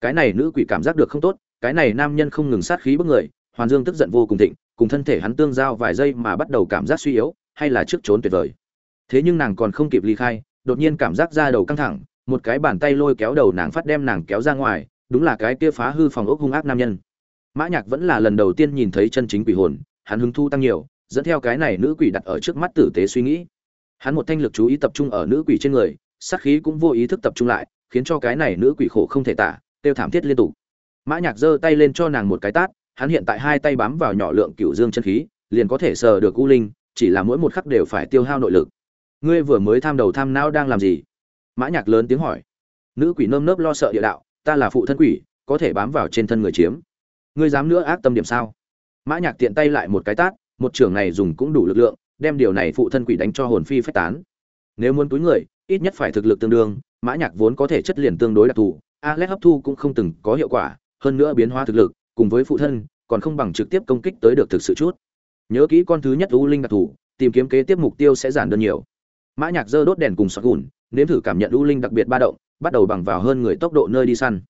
cái này nữ quỷ cảm giác được không tốt, cái này nam nhân không ngừng sát khí bức người, hoàn dương tức giận vô cùng thịnh, cùng thân thể hắn tương giao vài giây mà bắt đầu cảm giác suy yếu, hay là trước trốn tuyệt vời. Thế nhưng nàng còn không kịp ly khai, đột nhiên cảm giác ra đầu căng thẳng, một cái bàn tay lôi kéo đầu nàng phát đem nàng kéo ra ngoài, đúng là cái kia phá hư phòng ốc hung ác nam nhân. Mã nhạc vẫn là lần đầu tiên nhìn thấy chân chính quỷ hồn, hắn hứng thu tăng nhiều, dẫn theo cái này nữ quỷ đặt ở trước mắt tử tế suy nghĩ. Hắn một thanh lực chú ý tập trung ở nữ quỷ trên người, sát khí cũng vô ý thức tập trung lại, khiến cho cái này nữ quỷ khổ không thể tả tiêu thảm thiết liên tục. Mã nhạc giơ tay lên cho nàng một cái tát, hắn hiện tại hai tay bám vào nhỏ lượng cửu dương chân khí, liền có thể sờ được u linh, chỉ là mỗi một khắc đều phải tiêu hao nội lực. Ngươi vừa mới tham đầu tham não đang làm gì? Mã nhạc lớn tiếng hỏi. Nữ quỷ nơm nớp lo sợ địa đạo, ta là phụ thân quỷ, có thể bám vào trên thân người chiếm. Ngươi dám nữa ác tâm điểm sao? Mã nhạc tiện tay lại một cái tát, một trưởng này dùng cũng đủ lực lượng, đem điều này phụ thân quỷ đánh cho hồn phi phách tán. Nếu muốn túi người, ít nhất phải thực lực tương đương, mã nhạc vốn có thể chất liền tương đối đặc thù Alex hấp thu cũng không từng có hiệu quả hơn nữa biến hóa thực lực cùng với phụ thân còn không bằng trực tiếp công kích tới được thực sự chút. Nhớ kỹ con thứ nhất u linh đặc thủ, tìm kiếm kế tiếp mục tiêu sẽ giản đơn nhiều. Mã nhạc giơ đốt đèn cùng sọt gùn nếm thử cảm nhận u linh đặc biệt ba động bắt đầu bằng vào hơn người tốc độ nơi đi săn.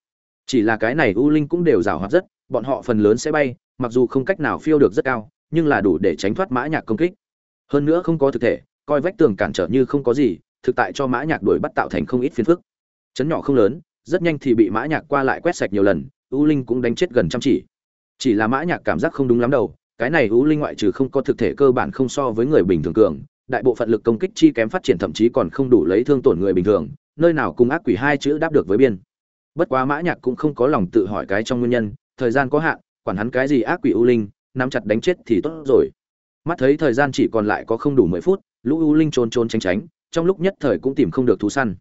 Chỉ là cái này u linh cũng đều rào hoạt rất bọn họ phần lớn sẽ bay mặc dù không cách nào phiêu được rất cao nhưng là đủ để tránh thoát mã nhạc công kích. Hơn nữa không có thực thể coi vách tường cản trở như không có gì thực tại cho mã nhạc đuổi bắt tạo thành không ít phiền phức. Chấn nhỏ không lớn rất nhanh thì bị mã nhạc qua lại quét sạch nhiều lần, u linh cũng đánh chết gần trăm chỉ. Chỉ là mã nhạc cảm giác không đúng lắm đâu cái này u linh ngoại trừ không có thực thể cơ bản không so với người bình thường cường, đại bộ phận lực công kích chi kém phát triển thậm chí còn không đủ lấy thương tổn người bình thường, nơi nào cùng ác quỷ hai chữ đáp được với biên. Bất quá mã nhạc cũng không có lòng tự hỏi cái trong nguyên nhân, thời gian có hạn, quản hắn cái gì ác quỷ u linh, nắm chặt đánh chết thì tốt rồi. Mắt thấy thời gian chỉ còn lại có không đủ mười phút, lũ u linh trốn trốn tránh tránh, trong lúc nhất thời cũng tìm không được thú săn.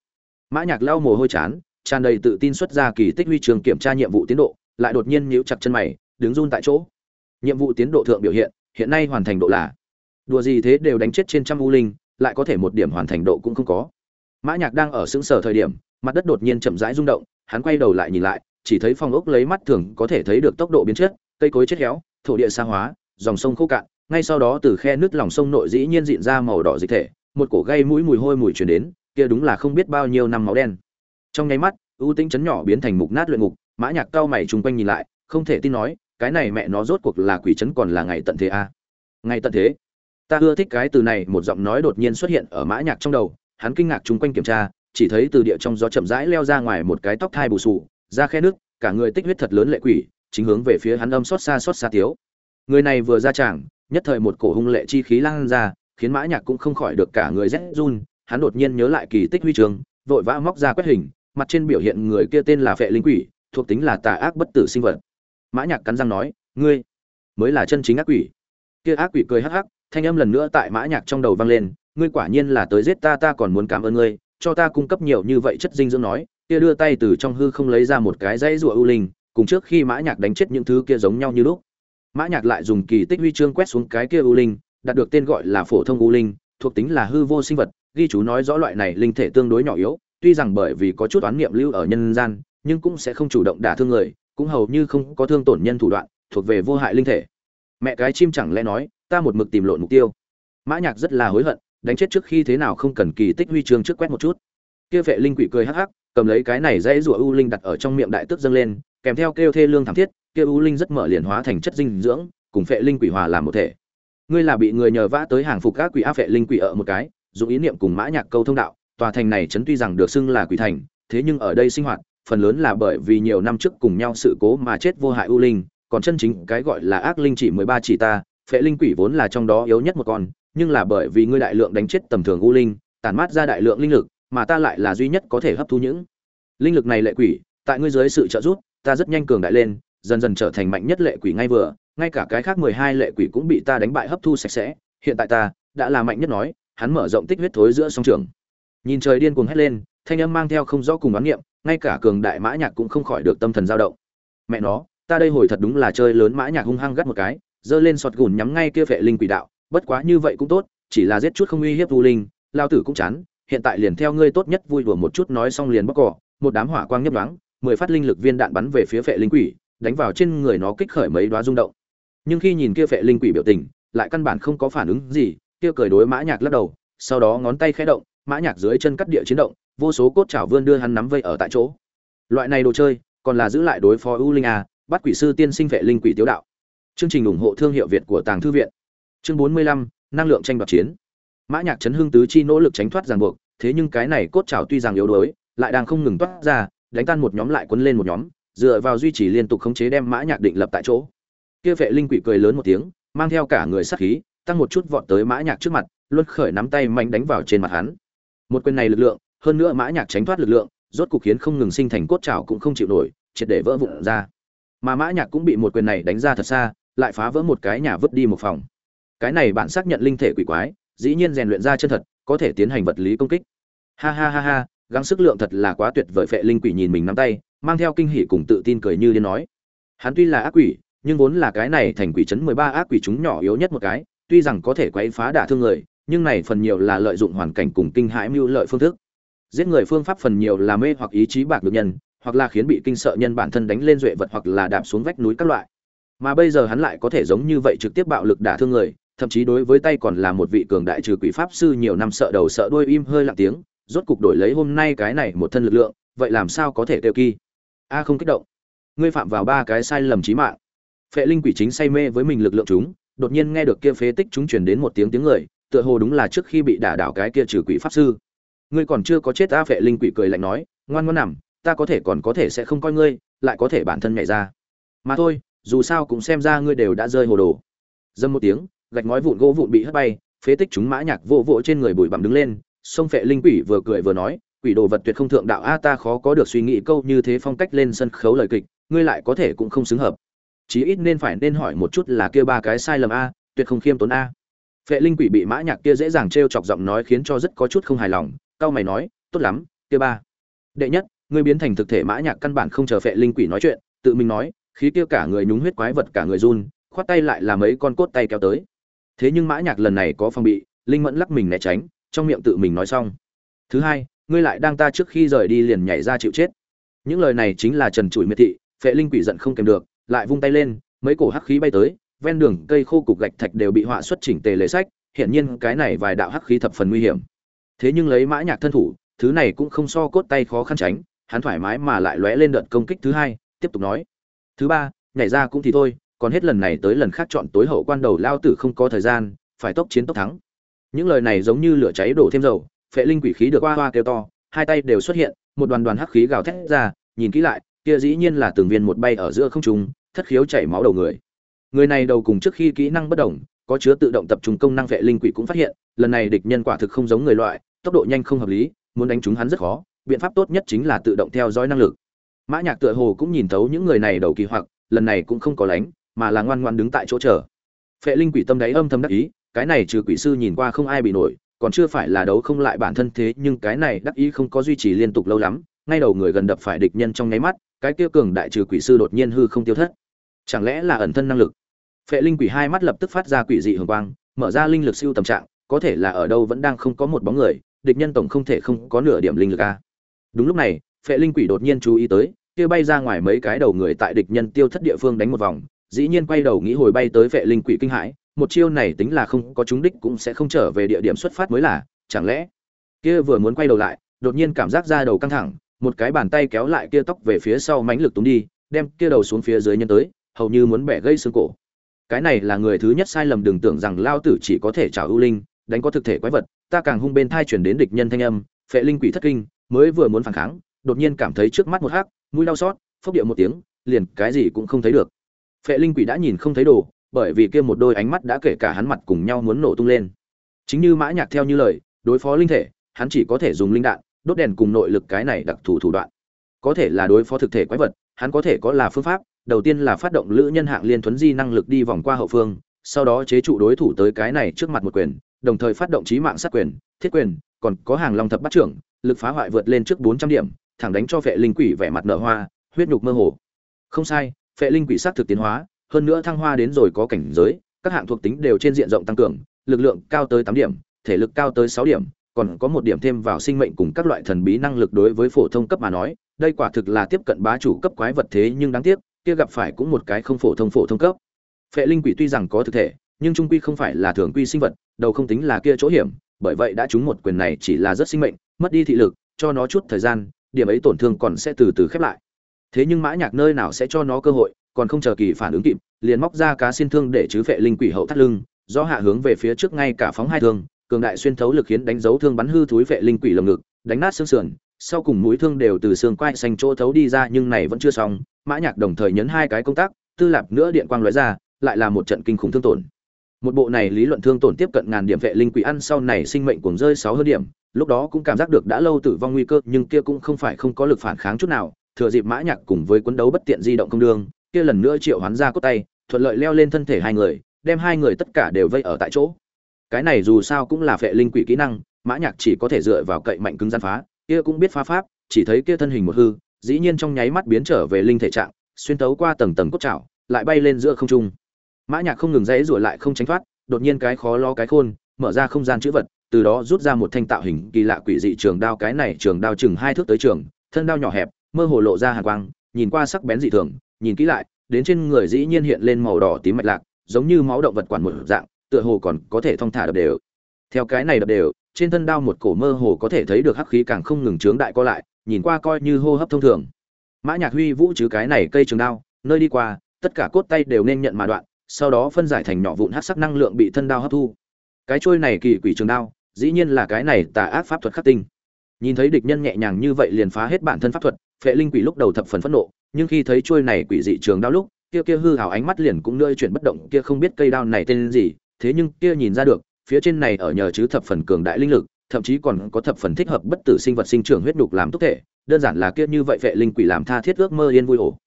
Mã nhạc lau mồ hôi chán tràn đầy tự tin xuất ra kỳ tích huy trường kiểm tra nhiệm vụ tiến độ, lại đột nhiên nhíu chặt chân mày, đứng run tại chỗ. Nhiệm vụ tiến độ thượng biểu hiện hiện nay hoàn thành độ là, đùa gì thế đều đánh chết trên trăm u linh, lại có thể một điểm hoàn thành độ cũng không có. Mã nhạc đang ở sững sờ thời điểm, mặt đất đột nhiên chậm rãi rung động, hắn quay đầu lại nhìn lại, chỉ thấy phòng ốc lấy mắt thường có thể thấy được tốc độ biến chất, cây cối chết héo, thổ địa sa hóa, dòng sông khô cạn, ngay sau đó từ khe nứt lòng sông nội dĩ nhiên dịn ra màu đỏ dịch thể, một cổ gây mũi mùi hôi mùi truyền đến, kia đúng là không biết bao nhiêu năm máu đen trong nháy mắt, ưu tĩnh chấn nhỏ biến thành mục nát luyện ngục, mã nhạc cao mày trung quanh nhìn lại, không thể tin nói, cái này mẹ nó rốt cuộc là quỷ chấn còn là ngày tận thế à? ngày tận thế ta ưa thích cái từ này, một giọng nói đột nhiên xuất hiện ở mã nhạc trong đầu, hắn kinh ngạc trung quanh kiểm tra, chỉ thấy từ địa trong gió chậm rãi leo ra ngoài một cái tóc thai bù sù ra khe nước cả người tích huyết thật lớn lệ quỷ, chính hướng về phía hắn âm xót xa xót xa tiếu người này vừa ra tràng, nhất thời một cổ hung lệ chi khí lan ra, khiến mã nhạc cũng không khỏi được cả người rét run, hắn đột nhiên nhớ lại kỳ tích huy trường vội vã móc ra quét hình mặt trên biểu hiện người kia tên là phệ linh quỷ, thuộc tính là tà ác bất tử sinh vật. Mã nhạc cắn răng nói, ngươi mới là chân chính ác quỷ. Kia ác quỷ cười hắc hắc, thanh âm lần nữa tại mã nhạc trong đầu vang lên, ngươi quả nhiên là tới giết ta ta còn muốn cảm ơn ngươi, cho ta cung cấp nhiều như vậy chất dinh dưỡng nói. Kia đưa tay từ trong hư không lấy ra một cái dãy rùa ưu linh, cùng trước khi mã nhạc đánh chết những thứ kia giống nhau như lúc. Mã nhạc lại dùng kỳ tích huy chương quét xuống cái kia ưu linh, đạt được tên gọi là phổ thông ưu linh, thuộc tính là hư vô sinh vật, ghi chú nói rõ loại này linh thể tương đối nhỏ yếu tuy rằng bởi vì có chút oán niệm lưu ở nhân gian, nhưng cũng sẽ không chủ động đả thương người, cũng hầu như không có thương tổn nhân thủ đoạn, thuộc về vô hại linh thể. Mẹ cái chim chẳng lẽ nói, ta một mực tìm lộn mục tiêu. Mã nhạc rất là hối hận, đánh chết trước khi thế nào không cần kỳ tích huy chương trước quét một chút. Kia vệ linh quỷ cười hắc hắc, cầm lấy cái này dãy rùa u linh đặt ở trong miệng đại tước dâng lên, kèm theo kêu thê lương thảm thiết, kia u linh rất mở liền hóa thành chất dinh dưỡng, cùng phệ linh quỷ hòa làm một thể. Ngươi là bị người nhờ vã tới hàng phục các quỷ áp phệ linh quỷ ở một cái, dùng ý niệm cùng mã nhạc câu thông đạo tòa thành này chấn tuy rằng được xưng là quỷ thành, thế nhưng ở đây sinh hoạt, phần lớn là bởi vì nhiều năm trước cùng nhau sự cố mà chết vô hại u linh, còn chân chính cái gọi là ác linh chỉ mười ba chỉ ta, phệ linh quỷ vốn là trong đó yếu nhất một con, nhưng là bởi vì ngươi đại lượng đánh chết tầm thường u linh, tản mát ra đại lượng linh lực, mà ta lại là duy nhất có thể hấp thu những linh lực này lệ quỷ, tại ngươi dưới sự trợ giúp, ta rất nhanh cường đại lên, dần dần trở thành mạnh nhất lệ quỷ ngay vừa, ngay cả cái khác mười hai lệ quỷ cũng bị ta đánh bại hấp thu sạch sẽ, hiện tại ta đã là mạnh nhất nói, hắn mở rộng tích huyết thối giữa song trường nhìn trời điên cuồng hét lên, thanh âm mang theo không rõ cùng bán nghiệm ngay cả cường đại mã nhạc cũng không khỏi được tâm thần dao động. Mẹ nó, ta đây hồi thật đúng là chơi lớn mã nhạc hung hăng gắt một cái, giơ lên sọt gùn nhắm ngay kia phệ linh quỷ đạo, bất quá như vậy cũng tốt, chỉ là giết chút không uy hiếp vu linh, lao tử cũng chán, hiện tại liền theo ngươi tốt nhất vui đùa một chút nói xong liền bóc cỏ, một đám hỏa quang nhấp nhoáng, mười phát linh lực viên đạn bắn về phía phệ linh quỷ, đánh vào trên người nó kích khởi mấy đóa rung động. Nhưng khi nhìn kia phệ linh quỷ biểu tình, lại căn bản không có phản ứng gì, kia cười đối mã nhạc lắc đầu, sau đó ngón tay khẽ động mã nhạc dưới chân cắt địa chiến động, vô số cốt chảo vươn đưa hắn nắm vây ở tại chỗ. Loại này đồ chơi, còn là giữ lại đối phó U linh a, bắt quỷ sư tiên sinh vệ linh quỷ tiểu đạo. Chương trình ủng hộ thương hiệu việt của tàng thư viện. Chương bốn mươi lăm, năng lượng tranh đoạt chiến. Mã nhạc chấn hưng tứ chi nỗ lực tránh thoát ràng buộc, thế nhưng cái này cốt chảo tuy rằng yếu đuối, lại đang không ngừng toát ra, đánh tan một nhóm lại quấn lên một nhóm, dựa vào duy trì liên tục khống chế đem mã nhạc định lập tại chỗ. Kia vệ linh quỷ cười lớn một tiếng, mang theo cả người sát khí, tăng một chút vọt tới mã nhạc trước mặt, luân khởi nắm tay mạnh đánh vào trên mặt hắn một quyền này lực lượng, hơn nữa mã nhạc tránh thoát lực lượng, rốt cục khiến không ngừng sinh thành cốt chảo cũng không chịu nổi, triệt để vỡ vụn ra. Mà mã nhạc cũng bị một quyền này đánh ra thật xa, lại phá vỡ một cái nhà vứt đi một phòng. Cái này bạn xác nhận linh thể quỷ quái, dĩ nhiên rèn luyện ra chân thật, có thể tiến hành vật lý công kích. Ha ha ha ha, gắng sức lượng thật là quá tuyệt vời, phệ linh quỷ nhìn mình nắm tay, mang theo kinh hỉ cùng tự tin cười như điên nói. Hắn tuy là ác quỷ, nhưng vốn là cái này thành quỷ chấn mười ba ác quỷ chúng nhỏ yếu nhất một cái, tuy rằng có thể quấy phá đả thương người nhưng này phần nhiều là lợi dụng hoàn cảnh cùng kinh hãi mưu lợi phương thức. Giết người phương pháp phần nhiều là mê hoặc ý chí bạc được nhân, hoặc là khiến bị kinh sợ nhân bản thân đánh lên duệ vật hoặc là đạp xuống vách núi các loại. Mà bây giờ hắn lại có thể giống như vậy trực tiếp bạo lực đả thương người, thậm chí đối với tay còn là một vị cường đại trừ quỷ pháp sư nhiều năm sợ đầu sợ đuôi im hơi lặng tiếng, rốt cục đổi lấy hôm nay cái này một thân lực lượng, vậy làm sao có thể tiêu kỳ? A không kích động. Ngươi phạm vào ba cái sai lầm chí mạng. Phệ linh quỷ chính say mê với mình lực lượng chúng, đột nhiên nghe được kia phế tích chúng truyền đến một tiếng tiếng người tựa hồ đúng là trước khi bị đả đảo cái kia trừ quỷ pháp sư. Ngươi còn chưa có chết a phệ linh quỷ cười lạnh nói, ngoan ngoan nằm, ta có thể còn có thể sẽ không coi ngươi, lại có thể bản thân nhảy ra. Mà thôi, dù sao cũng xem ra ngươi đều đã rơi hồ đồ. Dâm một tiếng, gạch ngói vụn gỗ vụn bị hất bay, phế tích chúng mã nhạc vô vỗ trên người bụi bặm đứng lên, sông phệ linh quỷ vừa cười vừa nói, quỷ đồ vật tuyệt không thượng đạo a ta khó có được suy nghĩ câu như thế phong cách lên sân khấu lời kịch, ngươi lại có thể cũng không xứng hợp. Chí ít nên phải nên hỏi một chút là kia ba cái sai lầm a tuyệt không khiêm tốn a phệ linh quỷ bị mã nhạc kia dễ dàng treo chọc giọng nói khiến cho rất có chút không hài lòng cao mày nói, tốt lắm, kia ba. Đệ nhất, ngươi biến thành thực thể mã nhạc căn bản không chờ phệ linh quỷ nói chuyện, tự mình nói, khí kia cả người nhúng huyết quái vật cả người run, khoát tay lại là mấy con cốt tay kéo tới. Thế nhưng mã nhạc lần này có phòng bị, linh mẫn lắc mình né tránh, trong miệng tự mình nói xong. Thứ hai, ngươi lại đang ta trước khi rời đi liền nhảy ra chịu chết. Những lời này chính là trần trụi miệt thị, phệ linh quỷ giận không kèm được, lại vung tay lên, mấy cổ hắc khí bay tới ven đường cây khô cục gạch thạch đều bị họa xuất chỉnh tề lệ sách hiện nhiên cái này vài đạo hắc khí thập phần nguy hiểm. Thế nhưng lấy mã nhạc thân thủ, thứ này cũng không so cốt tay khó khăn tránh, hắn thoải mái mà lại lóe lên đợt công kích thứ hai, tiếp tục nói. Thứ ba, nhảy ra cũng thì thôi, còn hết lần này tới lần khác chọn tối hậu quan đầu lao tử không có thời gian, phải tốc chiến tốc thắng. Những lời này giống như lửa cháy đổ thêm dầu, phệ linh quỷ khí được hoa hoa kêu to, hai tay đều xuất hiện, một đoàn đoàn hắc khí gào thét ra, nhìn kỹ lại, kia dĩ nhiên là từng viên một bay ở giữa không trung, thất khiếu chảy máu đầu người người này đầu cùng trước khi kỹ năng bất động có chứa tự động tập trung công năng vệ linh quỷ cũng phát hiện, lần này địch nhân quả thực không giống người loại, tốc độ nhanh không hợp lý, muốn đánh chúng hắn rất khó, biện pháp tốt nhất chính là tự động theo dõi năng lực. Mã nhạc tựa hồ cũng nhìn thấu những người này đầu kỳ hoặc, lần này cũng không có lánh, mà là ngoan ngoan đứng tại chỗ chờ. Vệ linh quỷ tâm đáy âm thầm đắc ý, cái này trừ quỷ sư nhìn qua không ai bị nổi, còn chưa phải là đấu không lại bản thân thế, nhưng cái này đắc ý không có duy trì liên tục lâu lắm, ngay đầu người gần đập phải địch nhân trong nháy mắt, cái kia cường đại trừ quỷ sư đột nhiên hư không tiêu thất. Chẳng lẽ là ẩn thân năng lực? Phệ linh quỷ hai mắt lập tức phát ra quỷ dị hường quang, mở ra linh lực siêu tầm trạng, có thể là ở đâu vẫn đang không có một bóng người, địch nhân tổng không thể không có nửa điểm linh lực a. Đúng lúc này, phệ linh quỷ đột nhiên chú ý tới, kia bay ra ngoài mấy cái đầu người tại địch nhân tiêu thất địa phương đánh một vòng, dĩ nhiên quay đầu nghĩ hồi bay tới phệ linh quỷ kinh hãi, một chiêu này tính là không có chúng đích cũng sẽ không trở về địa điểm xuất phát mới là, chẳng lẽ? Kia vừa muốn quay đầu lại, đột nhiên cảm giác ra đầu căng thẳng, một cái bàn tay kéo lại kia tóc về phía sau mánh lực túng đi, đem kia đầu xuống phía dưới nhân tới, hầu như muốn bẻ gây xương cổ cái này là người thứ nhất sai lầm đừng tưởng rằng lao tử chỉ có thể trả ưu linh, đánh có thực thể quái vật, ta càng hung bên thai chuyển đến địch nhân thanh âm, phệ linh quỷ thất kinh, mới vừa muốn phản kháng, đột nhiên cảm thấy trước mắt một hắc, mũi đau xót, phốc điệu một tiếng, liền cái gì cũng không thấy được. Phệ linh quỷ đã nhìn không thấy đồ, bởi vì kia một đôi ánh mắt đã kể cả hắn mặt cùng nhau muốn nổ tung lên. Chính như mã nhạc theo như lời, đối phó linh thể, hắn chỉ có thể dùng linh đạn, đốt đèn cùng nội lực cái này đặc thù thủ đoạn. Có thể là đối phó thực thể quái vật, hắn có thể có là phương pháp đầu tiên là phát động lữ nhân hạng liên thuấn di năng lực đi vòng qua hậu phương, sau đó chế trụ đối thủ tới cái này trước mặt một quyền, đồng thời phát động trí mạng sát quyền, thiết quyền, còn có hàng long thập bắt trưởng, lực phá hoại vượt lên trước bốn trăm điểm, thẳng đánh cho phệ linh quỷ vẻ mặt nở hoa, huyết nhục mơ hồ. Không sai, phệ linh quỷ sát thực tiến hóa, hơn nữa thăng hoa đến rồi có cảnh giới, các hạng thuộc tính đều trên diện rộng tăng cường, lực lượng cao tới tám điểm, thể lực cao tới sáu điểm, còn có một điểm thêm vào sinh mệnh cùng các loại thần bí năng lực đối với phổ thông cấp mà nói, đây quả thực là tiếp cận bá chủ cấp quái vật thế nhưng đáng tiếc kia gặp phải cũng một cái không phổ thông phổ thông cấp. Phệ linh quỷ tuy rằng có thực thể, nhưng trung quy không phải là thường quy sinh vật, đầu không tính là kia chỗ hiểm, bởi vậy đã trúng một quyền này chỉ là rất sinh mệnh, mất đi thị lực, cho nó chút thời gian, điểm ấy tổn thương còn sẽ từ từ khép lại. Thế nhưng mã nhạc nơi nào sẽ cho nó cơ hội, còn không chờ kỳ phản ứng kịp, liền móc ra cá xin thương để chứ phệ linh quỷ hậu thắt lưng do hạ hướng về phía trước ngay cả phóng hai thương, cường đại xuyên thấu lực khiến đánh dấu thương bắn hư thúi phệ linh quỷ lồng ngực, đánh nát xương sườn, sau cùng mũi thương đều từ xương quai xanh chỗ thấu đi ra nhưng này vẫn chưa xong mã nhạc đồng thời nhấn hai cái công tác, tư lạp nữa điện quang lóe ra, lại là một trận kinh khủng thương tổn. Một bộ này lý luận thương tổn tiếp cận ngàn điểm vệ linh quỷ ăn sau này sinh mệnh cuồng rơi sáu hơn điểm, lúc đó cũng cảm giác được đã lâu tử vong nguy cơ, nhưng kia cũng không phải không có lực phản kháng chút nào, thừa dịp mã nhạc cùng với quân đấu bất tiện di động công đường, kia lần nữa triệu hoán ra cốt tay, thuận lợi leo lên thân thể hai người, đem hai người tất cả đều vây ở tại chỗ. Cái này dù sao cũng là vệ linh quỷ kỹ năng, mã nhạc chỉ có thể dựa vào cậy mạnh cứng gian phá, kia cũng biết phá pháp, chỉ thấy kia thân hình một hư dĩ nhiên trong nháy mắt biến trở về linh thể trạng, xuyên tấu qua tầng tầng cốt chảo lại bay lên giữa không trung. Mã nhạc không ngừng dãy rủa lại không tránh thoát, đột nhiên cái khó lo cái khôn, mở ra không gian chữ vật, từ đó rút ra một thanh tạo hình kỳ lạ quỷ dị trường đao, cái này trường đao chừng hai thước tới trường, thân đao nhỏ hẹp, mơ hồ lộ ra hàn quang, nhìn qua sắc bén dị thường, nhìn kỹ lại, đến trên người dĩ nhiên hiện lên màu đỏ tím mạch lạc, giống như máu động vật quản một dạng, tựa hồ còn có thể thong thả đập đều. Theo cái này đập đều, trên thân đao một cổ mơ hồ có thể thấy được hắc khí càng không ngừng trướng đại co lại nhìn qua coi như hô hấp thông thường. Mã nhạc huy vũ chứ cái này cây trường đao, nơi đi qua, tất cả cốt tay đều nên nhận mà đoạn, sau đó phân giải thành nhỏ vụn hắc sắc năng lượng bị thân đao hấp thu. Cái trôi này kỳ quỷ trường đao, dĩ nhiên là cái này tà ác pháp thuật khắc tinh. Nhìn thấy địch nhân nhẹ nhàng như vậy liền phá hết bản thân pháp thuật, phệ linh quỷ lúc đầu thập phần phẫn nộ, nhưng khi thấy trôi này quỷ dị trường đao lúc, kia kia hư hào ánh mắt liền cũng nơi chuyển bất động, kia không biết cây đao này tên gì, thế nhưng kia nhìn ra được, phía trên này ở nhờ chứ thập phần cường đại linh lực thậm chí còn có thập phần thích hợp bất tử sinh vật sinh trưởng huyết đục làm tốc thể, đơn giản là kia như vậy vệ linh quỷ làm tha thiết ước mơ yên vui ổ.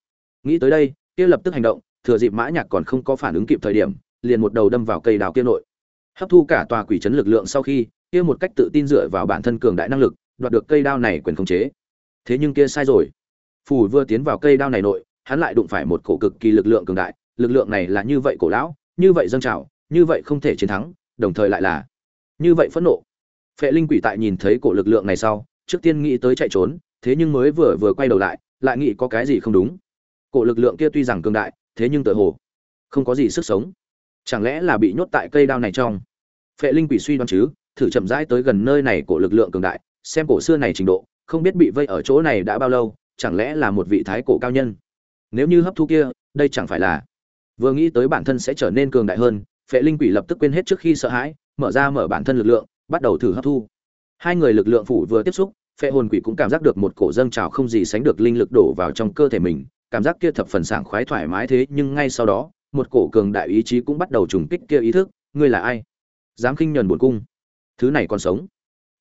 Nghĩ tới đây, kia lập tức hành động, thừa dịp mã nhạc còn không có phản ứng kịp thời điểm, liền một đầu đâm vào cây đào kia nội. Hấp thu cả tòa quỷ chấn lực lượng sau khi, kia một cách tự tin dựa vào bản thân cường đại năng lực, đoạt được cây đao này quyền khống chế. Thế nhưng kia sai rồi. Phù vừa tiến vào cây đao này nội, hắn lại đụng phải một cổ cực kỳ lực lượng cường đại, lực lượng này là như vậy cổ lão, như vậy dâng trào, như vậy không thể chiến thắng, đồng thời lại là như vậy phẫn nộ phệ linh quỷ tại nhìn thấy cổ lực lượng này sau, trước tiên nghĩ tới chạy trốn, thế nhưng mới vừa vừa quay đầu lại lại nghĩ có cái gì không đúng. Cổ lực lượng kia tuy rằng cường đại, thế nhưng tựa hồ không có gì sức sống. Chẳng lẽ là bị nhốt tại cây đao này trong? Phệ linh quỷ suy đoán chứ, thử chậm rãi tới gần nơi này cổ lực lượng cường đại, xem cổ xưa này trình độ, không biết bị vây ở chỗ này đã bao lâu, chẳng lẽ là một vị thái cổ cao nhân? Nếu như hấp thu kia, đây chẳng phải là vừa nghĩ tới bản thân sẽ trở nên cường đại hơn, phệ linh quỷ lập tức quên hết trước khi sợ hãi, mở ra mở bản thân lực lượng bắt đầu thử hấp thu. Hai người lực lượng phủ vừa tiếp xúc, phệ hồn quỷ cũng cảm giác được một cổ dâng trào không gì sánh được linh lực đổ vào trong cơ thể mình, cảm giác kia thập phần sảng khoái thoải mái thế nhưng ngay sau đó, một cổ cường đại ý chí cũng bắt đầu trùng kích kia ý thức, ngươi là ai? Dám khinh nhẫn buồn cung? Thứ này còn sống?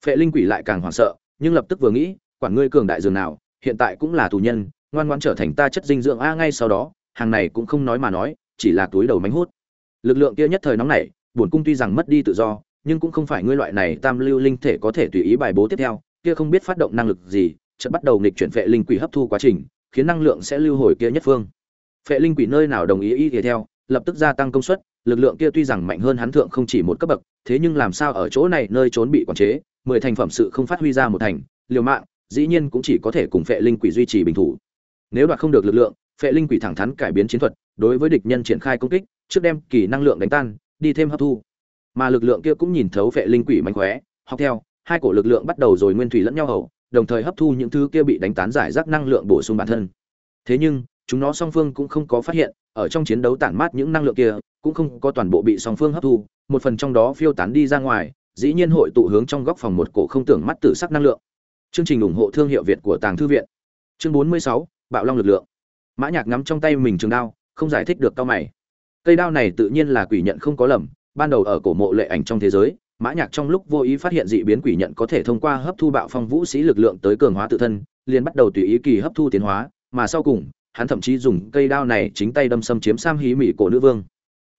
Phệ linh quỷ lại càng hoảng sợ, nhưng lập tức vừa nghĩ, quản ngươi cường đại dường nào, hiện tại cũng là tù nhân, ngoan ngoãn trở thành ta chất dinh dưỡng a ngay sau đó, hàng này cũng không nói mà nói, chỉ là túi đầu mánh hút. Lực lượng kia nhất thời nóng nảy, bổn cung tuy rằng mất đi tự do nhưng cũng không phải ngươi loại này tam lưu linh thể có thể tùy ý bài bố tiếp theo, kia không biết phát động năng lực gì, chợt bắt đầu nghịch chuyển phệ linh quỷ hấp thu quá trình, khiến năng lượng sẽ lưu hồi kia nhất phương. Phệ linh quỷ nơi nào đồng ý ý thì theo, lập tức gia tăng công suất, lực lượng kia tuy rằng mạnh hơn hắn thượng không chỉ một cấp bậc, thế nhưng làm sao ở chỗ này nơi trốn bị quản chế, mười thành phẩm sự không phát huy ra một thành, liều mạng, dĩ nhiên cũng chỉ có thể cùng phệ linh quỷ duy trì bình thủ. Nếu đoạt không được lực lượng, phệ linh quỷ thẳng thắn cải biến chiến thuật, đối với địch nhân triển khai công kích, trước đem kỳ năng lượng đánh tan, đi thêm hấp thu mà lực lượng kia cũng nhìn thấu vệ linh quỷ mánh khóe học theo hai cổ lực lượng bắt đầu rồi nguyên thủy lẫn nhau hầu, đồng thời hấp thu những thứ kia bị đánh tán giải rác năng lượng bổ sung bản thân. Thế nhưng chúng nó song phương cũng không có phát hiện ở trong chiến đấu tản mát những năng lượng kia cũng không có toàn bộ bị song phương hấp thu một phần trong đó phiêu tán đi ra ngoài dĩ nhiên hội tụ hướng trong góc phòng một cổ không tưởng mắt tử sắc năng lượng. Chương trình ủng hộ thương hiệu việt của tàng thư viện. Chương 46, bạo long lực lượng. Mã nhạc ngắm trong tay mình trường đao không giải thích được cao mày. Cây đao này tự nhiên là quỷ nhận không có lầm ban đầu ở cổ mộ lệ ảnh trong thế giới, mã nhạc trong lúc vô ý phát hiện dị biến quỷ nhận có thể thông qua hấp thu bạo phong vũ sĩ lực lượng tới cường hóa tự thân, liền bắt đầu tùy ý kỳ hấp thu tiến hóa, mà sau cùng, hắn thậm chí dùng cây đao này chính tay đâm xâm chiếm sam hí mỹ cổ nữ vương.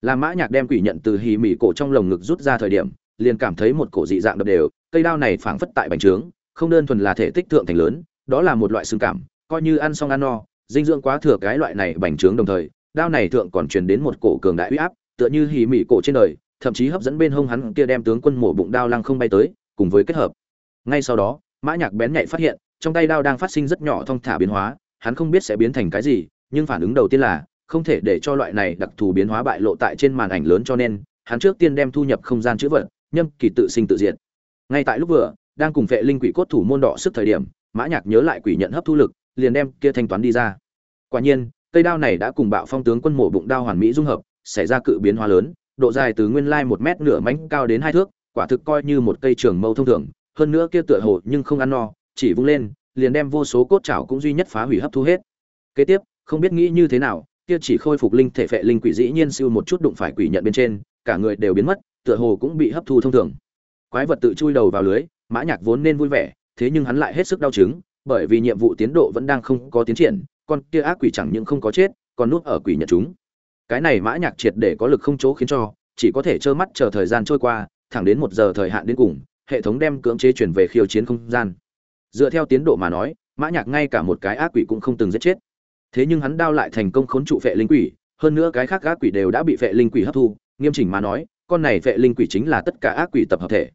Làm mã nhạc đem quỷ nhận từ hí mỹ cổ trong lồng ngực rút ra thời điểm, liền cảm thấy một cổ dị dạng đập đều, cây đao này phảng phất tại bành trướng, không đơn thuần là thể tích thượng thành lớn, đó là một loại xương cảm, coi như ăn xong ăn no, dinh dưỡng quá thừa cái loại này bành trướng đồng thời, đao này thượng còn truyền đến một cổ cường đại uy áp tựa như hỉ mỉ cổ trên đời, thậm chí hấp dẫn bên hông hắn kia đem tướng quân mổ bụng đao lăng không bay tới, cùng với kết hợp. Ngay sau đó, mã nhạc bén nhạy phát hiện, trong tay đao đang phát sinh rất nhỏ thông thả biến hóa, hắn không biết sẽ biến thành cái gì, nhưng phản ứng đầu tiên là, không thể để cho loại này đặc thù biến hóa bại lộ tại trên màn ảnh lớn cho nên, hắn trước tiên đem thu nhập không gian chữ vật, nhâm kỳ tự sinh tự diệt. Ngay tại lúc vừa, đang cùng vệ linh quỷ cốt thủ môn đỏ sức thời điểm, mã nhạc nhớ lại quỷ nhận hấp thu lực, liền đem kia thanh toán đi ra. Quả nhiên, cây đao này đã cùng bạo phong tướng quân mổ bụng đao hoàn mỹ dung hợp xảy ra cự biến hóa lớn, độ dài từ nguyên lai một mét nửa mảnh cao đến hai thước, quả thực coi như một cây trường mâu thông thường, hơn nữa kia tựa hồ nhưng không ăn no, chỉ vung lên, liền đem vô số cốt chảo cũng duy nhất phá hủy hấp thu hết. Kế tiếp, không biết nghĩ như thế nào, kia chỉ khôi phục linh thể phệ linh quỷ dĩ nhiên siêu một chút đụng phải quỷ nhận bên trên, cả người đều biến mất, tựa hồ cũng bị hấp thu thông thường. Quái vật tự chui đầu vào lưới, mã nhạc vốn nên vui vẻ, thế nhưng hắn lại hết sức đau chứng, bởi vì nhiệm vụ tiến độ vẫn đang không có tiến triển, con kia ác quỷ chẳng những không có chết, còn nuốt ở quỷ nhận chúng cái này mã nhạc triệt để có lực không chỗ khiến cho, chỉ có thể trơ mắt chờ thời gian trôi qua, thẳng đến một giờ thời hạn đến cùng, hệ thống đem cưỡng chế chuyển về khiêu chiến không gian. Dựa theo tiến độ mà nói, mã nhạc ngay cả một cái ác quỷ cũng không từng giết chết. Thế nhưng hắn đao lại thành công khốn trụ phệ linh quỷ, hơn nữa cái khác ác quỷ đều đã bị phệ linh quỷ hấp thu, nghiêm chỉnh mà nói, con này phệ linh quỷ chính là tất cả ác quỷ tập hợp thể.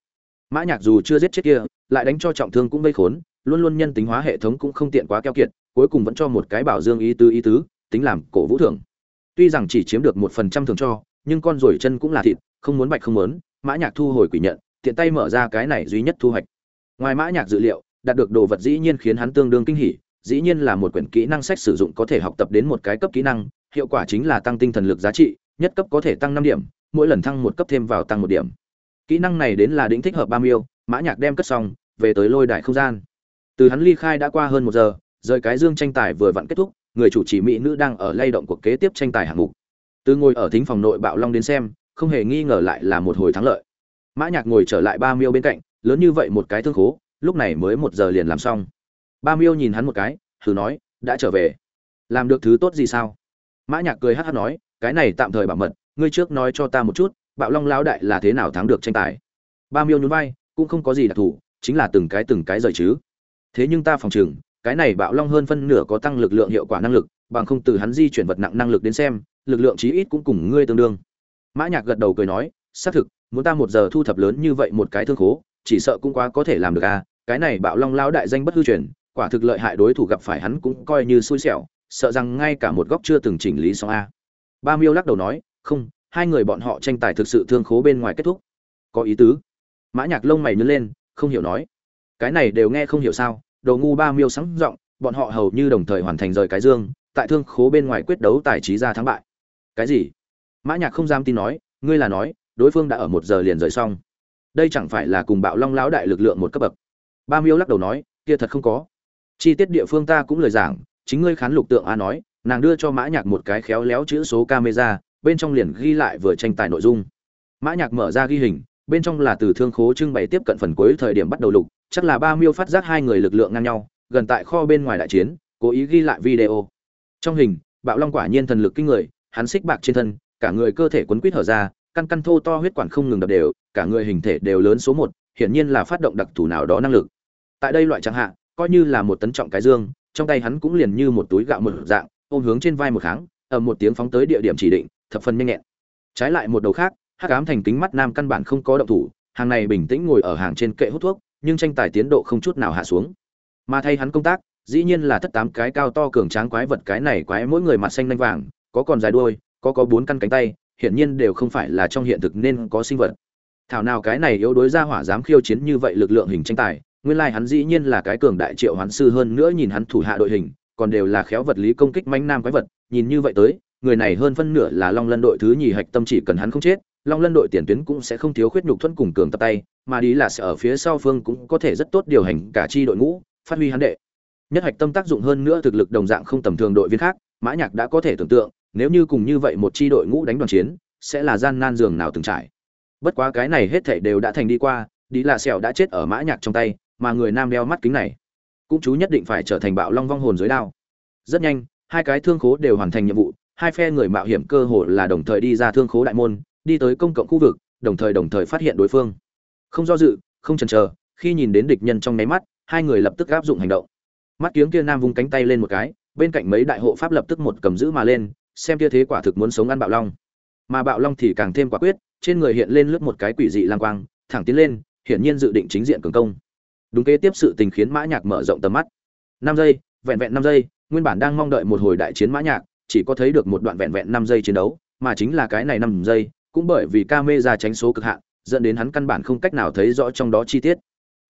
Mã nhạc dù chưa giết chết kia, lại đánh cho trọng thương cũng vây khốn, luôn luôn nhân tính hóa hệ thống cũng không tiện quá keo kiệt, cuối cùng vẫn cho một cái bảo dương ý tứ ý tứ, tính làm cổ vũ thưởng tuy rằng chỉ chiếm được một phần trăm thường cho, nhưng con ruồi chân cũng là thịt, không muốn bạch không muốn, mã nhạc thu hồi quỷ nhận, tiện tay mở ra cái này duy nhất thu hoạch. Ngoài mã nhạc dự liệu, đạt được đồ vật dĩ nhiên khiến hắn tương đương kinh hỉ, dĩ nhiên là một quyển kỹ năng sách sử dụng có thể học tập đến một cái cấp kỹ năng, hiệu quả chính là tăng tinh thần lực giá trị, nhất cấp có thể tăng năm điểm, mỗi lần thăng một cấp thêm vào tăng một điểm. Kỹ năng này đến là đỉnh thích hợp ba miêu mã nhạc đem cất xong, về tới lôi đại không gian. Từ hắn ly khai đã qua hơn một giờ, rời cái dương tranh tài vừa vặn kết thúc người chủ trì mỹ nữ đang ở lay động cuộc kế tiếp tranh tài hạng mục. Từ ngồi ở thính phòng nội bạo long đến xem, không hề nghi ngờ lại là một hồi thắng lợi. Mã nhạc ngồi trở lại ba miêu bên cạnh, lớn như vậy một cái thương khố, lúc này mới một giờ liền làm xong. Ba miêu nhìn hắn một cái, thử nói, đã trở về. Làm được thứ tốt gì sao? Mã nhạc cười hắt hắt nói, cái này tạm thời bảo mật, ngươi trước nói cho ta một chút, bạo long lão đại là thế nào thắng được tranh tài? Ba miêu nhún vai, cũng không có gì đặc thù, chính là từng cái từng cái rời chứ. Thế nhưng ta phòng trường cái này bạo long hơn phân nửa có tăng lực lượng hiệu quả năng lực, bằng không từ hắn di chuyển vật nặng năng lực đến xem, lực lượng chí ít cũng cùng ngươi tương đương. Mã nhạc gật đầu cười nói, xác thực, muốn ta một giờ thu thập lớn như vậy một cái thương khố, chỉ sợ cũng quá có thể làm được à cái này bạo long lão đại danh bất hư truyền, quả thực lợi hại đối thủ gặp phải hắn cũng coi như xui xẻo, sợ rằng ngay cả một góc chưa từng chỉnh lý xong a. Ba miêu lắc đầu nói, không, hai người bọn họ tranh tài thực sự thương khố bên ngoài kết thúc. Có ý tứ. Mã nhạc lông mày nhướng lên, không hiểu nói, cái này đều nghe không hiểu sao? Đồ ngu ba miêu sáng rộng, bọn họ hầu như đồng thời hoàn thành rời cái dương tại thương khố bên ngoài quyết đấu tài trí ra thắng bại. Cái gì? Mã nhạc không dám tin nói ngươi là nói đối phương đã ở một giờ liền rời xong. Đây chẳng phải là cùng bạo long lão đại lực lượng một cấp bậc. Ba miêu lắc đầu nói kia thật không có. Chi tiết địa phương ta cũng lời giảng chính ngươi khán lục tượng a nói nàng đưa cho mã nhạc một cái khéo léo chữ số camera bên trong liền ghi lại vừa tranh tài nội dung. Mã nhạc mở ra ghi hình bên trong là từ thương khố trưng bày tiếp cận phần cuối thời điểm bắt đầu lục chắc là ba miêu phát giác hai người lực lượng ngang nhau, gần tại kho bên ngoài đại chiến, cố ý ghi lại video. Trong hình, bạo long quả nhiên thần lực kinh người, hắn xích bạc trên thân, cả người cơ thể quấn quýt hở ra, căn căn thô to huyết quản không ngừng đập đều, cả người hình thể đều lớn số một, hiển nhiên là phát động đặc thù nào đó năng lực. Tại đây loại chẳng hạn, coi như là một tấn trọng cái dương, trong tay hắn cũng liền như một túi gạo một dạng, ôm hướng trên vai một kháng, ầm một tiếng phóng tới địa điểm chỉ định, thập phần nhanh nhẹn. Trái lại một đầu khác, hắc ám thành kính mắt nam căn bản không có động thủ, hàng này bình tĩnh ngồi ở hàng trên kệ hút thuốc nhưng tranh tài tiến độ không chút nào hạ xuống. Mà thay hắn công tác, dĩ nhiên là thất tám cái cao to cường tráng quái vật cái này quái mỗi người mặt xanh nhanh vàng, có còn dài đuôi, có có bốn căn cánh tay, hiển nhiên đều không phải là trong hiện thực nên có sinh vật. Thảo nào cái này yếu đối ra hỏa dám khiêu chiến như vậy lực lượng hình tranh tài, nguyên lai hắn dĩ nhiên là cái cường đại triệu hoán sư hơn nữa nhìn hắn thủ hạ đội hình, còn đều là khéo vật lý công kích manh nam quái vật, nhìn như vậy tới, người này hơn phân nửa là long lân đội thứ nhì hạch tâm chỉ cần hắn không chết long lân đội tiền tuyến cũng sẽ không thiếu khuyết nhục thuẫn cùng cường tập tay, mà đi là sẽ ở phía sau phương cũng có thể rất tốt điều hành cả chi đội ngũ, phát huy hắn đệ. Nhất hạch tâm tác dụng hơn nữa thực lực đồng dạng không tầm thường đội viên khác, mã nhạc đã có thể tưởng tượng, nếu như cùng như vậy một chi đội ngũ đánh đoàn chiến, sẽ là gian nan giường nào từng trải. Bất quá cái này hết thảy đều đã thành đi qua đi là sẹo đã chết ở mã nhạc trong tay, mà người nam đeo mắt kính này, cũng chú nhất định phải trở thành bạo long vong hồn dưới đao. Rất nhanh, hai cái thương khố đều hoàn thành nhiệm vụ, hai phe người mạo hiểm cơ hội là đồng thời đi ra thương khố đại môn đi tới công cộng khu vực, đồng thời đồng thời phát hiện đối phương. Không do dự, không chần chờ, khi nhìn đến địch nhân trong nháy mắt, hai người lập tức áp dụng hành động. Mắt kiếng kia nam vung cánh tay lên một cái, bên cạnh mấy đại hộ pháp lập tức một cầm giữ mà lên, xem kia thế quả thực muốn sống ăn bạo long. Mà bạo long thì càng thêm quả quyết, trên người hiện lên lướt một cái quỷ dị lang quang, thẳng tiến lên, hiển nhiên dự định chính diện cường công. Đúng kế tiếp sự tình khiến mã nhạc mở rộng tầm mắt. Năm giây, vẹn vẹn năm giây, nguyên bản đang mong đợi một hồi đại chiến mã nhạc, chỉ có thấy được một đoạn vẹn vẹn năm giây chiến đấu, mà chính là cái này năm giây cũng bởi vì camera tránh số cực hạn, dẫn đến hắn căn bản không cách nào thấy rõ trong đó chi tiết.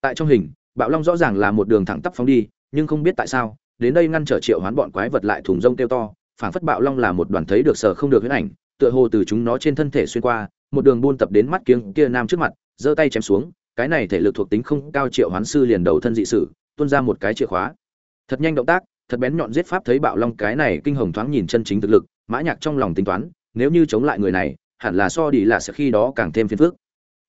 Tại trong hình, bạo long rõ ràng là một đường thẳng tắp phóng đi, nhưng không biết tại sao, đến đây ngăn trở triệu hoán bọn quái vật lại thùng rông kêu to, phảng phất bạo long là một đoàn thấy được sở không được huyết ảnh, tựa hồ từ chúng nó trên thân thể xuyên qua, một đường buôn tập đến mắt kiếng kia nam trước mặt, giơ tay chém xuống, cái này thể lực thuộc tính không cao triệu hoán sư liền đầu thân dị sử tuôn ra một cái chìa khóa. Thật nhanh động tác, thật bén nhọn giết pháp thấy bạo long cái này kinh hồng thoáng nhìn chân chính thực lực, mã nhạc trong lòng tính toán, nếu như chống lại người này hẳn là so đi lạ sẽ khi đó càng thêm phiền phức.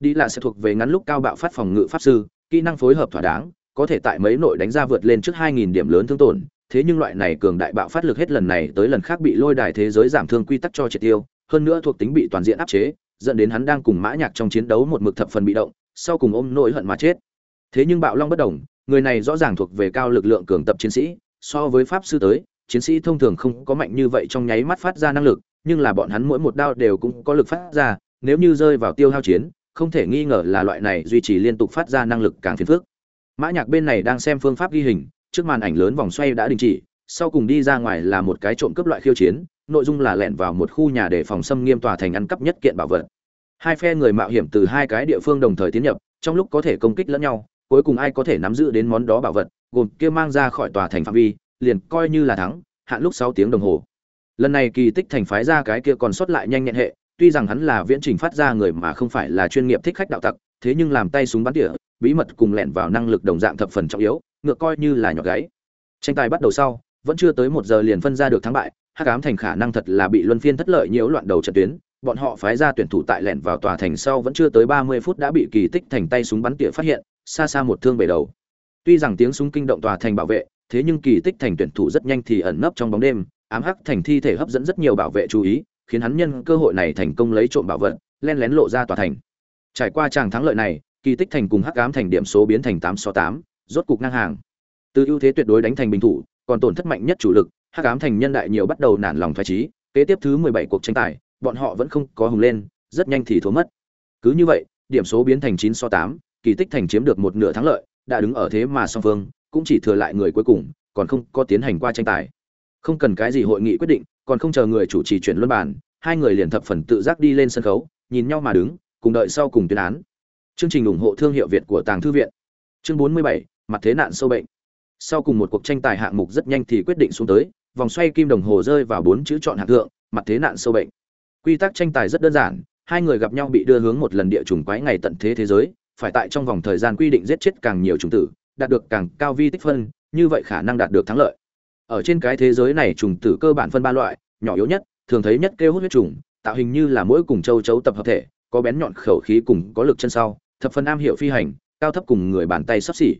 Đi lạ sẽ thuộc về ngắn lúc cao bạo phát phòng ngự pháp sư, kỹ năng phối hợp thỏa đáng, có thể tại mấy nội đánh ra vượt lên trước 2.000 điểm lớn thương tổn. Thế nhưng loại này cường đại bạo phát lực hết lần này tới lần khác bị lôi đài thế giới giảm thương quy tắc cho triệt tiêu, hơn nữa thuộc tính bị toàn diện áp chế, dẫn đến hắn đang cùng mã nhạc trong chiến đấu một mực thập phần bị động, sau cùng ôm nỗi hận mà chết. Thế nhưng bạo long bất động người này rõ ràng thuộc về cao lực lượng cường tập chiến sĩ, so với pháp sư tới, chiến sĩ thông thường không có mạnh như vậy trong nháy mắt phát ra năng lực nhưng là bọn hắn mỗi một đao đều cũng có lực phát ra, nếu như rơi vào tiêu hao chiến, không thể nghi ngờ là loại này duy trì liên tục phát ra năng lực càng phiền phức. Mã nhạc bên này đang xem phương pháp ghi hình, trước màn ảnh lớn vòng xoay đã đình chỉ, sau cùng đi ra ngoài là một cái trộm cướp loại khiêu chiến, nội dung là lẻn vào một khu nhà để phòng xâm nghiêm tòa thành ăn cắp nhất kiện bảo vật. Hai phe người mạo hiểm từ hai cái địa phương đồng thời tiến nhập, trong lúc có thể công kích lẫn nhau, cuối cùng ai có thể nắm giữ đến món đó bảo vật, gồm kia mang ra khỏi tòa thành phạm vi, liền coi như là thắng, hạn lúc sáu tiếng đồng hồ lần này kỳ tích thành phái ra cái kia còn sót lại nhanh nhẹn hệ, tuy rằng hắn là viễn trình phát ra người mà không phải là chuyên nghiệp thích khách đạo tặc, thế nhưng làm tay súng bắn tỉa, bí mật cùng lẻn vào năng lực đồng dạng thập phần trọng yếu, ngược coi như là nhỏ gáy. Tranh tài bắt đầu sau, vẫn chưa tới một giờ liền phân ra được thắng bại, hắc ám thành khả năng thật là bị luân phiên thất lợi nhiễu loạn đầu trận tuyến, bọn họ phái ra tuyển thủ tại lẻn vào tòa thành sau vẫn chưa tới ba mươi phút đã bị kỳ tích thành tay súng bắn tỉa phát hiện, xa xa một thương bể đầu. Tuy rằng tiếng súng kinh động tòa thành bảo vệ, thế nhưng kỳ tích thành tuyển thủ rất nhanh thì ẩn nấp trong bóng đêm ám hắc thành thi thể hấp dẫn rất nhiều bảo vệ chú ý, khiến hắn nhân cơ hội này thành công lấy trộm bảo vật, len lén lộ ra tòa thành. Trải qua tràng thắng lợi này, kỳ tích thành cùng hắc ám thành điểm số biến thành tám so tám, rốt cục ngang hàng. Từ ưu thế tuyệt đối đánh thành bình thủ, còn tổn thất mạnh nhất chủ lực, hắc ám thành nhân đại nhiều bắt đầu nản lòng thoái trí kế tiếp thứ mười bảy cuộc tranh tài, bọn họ vẫn không có hùng lên, rất nhanh thì thua mất. Cứ như vậy, điểm số biến thành chín so tám, kỳ tích thành chiếm được một nửa thắng lợi, đã đứng ở thế mà song phương, cũng chỉ thừa lại người cuối cùng, còn không có tiến hành qua tranh tài không cần cái gì hội nghị quyết định còn không chờ người chủ trì chuyển luân bản, hai người liền thập phần tự giác đi lên sân khấu nhìn nhau mà đứng cùng đợi sau cùng tuyên án. Chương trình ủng hộ thương hiệu việt của tàng thư viện. Chương 47, mặt thế nạn sâu bệnh. Sau cùng một cuộc tranh tài hạng mục rất nhanh thì quyết định xuống tới vòng xoay kim đồng hồ rơi vào bốn chữ chọn hạng thượng mặt thế nạn sâu bệnh. Quy tắc tranh tài rất đơn giản hai người gặp nhau bị đưa hướng một lần địa chủng quái ngày tận thế thế giới phải tại trong vòng thời gian quy định giết chết càng nhiều chủng tử đạt được càng cao vi tích phân như vậy khả năng đạt được thắng lợi ở trên cái thế giới này trùng tử cơ bản phân ba loại, nhỏ yếu nhất, thường thấy nhất kêu hút huyết trùng, tạo hình như là mỗi cùng châu chấu tập hợp thể, có bén nhọn khẩu khí cùng có lực chân sau, thập phần am hiểu phi hành, cao thấp cùng người bàn tay sắp xỉ.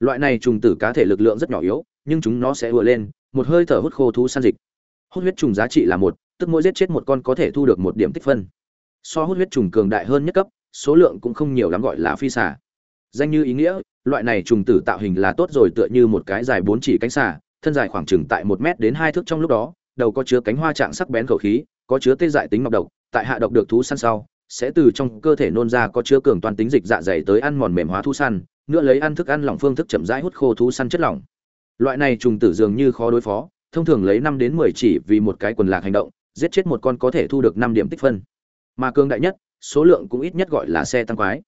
Loại này trùng tử cá thể lực lượng rất nhỏ yếu, nhưng chúng nó sẽ ùa lên, một hơi thở hút khô thú san dịch. Hút huyết trùng giá trị là một, tức mỗi giết chết một con có thể thu được một điểm tích phân. So hút huyết trùng cường đại hơn nhất cấp, số lượng cũng không nhiều lắm gọi là phi xà. Danh như ý nghĩa, loại này trùng tử tạo hình là tốt rồi tựa như một cái dài bốn chỉ cánh xà thân dài khoảng chừng tại một mét đến hai thước trong lúc đó, đầu có chứa cánh hoa trạng sắc bén khẩu khí, có chứa tê dại tính ngọc độc, tại hạ độc được thú săn sau, sẽ từ trong cơ thể nôn ra có chứa cường toàn tính dịch dạ dày tới ăn mòn mềm hóa thú săn, nữa lấy ăn thức ăn lỏng phương thức chậm rãi hút khô thú săn chất lỏng. Loại này trùng tử dường như khó đối phó, thông thường lấy năm đến mười chỉ vì một cái quần lạc hành động, giết chết một con có thể thu được năm điểm tích phân. Mà cường đại nhất, số lượng cũng ít nhất gọi là xe tăng quái.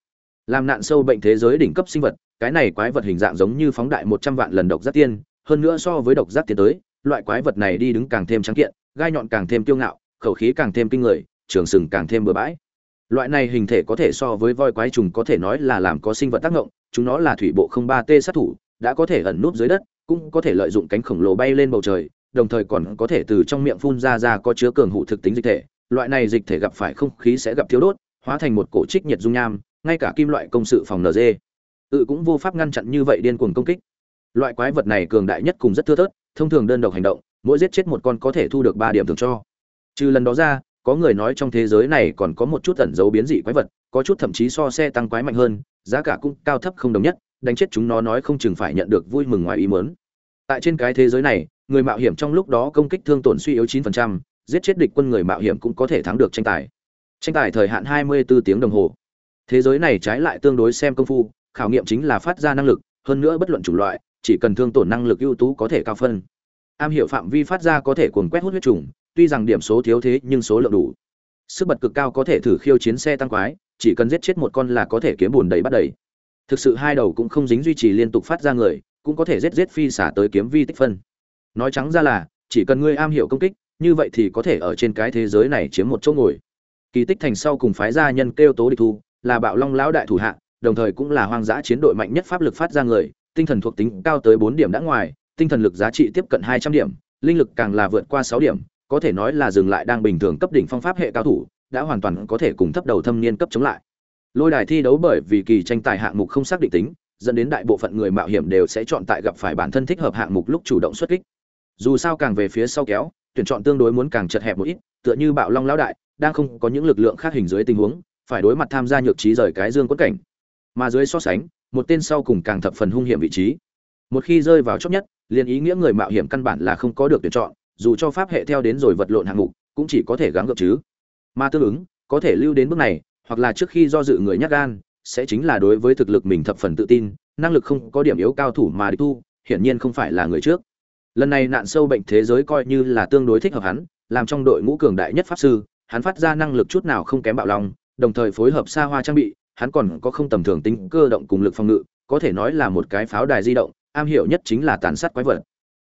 Làm nạn sâu bệnh thế giới đỉnh cấp sinh vật, cái này quái vật hình dạng giống như phóng đại một trăm vạn lần độc giác tiên hơn nữa so với độc giác tiến tới, loại quái vật này đi đứng càng thêm trắng kiện, gai nhọn càng thêm kiêu ngạo, khẩu khí càng thêm kinh người, trường sừng càng thêm bừa bãi. Loại này hình thể có thể so với voi quái trùng có thể nói là làm có sinh vật tác động chúng nó là thủy bộ không ba t sát thủ, đã có thể ẩn núp dưới đất, cũng có thể lợi dụng cánh khổng lồ bay lên bầu trời, đồng thời còn có thể từ trong miệng phun ra ra có chứa cường hụ thực tính dịch thể. Loại này dịch thể gặp phải không khí sẽ gặp thiếu đốt, hóa thành một cổ trích nhiệt dung nham, ngay cả kim loại công sự phòng nd tự cũng vô pháp ngăn chặn như vậy điên cuồng công kích loại quái vật này cường đại nhất cùng rất thưa thớt thông thường đơn độc hành động mỗi giết chết một con có thể thu được ba điểm thường cho. Trừ lần đó ra có người nói trong thế giới này còn có một chút ẩn dấu biến dị quái vật có chút thậm chí so xe tăng quái mạnh hơn giá cả cũng cao thấp không đồng nhất đánh chết chúng nó nói không chừng phải nhận được vui mừng ngoài ý mớn tại trên cái thế giới này người mạo hiểm trong lúc đó công kích thương tổn suy yếu 9%, giết chết địch quân người mạo hiểm cũng có thể thắng được tranh tài. Tranh tài thời hạn 24 tiếng đồng hồ. Thế giới này trái lại tương đối xem công phu khảo nghiệm chính là phát ra năng lực hơn nữa bất luận chủng loại chỉ cần thương tổn năng lực ưu tú có thể cao phân. Am hiểu phạm vi phát ra có thể cuồng quét hút huyết trùng, tuy rằng điểm số thiếu thế nhưng số lượng đủ. Sức bật cực cao có thể thử khiêu chiến xe tăng quái, chỉ cần giết chết một con là có thể kiếm bùn đầy bắt đầy. Thực sự hai đầu cũng không dính duy trì liên tục phát ra người, cũng có thể giết giết phi xả tới kiếm vi tích phân. Nói trắng ra là, chỉ cần ngươi am hiểu công kích, như vậy thì có thể ở trên cái thế giới này chiếm một chỗ ngồi. Kỳ tích thành sau cùng phái gia nhân kêu tố địch thu, là bạo long lão đại thủ hạ, đồng thời cũng là hoang dã chiến đội mạnh nhất pháp lực phát ra người tinh thần thuộc tính cao tới bốn điểm đã ngoài, tinh thần lực giá trị tiếp cận hai trăm điểm, linh lực càng là vượt qua sáu điểm, có thể nói là dừng lại đang bình thường cấp đỉnh phong pháp hệ cao thủ, đã hoàn toàn có thể cùng thấp đầu thâm niên cấp chống lại. Lôi đài thi đấu bởi vì kỳ tranh tài hạng mục không xác định tính, dẫn đến đại bộ phận người mạo hiểm đều sẽ chọn tại gặp phải bản thân thích hợp hạng mục lúc chủ động xuất kích. Dù sao càng về phía sau kéo, tuyển chọn tương đối muốn càng chật hẹp một ít, tựa như bạo long lão đại, đang không có những lực lượng khác hình dưới tình huống, phải đối mặt tham gia nhược trí rời cái dương quất cảnh. Mà dưới so sánh một tên sau cùng càng thập phần hung hiểm vị trí. Một khi rơi vào chót nhất, liền ý nghĩa người mạo hiểm căn bản là không có được tuyển chọn, dù cho pháp hệ theo đến rồi vật lộn hạng mục, cũng chỉ có thể gắng gượng chứ. Mà tương ứng, có thể lưu đến bước này, hoặc là trước khi do dự người nhát gan, sẽ chính là đối với thực lực mình thập phần tự tin, năng lực không có điểm yếu cao thủ mà địch thu hiển nhiên không phải là người trước. Lần này nạn sâu bệnh thế giới coi như là tương đối thích hợp hắn, làm trong đội ngũ cường đại nhất pháp sư, hắn phát ra năng lực chút nào không kém bạo lòng đồng thời phối hợp xa hoa trang bị hắn còn có không tầm thường tính cơ động cùng lực phòng ngự, có thể nói là một cái pháo đài di động, am hiểu nhất chính là tàn sát quái vật.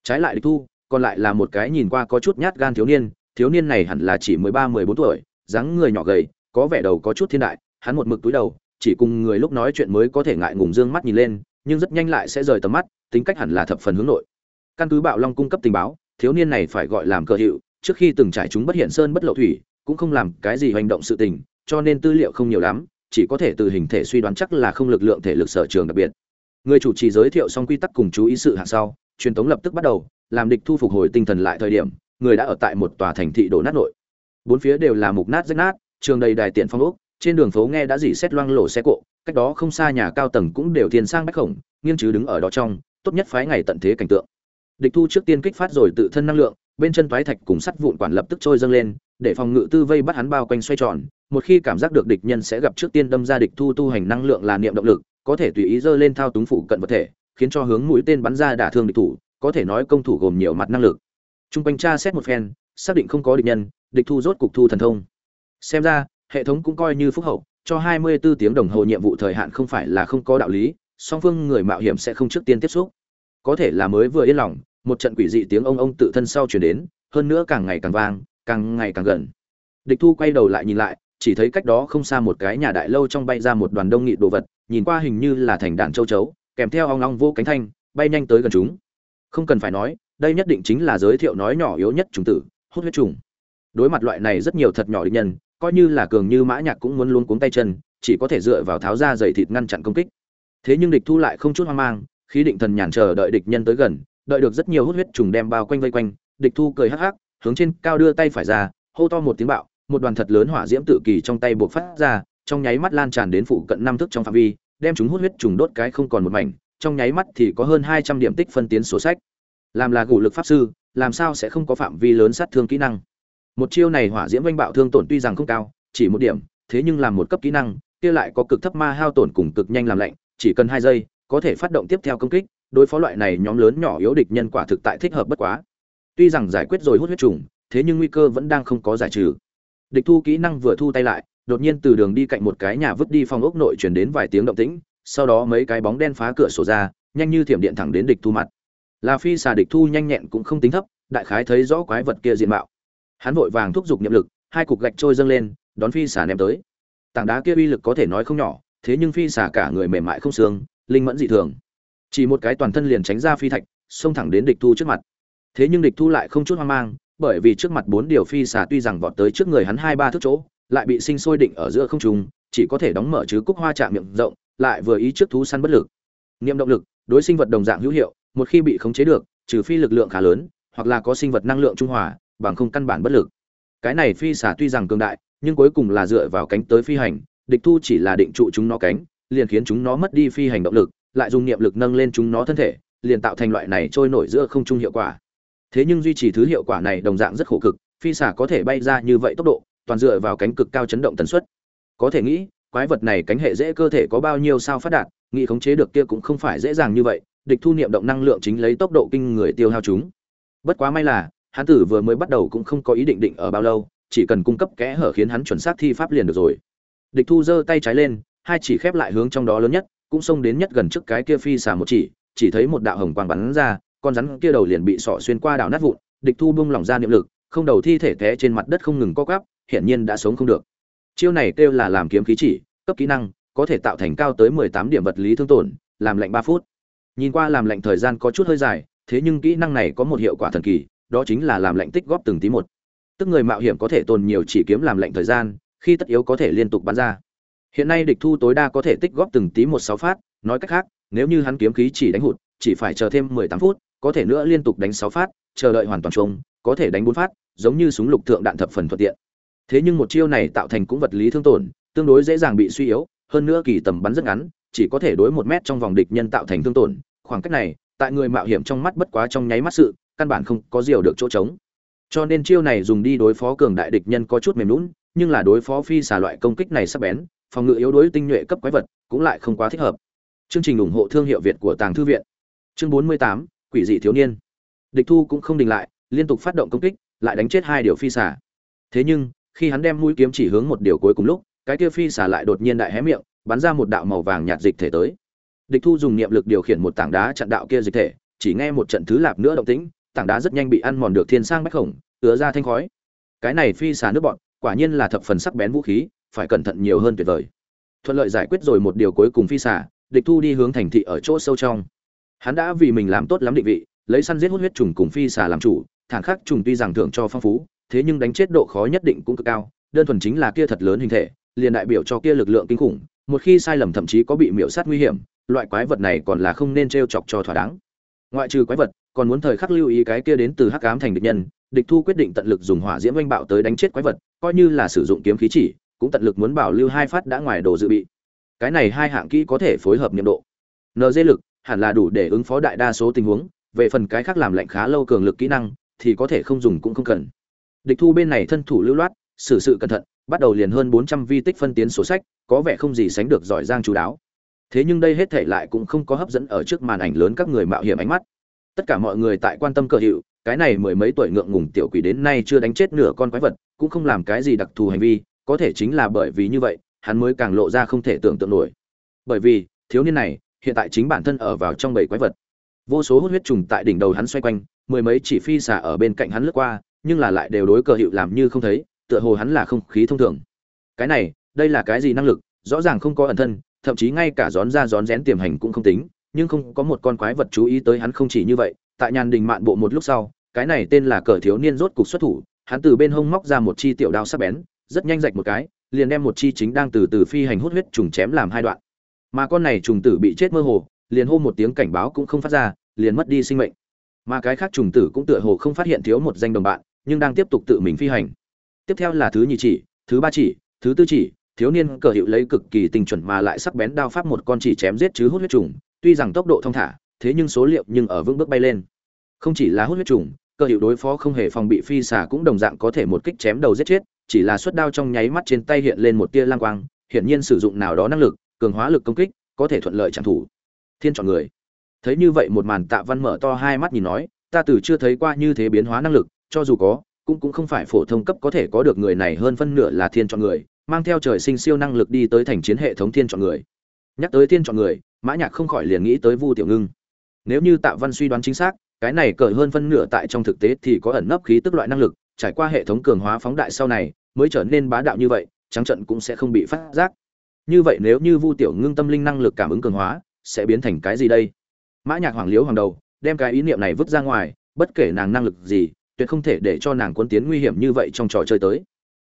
Trái lại địch thu, còn lại là một cái nhìn qua có chút nhát gan thiếu niên thiếu niên này hẳn là chỉ mười ba, mười bốn tuổi, dáng người nhỏ gầy, có vẻ đầu có chút thiên đại, hắn một mực túi đầu, chỉ cùng người lúc nói chuyện mới có thể ngại ngùng dương mắt nhìn lên, nhưng rất nhanh lại sẽ rời tầm mắt, tính cách hẳn là thập phần hướng nội. Căn cứ bạo long cung cấp tình báo, thiếu niên này phải gọi làm cờ hiệu, trước khi từng trải chúng bất hiện sơn bất lộ thủy, cũng không làm cái gì hành động sự tình, cho nên tư liệu không nhiều lắm chỉ có thể từ hình thể suy đoán chắc là không lực lượng thể lực sở trường đặc biệt. Người chủ trì giới thiệu xong quy tắc cùng chú ý sự hạng sau, truyền tống lập tức bắt đầu, làm địch thu phục hồi tinh thần lại thời điểm, người đã ở tại một tòa thành thị đổ nát nội. Bốn phía đều là mục nát rách nát, trường đầy đài tiện phong ốc, trên đường phố nghe đã dỉ xét loang lổ xe cộ, cách đó không xa nhà cao tầng cũng đều thiên sang bách khổng, nghiêng chứ đứng ở đó trong, tốt nhất phái ngày tận thế cảnh tượng. Địch thu trước tiên kích phát rồi tự thân năng lượng, bên chân toái thạch cùng sắt vụn quản lập tức trôi dâng lên, để phòng ngự tư vây bắt hắn bao quanh xoay tròn một khi cảm giác được địch nhân sẽ gặp trước tiên đâm ra địch thu tu hành năng lượng là niệm động lực, có thể tùy ý dơ lên thao túng phụ cận vật thể, khiến cho hướng mũi tên bắn ra đả thương địch thủ, có thể nói công thủ gồm nhiều mặt năng lực. Trung quanh tra xét một phen, xác định không có địch nhân, địch thu rốt cục thu thần thông. Xem ra, hệ thống cũng coi như phúc hậu, cho 24 tiếng đồng hồ nhiệm vụ thời hạn không phải là không có đạo lý, song phương người mạo hiểm sẽ không trước tiên tiếp xúc. Có thể là mới vừa yên lòng, một trận quỷ dị tiếng ông ông tự thân sau chuyển đến, hơn nữa càng ngày càng vang, càng ngày càng gần. Địch thu quay đầu lại nhìn lại chỉ thấy cách đó không xa một cái nhà đại lâu trong bay ra một đoàn đông nghị đồ vật, nhìn qua hình như là thành đàn châu chấu, kèm theo ong ong vô cánh thanh, bay nhanh tới gần chúng. Không cần phải nói, đây nhất định chính là giới thiệu nói nhỏ yếu nhất trùng tử, hút huyết trùng. Đối mặt loại này rất nhiều thật nhỏ định nhân, coi như là cường như mã nhạc cũng muốn luôn cuống tay chân, chỉ có thể dựa vào tháo ra dày thịt ngăn chặn công kích. Thế nhưng địch thu lại không chút hoang mang, khí định thần nhàn chờ đợi địch nhân tới gần, đợi được rất nhiều hút huyết trùng đem bao quanh vây quanh, địch thu cười hắc hắc, hướng trên cao đưa tay phải ra, hô to một tiếng bạo một đoàn thật lớn hỏa diễm tự kỳ trong tay buộc phát ra, trong nháy mắt lan tràn đến phụ cận năm thước trong phạm vi, đem chúng hút huyết trùng đốt cái không còn một mảnh, trong nháy mắt thì có hơn hai trăm điểm tích phân tiến sổ sách. Làm là gủ lực pháp sư, làm sao sẽ không có phạm vi lớn sát thương kỹ năng? Một chiêu này hỏa diễm oanh bạo thương tổn tuy rằng không cao, chỉ một điểm, thế nhưng làm một cấp kỹ năng, kia lại có cực thấp ma hao tổn cùng cực nhanh làm lạnh, chỉ cần hai giây, có thể phát động tiếp theo công kích, đối phó loại này nhóm lớn nhỏ yếu địch nhân quả thực tại thích hợp bất quá. Tuy rằng giải quyết rồi hút huyết trùng, thế nhưng nguy cơ vẫn đang không có giải trừ địch thu kỹ năng vừa thu tay lại, đột nhiên từ đường đi cạnh một cái nhà vứt đi phòng ốc nội chuyển đến vài tiếng động tĩnh, sau đó mấy cái bóng đen phá cửa sổ ra, nhanh như thiểm điện thẳng đến địch thu mặt. Là phi xà địch thu nhanh nhẹn cũng không tính thấp, đại khái thấy rõ quái vật kia diện mạo. Hắn vội vàng thúc giục niệm lực, hai cục gạch trôi dâng lên, đón phi xà ném tới. Tảng đá kia uy lực có thể nói không nhỏ, thế nhưng phi xà cả người mềm mại không xương, linh mẫn dị thường. Chỉ một cái toàn thân liền tránh ra phi thạch, xông thẳng đến địch thu trước mặt. Thế nhưng địch thu lại không chút hoang mang bởi vì trước mặt bốn điều phi xà tuy rằng vọt tới trước người hắn hai ba thước chỗ, lại bị sinh sôi định ở giữa không trung, chỉ có thể đóng mở chứ cúc hoa chạm miệng rộng, lại vừa ý trước thú săn bất lực. Niệm động lực, đối sinh vật đồng dạng hữu hiệu, một khi bị khống chế được, trừ phi lực lượng khá lớn, hoặc là có sinh vật năng lượng trung hòa, bằng không căn bản bất lực. Cái này phi xả tuy rằng cường đại, nhưng cuối cùng là dựa vào cánh tới phi hành, địch thu chỉ là định trụ chúng nó cánh, liền khiến chúng nó mất đi phi hành động lực, lại dùng niệm lực nâng lên chúng nó thân thể, liền tạo thành loại này trôi nổi giữa không trung hiệu quả thế nhưng duy trì thứ hiệu quả này đồng dạng rất khổ cực, phi xả có thể bay ra như vậy tốc độ, toàn dựa vào cánh cực cao chấn động tần suất. Có thể nghĩ, quái vật này cánh hệ dễ cơ thể có bao nhiêu sao phát đạt, nghĩ khống chế được kia cũng không phải dễ dàng như vậy, địch thu niệm động năng lượng chính lấy tốc độ kinh người tiêu hao chúng. Bất quá may là, hắn tử vừa mới bắt đầu cũng không có ý định định ở bao lâu, chỉ cần cung cấp kẽ hở khiến hắn chuẩn xác thi pháp liền được rồi. Địch thu giơ tay trái lên, hai chỉ khép lại hướng trong đó lớn nhất, cũng xông đến nhất gần trước cái kia phi xà một chỉ chỉ thấy một đạo hồng quang bắn ra con rắn kia đầu liền bị sọ xuyên qua đảo nát vụn, địch thu bung lỏng ra niệm lực, không đầu thi thể té trên mặt đất không ngừng co quắp, hiển nhiên đã sống không được. Chiêu này kêu là làm kiếm khí chỉ, cấp kỹ năng, có thể tạo thành cao tới mười tám điểm vật lý thương tổn, làm lạnh ba phút. Nhìn qua làm lạnh thời gian có chút hơi dài, thế nhưng kỹ năng này có một hiệu quả thần kỳ, đó chính là làm lạnh tích góp từng tí một. Tức người mạo hiểm có thể tồn nhiều chỉ kiếm làm lạnh thời gian, khi tất yếu có thể liên tục bắn ra. Hiện nay địch thu tối đa có thể tích góp từng tí một sáu phát, nói cách khác, nếu như hắn kiếm khí chỉ đánh hụt, chỉ phải chờ thêm mười tám phút có thể nữa liên tục đánh sáu phát chờ đợi hoàn toàn trùng, có thể đánh bốn phát giống như súng lục thượng đạn thập phần thuận tiện. Thế nhưng một chiêu này tạo thành cũng vật lý thương tổn tương đối dễ dàng bị suy yếu hơn nữa kỳ tầm bắn rất ngắn chỉ có thể đối một mét trong vòng địch nhân tạo thành thương tổn. Khoảng cách này tại người mạo hiểm trong mắt bất quá trong nháy mắt sự căn bản không có diều được chỗ trống. Cho nên chiêu này dùng đi đối phó cường đại địch nhân có chút mềm lún nhưng là đối phó phi xả loại công kích này sắc bén phòng ngự yếu đối tinh nhuệ cấp quái vật cũng lại không quá thích hợp. Chương trình ủng hộ thương hiệu việt của tàng thư viện. Chương 48, quỷ dị thiếu niên. Địch thu cũng không đình lại, liên tục phát động công kích, lại đánh chết hai điều phi xả thế nhưng, khi hắn đem mũi kiếm chỉ hướng một điều cuối cùng lúc, cái kia phi xả lại đột nhiên đại hé miệng, bắn ra một đạo màu vàng nhạt dịch thể tới. Địch thu dùng niệm lực điều khiển một tảng đá chặn đạo kia dịch thể, chỉ nghe một trận thứ lạp nữa động tĩnh, tảng đá rất nhanh bị ăn mòn được thiên sang bách khổng ứa ra thanh khói. Cái này phi xả nước bọn, quả nhiên là thập phần sắc bén vũ khí, phải cẩn thận nhiều hơn tuyệt vời. Thuận lợi giải quyết rồi một điều cuối cùng phi xả địch thu đi hướng thành thị ở chỗ sâu trong hắn đã vì mình làm tốt lắm định vị, lấy săn giết hút huyết trùng cùng phi xả làm chủ, thản khắc trùng tuy rằng thưởng cho phong phú, thế nhưng đánh chết độ khó nhất định cũng cực cao, đơn thuần chính là kia thật lớn hình thể, liền đại biểu cho kia lực lượng kinh khủng, một khi sai lầm thậm chí có bị miễu sát nguy hiểm, loại quái vật này còn là không nên t chọc cho thỏa đáng. Ngoại trừ quái vật, còn muốn thời khắc lưu ý cái kia đến từ hắc ám thành địch nhân, địch thu quyết định tận lực dùng hỏa diễm oanh bạo tới đánh chết quái vật, coi như là sử dụng kiếm khí chỉ, cũng tận lực muốn bảo lưu hai phát đã ngoài đồ dự bị. Cái này hai hạng kỹ có thể phối hợp nhiệm độ. Nd lực hẳn là đủ để ứng phó đại đa số tình huống, về phần cái khác làm lạnh khá lâu cường lực kỹ năng, thì có thể không dùng cũng không cần. Địch thu bên này thân thủ lưu loát, xử sự cẩn thận, bắt đầu liền hơn bốn trăm vi tích phân tiến sổ sách, có vẻ không gì sánh được giỏi giang chú đáo. Thế nhưng đây hết thể lại cũng không có hấp dẫn ở trước màn ảnh lớn các người mạo hiểm ánh mắt. Tất cả mọi người tại quan tâm cờ hiệu, cái này mười mấy tuổi ngượng ngùng tiểu quỷ đến nay chưa đánh chết nửa con quái vật, cũng không làm cái gì đặc thù hành vi, có thể chính là bởi vì như vậy, hắn mới càng lộ ra không thể tưởng tượng nổi. Bởi vì, thiếu niên này hiện tại chính bản thân ở vào trong bầy quái vật. Vô số hút huyết trùng tại đỉnh đầu hắn xoay quanh, mười mấy chỉ phi xả ở bên cạnh hắn lướt qua, nhưng là lại đều đối cờ hiệu làm như không thấy, tựa hồ hắn là không khí thông thường. Cái này, đây là cái gì năng lực? Rõ ràng không có ẩn thân, thậm chí ngay cả rón ra rón rén tiềm hành cũng không tính, nhưng không có một con quái vật chú ý tới hắn không chỉ như vậy, tại nhàn đình mạn bộ một lúc sau, cái này tên là cờ thiếu niên rốt cục xuất thủ, hắn từ bên hông móc ra một chi tiểu đao sắc bén, rất nhanh rạch một cái, liền đem một chi chính đang từ từ phi hành hút huyết trùng chém làm hai đoạn mà con này trùng tử bị chết mơ hồ, liền hô một tiếng cảnh báo cũng không phát ra, liền mất đi sinh mệnh. Mà cái khác trùng tử cũng tựa hồ không phát hiện thiếu một danh đồng bạn, nhưng đang tiếp tục tự mình phi hành. Tiếp theo là thứ nhì chỉ, thứ ba chỉ, thứ tư chỉ, thiếu niên cờ hiệu lấy cực kỳ tình chuẩn mà lại sắc bén đao pháp một con chỉ chém giết chứ hút huyết trùng, tuy rằng tốc độ thông thả, thế nhưng số liệu nhưng ở vững bước bay lên. Không chỉ là hút huyết trùng cơ hiệu đối phó không hề phòng bị phi xà cũng đồng dạng có thể một kích chém đầu giết chết, chỉ là xuất đao trong nháy mắt trên tay hiện lên một tia lang quang, hiển nhiên sử dụng nào đó năng lực cường hóa lực công kích, có thể thuận lợi chẳng thủ thiên chọn người. Thấy như vậy một màn tạ văn mở to hai mắt nhìn nói, ta từ chưa thấy qua như thế biến hóa năng lực, cho dù có, cũng cũng không phải phổ thông cấp có thể có được người này hơn phân nửa là thiên chọn người, mang theo trời sinh siêu năng lực đi tới thành chiến hệ thống thiên chọn người. Nhắc tới thiên chọn người, mã nhạc không khỏi liền nghĩ tới vu tiểu ngưng. Nếu như tạ văn suy đoán chính xác, cái này cỡ hơn phân nửa tại trong thực tế thì có ẩn nấp khí tức loại năng lực, trải qua hệ thống cường hóa phóng đại sau này, mới trở nên bá đạo như vậy, trắng trận cũng sẽ không bị phát giác như vậy nếu như vu tiểu ngưng tâm linh năng lực cảm ứng cường hóa, sẽ biến thành cái gì đây? Mã nhạc hoàng liếu hoàng đầu, đem cái ý niệm này vứt ra ngoài, bất kể nàng năng lực gì, tuyệt không thể để cho nàng quân tiến nguy hiểm như vậy trong trò chơi tới.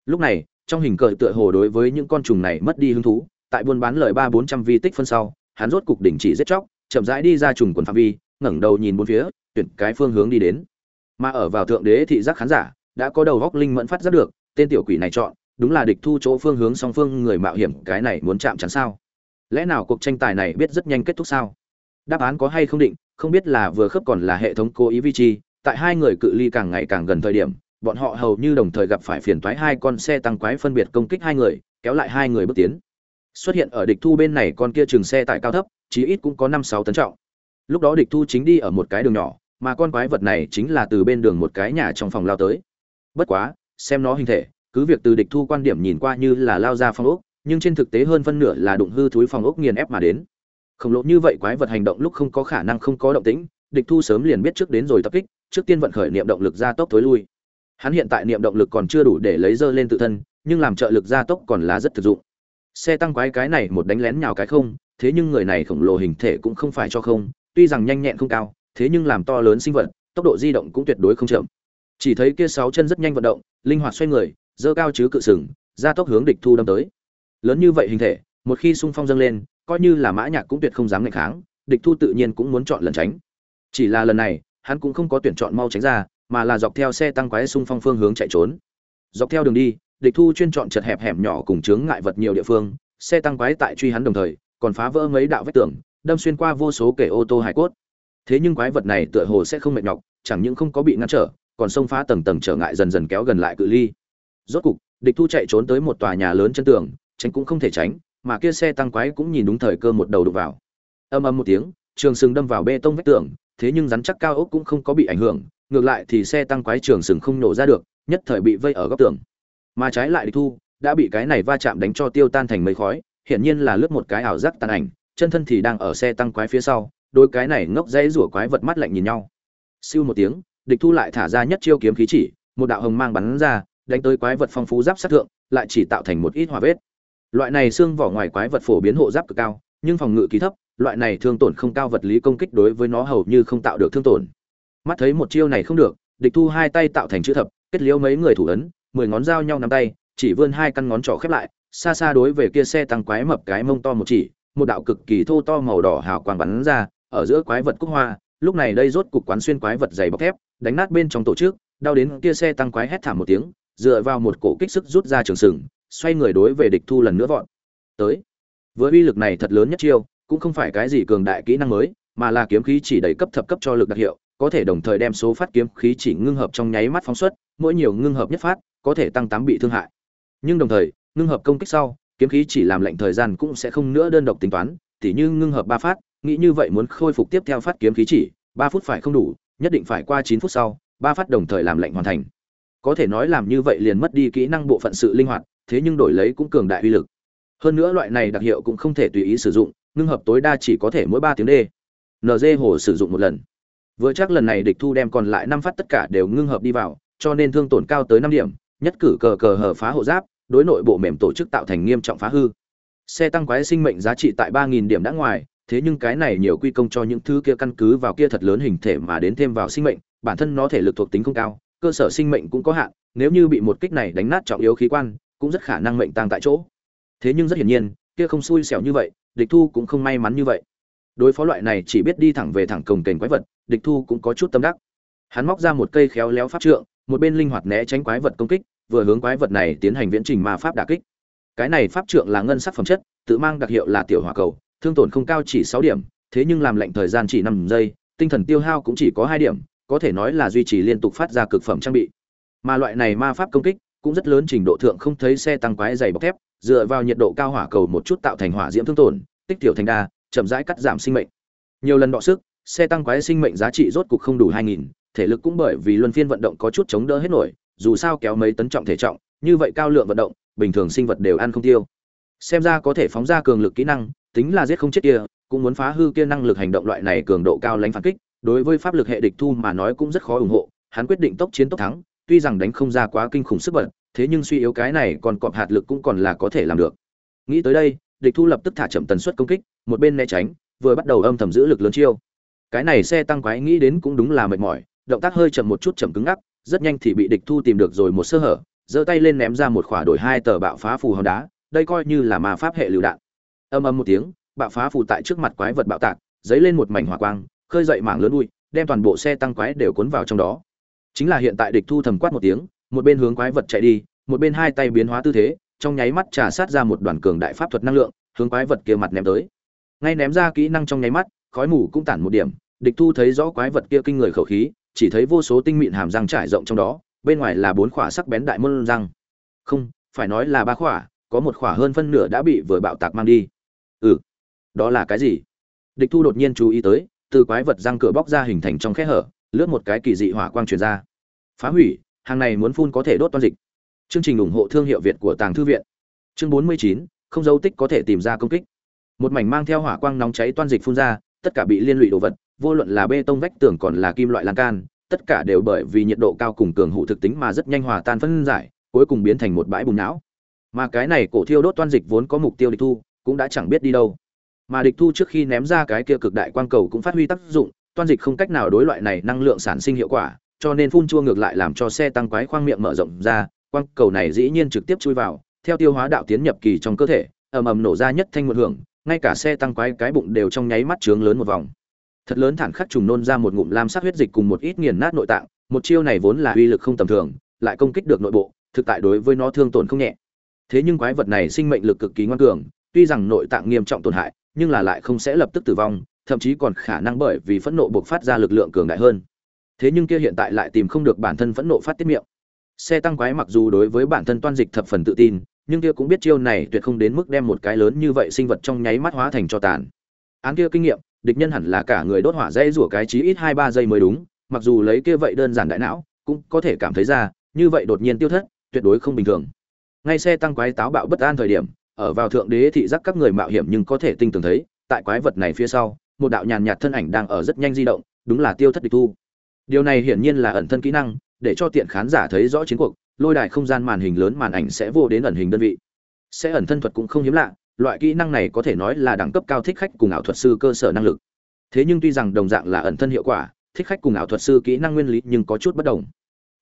Lúc này, trong hình cờ tựa hồ đối với những con trùng này mất đi hứng thú, tại buôn bán lời ba bốn trăm vi tích phân sau, hắn rốt cục đình chỉ giết chóc, chậm rãi đi ra trùng quần phạm vi, ngẩng đầu nhìn bốn phía, tuyển cái phương hướng đi đến. Mà ở vào thượng đế thị giác khán giả, đã có đầu góc linh mẫn phát giác được, tên tiểu quỷ này chọn đúng là địch thu chỗ phương hướng song phương người mạo hiểm, cái này muốn chạm chắn sao? Lẽ nào cuộc tranh tài này biết rất nhanh kết thúc sao? Đáp án có hay không định, không biết là vừa khớp còn là hệ thống cố ý vi chi tại hai người cự ly càng ngày càng gần thời điểm, bọn họ hầu như đồng thời gặp phải phiền toái hai con xe tăng quái phân biệt công kích hai người, kéo lại hai người bước tiến. Xuất hiện ở địch thu bên này con kia trường xe tại cao thấp, chí ít cũng có năm sáu tấn trọng. Lúc đó địch thu chính đi ở một cái đường nhỏ, mà con quái vật này chính là từ bên đường một cái nhà trong phòng lao tới. Bất quá, xem nó hình thể cứ việc từ địch thu quan điểm nhìn qua như là lao ra phong ốc, nhưng trên thực tế hơn phân nửa là đụng hư thúi phong ốc nghiền ép mà đến. Khổng lồ như vậy quái vật hành động lúc không có khả năng không có động tĩnh, địch thu sớm liền biết trước đến rồi tập kích, trước tiên vận khởi niệm động lực gia tốc thối lui. Hắn hiện tại niệm động lực còn chưa đủ để lấy dơ lên tự thân, nhưng làm trợ lực gia tốc còn là rất thực dụng. Xe tăng quái cái này một đánh lén nhào cái không, thế nhưng người này khổng lồ hình thể cũng không phải cho không, tuy rằng nhanh nhẹn không cao, thế nhưng làm to lớn sinh vật, tốc độ di động cũng tuyệt đối không chậm. Chỉ thấy kia sáu chân rất nhanh vận động, linh hoạt xoay người dơ cao chứ cự sừng, gia tốc hướng địch thu đâm tới. Lớn như vậy hình thể, một khi xung phong dâng lên, coi như là mã nhạc cũng tuyệt không dám nghịch kháng, địch thu tự nhiên cũng muốn chọn lần tránh. Chỉ là lần này, hắn cũng không có tuyển chọn mau tránh ra, mà là dọc theo xe tăng quái xung phong phương hướng chạy trốn. Dọc theo đường đi, địch thu chuyên chọn chật hẹp hẻm nhỏ cùng chướng ngại vật nhiều địa phương, xe tăng quái tại truy hắn đồng thời, còn phá vỡ mấy đạo vách tường, đâm xuyên qua vô số kẻ ô tô hải cốt. Thế nhưng quái vật này tựa hồ sẽ không mệt nhọc, chẳng những không có bị ngăn trở, còn xông phá tầng tầng trở ngại dần dần kéo gần lại cự ly rốt cục, địch thu chạy trốn tới một tòa nhà lớn chân tường, tránh cũng không thể tránh, mà kia xe tăng quái cũng nhìn đúng thời cơ một đầu đục vào. Âm âm một tiếng, trường sừng đâm vào bê tông vách tường, thế nhưng rắn chắc cao ốc cũng không có bị ảnh hưởng, ngược lại thì xe tăng quái trường sừng không nổ ra được, nhất thời bị vây ở góc tường. Mà trái lại địch thu, đã bị cái này va chạm đánh cho tiêu tan thành mây khói, hiển nhiên là lướt một cái ảo giác tàn ảnh, chân thân thì đang ở xe tăng quái phía sau, đôi cái này ngốc dãy rủa quái vật mắt lạnh nhìn nhau. Siêu một tiếng, địch thu lại thả ra nhất chiêu kiếm khí chỉ, một đạo hồng mang bắn ra đánh tới quái vật phong phú giáp sát thượng, lại chỉ tạo thành một ít hỏa vết. Loại này xương vỏ ngoài quái vật phổ biến hộ giáp cực cao, nhưng phòng ngự kỳ thấp, loại này thương tổn không cao vật lý công kích đối với nó hầu như không tạo được thương tổn. Mắt thấy một chiêu này không được, địch thu hai tay tạo thành chữ thập, kết liễu mấy người thủ ấn, mười ngón dao nhau nắm tay, chỉ vươn hai căn ngón trỏ khép lại, xa xa đối về kia xe tăng quái mập cái mông to một chỉ, một đạo cực kỳ thô to màu đỏ hào quang bắn ra, ở giữa quái vật cúc hoa, lúc này đây rốt cục quán xuyên quái vật dày bọc thép, đánh nát bên trong tổ chức, đau đến kia xe tăng quái hét thảm một tiếng dựa vào một cổ kích sức rút ra trường sừng, xoay người đối về địch thu lần nữa vọt. Tới. Với uy lực này thật lớn nhất chiêu, cũng không phải cái gì cường đại kỹ năng mới, mà là kiếm khí chỉ đầy cấp thập cấp cho lực đặc hiệu, có thể đồng thời đem số phát kiếm khí chỉ ngưng hợp trong nháy mắt phóng xuất, mỗi nhiều ngưng hợp nhất phát, có thể tăng tám bị thương hại. Nhưng đồng thời, ngưng hợp công kích sau, kiếm khí chỉ làm lệnh thời gian cũng sẽ không nữa đơn độc tính toán, tỉ như ngưng hợp ba phát, nghĩ như vậy muốn khôi phục tiếp theo phát kiếm khí chỉ, ba phút phải không đủ, nhất định phải qua chín phút sau, ba phát đồng thời làm lệnh hoàn thành có thể nói làm như vậy liền mất đi kỹ năng bộ phận sự linh hoạt, thế nhưng đổi lấy cũng cường đại uy lực. Hơn nữa loại này đặc hiệu cũng không thể tùy ý sử dụng, ngưng hợp tối đa chỉ có thể mỗi ba tiếng đê. Nd hồ sử dụng một lần. Vừa chắc lần này địch thu đem còn lại năm phát tất cả đều ngưng hợp đi vào, cho nên thương tổn cao tới năm điểm, nhất cử cờ cờ hở phá hộ giáp, đối nội bộ mềm tổ chức tạo thành nghiêm trọng phá hư. Xe tăng quái sinh mệnh giá trị tại ba nghìn điểm đã ngoài, thế nhưng cái này nhiều quy công cho những thứ kia căn cứ vào kia thật lớn hình thể mà đến thêm vào sinh mệnh, bản thân nó thể lực thuộc tính không cao cơ sở sinh mệnh cũng có hạn, nếu như bị một kích này đánh nát trọng yếu khí quan, cũng rất khả năng mệnh tăng tại chỗ. Thế nhưng rất hiển nhiên, kia không xui xẻo như vậy, địch thu cũng không may mắn như vậy. Đối phó loại này chỉ biết đi thẳng về thẳng cồng kềnh quái vật, địch thu cũng có chút tâm đắc. Hắn móc ra một cây khéo léo pháp trượng, một bên linh hoạt né tránh quái vật công kích, vừa hướng quái vật này tiến hành viễn trình ma pháp đả kích. Cái này pháp trượng là ngân sắc phẩm chất, tự mang đặc hiệu là tiểu hỏa cầu, thương tổn không cao chỉ sáu điểm, thế nhưng làm lệnh thời gian chỉ năm giây, tinh thần tiêu hao cũng chỉ có hai điểm có thể nói là duy trì liên tục phát ra cực phẩm trang bị. Mà loại này ma pháp công kích cũng rất lớn trình độ thượng không thấy xe tăng quái dày bọc thép, dựa vào nhiệt độ cao hỏa cầu một chút tạo thành hỏa diễm thương tổn, tích tiểu thành đa, chậm rãi cắt giảm sinh mệnh. Nhiều lần đọ sức, xe tăng quái sinh mệnh giá trị rốt cục không đủ hai nghìn, thể lực cũng bởi vì luân phiên vận động có chút chống đỡ hết nổi, dù sao kéo mấy tấn trọng thể trọng, như vậy cao lượng vận động, bình thường sinh vật đều ăn không tiêu. Xem ra có thể phóng ra cường lực kỹ năng, tính là giết không chết kia, cũng muốn phá hư kia năng lực hành động loại này cường độ cao lánh phản kích đối với pháp lực hệ địch thu mà nói cũng rất khó ủng hộ, hắn quyết định tốc chiến tốc thắng, tuy rằng đánh không ra quá kinh khủng sức bật, thế nhưng suy yếu cái này còn cọp hạt lực cũng còn là có thể làm được. Nghĩ tới đây, địch thu lập tức thả chậm tần suất công kích, một bên né tránh, vừa bắt đầu âm thầm giữ lực lớn chiêu. Cái này xe tăng quái nghĩ đến cũng đúng là mệt mỏi, động tác hơi chậm một chút chậm cứng ngắc, rất nhanh thì bị địch thu tìm được rồi một sơ hở, giơ tay lên ném ra một khỏa đổi hai tờ bạo phá phù hòn đá, đây coi như là ma pháp hệ lựu đạn. Âm âm một tiếng, bạo phá phù tại trước mặt quái vật bạo tạc, dấy lên một mảnh hỏa quang khơi dậy mảng lớn bụi, đem toàn bộ xe tăng quái đều cuốn vào trong đó. Chính là hiện tại địch thu thầm quát một tiếng, một bên hướng quái vật chạy đi, một bên hai tay biến hóa tư thế, trong nháy mắt trà sát ra một đoàn cường đại pháp thuật năng lượng, hướng quái vật kia mặt ném tới. Ngay ném ra kỹ năng trong nháy mắt, khói mù cũng tản một điểm, địch thu thấy rõ quái vật kia kinh người khẩu khí, chỉ thấy vô số tinh mịn hàm răng trải rộng trong đó, bên ngoài là bốn khỏa sắc bén đại môn răng. Không, phải nói là ba khỏa, có một khỏa hơn phân nửa đã bị vừa bạo tạc mang đi. Ừ đó là cái gì? Địch thu đột nhiên chú ý tới từ quái vật răng cửa bóc ra hình thành trong khe hở, lướt một cái kỳ dị hỏa quang truyền ra. Phá hủy, hàng này muốn phun có thể đốt toan dịch. Chương trình ủng hộ thương hiệu việt của tàng thư viện. Chương bốn mươi chín, không dấu tích có thể tìm ra công kích. Một mảnh mang theo hỏa quang nóng cháy toan dịch phun ra, tất cả bị liên lụy đồ vật, vô luận là bê tông vách tường còn là kim loại lan can, tất cả đều bởi vì nhiệt độ cao cùng cường hụ thực tính mà rất nhanh hòa tan phân giải, cuối cùng biến thành một bãi bùn não. Mà cái này cổ thiêu đốt toan dịch vốn có mục tiêu địch thu, cũng đã chẳng biết đi đâu mà địch thu trước khi ném ra cái kia cực đại quang cầu cũng phát huy tác dụng, toan dịch không cách nào đối loại này năng lượng sản sinh hiệu quả, cho nên phun chua ngược lại làm cho xe tăng quái khoang miệng mở rộng ra, quang cầu này dĩ nhiên trực tiếp chui vào, theo tiêu hóa đạo tiến nhập kỳ trong cơ thể, ầm ầm nổ ra nhất thanh một hưởng, ngay cả xe tăng quái cái bụng đều trong nháy mắt trướng lớn một vòng. Thật lớn thản khắc trùng nôn ra một ngụm lam sắc huyết dịch cùng một ít nghiền nát nội tạng, một chiêu này vốn là uy lực không tầm thường, lại công kích được nội bộ, thực tại đối với nó thương tổn không nhẹ. Thế nhưng quái vật này sinh mệnh lực cực kỳ ngoan cường, tuy rằng nội tạng nghiêm trọng tổn hại nhưng là lại không sẽ lập tức tử vong, thậm chí còn khả năng bởi vì phẫn nộ buộc phát ra lực lượng cường đại hơn. Thế nhưng kia hiện tại lại tìm không được bản thân phẫn nộ phát tiết miệng. Xe tăng quái mặc dù đối với bản thân toan dịch thập phần tự tin, nhưng kia cũng biết chiêu này tuyệt không đến mức đem một cái lớn như vậy sinh vật trong nháy mắt hóa thành cho tàn. Án kia kinh nghiệm, địch nhân hẳn là cả người đốt hỏa dây rủa cái chí ít hai ba giây mới đúng, mặc dù lấy kia vậy đơn giản đại não, cũng có thể cảm thấy ra, như vậy đột nhiên tiêu thất, tuyệt đối không bình thường. Ngay xe tăng quái táo bạo bất an thời điểm ở vào thượng đế thị giác các người mạo hiểm nhưng có thể tinh tường thấy, tại quái vật này phía sau, một đạo nhàn nhạt thân ảnh đang ở rất nhanh di động, đúng là tiêu thất địch thu. Điều này hiển nhiên là ẩn thân kỹ năng, để cho tiện khán giả thấy rõ chiến cuộc, lôi đài không gian màn hình lớn màn ảnh sẽ vô đến ẩn hình đơn vị. Sẽ ẩn thân thuật cũng không hiếm lạ, loại kỹ năng này có thể nói là đẳng cấp cao thích khách cùng ảo thuật sư cơ sở năng lực. Thế nhưng tuy rằng đồng dạng là ẩn thân hiệu quả, thích khách cùng ảo thuật sư kỹ năng nguyên lý nhưng có chút bất đồng.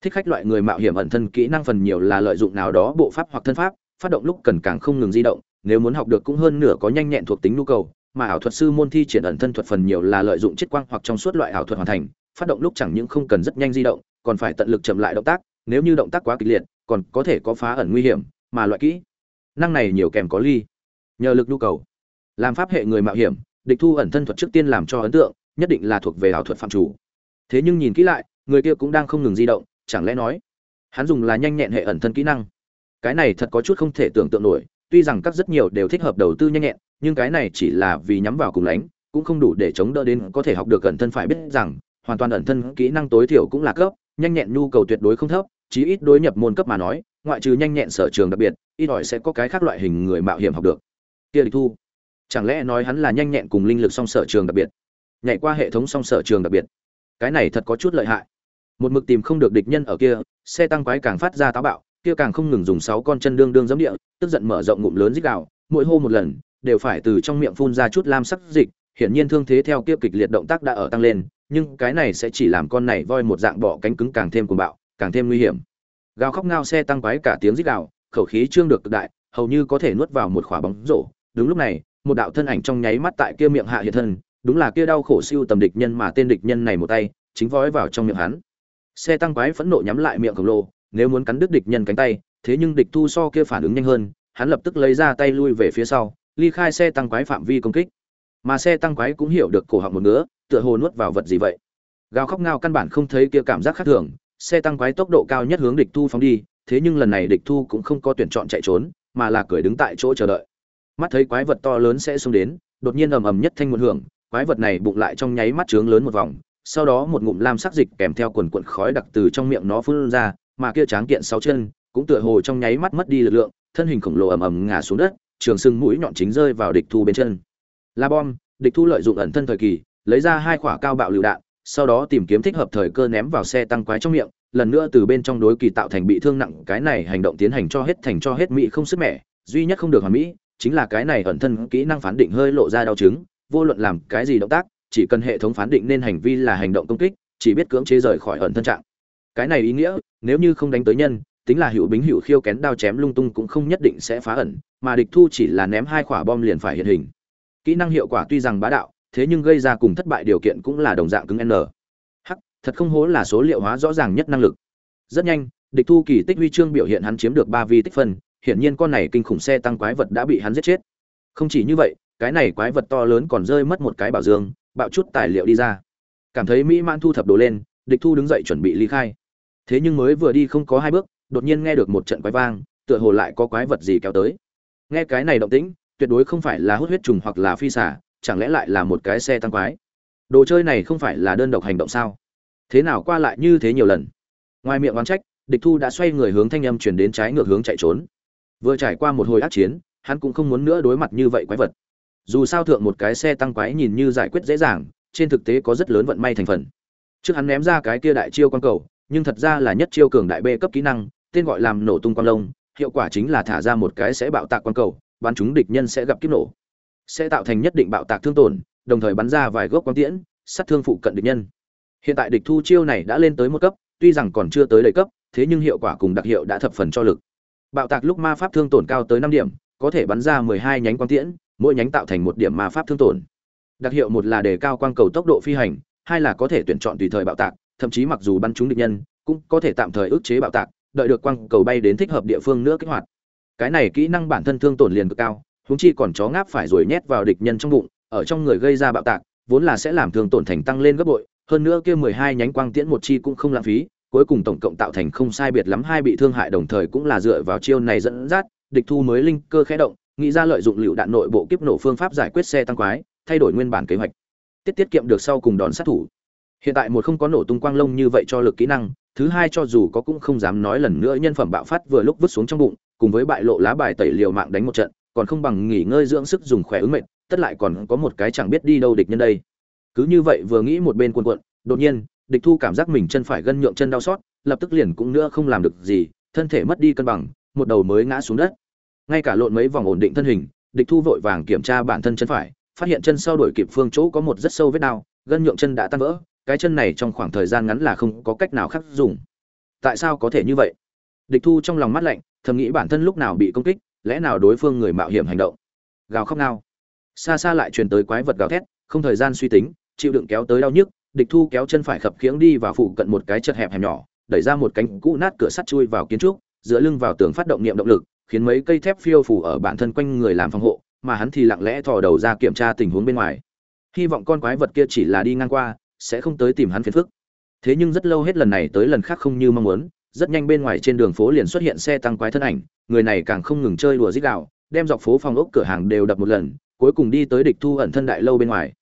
Thích khách loại người mạo hiểm ẩn thân kỹ năng phần nhiều là lợi dụng nào đó bộ pháp hoặc thân pháp phát động lúc cần càng không ngừng di động, nếu muốn học được cũng hơn nửa có nhanh nhẹn thuộc tính nhu cầu, mà ảo thuật sư môn thi triển ẩn thân thuật phần nhiều là lợi dụng chiết quang hoặc trong suốt loại ảo thuật hoàn thành, phát động lúc chẳng những không cần rất nhanh di động, còn phải tận lực chậm lại động tác, nếu như động tác quá kịch liệt, còn có thể có phá ẩn nguy hiểm, mà loại kỹ năng này nhiều kèm có ly. Nhờ lực nhu cầu, làm pháp hệ người mạo hiểm, địch thu ẩn thân thuật trước tiên làm cho ấn tượng, nhất định là thuộc về ảo thuật phạm chủ. Thế nhưng nhìn kỹ lại, người kia cũng đang không ngừng di động, chẳng lẽ nói, hắn dùng là nhanh nhẹn hệ ẩn thân kỹ năng? Cái này thật có chút không thể tưởng tượng nổi, tuy rằng các rất nhiều đều thích hợp đầu tư nhanh nhẹn, nhưng cái này chỉ là vì nhắm vào cùng lánh, cũng không đủ để chống đỡ đến có thể học được ẩn thân phải biết rằng, hoàn toàn ẩn thân kỹ năng tối thiểu cũng là cấp, nhanh nhẹn nhu cầu tuyệt đối không thấp, chí ít đối nhập môn cấp mà nói, ngoại trừ nhanh nhẹn sở trường đặc biệt, ít ỏi sẽ có cái khác loại hình người mạo hiểm học được. Kia địch thu, chẳng lẽ nói hắn là nhanh nhẹn cùng linh lực song sở trường đặc biệt? Nhảy qua hệ thống song sở trường đặc biệt. Cái này thật có chút lợi hại. Một mực tìm không được địch nhân ở kia, xe tăng quái càng phát ra táo bạo kia càng không ngừng dùng sáu con chân đương đương giẫm địa tức giận mở rộng ngụm lớn dích gào, mỗi hô một lần đều phải từ trong miệng phun ra chút lam sắc dịch hiển nhiên thương thế theo kia kịch liệt động tác đã ở tăng lên nhưng cái này sẽ chỉ làm con này voi một dạng bỏ cánh cứng càng thêm cuồng bạo càng thêm nguy hiểm. Gào khóc ngao xe tăng quái cả tiếng rít gào khẩu khí trương được cực đại hầu như có thể nuốt vào một khỏa bóng rổ. Đúng lúc này một đạo thân ảnh trong nháy mắt tại kia miệng hạ hiện thân đúng là kia đau khổ siêu tầm địch nhân mà tên địch nhân này một tay chính vói vào trong miệng hắn. Xe tăng quái phẫn nộ nhắm lại miệng khổng lồ nếu muốn cắn đứt địch nhân cánh tay thế nhưng địch thu so kia phản ứng nhanh hơn hắn lập tức lấy ra tay lui về phía sau ly khai xe tăng quái phạm vi công kích. Mà xe tăng quái cũng hiểu được cổ họng một nữa, tựa hồ nuốt vào vật gì vậy. Gào khóc ngao căn bản không thấy kia cảm giác khác thường xe tăng quái tốc độ cao nhất hướng địch thu phóng đi thế nhưng lần này địch thu cũng không có tuyển chọn chạy trốn mà là cười đứng tại chỗ chờ đợi. Mắt thấy quái vật to lớn sẽ xuống đến đột nhiên ầm ầm nhất thanh một hưởng quái vật này bụng lại trong nháy mắt trướng lớn một vòng sau đó một ngụm lam sắc dịch kèm theo quần quần khói đặc từ trong miệng nó phun ra mà kia tráng kiện sáu chân cũng tựa hồ trong nháy mắt mất đi lực lượng, thân hình khổng lồ ầm ầm ngã xuống đất, trường sưng mũi nhọn chính rơi vào địch thu bên chân. La bom, địch thu lợi dụng ẩn thân thời kỳ, lấy ra hai quả cao bạo lựu đạn, sau đó tìm kiếm thích hợp thời cơ ném vào xe tăng quái trong miệng, lần nữa từ bên trong đối kỳ tạo thành bị thương nặng, cái này hành động tiến hành cho hết thành cho hết mỹ không sức mẻ, duy nhất không được hoàn mỹ, chính là cái này ẩn thân kỹ năng phán định hơi lộ ra đau chứng, vô luận làm cái gì động tác, chỉ cần hệ thống phán định nên hành vi là hành động công kích, chỉ biết cưỡng chế rời khỏi ẩn thân trạng cái này ý nghĩa, nếu như không đánh tới nhân, tính là hữu bính hữu khiêu kén đao chém lung tung cũng không nhất định sẽ phá ẩn, mà địch thu chỉ là ném hai quả bom liền phải hiện hình. Kỹ năng hiệu quả tuy rằng bá đạo, thế nhưng gây ra cùng thất bại điều kiện cũng là đồng dạng cứng n. Hắc, thật không hố là số liệu hóa rõ ràng nhất năng lực. Rất nhanh, địch thu kỳ tích huy chương biểu hiện hắn chiếm được ba vi tích phân, hiển nhiên con này kinh khủng xe tăng quái vật đã bị hắn giết chết. Không chỉ như vậy, cái này quái vật to lớn còn rơi mất một cái bảo dương, bạo chút tài liệu đi ra. Cảm thấy mỹ man thu thập đồ lên, địch thu đứng dậy chuẩn bị ly khai thế nhưng mới vừa đi không có hai bước, đột nhiên nghe được một trận quái vang, tựa hồ lại có quái vật gì kéo tới. Nghe cái này động tĩnh, tuyệt đối không phải là hút huyết trùng hoặc là phi xả chẳng lẽ lại là một cái xe tăng quái? Đồ chơi này không phải là đơn độc hành động sao? Thế nào qua lại như thế nhiều lần? Ngoài miệng oán trách, địch thu đã xoay người hướng thanh âm chuyển đến trái ngược hướng chạy trốn. Vừa trải qua một hồi ác chiến, hắn cũng không muốn nữa đối mặt như vậy quái vật. Dù sao thượng một cái xe tăng quái nhìn như giải quyết dễ dàng, trên thực tế có rất lớn vận may thành phần. Trước hắn ném ra cái kia đại chiêu quan cầu nhưng thật ra là nhất chiêu cường đại b cấp kỹ năng, tên gọi làm nổ tung quang lông, hiệu quả chính là thả ra một cái sẽ bạo tạc quang cầu, bắn chúng địch nhân sẽ gặp kiếp nổ. Sẽ tạo thành nhất định bạo tạc thương tổn, đồng thời bắn ra vài gốc quang tiễn, sát thương phụ cận địch nhân. Hiện tại địch thu chiêu này đã lên tới một cấp, tuy rằng còn chưa tới đầy cấp, thế nhưng hiệu quả cùng đặc hiệu đã thập phần cho lực. Bạo tạc lúc ma pháp thương tổn cao tới năm điểm, có thể bắn ra mười hai nhánh quang tiễn, mỗi nhánh tạo thành một điểm ma pháp thương tổn. Đặc hiệu một là đề cao quang cầu tốc độ phi hành, hai là có thể tuyển chọn tùy thời bạo tạc thậm chí mặc dù bắn trúng địch nhân, cũng có thể tạm thời ức chế bạo tạc, đợi được quang cầu bay đến thích hợp địa phương nữa kích hoạt. Cái này kỹ năng bản thân thương tổn liền cực cao, huống chi còn chó ngáp phải rồi nhét vào địch nhân trong bụng, ở trong người gây ra bạo tạc, vốn là sẽ làm thương tổn thành tăng lên gấp bội, hơn nữa kia mười hai nhánh quang tiễn một chi cũng không lãng phí, cuối cùng tổng cộng tạo thành không sai biệt lắm hai bị thương hại đồng thời cũng là dựa vào chiêu này dẫn dắt, địch thu mới linh cơ khẽ động, nghĩ ra lợi dụng lưu đạn nội bộ kiếp nổ phương pháp giải quyết xe tăng quái, thay đổi nguyên bản kế hoạch. Tiết tiết kiệm được sau cùng đòn sát thủ hiện tại một không có nổ tung quang lông như vậy cho lực kỹ năng, thứ hai cho dù có cũng không dám nói lần nữa nhân phẩm bạo phát vừa lúc vứt xuống trong bụng, cùng với bại lộ lá bài tẩy liều mạng đánh một trận, còn không bằng nghỉ ngơi dưỡng sức dùng khỏe ứng mệnh, tất lại còn có một cái chẳng biết đi đâu địch nhân đây. Cứ như vậy vừa nghĩ một bên cuộn cuộn, đột nhiên, địch thu cảm giác mình chân phải gân nhượng chân đau xót, lập tức liền cũng nữa không làm được gì, thân thể mất đi cân bằng, một đầu mới ngã xuống đất. Ngay cả lộn mấy vòng ổn định thân hình, địch thu vội vàng kiểm tra bản thân chân phải, phát hiện chân sau đổi kịp phương chỗ có một rất sâu vết đau, gân nhượng chân đã tan vỡ cái chân này trong khoảng thời gian ngắn là không có cách nào khác dùng. Tại sao có thể như vậy? Địch thu trong lòng mắt lạnh, thầm nghĩ bản thân lúc nào bị công kích, lẽ nào đối phương người mạo hiểm hành động? Gào khóc nào xa xa lại truyền tới quái vật gào thét, không thời gian suy tính, chịu đựng kéo tới đau nhức, địch thu kéo chân phải khập khiễng đi vào phụ cận một cái chật hẹp hẹp nhỏ, đẩy ra một cánh cũ nát cửa sắt chui vào kiến trúc dựa lưng vào tường phát động niệm động lực, khiến mấy cây thép phiêu phủ ở bản thân quanh người làm phòng hộ, mà hắn thì lặng lẽ thò đầu ra kiểm tra tình huống bên ngoài. Hy vọng con quái vật kia chỉ là đi ngang qua sẽ không tới tìm hắn phiền phức. Thế nhưng rất lâu hết lần này tới lần khác không như mong muốn, rất nhanh bên ngoài trên đường phố liền xuất hiện xe tăng quái thân ảnh, người này càng không ngừng chơi đùa dích đạo đem dọc phố phòng ốc cửa hàng đều đập một lần, cuối cùng đi tới địch thu ẩn thân đại lâu bên ngoài.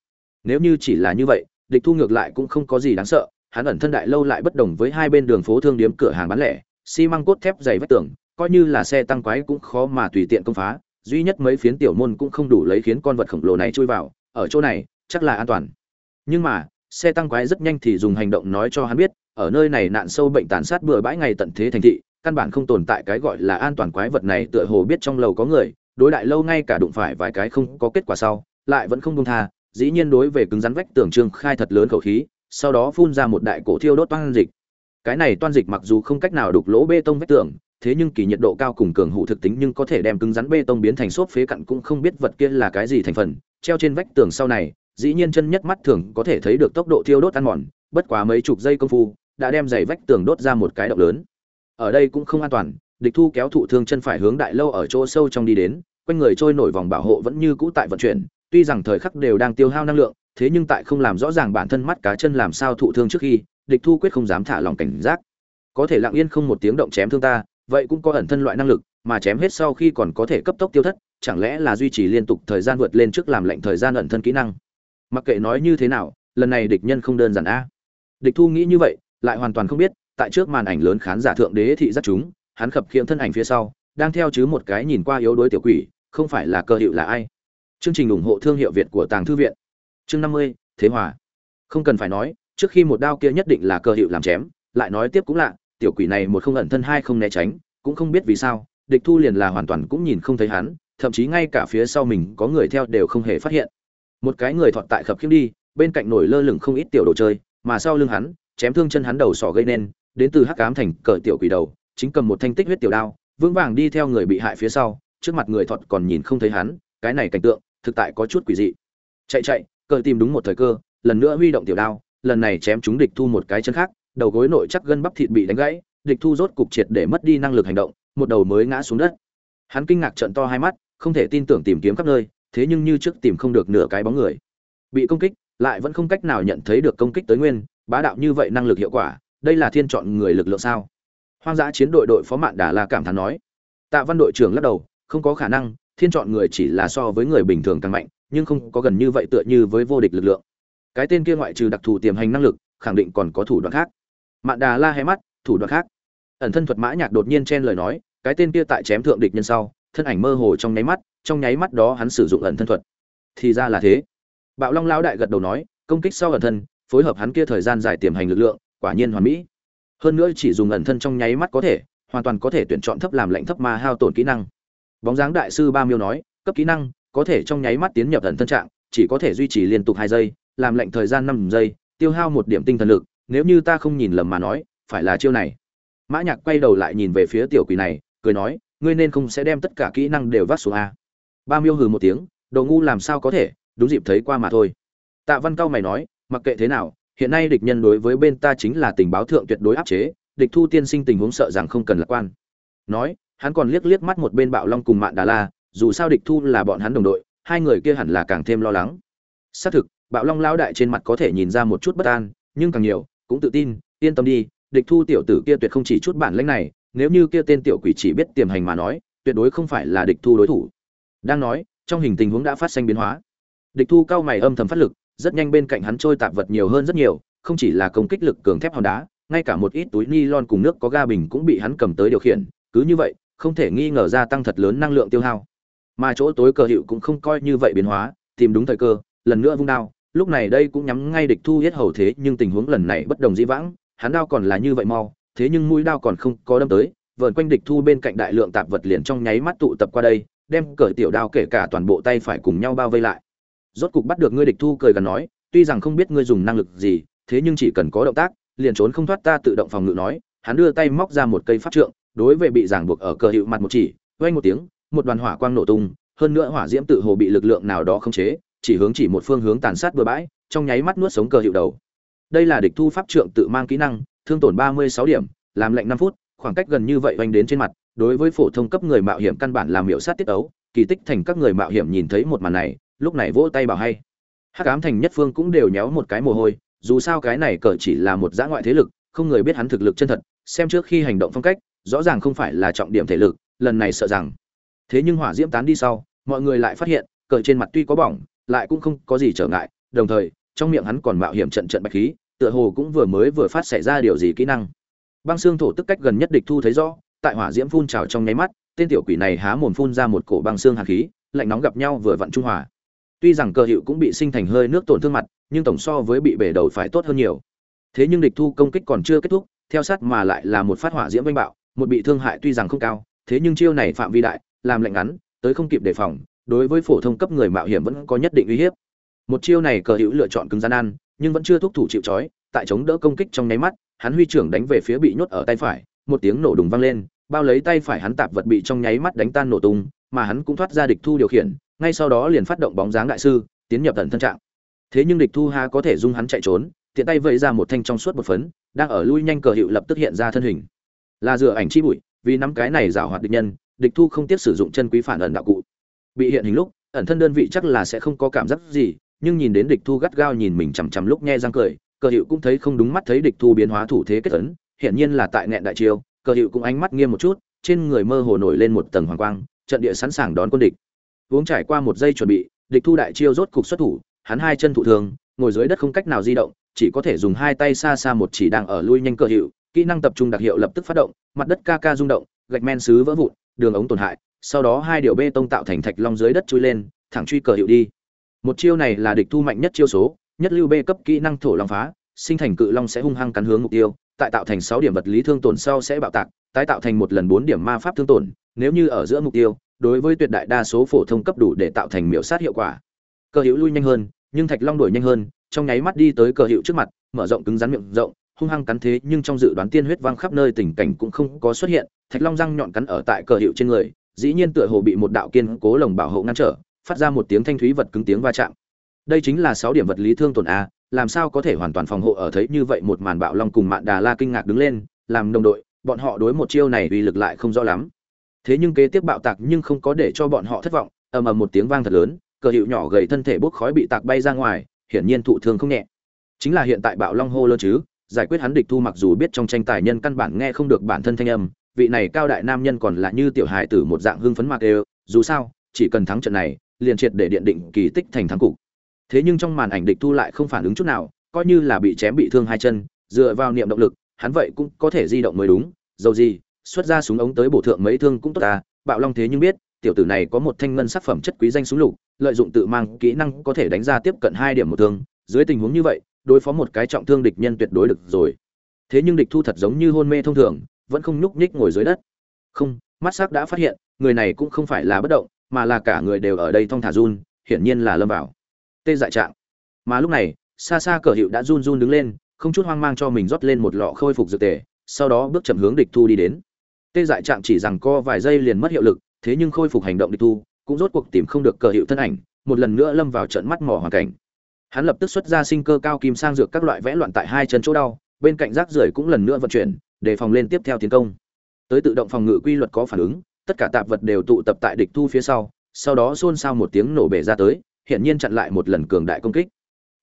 Nếu như chỉ là như vậy, địch thu ngược lại cũng không có gì đáng sợ, hắn ẩn thân đại lâu lại bất đồng với hai bên đường phố thương điếm cửa hàng bán lẻ, xi măng cốt thép dày vách tường, coi như là xe tăng quái cũng khó mà tùy tiện công phá, duy nhất mấy phiến tiểu môn cũng không đủ lấy khiến con vật khổng lồ này chui vào, ở chỗ này chắc là an toàn. Nhưng mà xe tăng quái rất nhanh thì dùng hành động nói cho hắn biết, ở nơi này nạn sâu bệnh tàn sát bừa bãi ngày tận thế thành thị, căn bản không tồn tại cái gọi là an toàn quái vật này tựa hồ biết trong lầu có người, đối đại lâu ngay cả đụng phải vài cái không có kết quả sau, lại vẫn không buông tha, dĩ nhiên đối về cứng rắn vách tường trương khai thật lớn khẩu khí, sau đó phun ra một đại cổ thiêu đốt toan dịch. Cái này toan dịch mặc dù không cách nào đục lỗ bê tông vách tường, thế nhưng kỳ nhiệt độ cao cùng cường hụ thực tính nhưng có thể đem cứng rắn bê tông biến thành xốp phế cặn cũng không biết vật kia là cái gì thành phần, treo trên vách tường sau này dĩ nhiên chân nhất mắt thường có thể thấy được tốc độ thiêu đốt ăn mòn, bất quá mấy chục giây công phu, đã đem giày vách tường đốt ra một cái động lớn. Ở đây cũng không an toàn, địch thu kéo thụ thương chân phải hướng đại lâu ở chỗ sâu trong đi đến, quanh người trôi nổi vòng bảo hộ vẫn như cũ tại vận chuyển, tuy rằng thời khắc đều đang tiêu hao năng lượng, thế nhưng tại không làm rõ ràng bản thân mắt cá chân làm sao thụ thương trước khi, địch thu quyết không dám thả lòng cảnh giác. Có thể lặng yên không một tiếng động chém thương ta, vậy cũng có ẩn thân loại năng lực, mà chém hết sau khi còn có thể cấp tốc tiêu thất, chẳng lẽ là duy trì liên tục thời gian vượt lên trước làm lệnh thời gian ẩn thân kỹ năng? Mặc kệ nói như thế nào, lần này địch nhân không đơn giản a. Địch thu nghĩ như vậy, lại hoàn toàn không biết, tại trước màn ảnh lớn khán giả thượng đế thị giác chúng, hắn khập khiễng thân ảnh phía sau, đang theo chứ một cái nhìn qua yếu đuối tiểu quỷ, không phải là cơ hiệu là ai. Chương trình ủng hộ thương hiệu việt của tàng thư viện. Chương năm mươi, thế hòa. Không cần phải nói, trước khi một đao kia nhất định là cơ hiệu làm chém, lại nói tiếp cũng lạ, tiểu quỷ này một không ẩn thân hai không né tránh, cũng không biết vì sao, địch thu liền là hoàn toàn cũng nhìn không thấy hắn, thậm chí ngay cả phía sau mình có người theo đều không hề phát hiện một cái người thọt tại khập khiễng đi, bên cạnh nổi lơ lửng không ít tiểu đồ chơi, mà sau lưng hắn, chém thương chân hắn đầu sỏ gây nên, đến từ hắc ám thành cờ tiểu quỷ đầu, chính cầm một thanh tích huyết tiểu đao, vững vàng đi theo người bị hại phía sau, trước mặt người thọt còn nhìn không thấy hắn, cái này cảnh tượng, thực tại có chút quỷ dị. Chạy chạy, cờ tìm đúng một thời cơ, lần nữa huy động tiểu đao, lần này chém chúng địch thu một cái chân khác, đầu gối nội chắc gân bắp thịt bị đánh gãy, địch thu rốt cục triệt để mất đi năng lực hành động, một đầu mới ngã xuống đất. Hắn kinh ngạc trợn to hai mắt, không thể tin tưởng tìm kiếm khắp nơi thế nhưng như trước tìm không được nửa cái bóng người. Bị công kích, lại vẫn không cách nào nhận thấy được công kích tới nguyên, bá đạo như vậy năng lực hiệu quả, đây là thiên chọn người lực lượng sao? Hoang dã chiến đội đội phó mạn đà la cảm thán nói. Tạ văn đội trưởng lắc đầu, không có khả năng, thiên chọn người chỉ là so với người bình thường càng mạnh, nhưng không có gần như vậy tựa như với vô địch lực lượng. Cái tên kia ngoại trừ đặc thù tiềm hành năng lực, khẳng định còn có thủ đoạn khác. Mạn đà la hay mắt, thủ đoạn khác. Ẩn thân thuật mã nhạc đột nhiên chen lời nói, cái tên kia tại chém thượng địch nhân sau, thân ảnh mơ hồ trong nháy mắt trong nháy mắt đó hắn sử dụng ẩn thân thuật. Thì ra là thế. Bạo long lão đại gật đầu nói, công kích sau ẩn thân, phối hợp hắn kia thời gian dài tiềm hành lực lượng, quả nhiên hoàn mỹ. Hơn nữa chỉ dùng ẩn thân trong nháy mắt có thể, hoàn toàn có thể tuyển chọn thấp làm lệnh thấp ma hao tổn kỹ năng. Bóng dáng đại sư ba miêu nói, cấp kỹ năng, có thể trong nháy mắt tiến nhập ẩn thân trạng, chỉ có thể duy trì liên tục hai giây, làm lệnh thời gian năm giây, tiêu hao một điểm tinh thần lực, nếu như ta không nhìn lầm mà nói, phải là chiêu này. Mã nhạc quay đầu lại nhìn về phía tiểu quỷ này, cười nói, ngươi nên không sẽ đem tất cả kỹ năng đều vác xuống a ba miêu hừ một tiếng, đồ ngu làm sao có thể, đúng dịp thấy qua mà thôi. Tạ văn cao mày nói, mặc kệ thế nào, hiện nay địch nhân đối với bên ta chính là tình báo thượng tuyệt đối áp chế, địch thu tiên sinh tình huống sợ rằng không cần lạc quan. Nói, hắn còn liếc liếc mắt một bên bạo long cùng mạn đà la, dù sao địch thu là bọn hắn đồng đội, hai người kia hẳn là càng thêm lo lắng. Xác thực, bạo long lao đại trên mặt có thể nhìn ra một chút bất an, nhưng càng nhiều, cũng tự tin, yên tâm đi, địch thu tiểu tử kia tuyệt không chỉ chút bản lãnh này, nếu như kia tên tiểu quỷ chỉ biết tiềm hành mà nói, tuyệt đối không phải là địch thu đối thủ đang nói, trong hình tình huống đã phát sinh biến hóa. Địch thu cao mày âm thầm phát lực, rất nhanh bên cạnh hắn trôi tạp vật nhiều hơn rất nhiều, không chỉ là công kích lực cường thép hòn đá, ngay cả một ít túi ni lon cùng nước có ga bình cũng bị hắn cầm tới điều khiển, cứ như vậy, không thể nghi ngờ gia tăng thật lớn năng lượng tiêu hao. Mà chỗ tối cờ hiệu cũng không coi như vậy biến hóa, tìm đúng thời cơ, lần nữa vung đao, lúc này đây cũng nhắm ngay địch thu hết hầu thế, nhưng tình huống lần này bất đồng dĩ vãng, hắn đao còn là như vậy mau, thế nhưng mũi đao còn không có đâm tới vợn quanh địch thu bên cạnh đại lượng tạp vật liền trong nháy mắt tụ tập qua đây đem cởi tiểu đao kể cả toàn bộ tay phải cùng nhau bao vây lại. Rốt cục bắt được ngươi địch thu cười gần nói, tuy rằng không biết ngươi dùng năng lực gì, thế nhưng chỉ cần có động tác, liền trốn không thoát ta tự động phòng ngự nói. Hắn đưa tay móc ra một cây pháp trượng, đối với bị giảng buộc ở cờ hiệu mặt một chỉ, vang một tiếng, một đoàn hỏa quang nổ tung, hơn nữa hỏa diễm tự hồ bị lực lượng nào đó khống chế, chỉ hướng chỉ một phương hướng tàn sát bừa bãi, trong nháy mắt nuốt sống cờ hiệu đầu. Đây là địch thu pháp trượng tự mang kỹ năng, thương tổn ba mươi sáu điểm, làm lệnh năm phút, khoảng cách gần như vậy oanh đến trên mặt đối với phổ thông cấp người mạo hiểm căn bản làm miểu sát tiết ấu, kỳ tích thành các người mạo hiểm nhìn thấy một màn này, lúc này vỗ tay bảo hay. Hắc ám thành nhất phương cũng đều nhéo một cái mồ hôi, dù sao cái này cờ chỉ là một dã ngoại thế lực, không người biết hắn thực lực chân thật, xem trước khi hành động phong cách, rõ ràng không phải là trọng điểm thể lực, lần này sợ rằng. Thế nhưng hỏa diễm tán đi sau, mọi người lại phát hiện, cờ trên mặt tuy có bỏng, lại cũng không có gì trở ngại, đồng thời, trong miệng hắn còn mạo hiểm trận trận bạch khí, tựa hồ cũng vừa mới vừa phát xảy ra điều gì kỹ năng. Băng xương thổ tức cách gần nhất địch thu thấy rõ tại hỏa diễm phun trào trong nháy mắt, tên tiểu quỷ này há mồm phun ra một cổ băng xương hàn khí, lạnh nóng gặp nhau vừa vặn trung hòa. Tuy rằng cơ hiệu cũng bị sinh thành hơi nước tổn thương mặt, nhưng tổng so với bị bể đầu phải tốt hơn nhiều. Thế nhưng địch thu công kích còn chưa kết thúc, theo sát mà lại là một phát hỏa diễm vinh bạo, một bị thương hại tuy rằng không cao, thế nhưng chiêu này phạm vi đại, làm lạnh ngắn, tới không kịp đề phòng, đối với phổ thông cấp người mạo hiểm vẫn có nhất định uy hiếp. Một chiêu này cờ hữu lựa chọn cứng gian ăn, nhưng vẫn chưa thúc thủ chịu trói, tại chống đỡ công kích trong nháy mắt, hắn huy trưởng đánh về phía bị nhốt ở tay phải một tiếng nổ đùng vang lên, bao lấy tay phải hắn tạp vật bị trong nháy mắt đánh tan nổ tung, mà hắn cũng thoát ra địch thu điều khiển, ngay sau đó liền phát động bóng dáng đại sư, tiến nhập tận thân trạng. Thế nhưng địch thu ha có thể dung hắn chạy trốn, tiện tay vẫy ra một thanh trong suốt một phấn, đang ở lui nhanh cờ hiệu lập tức hiện ra thân hình. Là dựa ảnh chi bụi, vì nắm cái này giảo hoạt địch nhân, địch thu không tiếp sử dụng chân quý phản ẩn đạo cụ. Bị hiện hình lúc, ẩn thân đơn vị chắc là sẽ không có cảm giác gì, nhưng nhìn đến địch thu gắt gao nhìn mình chằm chằm lúc nghe răng cười, cờ hiệu cũng thấy không đúng mắt thấy địch thu biến hóa thủ thế kết ấn hiển nhiên là tại nghẹn đại chiêu, cờ hiệu cũng ánh mắt nghiêm một chút, trên người mơ hồ nổi lên một tầng hoàng quang, trận địa sẵn sàng đón quân địch. Uống trải qua một giây chuẩn bị, địch thu đại chiêu rốt cục xuất thủ, hắn hai chân thụ thường ngồi dưới đất không cách nào di động, chỉ có thể dùng hai tay xa xa một chỉ đang ở lui nhanh cờ hiệu, kỹ năng tập trung đặc hiệu lập tức phát động, mặt đất ca ca rung động, gạch men xứ vỡ vụn, đường ống tổn hại, sau đó hai điều bê tông tạo thành thạch long dưới đất chui lên, thẳng truy cờ hiệu đi. Một chiêu này là địch thu mạnh nhất chiêu số, nhất lưu bê cấp kỹ năng thổ long phá, sinh thành cự long sẽ hung hăng cắn hướng mục tiêu tại tạo thành sáu điểm vật lý thương tổn sau sẽ bạo tạc, tái tạo thành một lần bốn điểm ma pháp thương tổn, nếu như ở giữa mục tiêu, đối với tuyệt đại đa số phổ thông cấp đủ để tạo thành miểu sát hiệu quả. Cơ hữu lui nhanh hơn, nhưng thạch long đuổi nhanh hơn, trong nháy mắt đi tới cơ hữu trước mặt, mở rộng cứng rắn miệng rộng, hung hăng cắn thế, nhưng trong dự đoán tiên huyết vang khắp nơi tình cảnh cũng không có xuất hiện, thạch long răng nhọn cắn ở tại cơ hiệu trên người, dĩ nhiên tựa hồ bị một đạo kiên cố lồng bảo hộ ngăn trở, phát ra một tiếng thanh thúy vật cứng tiếng va chạm. Đây chính là sáu điểm vật lý thương tổn a làm sao có thể hoàn toàn phòng hộ ở thấy như vậy một màn bạo long cùng mạn đà la kinh ngạc đứng lên, làm đồng đội, bọn họ đối một chiêu này uy lực lại không rõ lắm. Thế nhưng kế tiếp bạo tạc nhưng không có để cho bọn họ thất vọng, ầm ầm một tiếng vang thật lớn, cờ hiệu nhỏ gầy thân thể bốc khói bị tạc bay ra ngoài, hiển nhiên thụ thương không nhẹ. Chính là hiện tại bạo long hô lơ chứ, giải quyết hắn địch thu mặc dù biết trong tranh tài nhân căn bản nghe không được bản thân thanh âm, vị này cao đại nam nhân còn là như tiểu hài tử một dạng hưng phấn mạc đều dù sao, chỉ cần thắng trận này, liền triệt để điện định kỳ tích thành thắng cục thế nhưng trong màn ảnh địch thu lại không phản ứng chút nào, coi như là bị chém bị thương hai chân, dựa vào niệm động lực, hắn vậy cũng có thể di động mới đúng. Dầu gì, xuất ra súng ống tới bổ thượng mấy thương cũng tốt ta. Bạo long thế nhưng biết, tiểu tử này có một thanh ngân sắc phẩm chất quý danh súng lục, lợi dụng tự mang kỹ năng có thể đánh ra tiếp cận hai điểm một thương. Dưới tình huống như vậy, đối phó một cái trọng thương địch nhân tuyệt đối được rồi. Thế nhưng địch thu thật giống như hôn mê thông thường, vẫn không nhúc nhích ngồi dưới đất. Không, mắt sắc đã phát hiện, người này cũng không phải là bất động, mà là cả người đều ở đây thong thả run, hiển nhiên là lâm vào tê dại trạng. Mà lúc này, xa xa cờ hiệu đã run run đứng lên, không chút hoang mang cho mình rót lên một lọ khôi phục dược tề, sau đó bước chậm hướng địch thu đi đến. Tê dại trạng chỉ rằng co vài giây liền mất hiệu lực, thế nhưng khôi phục hành động địch thu, cũng rốt cuộc tìm không được cờ hiệu thân ảnh, một lần nữa lâm vào trận mắt mỏ hoàn cảnh. Hắn lập tức xuất ra sinh cơ cao kim sang dược các loại vẽ loạn tại hai chân chỗ đau, bên cạnh rác rưởi cũng lần nữa vận chuyển, để phòng lên tiếp theo tiến công. Tới tự động phòng ngự quy luật có phản ứng, tất cả tạp vật đều tụ tập tại địch thu phía sau sau đó xôn xao một tiếng nổ bể ra tới hiện nhiên chặn lại một lần cường đại công kích.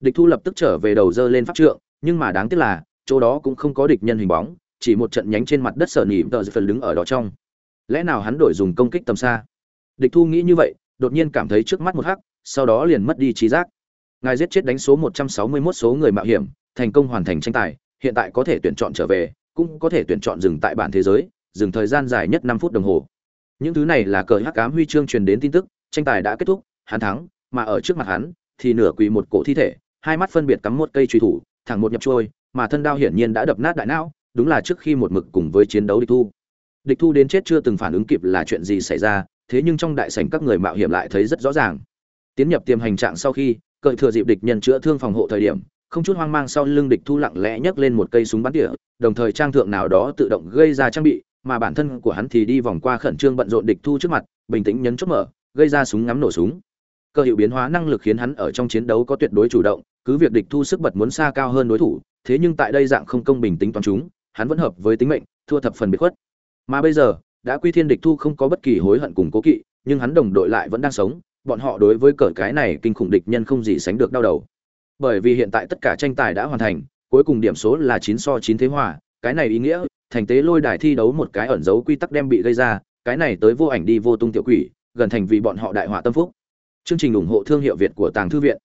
Địch thu lập tức trở về đầu dơ lên pháp trượng, nhưng mà đáng tiếc là, chỗ đó cũng không có địch nhân hình bóng, chỉ một trận nhánh trên mặt đất sờ nỉm tờ phần đứng ở đó trong. Lẽ nào hắn đổi dùng công kích tầm xa? Địch thu nghĩ như vậy, đột nhiên cảm thấy trước mắt một hắc, sau đó liền mất đi trí giác. Ngài giết chết đánh số 161 số người mạo hiểm, thành công hoàn thành tranh tài, hiện tại có thể tuyển chọn trở về, cũng có thể tuyển chọn dừng tại bản thế giới, dừng thời gian dài nhất 5 phút đồng hồ. Những thứ này là cờ hắc ám huy chương truyền đến tin tức, tranh tài đã kết thúc, hắn thắng mà ở trước mặt hắn thì nửa quỳ một cổ thi thể, hai mắt phân biệt cắm một cây truy thủ, thẳng một nhập trôi, mà thân đao hiển nhiên đã đập nát đại não, đúng là trước khi một mực cùng với chiến đấu địch thu. Địch thu đến chết chưa từng phản ứng kịp là chuyện gì xảy ra, thế nhưng trong đại sảnh các người mạo hiểm lại thấy rất rõ ràng. Tiến nhập tiềm hành trạng sau khi, cởi thừa dịp địch nhân chữa thương phòng hộ thời điểm, không chút hoang mang sau lưng địch thu lặng lẽ nhấc lên một cây súng bắn tỉa, đồng thời trang thượng nào đó tự động gây ra trang bị, mà bản thân của hắn thì đi vòng qua khẩn trương bận rộn địch thu trước mặt, bình tĩnh nhấn chốt mở, gây ra súng ngắm nổ súng cơ hiệu biến hóa năng lực khiến hắn ở trong chiến đấu có tuyệt đối chủ động, cứ việc địch thu sức bật muốn xa cao hơn đối thủ, thế nhưng tại đây dạng không công bình tính toán chúng, hắn vẫn hợp với tính mệnh, thua thập phần biệt khuất. Mà bây giờ, đã quy thiên địch thu không có bất kỳ hối hận cùng cố kỵ, nhưng hắn đồng đội lại vẫn đang sống, bọn họ đối với cờ cái này kinh khủng địch nhân không gì sánh được đau đầu. Bởi vì hiện tại tất cả tranh tài đã hoàn thành, cuối cùng điểm số là chín so chín thế hòa, cái này ý nghĩa, thành tế lôi đài thi đấu một cái ẩn dấu quy tắc đem bị gây ra, cái này tới vô ảnh đi vô tung tiểu quỷ, gần thành vì bọn họ đại họa tâm phúc chương trình ủng hộ thương hiệu việt của tàng thư viện.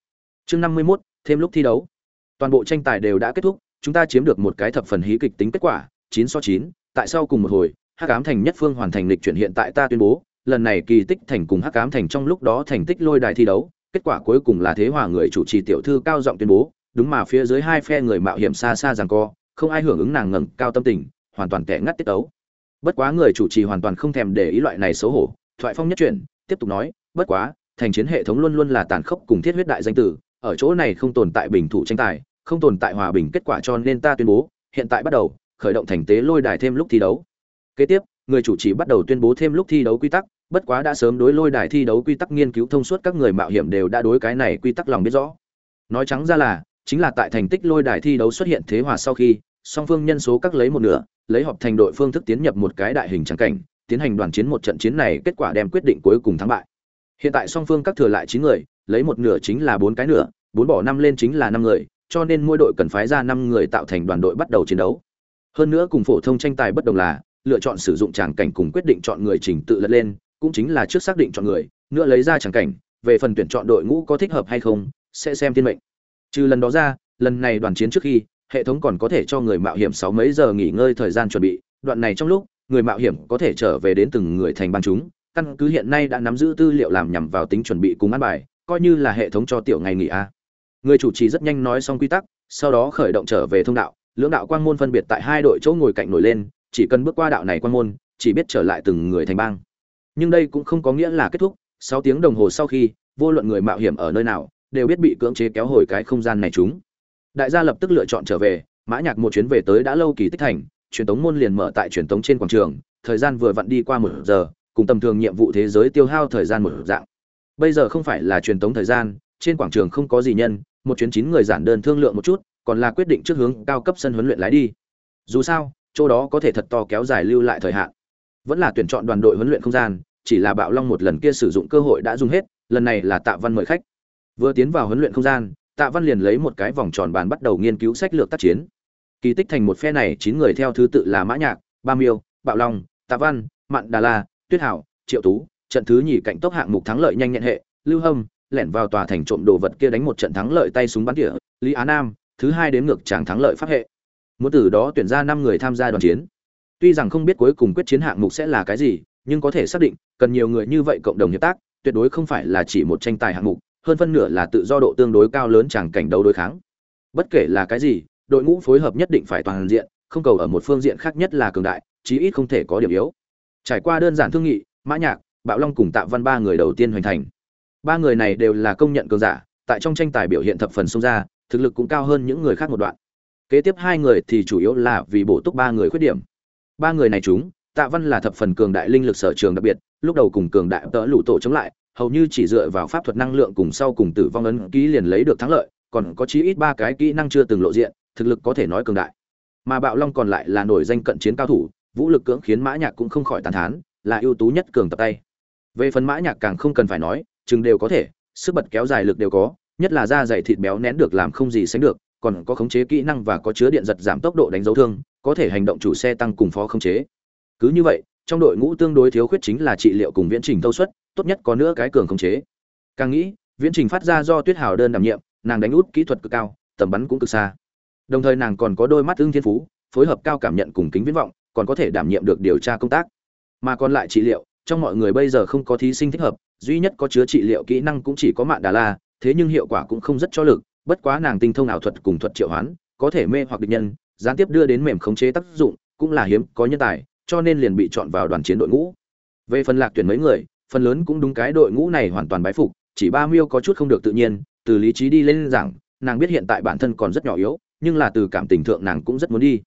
Chương năm mươi 51, thêm lúc thi đấu. Toàn bộ tranh tài đều đã kết thúc chúng ta chiếm được một cái thập phần hí kịch tính kết quả chín so chín tại sao cùng một hồi hắc ám thành nhất phương hoàn thành lịch chuyển hiện tại ta tuyên bố lần này kỳ tích thành cùng hắc ám thành trong lúc đó thành tích lôi đài thi đấu kết quả cuối cùng là thế hòa người chủ trì tiểu thư cao giọng tuyên bố đúng mà phía dưới hai phe người mạo hiểm xa xa rằng co không ai hưởng ứng nàng ngẩng cao tâm tình hoàn toàn kẻ ngắt tiết tấu. Bất quá người chủ trì hoàn toàn không thèm để ý loại này xấu hổ thoại phong nhất chuyển tiếp tục nói bất quá thành chiến hệ thống luôn luôn là tàn khốc cùng thiết huyết đại danh tử, ở chỗ này không tồn tại bình thủ tranh tài, không tồn tại hòa bình kết quả cho nên ta tuyên bố, hiện tại bắt đầu, khởi động thành tế lôi đài thêm lúc thi đấu. Kế tiếp, người chủ trì bắt đầu tuyên bố thêm lúc thi đấu quy tắc, bất quá đã sớm đối lôi đài thi đấu quy tắc nghiên cứu thông suốt các người mạo hiểm đều đã đối cái này quy tắc lòng biết rõ. Nói trắng ra là, chính là tại thành tích lôi đài thi đấu xuất hiện thế hòa sau khi, song phương nhân số các lấy một nửa, lấy họp thành đội phương thức tiến nhập một cái đại hình trắng cảnh, tiến hành đoàn chiến một trận chiến này kết quả đem quyết định cuối cùng thắng bại hiện tại song phương các thừa lại chín người, lấy một nửa chính là bốn cái nửa, bốn bỏ năm lên chính là năm người, cho nên mỗi đội cần phái ra năm người tạo thành đoàn đội bắt đầu chiến đấu. Hơn nữa cùng phổ thông tranh tài bất đồng là, lựa chọn sử dụng tràng cảnh cùng quyết định chọn người trình tự lật lên, cũng chính là trước xác định chọn người, nữa lấy ra tràng cảnh, về phần tuyển chọn đội ngũ có thích hợp hay không, sẽ xem thiên mệnh. Trừ lần đó ra, lần này đoàn chiến trước khi, hệ thống còn có thể cho người mạo hiểm sáu mấy giờ nghỉ ngơi thời gian chuẩn bị, đoạn này trong lúc, người mạo hiểm có thể trở về đến từng người thành ban chúng căn cứ hiện nay đã nắm giữ tư liệu làm nhằm vào tính chuẩn bị cùng ăn bài, coi như là hệ thống cho tiểu ngày nghỉ a. Người chủ trì rất nhanh nói xong quy tắc, sau đó khởi động trở về thông đạo, lưỡng đạo quang môn phân biệt tại hai đội chỗ ngồi cạnh nổi lên, chỉ cần bước qua đạo này quang môn, chỉ biết trở lại từng người thành bang. Nhưng đây cũng không có nghĩa là kết thúc, sáu tiếng đồng hồ sau khi, vô luận người mạo hiểm ở nơi nào, đều biết bị cưỡng chế kéo hồi cái không gian này chúng. Đại gia lập tức lựa chọn trở về, mã nhạc một chuyến về tới đã lâu kỳ tích thành, truyền tống môn liền mở tại truyền tống trên quảng trường, thời gian vừa vặn đi qua một giờ cùng tầm thường nhiệm vụ thế giới tiêu hao thời gian một dạng. Bây giờ không phải là truyền tống thời gian, trên quảng trường không có gì nhân, một chuyến chín người giản đơn thương lượng một chút, còn là quyết định trước hướng cao cấp sân huấn luyện lái đi. Dù sao, chỗ đó có thể thật to kéo dài lưu lại thời hạn. Vẫn là tuyển chọn đoàn đội huấn luyện không gian, chỉ là bạo long một lần kia sử dụng cơ hội đã dùng hết, lần này là tạ văn mời khách. Vừa tiến vào huấn luyện không gian, tạ văn liền lấy một cái vòng tròn bàn bắt đầu nghiên cứu sách lược tác chiến. Kỳ tích thành một phe này, chín người theo thứ tự là mã nhạc, ba miêu, bạo long, tạ văn, mạn đà la tuyết hảo, triệu tú, trận thứ nhì cạnh tốc hạng mục thắng lợi nhanh nhẹn hệ, lưu hâm, lẻn vào tòa thành trộm đồ vật kia đánh một trận thắng lợi tay súng bắn tỉa, lý á nam, thứ hai đến ngược chàng thắng lợi pháp hệ. Muốn từ đó tuyển ra năm người tham gia đoàn chiến. Tuy rằng không biết cuối cùng quyết chiến hạng mục sẽ là cái gì, nhưng có thể xác định, cần nhiều người như vậy cộng đồng hợp tác, tuyệt đối không phải là chỉ một tranh tài hạng mục, hơn phân nửa là tự do độ tương đối cao lớn chẳng cảnh đấu đối kháng. Bất kể là cái gì, đội ngũ phối hợp nhất định phải toàn diện, không cầu ở một phương diện khác nhất là cường đại, chí ít không thể có điểm yếu trải qua đơn giản thương nghị, mã nhạc, bạo long cùng tạ văn ba người đầu tiên hoàn thành. Ba người này đều là công nhận cường giả, tại trong tranh tài biểu hiện thập phần xông ra, thực lực cũng cao hơn những người khác một đoạn. Kế tiếp hai người thì chủ yếu là vì bổ túc ba người khuyết điểm. Ba người này chúng, tạ văn là thập phần cường đại linh lực sở trường đặc biệt, lúc đầu cùng cường đại tỡ lũ tổ chống lại, hầu như chỉ dựa vào pháp thuật năng lượng cùng sau cùng tử vong ấn ký liền lấy được thắng lợi, còn có chí ít ba cái kỹ năng chưa từng lộ diện, thực lực có thể nói cường đại. Mà bạo long còn lại là nổi danh cận chiến cao thủ vũ lực cưỡng khiến mã nhạc cũng không khỏi tàn thán, là ưu tú nhất cường tập tay. Về phần mã nhạc càng không cần phải nói, chừng đều có thể, sức bật kéo dài lực đều có, nhất là da dày thịt béo nén được làm không gì sánh được, còn có khống chế kỹ năng và có chứa điện giật giảm tốc độ đánh dấu thương, có thể hành động chủ xe tăng cùng phó khống chế. Cứ như vậy, trong đội ngũ tương đối thiếu khuyết chính là trị liệu cùng viễn trình thâu suất, tốt nhất có nữa cái cường khống chế. Càng nghĩ, viễn trình phát ra do tuyết hào đơn đảm nhiệm, nàng đánh út kỹ thuật cực cao, tầm bắn cũng cực xa. Đồng thời nàng còn có đôi mắt ưng thiên phú, phối hợp cao cảm nhận cùng kính viễn vọng còn có thể đảm nhiệm được điều tra công tác. Mà còn lại trị liệu, trong mọi người bây giờ không có thí sinh thích hợp, duy nhất có chứa trị liệu kỹ năng cũng chỉ có mạng đà la, thế nhưng hiệu quả cũng không rất cho lực, bất quá nàng tinh thông ảo thuật cùng thuật triệu hoán, có thể mê hoặc địch nhân, gián tiếp đưa đến mềm khống chế tác dụng, cũng là hiếm, có nhân tài, cho nên liền bị chọn vào đoàn chiến đội ngũ. Về phần lạc tuyển mấy người, phần lớn cũng đúng cái đội ngũ này hoàn toàn bái phục, chỉ ba miêu có chút không được tự nhiên, từ lý trí đi lên rằng nàng biết hiện tại bản thân còn rất nhỏ yếu, nhưng là từ cảm tình thượng nàng cũng rất muốn đi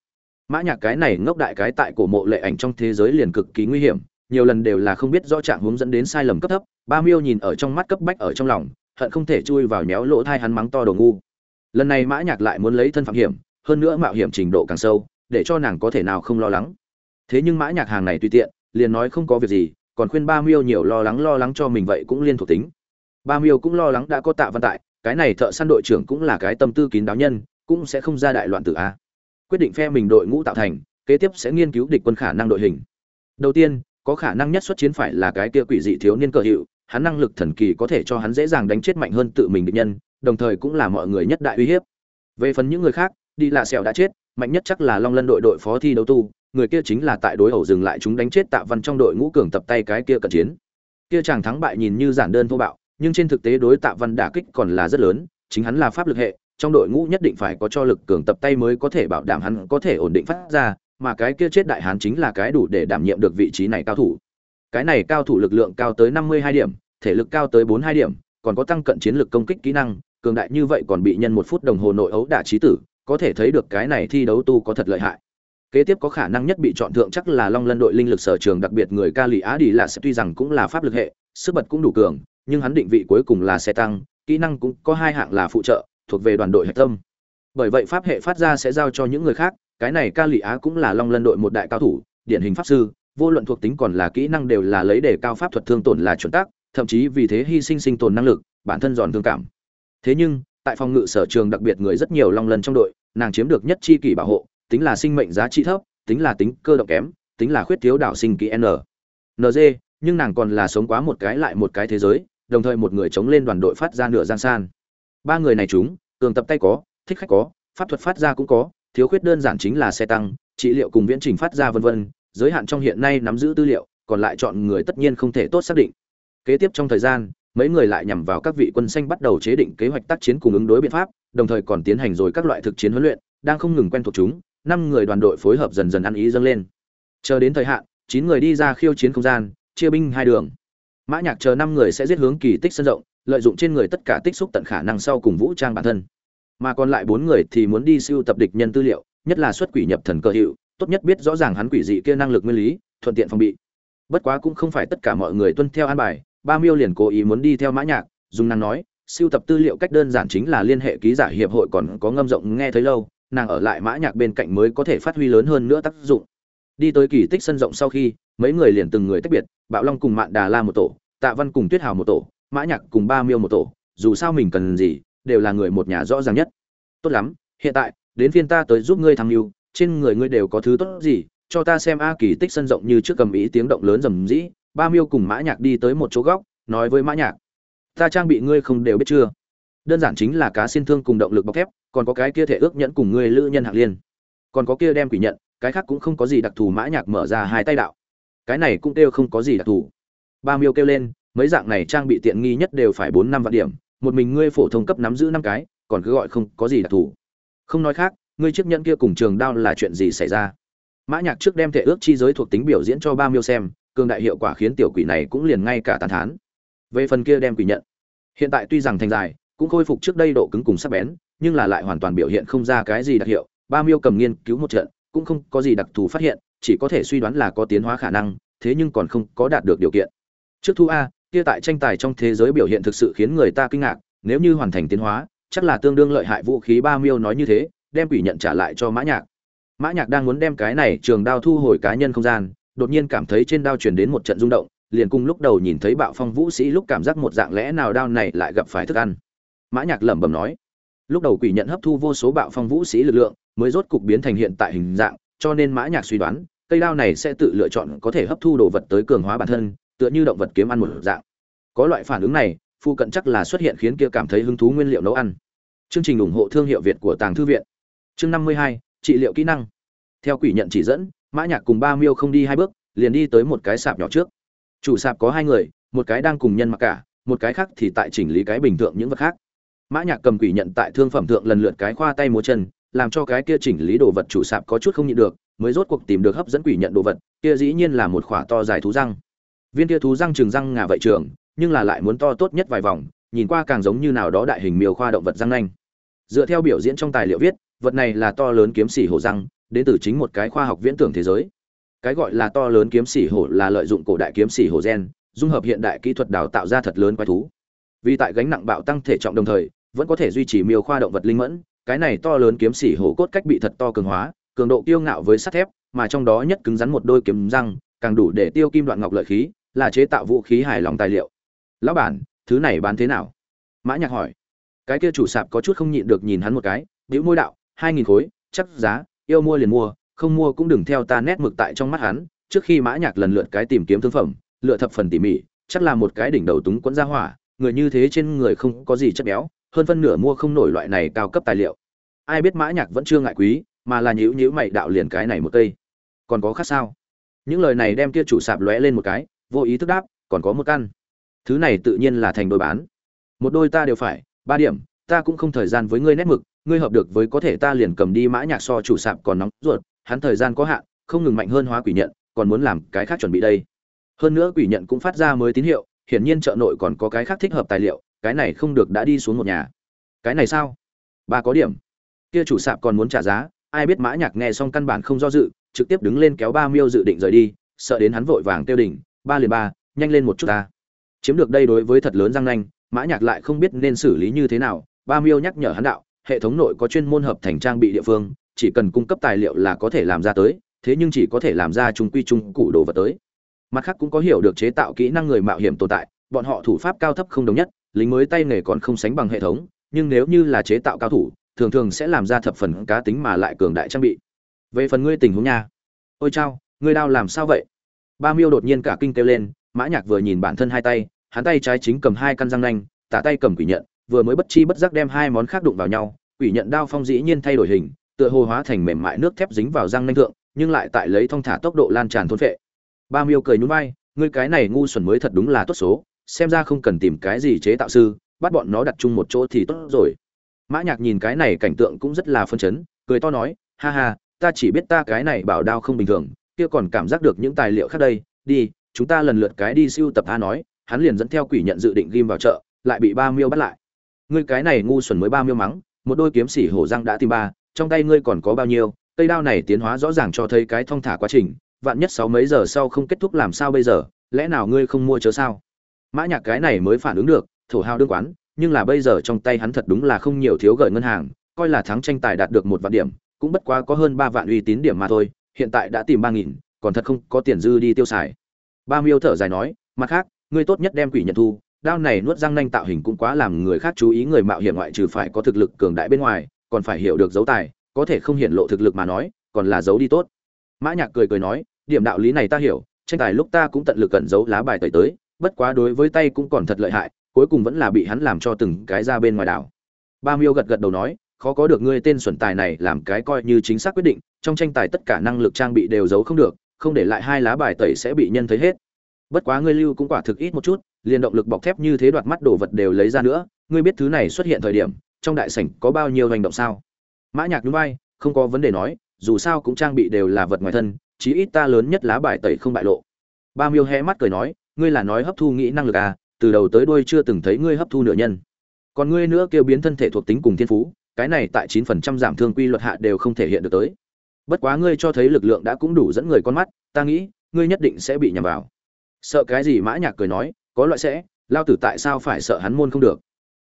mã nhạc cái này ngốc đại cái tại cổ mộ lệ ảnh trong thế giới liền cực kỳ nguy hiểm, nhiều lần đều là không biết rõ trạng hướng dẫn đến sai lầm cấp thấp, ba miêu nhìn ở trong mắt cấp bách ở trong lòng, hận không thể chui vào nhéo lỗ thai hắn mắng to đồ ngu. Lần này mã nhạc lại muốn lấy thân phạm hiểm, hơn nữa mạo hiểm trình độ càng sâu, để cho nàng có thể nào không lo lắng. Thế nhưng mã nhạc hàng này tùy tiện, liền nói không có việc gì, còn khuyên ba miêu nhiều lo lắng lo lắng cho mình vậy cũng liên thuộc tính. Ba miêu cũng lo lắng đã có tạ văn tại, cái này thợ săn đội trưởng cũng là cái tâm tư kín đáo nhân, cũng sẽ không ra đại loạn tử a quyết định phe mình đội ngũ tạo thành, kế tiếp sẽ nghiên cứu địch quân khả năng đội hình. Đầu tiên, có khả năng nhất xuất chiến phải là cái kia quỷ dị thiếu niên cờ hiệu, hắn năng lực thần kỳ có thể cho hắn dễ dàng đánh chết mạnh hơn tự mình địch nhân, đồng thời cũng là mọi người nhất đại uy hiếp. Về phần những người khác, đi lạ sẹo đã chết, mạnh nhất chắc là long lân đội đội phó thi đấu tu, người kia chính là tại đối ẩu dừng lại chúng đánh chết tạ văn trong đội ngũ cường tập tay cái kia cận chiến. Kia chàng thắng bại nhìn như giản đơn thô bạo, nhưng trên thực tế đối tạ văn đả kích còn là rất lớn, chính hắn là pháp lực hệ trong đội ngũ nhất định phải có cho lực cường tập tay mới có thể bảo đảm hắn có thể ổn định phát ra, mà cái kia chết đại hán chính là cái đủ để đảm nhiệm được vị trí này cao thủ. Cái này cao thủ lực lượng cao tới năm mươi hai điểm, thể lực cao tới bốn hai điểm, còn có tăng cận chiến lực công kích kỹ năng, cường đại như vậy còn bị nhân một phút đồng hồ nội ấu đả trí tử, có thể thấy được cái này thi đấu tu có thật lợi hại. Kế tiếp có khả năng nhất bị chọn thượng chắc là long lân đội linh lực sở trường, đặc biệt người ca lì á đi là sẽ tuy rằng cũng là pháp lực hệ, sức bật cũng đủ cường, nhưng hắn định vị cuối cùng là xe tăng, kỹ năng cũng có hai hạng là phụ trợ thuộc về đoàn đội hạch tâm. Bởi vậy pháp hệ phát ra sẽ giao cho những người khác, cái này ca lụy á cũng là long lân đội một đại cao thủ, điển hình pháp sư, vô luận thuộc tính còn là kỹ năng đều là lấy để cao pháp thuật thương tổn là chuẩn tác thậm chí vì thế hy sinh sinh tồn năng lực, bản thân giòn thương cảm. Thế nhưng, tại phòng ngự sở trường đặc biệt người rất nhiều long lần trong đội, nàng chiếm được nhất chi kỷ bảo hộ, tính là sinh mệnh giá trị thấp, tính là tính cơ động kém, tính là khuyết thiếu đảo sinh kỹ n. Nz nhưng nàng còn là sống quá một cái lại một cái thế giới, đồng thời một người chống lên đoàn đội phát ra nửa giang san ba người này chúng, cường tập tay có, thích khách có, pháp thuật phát ra cũng có, thiếu khuyết đơn giản chính là xe tăng, trị liệu cùng viễn trình phát ra vân vân, giới hạn trong hiện nay nắm giữ tư liệu, còn lại chọn người tất nhiên không thể tốt xác định. Kế tiếp trong thời gian, mấy người lại nhằm vào các vị quân xanh bắt đầu chế định kế hoạch tác chiến cùng ứng đối biện pháp, đồng thời còn tiến hành rồi các loại thực chiến huấn luyện, đang không ngừng quen thuộc chúng, năm người đoàn đội phối hợp dần dần ăn ý dâng lên. Chờ đến thời hạn, chín người đi ra khiêu chiến không gian, chia binh hai đường. Mã nhạc chờ năm người sẽ giết hướng kỳ tích sân rộng lợi dụng trên người tất cả tích xúc tận khả năng sau cùng vũ trang bản thân. Mà còn lại bốn người thì muốn đi siêu tập địch nhân tư liệu, nhất là xuất quỷ nhập thần cơ hiệu, tốt nhất biết rõ ràng hắn quỷ dị kia năng lực nguyên lý, thuận tiện phòng bị. Bất quá cũng không phải tất cả mọi người tuân theo an bài, ba miêu liền cố ý muốn đi theo mã nhạc, dùng nàng nói, siêu tập tư liệu cách đơn giản chính là liên hệ ký giả hiệp hội còn có ngâm rộng nghe thấy lâu, nàng ở lại mã nhạc bên cạnh mới có thể phát huy lớn hơn nữa tác dụng. Đi tới kỳ tích sân rộng sau khi, mấy người liền từng người tách biệt, bạo long cùng mạn đà la một tổ, tạ văn cùng tuyết hào một tổ mã nhạc cùng ba miêu một tổ dù sao mình cần gì đều là người một nhà rõ ràng nhất. Tốt lắm hiện tại đến phiên ta tới giúp ngươi tham Miêu, trên người ngươi đều có thứ tốt gì cho ta xem a kỳ tích sân rộng như trước cầm ý tiếng động lớn rầm rĩ ba miêu cùng mã nhạc đi tới một chỗ góc nói với mã nhạc. Ta trang bị ngươi không đều biết chưa? Đơn giản chính là cá xin thương cùng động lực bọc thép còn có cái kia thể ước nhẫn cùng ngươi lữ nhân hạng liên. Còn có kia đem quỷ nhận cái khác cũng không có gì đặc thù mã nhạc mở ra hai tay đạo. Cái này cũng kêu không có gì đặc thù. Ba miêu kêu lên mấy dạng này trang bị tiện nghi nhất đều phải bốn năm vạn điểm, một mình ngươi phổ thông cấp nắm giữ năm cái, còn cứ gọi không có gì đặc thù. Không nói khác, ngươi chiếc nhẫn kia cùng trường đao là chuyện gì xảy ra? Mã nhạc trước đem thể ước chi giới thuộc tính biểu diễn cho ba miêu xem, cường đại hiệu quả khiến tiểu quỷ này cũng liền ngay cả tàn thán. Về phần kia đem quỷ nhận, hiện tại tuy rằng thành dài, cũng khôi phục trước đây độ cứng cùng sắc bén, nhưng là lại hoàn toàn biểu hiện không ra cái gì đặc hiệu. Ba miêu cầm nghiên cứu một trận, cũng không có gì đặc thù phát hiện, chỉ có thể suy đoán là có tiến hóa khả năng, thế nhưng còn không có đạt được điều kiện. Trước thu a kia tại tranh tài trong thế giới biểu hiện thực sự khiến người ta kinh ngạc, nếu như hoàn thành tiến hóa, chắc là tương đương lợi hại vũ khí ba miêu nói như thế, đem quỷ nhận trả lại cho mã nhạc. Mã nhạc đang muốn đem cái này trường đao thu hồi cá nhân không gian, đột nhiên cảm thấy trên đao truyền đến một trận rung động, liền cùng lúc đầu nhìn thấy bạo phong vũ sĩ lúc cảm giác một dạng lẽ nào đao này lại gặp phải thức ăn. Mã nhạc lẩm bẩm nói, lúc đầu quỷ nhận hấp thu vô số bạo phong vũ sĩ lực lượng, mới rốt cục biến thành hiện tại hình dạng, cho nên mã nhạc suy đoán, cây đao này sẽ tự lựa chọn có thể hấp thu đồ vật tới cường hóa bản thân tựa như động vật kiếm ăn một dạng. Có loại phản ứng này, phu cận chắc là xuất hiện khiến kia cảm thấy hứng thú nguyên liệu nấu ăn. Chương trình ủng hộ thương hiệu việt của tàng thư viện. Chương năm mươi hai, trị liệu kỹ năng. Theo quỷ nhận chỉ dẫn, mã nhạc cùng ba miêu không đi hai bước, liền đi tới một cái sạp nhỏ trước. Chủ sạp có hai người, một cái đang cùng nhân mặc cả, một cái khác thì tại chỉnh lý cái bình thượng những vật khác. Mã nhạc cầm quỷ nhận tại thương phẩm thượng lần lượt cái khoa tay múa chân, làm cho cái kia chỉnh lý đồ vật chủ sạp có chút không nhịn được, mới rốt cuộc tìm được hấp dẫn quỷ nhận đồ vật, kia dĩ nhiên là một khỏa to dài thú răng viên kia thú răng trường răng ngà vậy trường, nhưng là lại muốn to tốt nhất vài vòng, nhìn qua càng giống như nào đó đại hình miêu khoa động vật răng nanh. Dựa theo biểu diễn trong tài liệu viết, vật này là to lớn kiếm sỉ hổ răng, đến từ chính một cái khoa học viễn tưởng thế giới. Cái gọi là to lớn kiếm sỉ hổ là lợi dụng cổ đại kiếm sỉ hổ gen, dung hợp hiện đại kỹ thuật đào tạo ra thật lớn quái thú. Vì tại gánh nặng bạo tăng thể trọng đồng thời, vẫn có thể duy trì miêu khoa động vật linh mẫn, cái này to lớn kiếm sỉ hổ cốt cách bị thật to cường hóa, cường độ kiêu ngạo với sắt thép, mà trong đó nhất cứng rắn một đôi kiếm răng, càng đủ để tiêu kim đoạn ngọc lợi khí là chế tạo vũ khí hài lòng tài liệu. Lão bản, thứ này bán thế nào? Mã nhạc hỏi. Cái kia chủ sạp có chút không nhịn được nhìn hắn một cái bĩu môi đạo, hai nghìn khối, chắc giá, yêu mua liền mua, không mua cũng đừng theo ta nét mực tại trong mắt hắn. Trước khi mã nhạc lần lượt cái tìm kiếm thương phẩm, lựa thập phần tỉ mỉ, chắc là một cái đỉnh đầu túng quấn ra hỏa, người như thế trên người không có gì chất béo, hơn phân nửa mua không nổi loại này cao cấp tài liệu. Ai biết mã nhạc vẫn chưa ngại quý, mà là nhíu nhíu mày đạo liền cái này một cây. Còn có khác sao? Những lời này đem kia chủ sạp lóe lên một cái vô ý thức đáp, còn có một căn. Thứ này tự nhiên là thành đôi bán. Một đôi ta đều phải, ba điểm, ta cũng không thời gian với ngươi nét mực, ngươi hợp được với có thể ta liền cầm đi mã nhạc so chủ sạp còn nóng ruột, hắn thời gian có hạn, không ngừng mạnh hơn hóa quỷ nhận, còn muốn làm cái khác chuẩn bị đây. Hơn nữa quỷ nhận cũng phát ra mới tín hiệu, hiển nhiên chợ nội còn có cái khác thích hợp tài liệu, cái này không được đã đi xuống một nhà. Cái này sao? Ba có điểm. Kia chủ sạp còn muốn trả giá, ai biết mã nhạc nghe xong căn bản không do dự, trực tiếp đứng lên kéo ba miêu dự định rời đi, sợ đến hắn vội vàng tiêu đỉnh ba liền ba, nhanh lên một chút ta. Chiếm được đây đối với thật lớn răng nanh, mã nhạc lại không biết nên xử lý như thế nào, ba miêu nhắc nhở hắn đạo, hệ thống nội có chuyên môn hợp thành trang bị địa phương, chỉ cần cung cấp tài liệu là có thể làm ra tới, thế nhưng chỉ có thể làm ra trung quy trung cụ đồ vật tới. Mặt khác cũng có hiểu được chế tạo kỹ năng người mạo hiểm tồn tại, bọn họ thủ pháp cao thấp không đồng nhất, lính mới tay nghề còn không sánh bằng hệ thống, nhưng nếu như là chế tạo cao thủ, thường thường sẽ làm ra thập phần cá tính mà lại cường đại trang bị. Về phần ngươi tình huống nha. Ôi chao, ngươi đao làm sao vậy? Ba miêu đột nhiên cả kinh kêu lên, mã nhạc vừa nhìn bản thân hai tay, hắn tay trái chính cầm hai căn răng nanh, tả tay cầm quỷ nhận, vừa mới bất chi bất giác đem hai món khác đụng vào nhau, quỷ nhận đao phong dĩ nhiên thay đổi hình, tựa hồ hóa thành mềm mại nước thép dính vào răng nanh thượng, nhưng lại tại lấy thông thả tốc độ lan tràn thôn phệ. Ba miêu cười nhún vai, ngươi cái này ngu xuẩn mới thật đúng là tốt số, xem ra không cần tìm cái gì chế tạo sư, bắt bọn nó đặt chung một chỗ thì tốt rồi. Mã nhạc nhìn cái này cảnh tượng cũng rất là phân chấn, cười to nói, ha ha, ta chỉ biết ta cái này bảo đao không bình thường kia còn cảm giác được những tài liệu khác đây, đi, chúng ta lần lượt cái đi siêu tập a nói, hắn liền dẫn theo quỷ nhận dự định ghim vào chợ, lại bị ba miêu bắt lại. Ngươi cái này ngu xuẩn mới ba miêu mắng, một đôi kiếm xỉ hổ răng đã tìm ba, trong tay ngươi còn có bao nhiêu, cây đao này tiến hóa rõ ràng cho thấy cái thông thả quá trình, vạn nhất sáu mấy giờ sau không kết thúc làm sao bây giờ, lẽ nào ngươi không mua chớ sao? Mã nhạc cái này mới phản ứng được, thổ hào đương quán, nhưng là bây giờ trong tay hắn thật đúng là không nhiều thiếu gửi ngân hàng, coi là thắng tranh tài đạt được một vạn điểm, cũng bất quá có hơn ba vạn uy tín điểm mà thôi hiện tại đã tìm ba nghìn, còn thật không có tiền dư đi tiêu xài. Ba miêu thở dài nói, mặt khác, ngươi tốt nhất đem quỷ nhận thu, đao này nuốt răng nanh tạo hình cũng quá làm người khác chú ý người mạo hiểm ngoại trừ phải có thực lực cường đại bên ngoài, còn phải hiểu được dấu tài, có thể không hiện lộ thực lực mà nói, còn là giấu đi tốt. Mã nhạc cười cười nói, điểm đạo lý này ta hiểu, tranh tài lúc ta cũng tận lực cẩn giấu lá bài tẩy tới, bất quá đối với tay cũng còn thật lợi hại, cuối cùng vẫn là bị hắn làm cho từng cái ra bên ngoài đảo. Ba miêu gật gật đầu nói khó có được ngươi tên xuẩn tài này làm cái coi như chính xác quyết định, trong tranh tài tất cả năng lực trang bị đều giấu không được, không để lại hai lá bài tẩy sẽ bị nhân thấy hết. Bất quá ngươi lưu cũng quả thực ít một chút, liền động lực bọc thép như thế đoạt mắt đồ vật đều lấy ra nữa, ngươi biết thứ này xuất hiện thời điểm, trong đại sảnh có bao nhiêu hành động sao? Mã nhạc núi vai, không có vấn đề nói, dù sao cũng trang bị đều là vật ngoài thân, chí ít ta lớn nhất lá bài tẩy không bại lộ. Ba miêu hé mắt cười nói, ngươi là nói hấp thu nghĩ năng lực à từ đầu tới đuôi chưa từng thấy ngươi hấp thu nửa nhân. Còn ngươi nữa kêu biến thân thể thuộc tính cùng thiên phú cái này tại chín phần trăm giảm thương quy luật hạ đều không thể hiện được tới. Bất quá ngươi cho thấy lực lượng đã cũng đủ dẫn người con mắt, ta nghĩ, ngươi nhất định sẽ bị nhầm vào. Sợ cái gì mã nhạc cười nói, có loại sẽ, lao tử tại sao phải sợ hắn môn không được?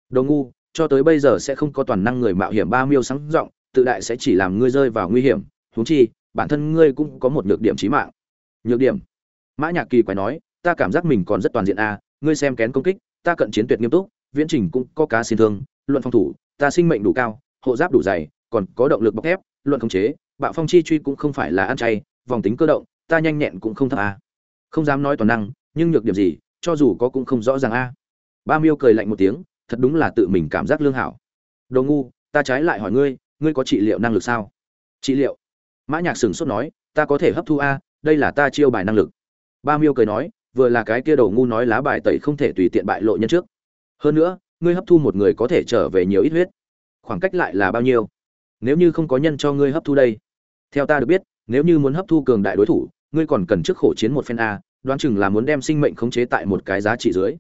Đồ ngu, cho tới bây giờ sẽ không có toàn năng người mạo hiểm ba miêu sáng rộng, tự đại sẽ chỉ làm ngươi rơi vào nguy hiểm, huống chi, bản thân ngươi cũng có một nhược điểm chí mạng. Nhược điểm? Mã nhạc kỳ quái nói, ta cảm giác mình còn rất toàn diện a ngươi xem kén công kích, ta cận chiến tuyệt nghiêm túc, viễn trình cũng có cá xin thương luận phòng thủ, ta sinh mệnh đủ cao, hộ giáp đủ dày, còn có động lực bọc thép, luận khống chế, bạo phong chi truy cũng không phải là ăn chay, vòng tính cơ động, ta nhanh nhẹn cũng không thấp a. Không dám nói toàn năng, nhưng nhược điểm gì, cho dù có cũng không rõ ràng a. Ba miêu cười lạnh một tiếng, thật đúng là tự mình cảm giác lương hảo. Đồ ngu, ta trái lại hỏi ngươi ngươi có trị liệu năng lực sao? Trị liệu? Mã nhạc sừng sốt nói, ta có thể hấp thu a, đây là ta chiêu bài năng lực. Ba miêu cười nói, vừa là cái kia đầu ngu nói lá bài tẩy không thể tùy tiện bại lộ nhân trước. Hơn nữa ngươi hấp thu một người có thể trở về nhiều ít huyết. Khoảng cách lại là bao nhiêu? Nếu như không có nhân cho ngươi hấp thu đây. Theo ta được biết, nếu như muốn hấp thu cường đại đối thủ, ngươi còn cần trước khổ chiến một phen a, đoán chừng là muốn đem sinh mệnh khống chế tại một cái giá trị dưới.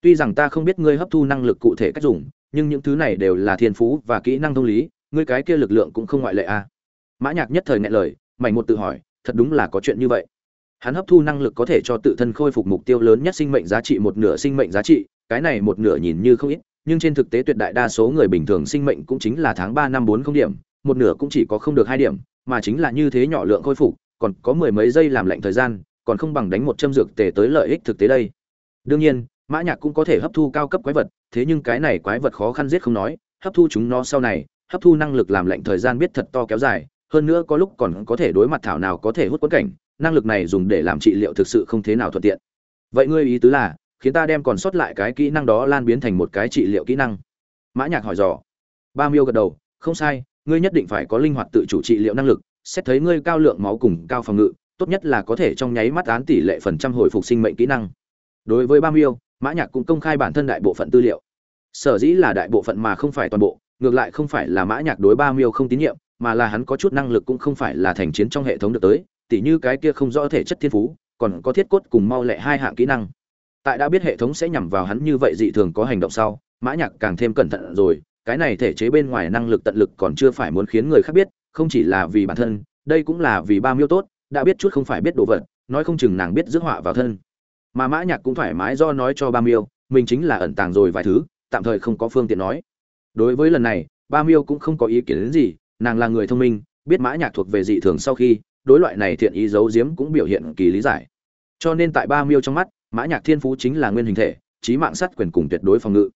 Tuy rằng ta không biết ngươi hấp thu năng lực cụ thể cách dùng, nhưng những thứ này đều là thiên phú và kỹ năng thông lý, ngươi cái kia lực lượng cũng không ngoại lệ a. Mã nhạc nhất thời nghẹn lời, mảnh một tự hỏi, thật đúng là có chuyện như vậy. Hắn hấp thu năng lực có thể cho tự thân khôi phục mục tiêu lớn nhất sinh mệnh giá trị một nửa sinh mệnh giá trị cái này một nửa nhìn như không ít, nhưng trên thực tế tuyệt đại đa số người bình thường sinh mệnh cũng chính là tháng ba năm bốn không điểm, một nửa cũng chỉ có không được hai điểm, mà chính là như thế nhỏ lượng khôi phục, còn có mười mấy giây làm lạnh thời gian, còn không bằng đánh một châm dược tề tới lợi ích thực tế đây. Đương nhiên, mã nhạc cũng có thể hấp thu cao cấp quái vật, thế nhưng cái này quái vật khó khăn giết không nói, hấp thu chúng nó sau này, hấp thu năng lực làm lạnh thời gian biết thật to kéo dài, hơn nữa có lúc còn có thể đối mặt thảo nào có thể hút quấn cảnh, năng lực này dùng để làm trị liệu thực sự không thế nào thuận tiện. Vậy ngươi ý tứ là khiến ta đem còn sót lại cái kỹ năng đó lan biến thành một cái trị liệu kỹ năng. Mã nhạc hỏi dò. Ba miêu gật đầu, không sai, ngươi nhất định phải có linh hoạt tự chủ trị liệu năng lực, xét thấy ngươi cao lượng máu cùng cao phòng ngự, tốt nhất là có thể trong nháy mắt án tỷ lệ phần trăm hồi phục sinh mệnh kỹ năng. Đối với ba miêu, mã nhạc cũng công khai bản thân đại bộ phận tư liệu. Sở dĩ là đại bộ phận mà không phải toàn bộ, ngược lại không phải là mã nhạc đối ba miêu không tín nhiệm, mà là hắn có chút năng lực cũng không phải là thành chiến trong hệ thống được tới, tỉ như cái kia không rõ thể chất thiên phú, còn có thiết cốt cùng mau lẹ hai hạng kỹ năng tại đã biết hệ thống sẽ nhằm vào hắn như vậy dị thường có hành động sau, mã nhạc càng thêm cẩn thận rồi, cái này thể chế bên ngoài năng lực tận lực còn chưa phải muốn khiến người khác biết, không chỉ là vì bản thân, đây cũng là vì ba miêu tốt, đã biết chút không phải biết đồ vật, nói không chừng nàng biết rước họa vào thân. Mà mã nhạc cũng thoải mái do nói cho ba miêu, mình chính là ẩn tàng rồi vài thứ, tạm thời không có phương tiện nói. Đối với lần này, ba miêu cũng không có ý kiến đến gì, nàng là người thông minh, biết mã nhạc thuộc về dị thường sau khi, đối loại này thiện ý giấu giếm cũng biểu hiện kỳ lý giải. Cho nên tại ba miêu trong mắt mã nhạc thiên phú chính là nguyên hình thể trí mạng sát quyền cùng tuyệt đối phòng ngự.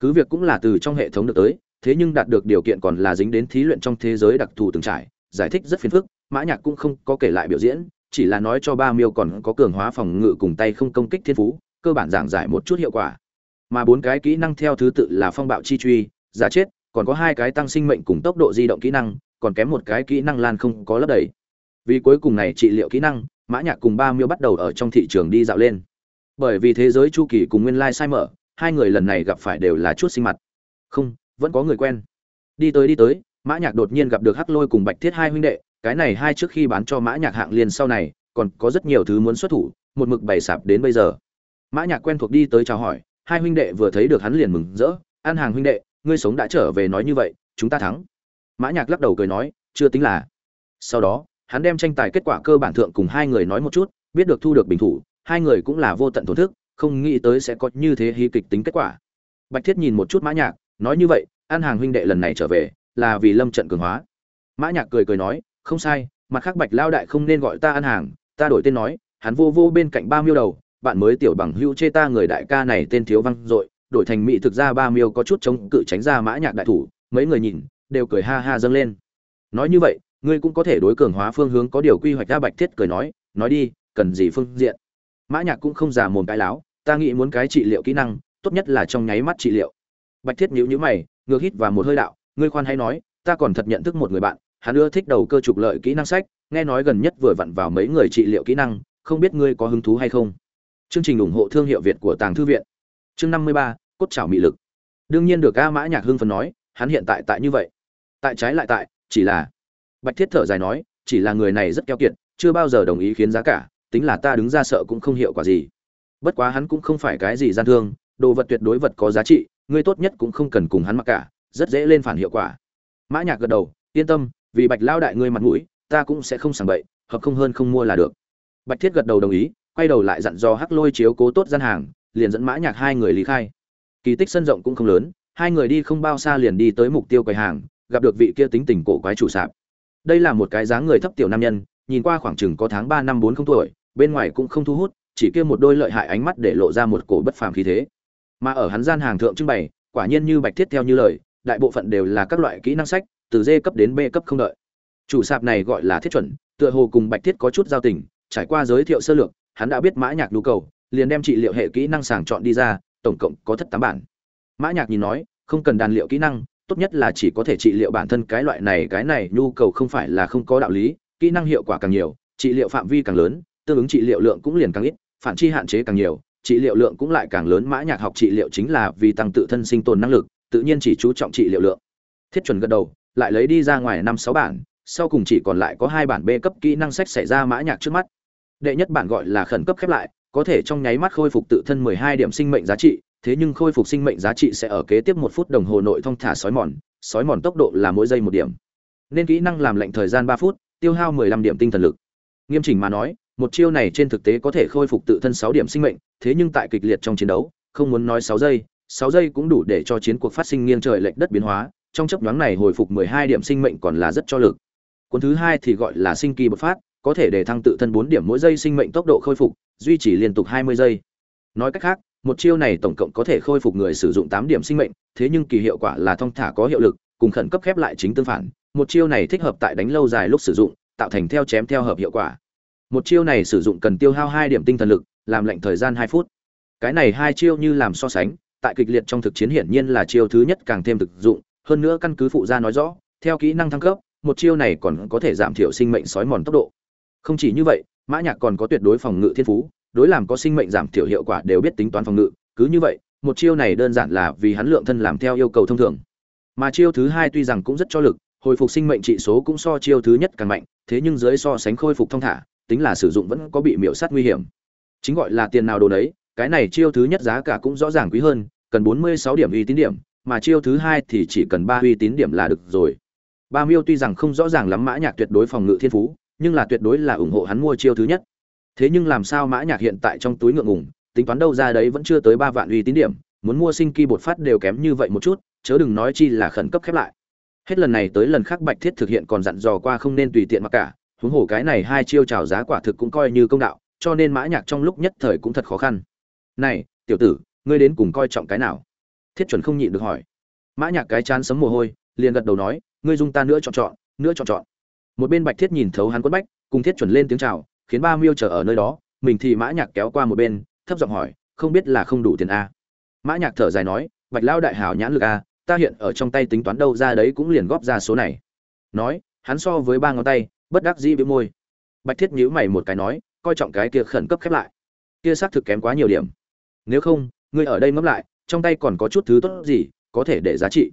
Cứ việc cũng là từ trong hệ thống được tới, thế nhưng đạt được điều kiện còn là dính đến thí luyện trong thế giới đặc thù từng trải, giải thích rất phiền phức, mã nhạc cũng không có kể lại biểu diễn, chỉ là nói cho ba miêu còn có cường hóa phòng ngự cùng tay không công kích thiên phú, cơ bản giảng giải một chút hiệu quả. Mà bốn cái kỹ năng theo thứ tự là phong bạo chi truy, giả chết, còn có hai cái tăng sinh mệnh cùng tốc độ di động kỹ năng, còn kém một cái kỹ năng lan không có lấp đầy. Vì cuối cùng này trị liệu kỹ năng, mã nhạc cùng ba miêu bắt đầu ở trong thị trường đi dạo lên bởi vì thế giới chu kỳ cùng nguyên lai sai mở, hai người lần này gặp phải đều là chút sinh mặt. Không, vẫn có người quen. Đi tới đi tới, mã nhạc đột nhiên gặp được hắc lôi cùng bạch thiết hai huynh đệ, cái này hai trước khi bán cho mã nhạc hạng liền sau này, còn có rất nhiều thứ muốn xuất thủ, một mực bày sạp đến bây giờ. Mã nhạc quen thuộc đi tới chào hỏi, hai huynh đệ vừa thấy được hắn liền mừng rỡ, an hàng huynh đệ, ngươi sống đã trở về nói như vậy, chúng ta thắng. Mã nhạc lắc đầu cười nói, chưa tính là. Sau đó, hắn đem tranh tài kết quả cơ bản thượng cùng hai người nói một chút, biết được thu được bình thủ hai người cũng là vô tận thổn thức, không nghĩ tới sẽ có như thế hí kịch tính kết quả. Bạch thiết nhìn một chút mã nhạc, nói như vậy, an hàng huynh đệ lần này trở về, là vì lâm trận cường hóa. Mã nhạc cười cười nói, không sai, mặt khác bạch lao đại không nên gọi ta an hàng, ta đổi tên nói, hắn vô vô bên cạnh ba miêu đầu, bạn mới tiểu bằng hưu chê ta người đại ca này tên thiếu văn dội, đổi thành mỹ thực ra ba miêu có chút chống cự tránh ra mã nhạc đại thủ, mấy người nhìn, đều cười ha ha dâng lên. Nói như vậy, ngươi cũng có thể đối cường hóa phương hướng có điều quy hoạch ra bạch thiết cười nói nói đi, cần gì phương diện? Mã nhạc cũng không giả mồm cái láo ta nghĩ muốn cái trị liệu kỹ năng tốt nhất là trong nháy mắt trị liệu bạch thiết nhíu nhíu mày ngược hít và một hơi đạo ngươi khoan hay nói ta còn thật nhận thức một người bạn hắn ưa thích đầu cơ trục lợi kỹ năng sách nghe nói gần nhất vừa vặn vào mấy người trị liệu kỹ năng không biết ngươi có hứng thú hay không Chương trình ủng hộ thương hiệu Việt của Tàng thư viện. Chương năm mươi ba, cốt chảo mị lực. Đương nhiên được A Mã Nhạc hưng phấn nói, hắn hiện tại tại như vậy. Tại trái lại tại, chỉ là Bạch Thiết thở dài nói, chỉ là người này rất keo kiệt, chưa bao giờ đồng ý khiến giá cả, tính là ta đứng ra sợ cũng không hiệu quả gì. Bất quá hắn cũng không phải cái gì gian thương, đồ vật tuyệt đối vật có giá trị, ngươi tốt nhất cũng không cần cùng hắn mặc cả, rất dễ lên phản hiệu quả. Mã Nhạc gật đầu, yên tâm, vì Bạch lao đại ngươi mặt mũi, ta cũng sẽ không sảng bậy, hợp không hơn không mua là được. Bạch Thiết gật đầu đồng ý, quay đầu lại dặn dò Hắc Lôi chiếu cố tốt gian hàng, liền dẫn Mã Nhạc hai người lý khai. Kỳ tích sân rộng cũng không lớn, hai người đi không bao xa liền đi tới mục tiêu quầy hàng, gặp được vị kia tính tình cổ quái chủ sạp. Đây là một cái dáng người thấp tiểu nam nhân, nhìn qua khoảng chừng có tháng ba năm bốn không tuổi, bên ngoài cũng không thu hút, chỉ kia một đôi lợi hại ánh mắt để lộ ra một cổ bất phàm khí thế. Mà ở hắn gian hàng thượng trưng bày, quả nhiên như Bạch Thiết theo như lời, đại bộ phận đều là các loại kỹ năng sách, từ D cấp đến B cấp không đợi. Chủ sạp này gọi là Thiết chuẩn, tựa hồ cùng Bạch Thiết có chút giao tình, trải qua giới thiệu sơ lược, hắn đã biết Mã Nhạc nhu cầu, liền đem trị liệu hệ kỹ năng sàng chọn đi ra, tổng cộng có thất tám bản. Mã Nhạc nhìn nói, không cần đàn liệu kỹ năng, tốt nhất là chỉ có thể trị liệu bản thân cái loại này cái này nhu cầu không phải là không có đạo lý, kỹ năng hiệu quả càng nhiều, trị liệu phạm vi càng lớn, tương ứng trị liệu lượng cũng liền càng ít, phản chi hạn chế càng nhiều, trị liệu lượng cũng lại càng lớn. Mã Nhạc học trị liệu chính là vì tăng tự thân sinh tồn năng lực, tự nhiên chỉ chú trọng trị liệu lượng. Thiết chuẩn gật đầu, lại lấy đi ra ngoài năm sáu bản, sau cùng chỉ còn lại có hai bản B cấp kỹ năng sách xảy ra Mã Nhạc trước mắt. Đệ nhất bản gọi là khẩn cấp khép lại, có thể trong nháy mắt khôi phục tự thân 12 điểm sinh mệnh giá trị, thế nhưng khôi phục sinh mệnh giá trị sẽ ở kế tiếp một phút đồng hồ nội thông thả sói mòn, sói mòn tốc độ là mỗi giây một điểm. Nên kỹ năng làm lệnh thời gian 3 phút, tiêu hao 15 điểm tinh thần lực. Nghiêm chỉnh mà nói, một chiêu này trên thực tế có thể khôi phục tự thân 6 điểm sinh mệnh, thế nhưng tại kịch liệt trong chiến đấu, không muốn nói 6 giây, 6 giây cũng đủ để cho chiến cuộc phát sinh nghiêng trời lệch đất biến hóa, trong chấp nhoáng này hồi phục 12 điểm sinh mệnh còn là rất cho lực. Cuốn thứ hai thì gọi là sinh kỳ bộc phát, có thể để thăng tự thân 4 điểm mỗi giây sinh mệnh tốc độ khôi phục, duy trì liên tục 20 giây. Nói cách khác, một chiêu này tổng cộng có thể khôi phục người sử dụng 8 điểm sinh mệnh, thế nhưng kỳ hiệu quả là thông thả có hiệu lực, cùng khẩn cấp khép lại chính tương phản, một chiêu này thích hợp tại đánh lâu dài lúc sử dụng, tạo thành theo chém theo hợp hiệu quả. Một chiêu này sử dụng cần tiêu hao hai điểm tinh thần lực, làm lệnh thời gian hai phút. Cái này hai chiêu như làm so sánh, tại kịch liệt trong thực chiến hiển nhiên là chiêu thứ nhất càng thêm thực dụng, hơn nữa căn cứ phụ gia nói rõ, theo kỹ năng thăng cấp, một chiêu này còn có thể giảm thiểu sinh mệnh sói mòn tốc độ. Không chỉ như vậy, Mã Nhạc còn có tuyệt đối phòng ngự thiên phú, đối làm có sinh mệnh giảm thiểu hiệu quả đều biết tính toán phòng ngự, cứ như vậy, một chiêu này đơn giản là vì hắn lượng thân làm theo yêu cầu thông thường. Mà chiêu thứ hai tuy rằng cũng rất cho lực, hồi phục sinh mệnh trị số cũng so chiêu thứ nhất càng mạnh, thế nhưng dưới so sánh khôi phục thông thả, tính là sử dụng vẫn có bị miểu sát nguy hiểm. Chính gọi là tiền nào đồ đấy, cái này chiêu thứ nhất giá cả cũng rõ ràng quý hơn, cần 46 điểm uy tín điểm, mà chiêu thứ hai thì chỉ cần 3 uy tín điểm là được rồi. Ba Miêu tuy rằng không rõ ràng lắm Mã Nhạc tuyệt đối phòng ngự thiên phú, nhưng là tuyệt đối là ủng hộ hắn mua chiêu thứ nhất. Thế nhưng làm sao Mã Nhạc hiện tại trong túi ngượng ngùng, tính toán đâu ra đấy vẫn chưa tới 3 vạn uy tín điểm, muốn mua sinh kỳ bột phát đều kém như vậy một chút, chớ đừng nói chi là khẩn cấp khép lại. Hết lần này tới lần khác Bạch Thiết thực hiện còn dặn dò qua không nên tùy tiện mặc cả, huống hồ cái này hai chiêu chào giá quả thực cũng coi như công đạo, cho nên Mã Nhạc trong lúc nhất thời cũng thật khó khăn. "Này, tiểu tử, ngươi đến cùng coi trọng cái nào?" Thiết chuẩn không nhịn được hỏi. Mã Nhạc cái chán sấm mồ hôi, liền gật đầu nói, "Ngươi dung ta nữa chọn chọn, nữa chọn chọn." Một bên Bạch Thiết nhìn thấu hắn quất bách, cùng Thiết chuẩn lên tiếng chào, khiến ba miêu chờ ở nơi đó, mình thì Mã Nhạc kéo qua một bên, thấp giọng hỏi, "Không biết là không đủ tiền a?" Mã Nhạc thở dài nói, "Bạch lao đại hảo nhãn lực a, ta hiện ở trong tay tính toán đâu ra đấy cũng liền góp ra số này." Nói, hắn so với ba ngón tay, bất đắc dĩ bĩu môi. Bạch Thiết nhíu mày một cái nói, coi trọng cái kia khẩn cấp khép lại. Kia xác thực kém quá nhiều điểm. Nếu không, ngươi ở đây ngẫm lại, trong tay còn có chút thứ tốt gì, có thể để giá trị.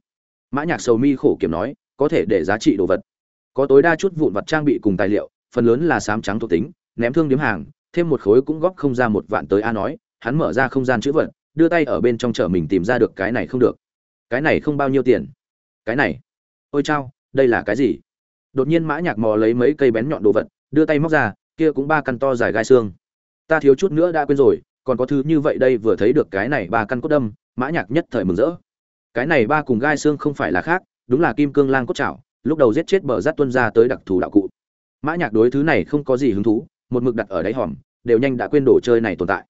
Mã Nhạc sầu mi khổ kiểm nói, có thể để giá trị đồ vật. Có tối đa chút vụn vật trang bị cùng tài liệu, phần lớn là sám trắng thuộc tính, ném thương điểm hàng, thêm một khối cũng góp không ra một vạn tới a nói, hắn mở ra không gian chữ vật, đưa tay ở bên trong chở mình tìm ra được cái này không được. Cái này không bao nhiêu tiền. Cái này, ôi chao, đây là cái gì? Đột nhiên Mã Nhạc mò lấy mấy cây bén nhọn đồ vật, đưa tay móc ra, kia cũng ba căn to dài gai xương. Ta thiếu chút nữa đã quên rồi, còn có thứ như vậy đây vừa thấy được cái này ba căn cốt đâm, Mã Nhạc nhất thời mừng rỡ. Cái này ba cùng gai xương không phải là khác, đúng là kim cương lang cốt chảo, lúc đầu giết chết bờ rát tuân ra tới đặc thù đạo cụ. Mã Nhạc đối thứ này không có gì hứng thú, một mực đặt ở đáy hòm, đều nhanh đã quên đồ chơi này tồn tại.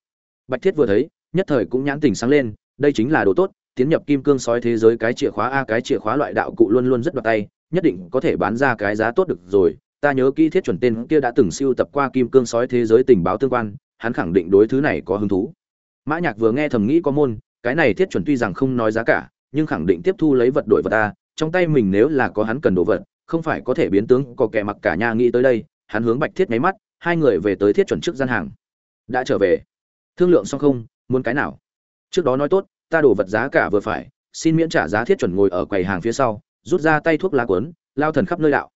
Bạch Thiết vừa thấy, nhất thời cũng nhãn tình sáng lên, đây chính là đồ tốt, tiến nhập kim cương sói thế giới cái chìa khóa a cái chìa khóa loại đạo cụ luôn luôn rất đoạt tay, nhất định có thể bán ra cái giá tốt được rồi. Ta nhớ kỹ thiết chuẩn tên kia đã từng siêu tập qua kim cương sói thế giới tình báo tương quan, hắn khẳng định đối thứ này có hứng thú. Mã Nhạc vừa nghe thầm nghĩ có môn, cái này thiết chuẩn tuy rằng không nói giá cả, nhưng khẳng định tiếp thu lấy vật đổi vật ta, trong tay mình nếu là có hắn cần đồ vật, không phải có thể biến tướng có kẻ mặc cả nhà nghĩ tới đây, hắn hướng Bạch Thiết máy mắt, hai người về tới thiết chuẩn trước gian hàng. Đã trở về. thương lượng xong không muốn cái nào trước đó nói tốt ta đổ vật giá cả vừa phải xin miễn trả giá thiết chuẩn ngồi ở quầy hàng phía sau rút ra tay thuốc lá cuốn, lao thần khắp nơi đạo.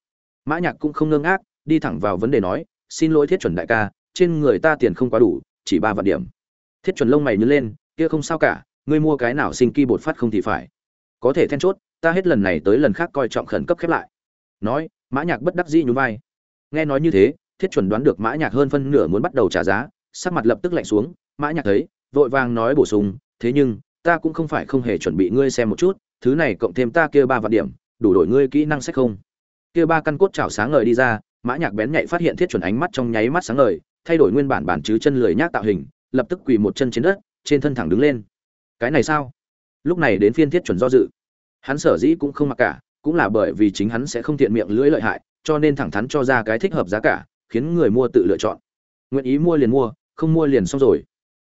Mã nhạc cũng không ngơ ngác, đi thẳng vào vấn đề nói, xin lỗi thiết chuẩn đại ca, trên người ta tiền không quá đủ, chỉ ba vạn điểm. Thiết chuẩn lông mày nhướng lên, kia không sao cả, ngươi mua cái nào sinh ki bột phát không thì phải. Có thể then chốt, ta hết lần này tới lần khác coi trọng khẩn cấp khép lại. Nói, mã nhạc bất đắc dĩ nhún vai. Nghe nói như thế, thiết chuẩn đoán được mã nhạc hơn phân nửa muốn bắt đầu trả giá, sắc mặt lập tức lạnh xuống, mã nhạc thấy, vội vàng nói bổ sung, thế nhưng, ta cũng không phải không hề chuẩn bị ngươi xem một chút thứ này cộng thêm ta kia ba vạn điểm, đủ đổi ngươi kỹ năng sách không. Kia ba căn cốt chảo sáng ngời đi ra, mã nhạc bén nhạy phát hiện thiết chuẩn ánh mắt trong nháy mắt sáng ngời, thay đổi nguyên bản bản chứ chân lười nhác tạo hình, lập tức quỳ một chân trên đất, trên thân thẳng đứng lên. Cái này sao? Lúc này đến phiên thiết chuẩn do dự. Hắn sở dĩ cũng không mặc cả, cũng là bởi vì chính hắn sẽ không tiện miệng lưỡi lợi hại, cho nên thẳng thắn cho ra cái thích hợp giá cả, khiến người mua tự lựa chọn. Nguyện ý mua liền mua, không mua liền xong rồi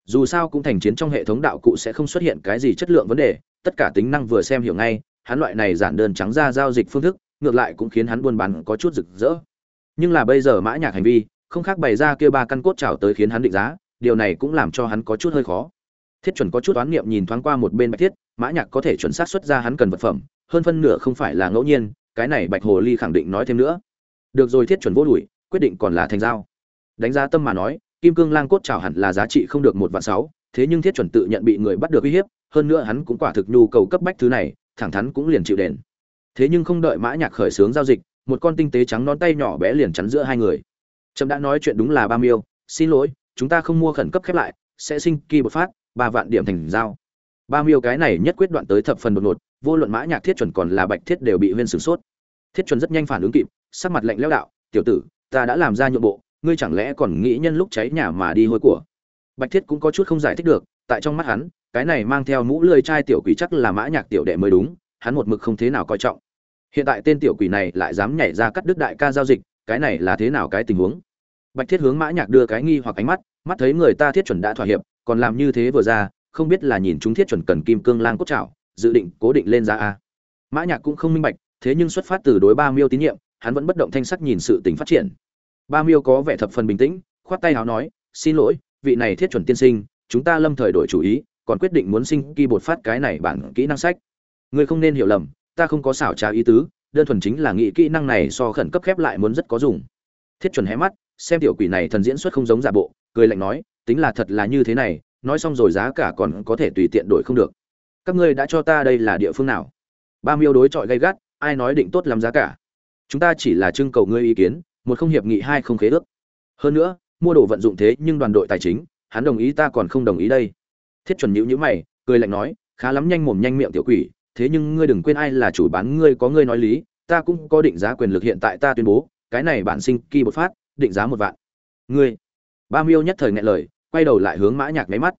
dù sao cũng thành chiến trong hệ thống đạo cụ sẽ không xuất hiện cái gì chất lượng vấn đề, tất cả tính năng vừa xem hiểu ngay, hắn loại này giản đơn trắng ra giao dịch phương thức, ngược lại cũng khiến hắn buôn bán có chút rực rỡ. Nhưng là bây giờ mã nhạc hành vi, không khác bày ra kia ba căn cốt trào tới khiến hắn định giá, điều này cũng làm cho hắn có chút hơi khó. Thiết chuẩn có chút oán niệm nhìn thoáng qua một bên bạch thiết, mã nhạc có thể chuẩn xác xuất ra hắn cần vật phẩm, hơn phân nửa không phải là ngẫu nhiên, cái này bạch hồ ly khẳng định nói thêm nữa. Được rồi thiết chuẩn vô đuổi, quyết định còn là thành giao. Đánh giá tâm mà nói kim cương lang cốt chảo hẳn là giá trị không được một vạn sáu, thế nhưng thiết chuẩn tự nhận bị người bắt được uy hiếp, hơn nữa hắn cũng quả thực nhu cầu cấp bách thứ này, thẳng thắn cũng liền chịu đền. Thế nhưng không đợi mã nhạc khởi sướng giao dịch, một con tinh tế trắng nón tay nhỏ bé liền chắn giữa hai người. Trâm đã nói chuyện đúng là ba miêu, xin lỗi, chúng ta không mua khẩn cấp khép lại, sẽ sinh kỳ bột phát, ba vạn điểm thành giao. Ba miêu cái này nhất quyết đoạn tới thập phần đột ngột, vô luận mã nhạc thiết chuẩn còn là bạch thiết đều bị huyên sửng sốt. Thiết chuẩn rất nhanh phản ứng kịp, sắc mặt lạnh lẽo đạo, tiểu tử, ta đã làm ra nhượng bộ ngươi chẳng lẽ còn nghĩ nhân lúc cháy nhà mà đi hôi của? Bạch thiết cũng có chút không giải thích được tại trong mắt hắn cái này mang theo mũ lưỡi trai tiểu quỷ chắc là mã nhạc tiểu đệ mới đúng hắn một mực không thế nào coi trọng. Hiện tại tên tiểu quỷ này lại dám nhảy ra cắt đứt đại ca giao dịch cái này là thế nào cái tình huống? Bạch thiết hướng mã nhạc đưa cái nghi hoặc ánh mắt mắt thấy người ta thiết chuẩn đã thỏa hiệp còn làm như thế vừa ra không biết là nhìn chúng thiết chuẩn cần kim cương lang cốt chảo, dự định cố định lên giá a. Mã nhạc cũng không minh bạch thế nhưng xuất phát từ đối ba miêu tín nhiệm hắn vẫn bất động thanh sắc nhìn sự tình phát triển ba miêu có vẻ thập phần bình tĩnh, khoát tay áo nói, xin lỗi, vị này thiết chuẩn tiên sinh, chúng ta lâm thời đổi chủ ý, còn quyết định muốn sinh kỳ bột phát cái này bản kỹ năng sách. Ngươi không nên hiểu lầm, ta không có xảo trá ý tứ, đơn thuần chính là nghĩ kỹ năng này so khẩn cấp khép lại muốn rất có dùng. Thiết chuẩn hé mắt, xem tiểu quỷ này thần diễn xuất không giống giả bộ, cười lạnh nói, tính là thật là như thế này, nói xong rồi giá cả còn có thể tùy tiện đổi không được. Các ngươi đã cho ta đây là địa phương nào? Ba miêu đối chọi gay gắt, ai nói định tốt làm giá cả? Chúng ta chỉ là trưng cầu ngươi ý kiến một không hiệp nghị, hai không khế ước. Hơn nữa, mua đồ vận dụng thế nhưng đoàn đội tài chính, hắn đồng ý, ta còn không đồng ý đây. Thiết chuẩn nhữ nhữ mày, cười lạnh nói, khá lắm nhanh mồm nhanh miệng tiểu quỷ, thế nhưng ngươi đừng quên ai là chủ bán, ngươi có ngươi nói lý, ta cũng có định giá quyền lực hiện tại ta tuyên bố, cái này bản sinh kỳ bột phát, định giá một vạn. Ngươi, ba miêu nhất thời ngại lời, quay đầu lại hướng mã nhạc mấy mắt.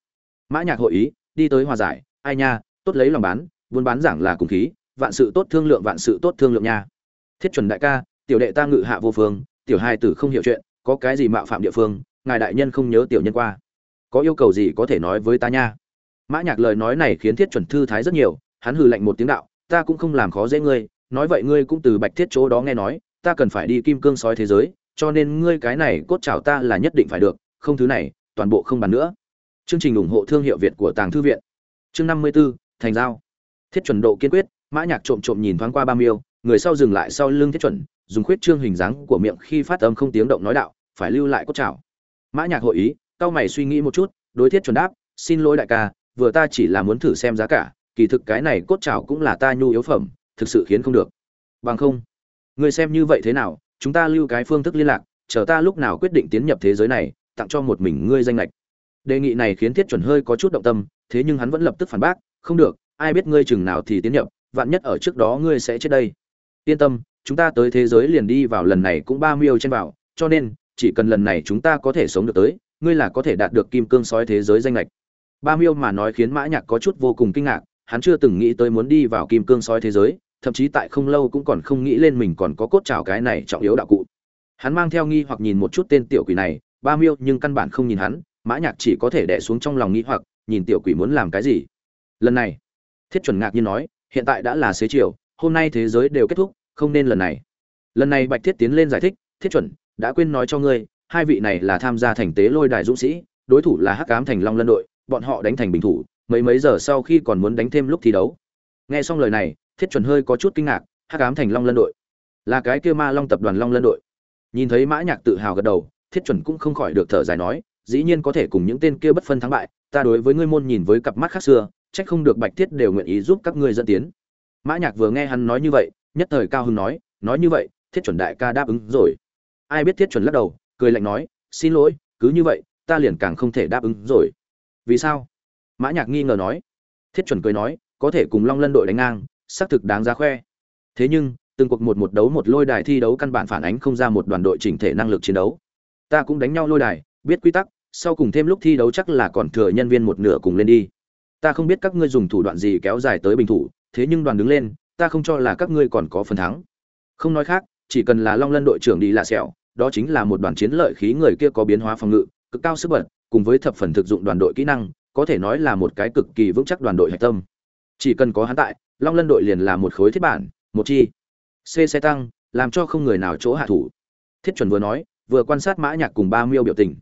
Mã nhạc hội ý, đi tới hòa giải, ai nha, tốt lấy lòng bán, buôn bán giảng là cùng khí, vạn sự tốt thương lượng vạn sự tốt thương lượng nha. Thiết chuẩn đại ca, tiểu đệ ta ngự hạ vô phương tiểu hai tử không hiểu chuyện có cái gì mạo phạm địa phương ngài đại nhân không nhớ tiểu nhân qua. Có yêu cầu gì có thể nói với ta nha. Mã nhạc lời nói này khiến thiết chuẩn thư thái rất nhiều hắn hừ lạnh một tiếng đạo ta cũng không làm khó dễ ngươi nói vậy ngươi cũng từ bạch thiết chỗ đó nghe nói ta cần phải đi kim cương sói thế giới cho nên ngươi cái này cốt chảo ta là nhất định phải được không thứ này toàn bộ không bàn nữa. Chương trình ủng hộ thương hiệu việt của tàng thư viện. Chương năm mươi 54, thành giao. Thiết chuẩn độ kiên quyết mã nhạc trộm trộm nhìn thoáng qua ba miêu người sau dừng lại sau lưng thiết chuẩn dùng khuyết trương hình dáng của miệng khi phát âm không tiếng động nói đạo, phải lưu lại cốt chảo mã nhạc hội ý cao mày suy nghĩ một chút, đối thiết chuẩn đáp, xin lỗi đại ca, vừa ta chỉ là muốn thử xem giá cả, kỳ thực cái này cốt chảo cũng là ta nhu yếu phẩm, thực sự khiến không được. Bằng không người xem như vậy thế nào, chúng ta lưu cái phương thức liên lạc, chờ ta lúc nào quyết định tiến nhập thế giới này, tặng cho một mình ngươi danh lệch đề nghị này khiến thiết chuẩn hơi có chút động tâm, thế nhưng hắn vẫn lập tức phản bác, không được, ai biết ngươi chừng nào thì tiến nhập, vạn nhất ở trước đó ngươi sẽ chết đây. Yên tâm chúng ta tới thế giới liền đi vào lần này cũng ba miêu trên vào, cho nên, chỉ cần lần này chúng ta có thể sống được tới, ngươi là có thể đạt được kim cương sói thế giới danh lệch. Ba miêu mà nói khiến mã nhạc có chút vô cùng kinh ngạc, hắn chưa từng nghĩ tới muốn đi vào kim cương sói thế giới, thậm chí tại không lâu cũng còn không nghĩ lên mình còn có cốt trào cái này trọng yếu đạo cụ. Hắn mang theo nghi hoặc nhìn một chút tên tiểu quỷ này, ba miêu nhưng căn bản không nhìn hắn, mã nhạc chỉ có thể đè xuống trong lòng nghi hoặc, nhìn tiểu quỷ muốn làm cái gì. Lần này, thiết chuẩn ngạc nhiên nói, hiện tại đã là xế chiều, hôm nay thế giới đều kết thúc không nên lần này. Lần này bạch thiết tiến lên giải thích, thiết chuẩn, đã quên nói cho ngươi, hai vị này là tham gia thành tế lôi đài dũng sĩ, đối thủ là hắc ám thành long lân đội, bọn họ đánh thành bình thủ, mấy mấy giờ sau khi còn muốn đánh thêm lúc thi đấu. Nghe xong lời này, thiết chuẩn hơi có chút kinh ngạc, hắc ám thành long lân đội? Là cái kia ma long tập đoàn long lân đội? Nhìn thấy mã nhạc tự hào gật đầu, thiết chuẩn cũng không khỏi được thở dài nói, dĩ nhiên có thể cùng những tên kia bất phân thắng bại, ta đối với ngươi môn nhìn với cặp mắt khác xưa trách không được bạch thiết đều nguyện ý giúp các ngươi dẫn tiến. Mã nhạc vừa nghe hắn nói như vậy nhất thời cao hưng nói nói như vậy, thiết chuẩn đại ca đáp ứng rồi. Ai biết thiết chuẩn lắc đầu, cười lạnh nói, xin lỗi, cứ như vậy, ta liền càng không thể đáp ứng rồi. Vì sao? Mã nhạc nghi ngờ nói. Thiết chuẩn cười nói, có thể cùng long lân đội đánh ngang, xác thực đáng giá khoe. Thế nhưng, từng cuộc một một đấu một lôi đài thi đấu căn bản phản ánh không ra một đoàn đội chỉnh thể năng lực chiến đấu. Ta cũng đánh nhau lôi đài, biết quy tắc, sau cùng thêm lúc thi đấu chắc là còn thừa nhân viên một nửa cùng lên đi. Ta không biết các ngươi dùng thủ đoạn gì kéo dài tới bình thủ, thế nhưng đoàn đứng lên ta không cho là các ngươi còn có phần thắng. Không nói khác, chỉ cần là long lân đội trưởng đi là sẹo đó chính là một đoàn chiến lợi khí người kia có biến hóa phòng ngự, cực cao sức bật, cùng với thập phần thực dụng đoàn đội kỹ năng, có thể nói là một cái cực kỳ vững chắc đoàn đội hạch tâm. Chỉ cần có hắn tại, long lân đội liền là một khối thiết bản, một chi. C xe tăng, làm cho không người nào chỗ hạ thủ. Thiết chuẩn vừa nói, vừa quan sát mã nhạc cùng ba miêu biểu tình.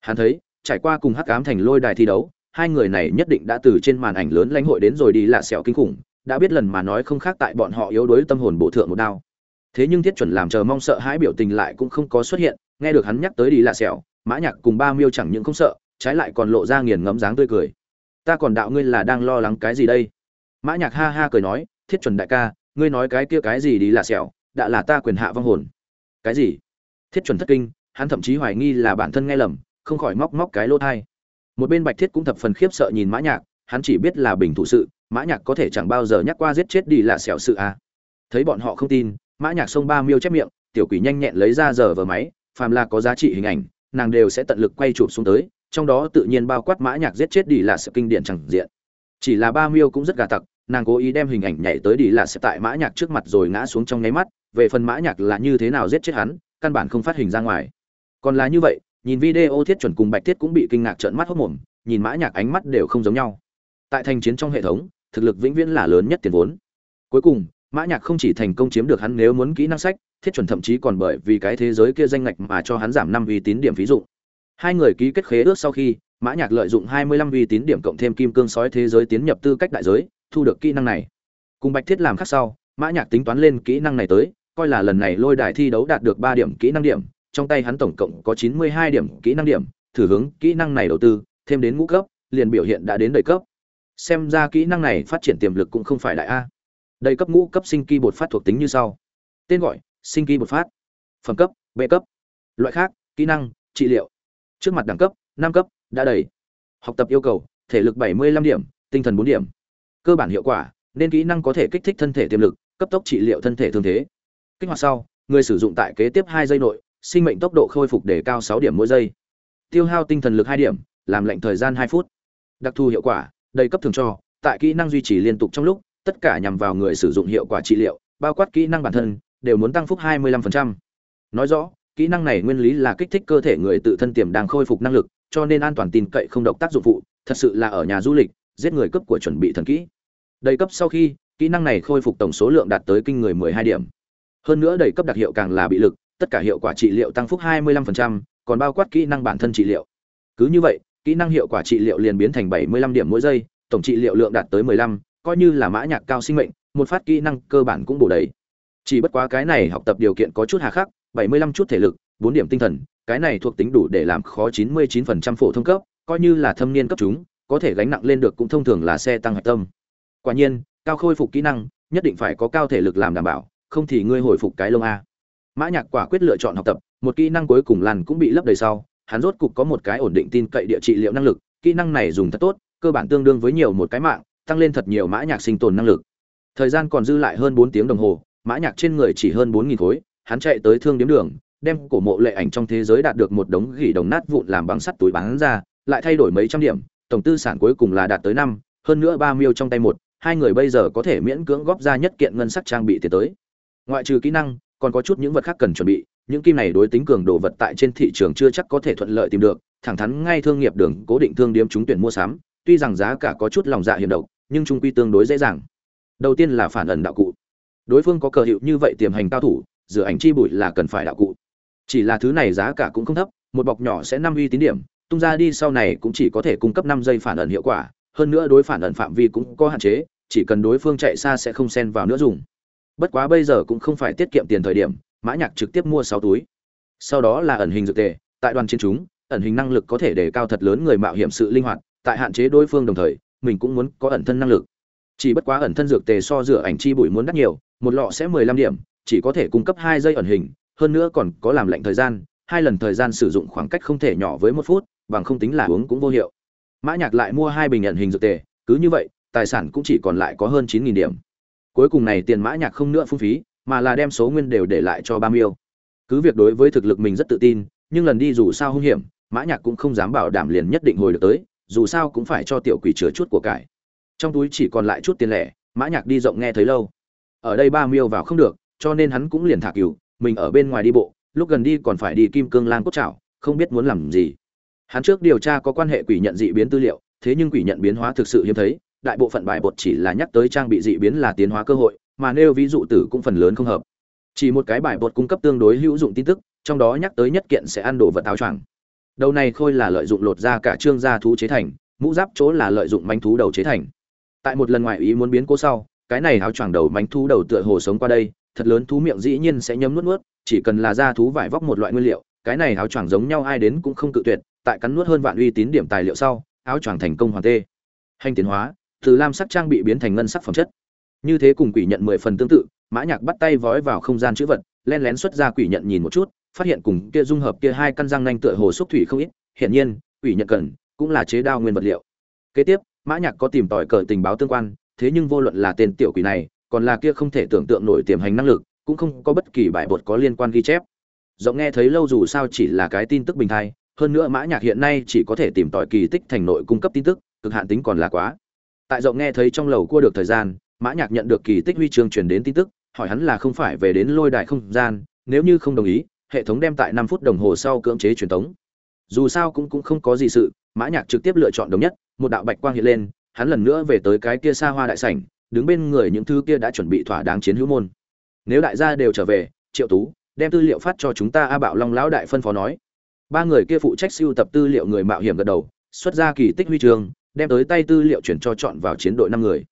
Hắn thấy, trải qua cùng hắc ám thành lôi đài thi đấu, hai người này nhất định đã từ trên màn ảnh lớn lãnh hội đến rồi đi lạ sẹo kinh khủng đã biết lần mà nói không khác tại bọn họ yếu đuối tâm hồn bổ thượng một đao. Thế nhưng thiết chuẩn làm chờ mong sợ hãi biểu tình lại cũng không có xuất hiện, nghe được hắn nhắc tới đi lạ sẹo, mã nhạc cùng ba miêu chẳng những không sợ, trái lại còn lộ ra nghiền ngẫm dáng tươi cười. Ta còn đạo ngươi là đang lo lắng cái gì đây? Mã nhạc ha ha cười nói, thiết chuẩn đại ca, ngươi nói cái kia cái gì đi là sẹo? Đã là ta quyền hạ vong hồn. Cái gì? Thiết chuẩn thất kinh, hắn thậm chí hoài nghi là bản thân nghe lầm, không khỏi móc móc cái lỗ thai một bên bạch thiết cũng thập phần khiếp sợ nhìn mã nhạc, hắn chỉ biết là bình thủ sự mã nhạc có thể chẳng bao giờ nhắc qua giết chết đi là sẹo sự à. Thấy bọn họ không tin, mã nhạc xông ba miêu chép miệng, tiểu quỷ nhanh nhẹn lấy ra giờ vờ máy, phàm là có giá trị hình ảnh, nàng đều sẽ tận lực quay chụp xuống tới, trong đó tự nhiên bao quát mã nhạc giết chết đi là sự kinh điển chẳng diện. Chỉ là ba miêu cũng rất gà tặc, nàng cố ý đem hình ảnh nhảy tới đi là sẽ tại mã nhạc trước mặt rồi ngã xuống trong nháy mắt, về phần mã nhạc là như thế nào giết chết hắn, căn bản không phát hình ra ngoài. Còn là như vậy, nhìn video thiết chuẩn cùng bạch thiết cũng bị kinh ngạc trợn mắt hốt mồm, nhìn mã nhạc ánh mắt đều không giống nhau. Tại thành chiến trong hệ thống thực lực vĩnh viễn là lớn nhất tiền vốn. Cuối cùng, mã nhạc không chỉ thành công chiếm được hắn nếu muốn kỹ năng sách, thiết chuẩn thậm chí còn bởi vì cái thế giới kia danh ngạch mà cho hắn giảm năm uy tín điểm ví dụ. Hai người ký kết khế ước sau khi, mã nhạc lợi dụng 25 uy tín điểm cộng thêm kim cương sói thế giới tiến nhập tư cách đại giới, thu được kỹ năng này. Cùng bạch thiết làm khác sau, mã nhạc tính toán lên kỹ năng này tới, coi là lần này lôi đài thi đấu đạt được 3 điểm kỹ năng điểm, trong tay hắn tổng cộng có 92 điểm kỹ năng điểm, thử hướng kỹ năng này đầu tư, thêm đến ngũ cấp, liền biểu hiện đã đến đầy cấp xem ra kỹ năng này phát triển tiềm lực cũng không phải đại a. Đầy cấp ngũ cấp sinh kỳ bột phát thuộc tính như sau. Tên gọi, sinh kỳ bột phát. Phẩm cấp, b cấp. Loại khác, kỹ năng, trị liệu. Trước mặt đẳng cấp, năm cấp, đã đầy. Học tập yêu cầu, thể lực 75 điểm, tinh thần 4 điểm. Cơ bản hiệu quả, nên kỹ năng có thể kích thích thân thể tiềm lực, cấp tốc trị liệu thân thể thương thế. Kích hoạt sau, người sử dụng tại kế tiếp hai giây nội, sinh mệnh tốc độ khôi phục để cao 6 điểm mỗi giây. Tiêu hao tinh thần lực 2 điểm, làm lệnh thời gian 2 phút. Đặc thù hiệu quả đầy cấp thường cho tại kỹ năng duy trì liên tục trong lúc tất cả nhằm vào người sử dụng hiệu quả trị liệu bao quát kỹ năng bản thân đều muốn tăng phúc 25%. nói rõ kỹ năng này nguyên lý là kích thích cơ thể người tự thân tiềm đang khôi phục năng lực cho nên an toàn tin cậy không độc tác dụng phụ thật sự là ở nhà du lịch giết người cấp của chuẩn bị thần kỹ. Đầy cấp sau khi kỹ năng này khôi phục tổng số lượng đạt tới kinh người 12 điểm. Hơn nữa đầy cấp đặc hiệu càng là bị lực tất cả hiệu quả trị liệu tăng phúc 25%, còn bao quát kỹ năng bản thân trị liệu. Cứ như vậy kỹ năng hiệu quả trị liệu liền biến thành 75 điểm mỗi giây tổng trị liệu lượng đạt tới 15, coi như là mã nhạc cao sinh mệnh một phát kỹ năng cơ bản cũng bổ đầy. Chỉ bất quá cái này học tập điều kiện có chút hà khắc 75 chút thể lực 4 điểm tinh thần cái này thuộc tính đủ để làm khó 99% phổ thông cấp coi như là thâm niên cấp chúng có thể gánh nặng lên được cũng thông thường là xe tăng hạch tâm. Quả nhiên cao khôi phục kỹ năng nhất định phải có cao thể lực làm đảm bảo không thì ngươi hồi phục cái lông a. Mã nhạc quả quyết lựa chọn học tập một kỹ năng cuối cùng làn cũng bị lấp đầy sau hắn rốt cục có một cái ổn định tin cậy địa trị liệu năng lực, kỹ năng này dùng thật tốt, cơ bản tương đương với nhiều một cái mạng, tăng lên thật nhiều mã nhạc sinh tồn năng lực. Thời gian còn dư lại hơn bốn tiếng đồng hồ, mã nhạc trên người chỉ hơn bốn nghìn khối, hắn chạy tới thương điếm đường, đem cổ mộ lệ ảnh trong thế giới đạt được một đống gỉ đồng nát vụn làm bằng sắt túi bán ra, lại thay đổi mấy trăm điểm, tổng tư sản cuối cùng là đạt tới năm, hơn nữa ba miêu trong tay một, hai người bây giờ có thể miễn cưỡng góp ra nhất kiện ngân sắc trang bị tiền tới. Ngoại trừ kỹ năng, còn có chút những vật khác cần chuẩn bị những kim này đối tính cường đồ vật tại trên thị trường chưa chắc có thể thuận lợi tìm được, thẳng thắn ngay thương nghiệp đường cố định thương điếm chúng tuyển mua sắm, tuy rằng giá cả có chút lòng dạ hiểm độc, nhưng trung quy tương đối dễ dàng. Đầu tiên là phản ẩn đạo cụ. Đối phương có cờ hiệu như vậy tiềm hành cao thủ rửa ảnh chi bụi là cần phải đạo cụ. Chỉ là thứ này giá cả cũng không thấp, một bọc nhỏ sẽ năm uy tín điểm, tung ra đi sau này cũng chỉ có thể cung cấp năm giây phản ẩn hiệu quả, hơn nữa đối phản ẩn phạm vi cũng có hạn chế, chỉ cần đối phương chạy xa sẽ không xen vào nữa dùng. Bất quá bây giờ cũng không phải tiết kiệm tiền thời điểm mã nhạc trực tiếp mua sáu túi. Sau đó là ẩn hình dược tề, tại đoàn chiến chúng, ẩn hình năng lực có thể đề cao thật lớn người mạo hiểm sự linh hoạt, tại hạn chế đối phương đồng thời, mình cũng muốn có ẩn thân năng lực. Chỉ bất quá ẩn thân dược tề so rửa ảnh chi bụi muốn đắt nhiều, một lọ sẽ mười lăm điểm, chỉ có thể cung cấp hai giây ẩn hình, hơn nữa còn có làm lạnh thời gian, hai lần thời gian sử dụng khoảng cách không thể nhỏ với một phút, bằng không tính là uống cũng vô hiệu. Mã nhạc lại mua hai bình ẩn hình dược tề, cứ như vậy, tài sản cũng chỉ còn lại có hơn chín nghìn điểm. Cuối cùng này tiền mã nhạc không nữa phung phí mà là đem số nguyên đều để lại cho ba miêu. Cứ việc đối với thực lực mình rất tự tin, nhưng lần đi dù sao hung hiểm, mã nhạc cũng không dám bảo đảm liền nhất định hồi được tới, dù sao cũng phải cho tiểu quỷ chứa chút của cải. Trong túi chỉ còn lại chút tiền lẻ, mã nhạc đi rộng nghe thấy lâu. Ở đây ba miêu vào không được, cho nên hắn cũng liền thả cừu, mình ở bên ngoài đi bộ, lúc gần đi còn phải đi kim cương lang cốt chảo không biết muốn làm gì. Hắn trước điều tra có quan hệ quỷ nhận dị biến tư liệu, thế nhưng quỷ nhận biến hóa thực sự hiếm thấy, đại bộ phận bài bột chỉ là nhắc tới trang bị dị biến là tiến hóa cơ hội mà nêu ví dụ tử cũng phần lớn không hợp. Chỉ một cái bài bột cung cấp tương đối hữu dụng tin tức, trong đó nhắc tới nhất kiện sẽ ăn đồ vật áo choàng. Đầu này khôi là lợi dụng lột ra cả trương gia thú chế thành, mũ giáp chỗ là lợi dụng manh thú đầu chế thành. Tại một lần ngoại ý muốn biến cố sau, cái này áo choàng đầu manh thú đầu tựa hồ sống qua đây, thật lớn thú miệng dĩ nhiên sẽ nhấm nuốt nuốt, chỉ cần là da thú vải vóc một loại nguyên liệu, cái này áo choàng giống nhau ai đến cũng không cự tuyệt, tại cắn nuốt hơn vạn uy tín điểm tài liệu sau, áo choàng thành công hoàn tê. Hành tiến hóa, từ lam sắc trang bị biến thành ngân sắc phẩm chất như thế cùng quỷ nhận mười phần tương tự, mã nhạc bắt tay vói vào không gian chữ vật, len lén xuất ra quỷ nhận nhìn một chút, phát hiện cùng kia dung hợp kia hai căn răng nanh tựa hồ xúc thủy không ít, hiển nhiên, quỷ nhận cần cũng là chế đao nguyên vật liệu. Kế tiếp, mã nhạc có tìm tòi cờ tình báo tương quan, thế nhưng vô luận là tên tiểu quỷ này, còn là kia không thể tưởng tượng nổi tiềm hành năng lực, cũng không có bất kỳ bài bột có liên quan ghi chép. Rộng nghe thấy lâu dù sao chỉ là cái tin tức bình thay hơn nữa mã nhạc hiện nay chỉ có thể tìm tòi kỳ tích thành nội cung cấp tin tức, cực hạn tính còn là quá. Tại rộng nghe thấy trong lầu cua được thời gian mã nhạc nhận được kỳ tích huy chương truyền đến tin tức, hỏi hắn là không phải về đến lôi đài không gian, nếu như không đồng ý, hệ thống đem tại năm phút đồng hồ sau cưỡng chế truyền tống. Dù sao cũng cũng không có gì sự, mã nhạc trực tiếp lựa chọn đồng nhất, một đạo bạch quang hiện lên, hắn lần nữa về tới cái kia xa hoa đại sảnh, đứng bên người những thứ kia đã chuẩn bị thỏa đáng chiến hữu môn. Nếu đại gia đều trở về, triệu tú, đem tư liệu phát cho chúng ta a Bảo long lão đại phân phó nói. Ba người kia phụ trách siêu tập tư liệu người mạo hiểm gật đầu, xuất ra kỳ tích huy chương, đem tới tay tư liệu chuyển cho chọn vào chiến đội năm người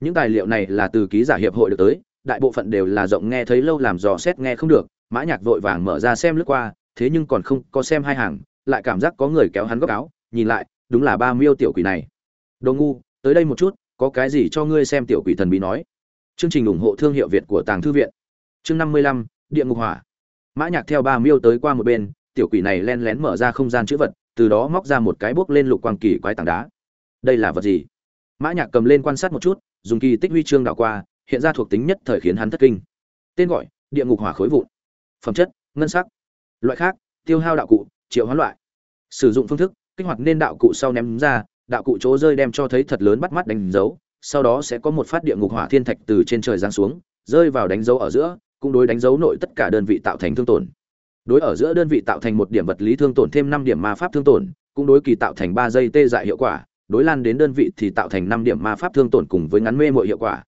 những tài liệu này là từ ký giả hiệp hội được tới, đại bộ phận đều là rộng nghe thấy lâu làm dò xét nghe không được, mã nhạc vội vàng mở ra xem lướt qua, thế nhưng còn không có xem hai hàng, lại cảm giác có người kéo hắn góc áo, nhìn lại, đúng là ba miêu tiểu quỷ này. Đồ ngu, tới đây một chút, có cái gì cho ngươi xem tiểu quỷ thần bí nói. Chương trình ủng hộ thương hiệu việt của tàng thư viện. Chương năm mươi lăm, địa ngục hỏa. Mã nhạc theo ba miêu tới qua một bên, tiểu quỷ này len lén mở ra không gian chữ vật, từ đó móc ra một cái bước lên lục quang kỳ quái tảng đá. Đây là vật gì? Mã nhạc cầm lên quan sát một chút dùng kỳ tích huy chương đảo qua, hiện ra thuộc tính nhất thời khiến hắn thất kinh. Tên gọi, địa ngục hỏa khối vụn. Phẩm chất, ngân sắc. Loại khác, tiêu hao đạo cụ, triệu hoán loại. Sử dụng phương thức, kích hoạt nên đạo cụ sau ném ra, đạo cụ chỗ rơi đem cho thấy thật lớn bắt mắt đánh dấu, sau đó sẽ có một phát địa ngục hỏa thiên thạch từ trên trời giáng xuống, rơi vào đánh dấu ở giữa, cũng đối đánh dấu nội tất cả đơn vị tạo thành thương tổn. Đối ở giữa đơn vị tạo thành một điểm vật lý thương tổn thêm năm điểm ma pháp thương tổn, cũng đối kỳ tạo thành ba giây tê dại hiệu quả đối lan đến đơn vị thì tạo thành năm điểm ma pháp thương tổn cùng với ngắn mê mọi hiệu quả.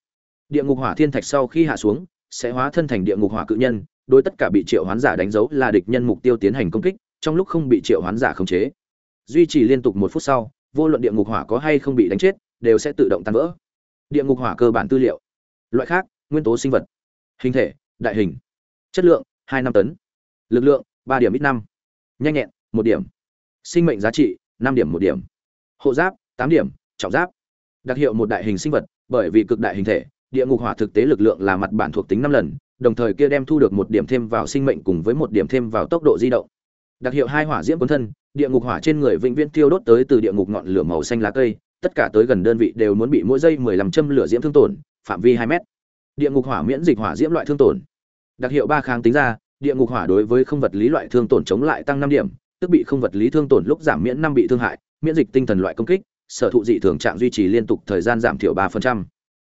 Địa ngục hỏa thiên thạch sau khi hạ xuống, sẽ hóa thân thành địa ngục hỏa cự nhân, đối tất cả bị triệu hoán giả đánh dấu là địch nhân mục tiêu tiến hành công kích, trong lúc không bị triệu hoán giả khống chế. Duy trì liên tục một phút sau, vô luận địa ngục hỏa có hay không bị đánh chết, đều sẽ tự động tan vỡ. Địa ngục hỏa cơ bản tư liệu. Loại khác, nguyên tố sinh vật. Hình thể, đại hình. Chất lượng, hai năm tấn. Lực lượng, ba điểm ít năm. Nhanh nhẹn, một điểm. Sinh mệnh giá trị, năm điểm một điểm. Hộ giáp tám điểm, trọng giáp. Đặc hiệu một đại hình sinh vật, bởi vì cực đại hình thể, địa ngục hỏa thực tế lực lượng là mặt bản thuộc tính năm lần, đồng thời kia đem thu được một điểm thêm vào sinh mệnh cùng với một điểm thêm vào tốc độ di động. Đặc hiệu hai hỏa diễm cuốn thân, địa ngục hỏa trên người vĩnh viễn tiêu đốt tới từ địa ngục ngọn lửa màu xanh lá cây, tất cả tới gần đơn vị đều muốn bị mỗi giây mười lăm châm lửa diễm thương tổn, phạm vi hai mét. Địa ngục hỏa miễn dịch hỏa diễm loại thương tổn. Đặc hiệu ba kháng tính ra, địa ngục hỏa đối với không vật lý loại thương tổn chống lại tăng năm điểm, tức bị không vật lý thương tổn lúc giảm miễn năm bị thương hại, miễn dịch tinh thần loại công kích sở thụ dị thường trạng duy trì liên tục thời gian giảm thiểu 3%.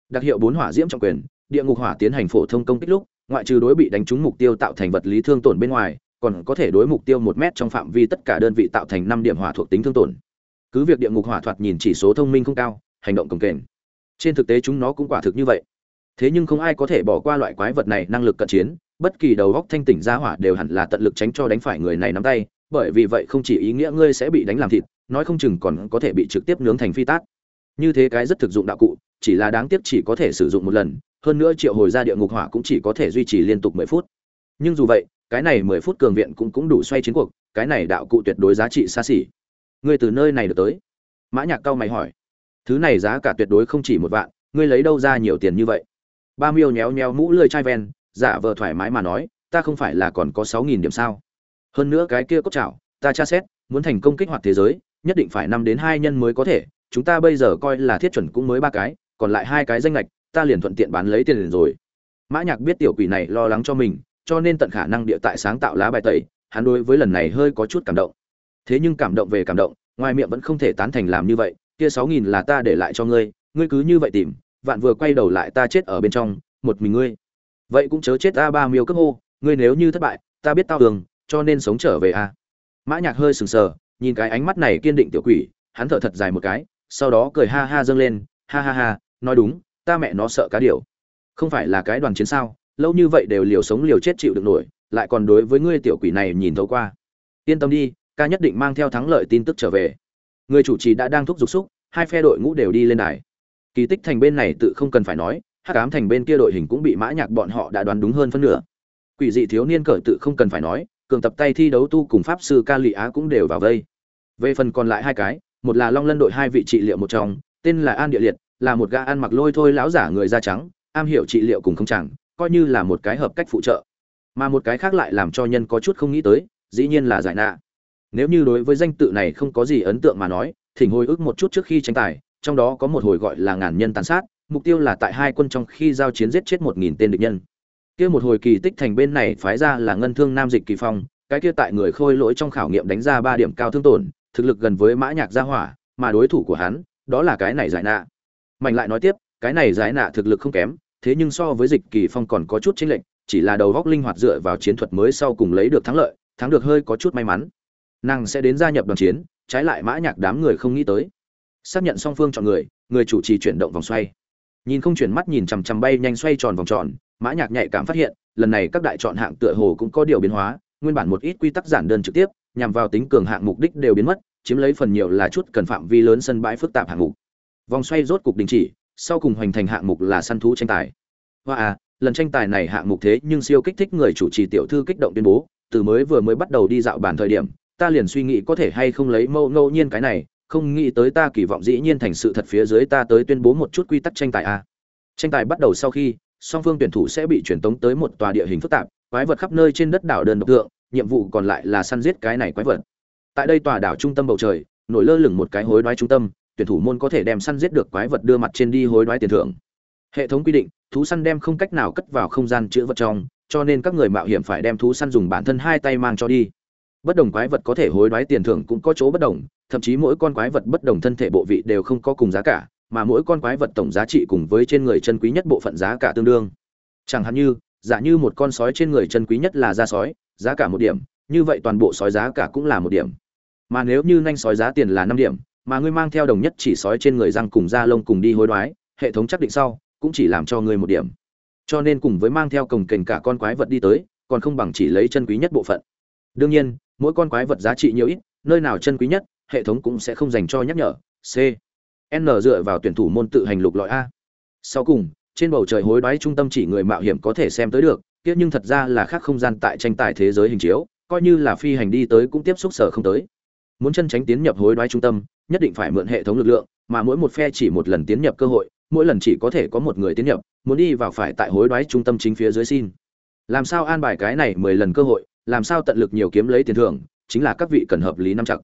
đặc hiệu bốn hỏa diễm trọng quyền, địa ngục hỏa tiến hành phổ thông công kích lúc, ngoại trừ đối bị đánh trúng mục tiêu tạo thành vật lý thương tổn bên ngoài, còn có thể đối mục tiêu một mét trong phạm vi tất cả đơn vị tạo thành năm điểm hỏa thuộc tính thương tổn. Cứ việc địa ngục hỏa thoạt nhìn chỉ số thông minh không cao, hành động cồng kềnh. Trên thực tế chúng nó cũng quả thực như vậy. Thế nhưng không ai có thể bỏ qua loại quái vật này năng lực cận chiến, bất kỳ đầu góc thanh tỉnh ra hỏa đều hẳn là tận lực tránh cho đánh phải người này nắm tay, bởi vì vậy không chỉ ý nghĩa ngươi sẽ bị đánh làm thịt nói không chừng còn có thể bị trực tiếp nướng thành phi tát. Như thế cái rất thực dụng đạo cụ, chỉ là đáng tiếc chỉ có thể sử dụng một lần, hơn nữa triệu hồi ra địa ngục hỏa cũng chỉ có thể duy trì liên tục mười phút. Nhưng dù vậy, cái này mười phút cường viện cũng cũng đủ xoay chiến cuộc, cái này đạo cụ tuyệt đối giá trị xa xỉ. Ngươi từ nơi này được tới? Mã nhạc cao mày hỏi. Thứ này giá cả tuyệt đối không chỉ một vạn, ngươi lấy đâu ra nhiều tiền như vậy? Ba miêu nhéo nhéo mũ lười chai ven, giả vờ thoải mái mà nói, ta không phải là còn có sáu nghìn điểm sao? Hơn nữa cái kia cốt chảo, ta tra xét, muốn thành công kích hoạt thế giới nhất định phải năm đến hai nhân mới có thể, chúng ta bây giờ coi là thiết chuẩn cũng mới ba cái, còn lại hai cái danh lệch ta liền thuận tiện bán lấy tiền liền rồi. Mã nhạc biết tiểu quỷ này lo lắng cho mình, cho nên tận khả năng địa tại sáng tạo lá bài tẩy, hắn đối với lần này hơi có chút cảm động. Thế nhưng cảm động về cảm động, ngoài miệng vẫn không thể tán thành làm như vậy, kia sáu nghìn là ta để lại cho ngươi ngươi cứ như vậy tìm, vạn vừa quay đầu lại ta chết ở bên trong, một mình ngươi. Vậy cũng chớ chết a ba miêu cấp hô, ngươi nếu như thất bại, ta biết tao đường, cho nên sống trở về a. Mã nhạc hơi sừng sờ nhìn cái ánh mắt này kiên định tiểu quỷ, hắn thở thật dài một cái, sau đó cười ha ha dâng lên, ha ha ha, nói đúng, ta mẹ nó sợ cá điều không phải là cái đoàn chiến sao, lâu như vậy đều liều sống liều chết chịu được nổi, lại còn đối với ngươi tiểu quỷ này nhìn thấu qua. Yên tâm đi, ca nhất định mang theo thắng lợi tin tức trở về. Người chủ trì đã đang thúc giục xúc, hai phe đội ngũ đều đi lên đài. Kỳ tích thành bên này tự không cần phải nói, hắc ám thành bên kia đội hình cũng bị mã nhạc bọn họ đã đoán đúng hơn phân nửa. Quỷ dị thiếu niên cờ tự không cần phải nói cường tập tay thi đấu tu cùng pháp sư ca lị á cũng đều vào vây. Về phần còn lại hai cái, một là long lân đội hai vị trị liệu một trong, tên là an địa liệt, là một gã ăn mặc lôi thôi lão giả người da trắng, am hiểu trị liệu cùng không chẳng, coi như là một cái hợp cách phụ trợ. Mà một cái khác lại làm cho nhân có chút không nghĩ tới, dĩ nhiên là giải nạ. Nếu như đối với danh tự này không có gì ấn tượng mà nói, thỉnh hồi ức một chút trước khi tranh tài, trong đó có một hồi gọi là ngàn nhân tàn sát, mục tiêu là tại hai quân trong khi giao chiến giết chết một nghìn tên địch nhân kia một hồi kỳ tích thành bên này phái ra là ngân thương nam dịch kỳ phong, cái kia tại người khôi lỗi trong khảo nghiệm đánh ra ba điểm cao thương tổn, thực lực gần với mã nhạc gia hỏa, mà đối thủ của hắn, đó là cái này giải nạ. Mạnh lại nói tiếp, cái này giải nạ thực lực không kém, thế nhưng so với dịch kỳ phong còn có chút chênh lệch, chỉ là đầu góc linh hoạt dựa vào chiến thuật mới sau cùng lấy được thắng lợi, thắng được hơi có chút may mắn. Nàng sẽ đến gia nhập đoàn chiến, trái lại mã nhạc đám người không nghĩ tới. Xác nhận song phương chọn người người chủ trì chuyển động vòng xoay. Nhìn không chuyển mắt nhìn chằm chằm bay nhanh xoay tròn vòng tròn mã nhạc nhạy cảm phát hiện, lần này các đại chọn hạng tựa hồ cũng có điều biến hóa, nguyên bản một ít quy tắc giản đơn trực tiếp, nhằm vào tính cường hạng mục đích đều biến mất, chiếm lấy phần nhiều là chút cần phạm vi lớn sân bãi phức tạp hạng mục. Vòng xoay rốt cục đình chỉ, sau cùng hoành thành hạng mục là săn thú tranh tài. Hoa à lần tranh tài này hạng mục thế nhưng siêu kích thích người chủ trì tiểu thư kích động tuyên bố, từ mới vừa mới bắt đầu đi dạo bàn thời điểm, ta liền suy nghĩ có thể hay không lấy mâu ngẫu nhiên cái này, không nghĩ tới ta kỳ vọng dĩ nhiên thành sự thật phía dưới ta tới tuyên bố một chút quy tắc tranh tài a tranh tài bắt đầu sau khi song phương tuyển thủ sẽ bị chuyển tống tới một tòa địa hình phức tạp, quái vật khắp nơi trên đất đảo đơn độc tượng nhiệm vụ còn lại là săn giết cái này quái vật. Tại đây tòa đảo trung tâm bầu trời, nổi lơ lửng một cái hối đoái trung tâm, tuyển thủ môn có thể đem săn giết được quái vật đưa mặt trên đi hối đoái tiền thưởng. Hệ thống quy định, thú săn đem không cách nào cất vào không gian chứa vật trong, cho nên các người mạo hiểm phải đem thú săn dùng bản thân hai tay mang cho đi. Bất đồng quái vật có thể hối đoái tiền thưởng cũng có chỗ bất đồng, thậm chí mỗi con quái vật bất đồng thân thể bộ vị đều không có cùng giá cả mà mỗi con quái vật tổng giá trị cùng với trên người chân quý nhất bộ phận giá cả tương đương. Chẳng hạn như, giả như một con sói trên người chân quý nhất là da sói, giá cả một điểm, như vậy toàn bộ sói giá cả cũng là một điểm. Mà nếu như nhanh sói giá tiền là năm điểm, mà ngươi mang theo đồng nhất chỉ sói trên người răng cùng da lông cùng đi hối đoái, hệ thống chắc định sau, cũng chỉ làm cho ngươi một điểm. Cho nên cùng với mang theo cồng kềnh cả con quái vật đi tới, còn không bằng chỉ lấy chân quý nhất bộ phận. Đương nhiên, mỗi con quái vật giá trị nhiều ít, nơi nào chân quý nhất, hệ thống cũng sẽ không dành cho nhắc nhở. C n dựa vào tuyển thủ môn tự hành lục lọi a. Sau cùng, trên bầu trời hối đoái trung tâm chỉ người mạo hiểm có thể xem tới được, kia nhưng thật ra là khác không gian tại tranh tài thế giới hình chiếu, coi như là phi hành đi tới cũng tiếp xúc sở không tới. Muốn chân tránh tiến nhập hối đoái trung tâm, nhất định phải mượn hệ thống lực lượng, mà mỗi một phe chỉ một lần tiến nhập cơ hội, mỗi lần chỉ có thể có một người tiến nhập, muốn đi vào phải tại hối đoái trung tâm chính phía dưới xin. Làm sao an bài cái này mười lần cơ hội, làm sao tận lực nhiều kiếm lấy tiền thưởng, chính là các vị cần hợp lý năm chặt.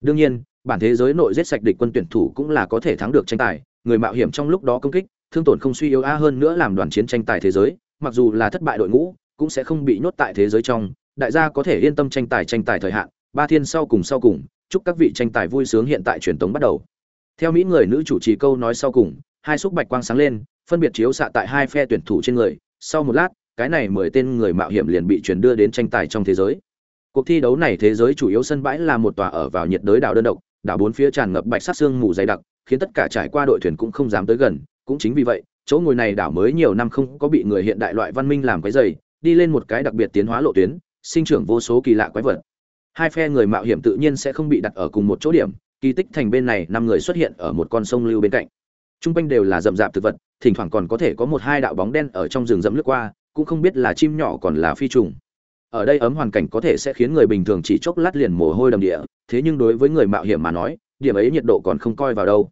Đương nhiên bản thế giới nội giết sạch địch quân tuyển thủ cũng là có thể thắng được tranh tài. Người mạo hiểm trong lúc đó công kích, thương tổn không suy yếu a hơn nữa làm đoàn chiến tranh tài thế giới, mặc dù là thất bại đội ngũ, cũng sẽ không bị nhốt tại thế giới trong. Đại gia có thể yên tâm tranh tài tranh tài thời hạn, ba thiên sau cùng sau cùng, chúc các vị tranh tài vui sướng hiện tại truyền tống bắt đầu. Theo mỹ người nữ chủ trì câu nói sau cùng, hai xúc bạch quang sáng lên, phân biệt chiếu xạ tại hai phe tuyển thủ trên người. Sau một lát, cái này mười tên người mạo hiểm liền bị chuyển đưa đến tranh tài trong thế giới. Cuộc thi đấu này thế giới chủ yếu sân bãi là một tòa ở vào nhiệt đới đảo đơn độc đảo bốn phía tràn ngập bạch sát xương mù dày đặc, khiến tất cả trải qua đội thuyền cũng không dám tới gần. Cũng chính vì vậy, chỗ ngồi này đảo mới nhiều năm không có bị người hiện đại loại văn minh làm cái dày, đi lên một cái đặc biệt tiến hóa lộ tuyến, sinh trưởng vô số kỳ lạ quái vật. Hai phe người mạo hiểm tự nhiên sẽ không bị đặt ở cùng một chỗ điểm, kỳ tích thành bên này năm người xuất hiện ở một con sông lưu bên cạnh. T r u n g quanh đều là rậm rạp thực vật, thỉnh thoảng còn có thể có một hai đạo bóng đen ở trong rừng rậm lướt qua, cũng không biết là chim nhỏ còn là phi trùng ở đây ấm hoàn cảnh có thể sẽ khiến người bình thường chỉ chốc lát liền mồ hôi đầm địa, thế nhưng đối với người mạo hiểm mà nói, điểm ấy nhiệt độ còn không coi vào đâu.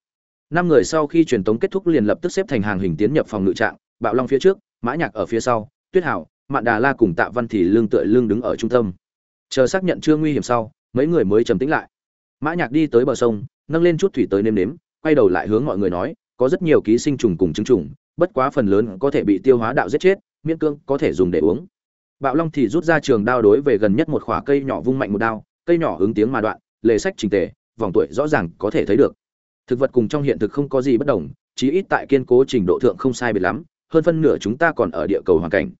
Năm người sau khi truyền tống kết thúc liền lập tức xếp thành hàng hình tiến nhập phòng ngự trạng, bạo long phía trước, mã nhạc ở phía sau, tuyết hảo, mạn đà la cùng tạ văn thì lương tựa lương đứng ở trung tâm. Chờ xác nhận chưa nguy hiểm sau, mấy người mới trầm tĩnh lại. Mã nhạc đi tới bờ sông, nâng lên chút thủy tới nêm nếm, quay đầu lại hướng mọi người nói, có rất nhiều ký sinh trùng cùng trứng trùng, bất quá phần lớn có thể bị tiêu hóa đạo giết chết, miễn cương có thể dùng để uống bạo long thì rút ra trường đao đối về gần nhất một khỏa cây nhỏ vung mạnh một đao, cây nhỏ hứng tiếng mà đoạn, lề sách trình tề, vòng tuổi rõ ràng có thể thấy được. Thực vật cùng trong hiện thực không có gì bất đồng, chí ít tại kiên cố trình độ thượng không sai biệt lắm, hơn phân nửa chúng ta còn ở địa cầu hoàn cảnh.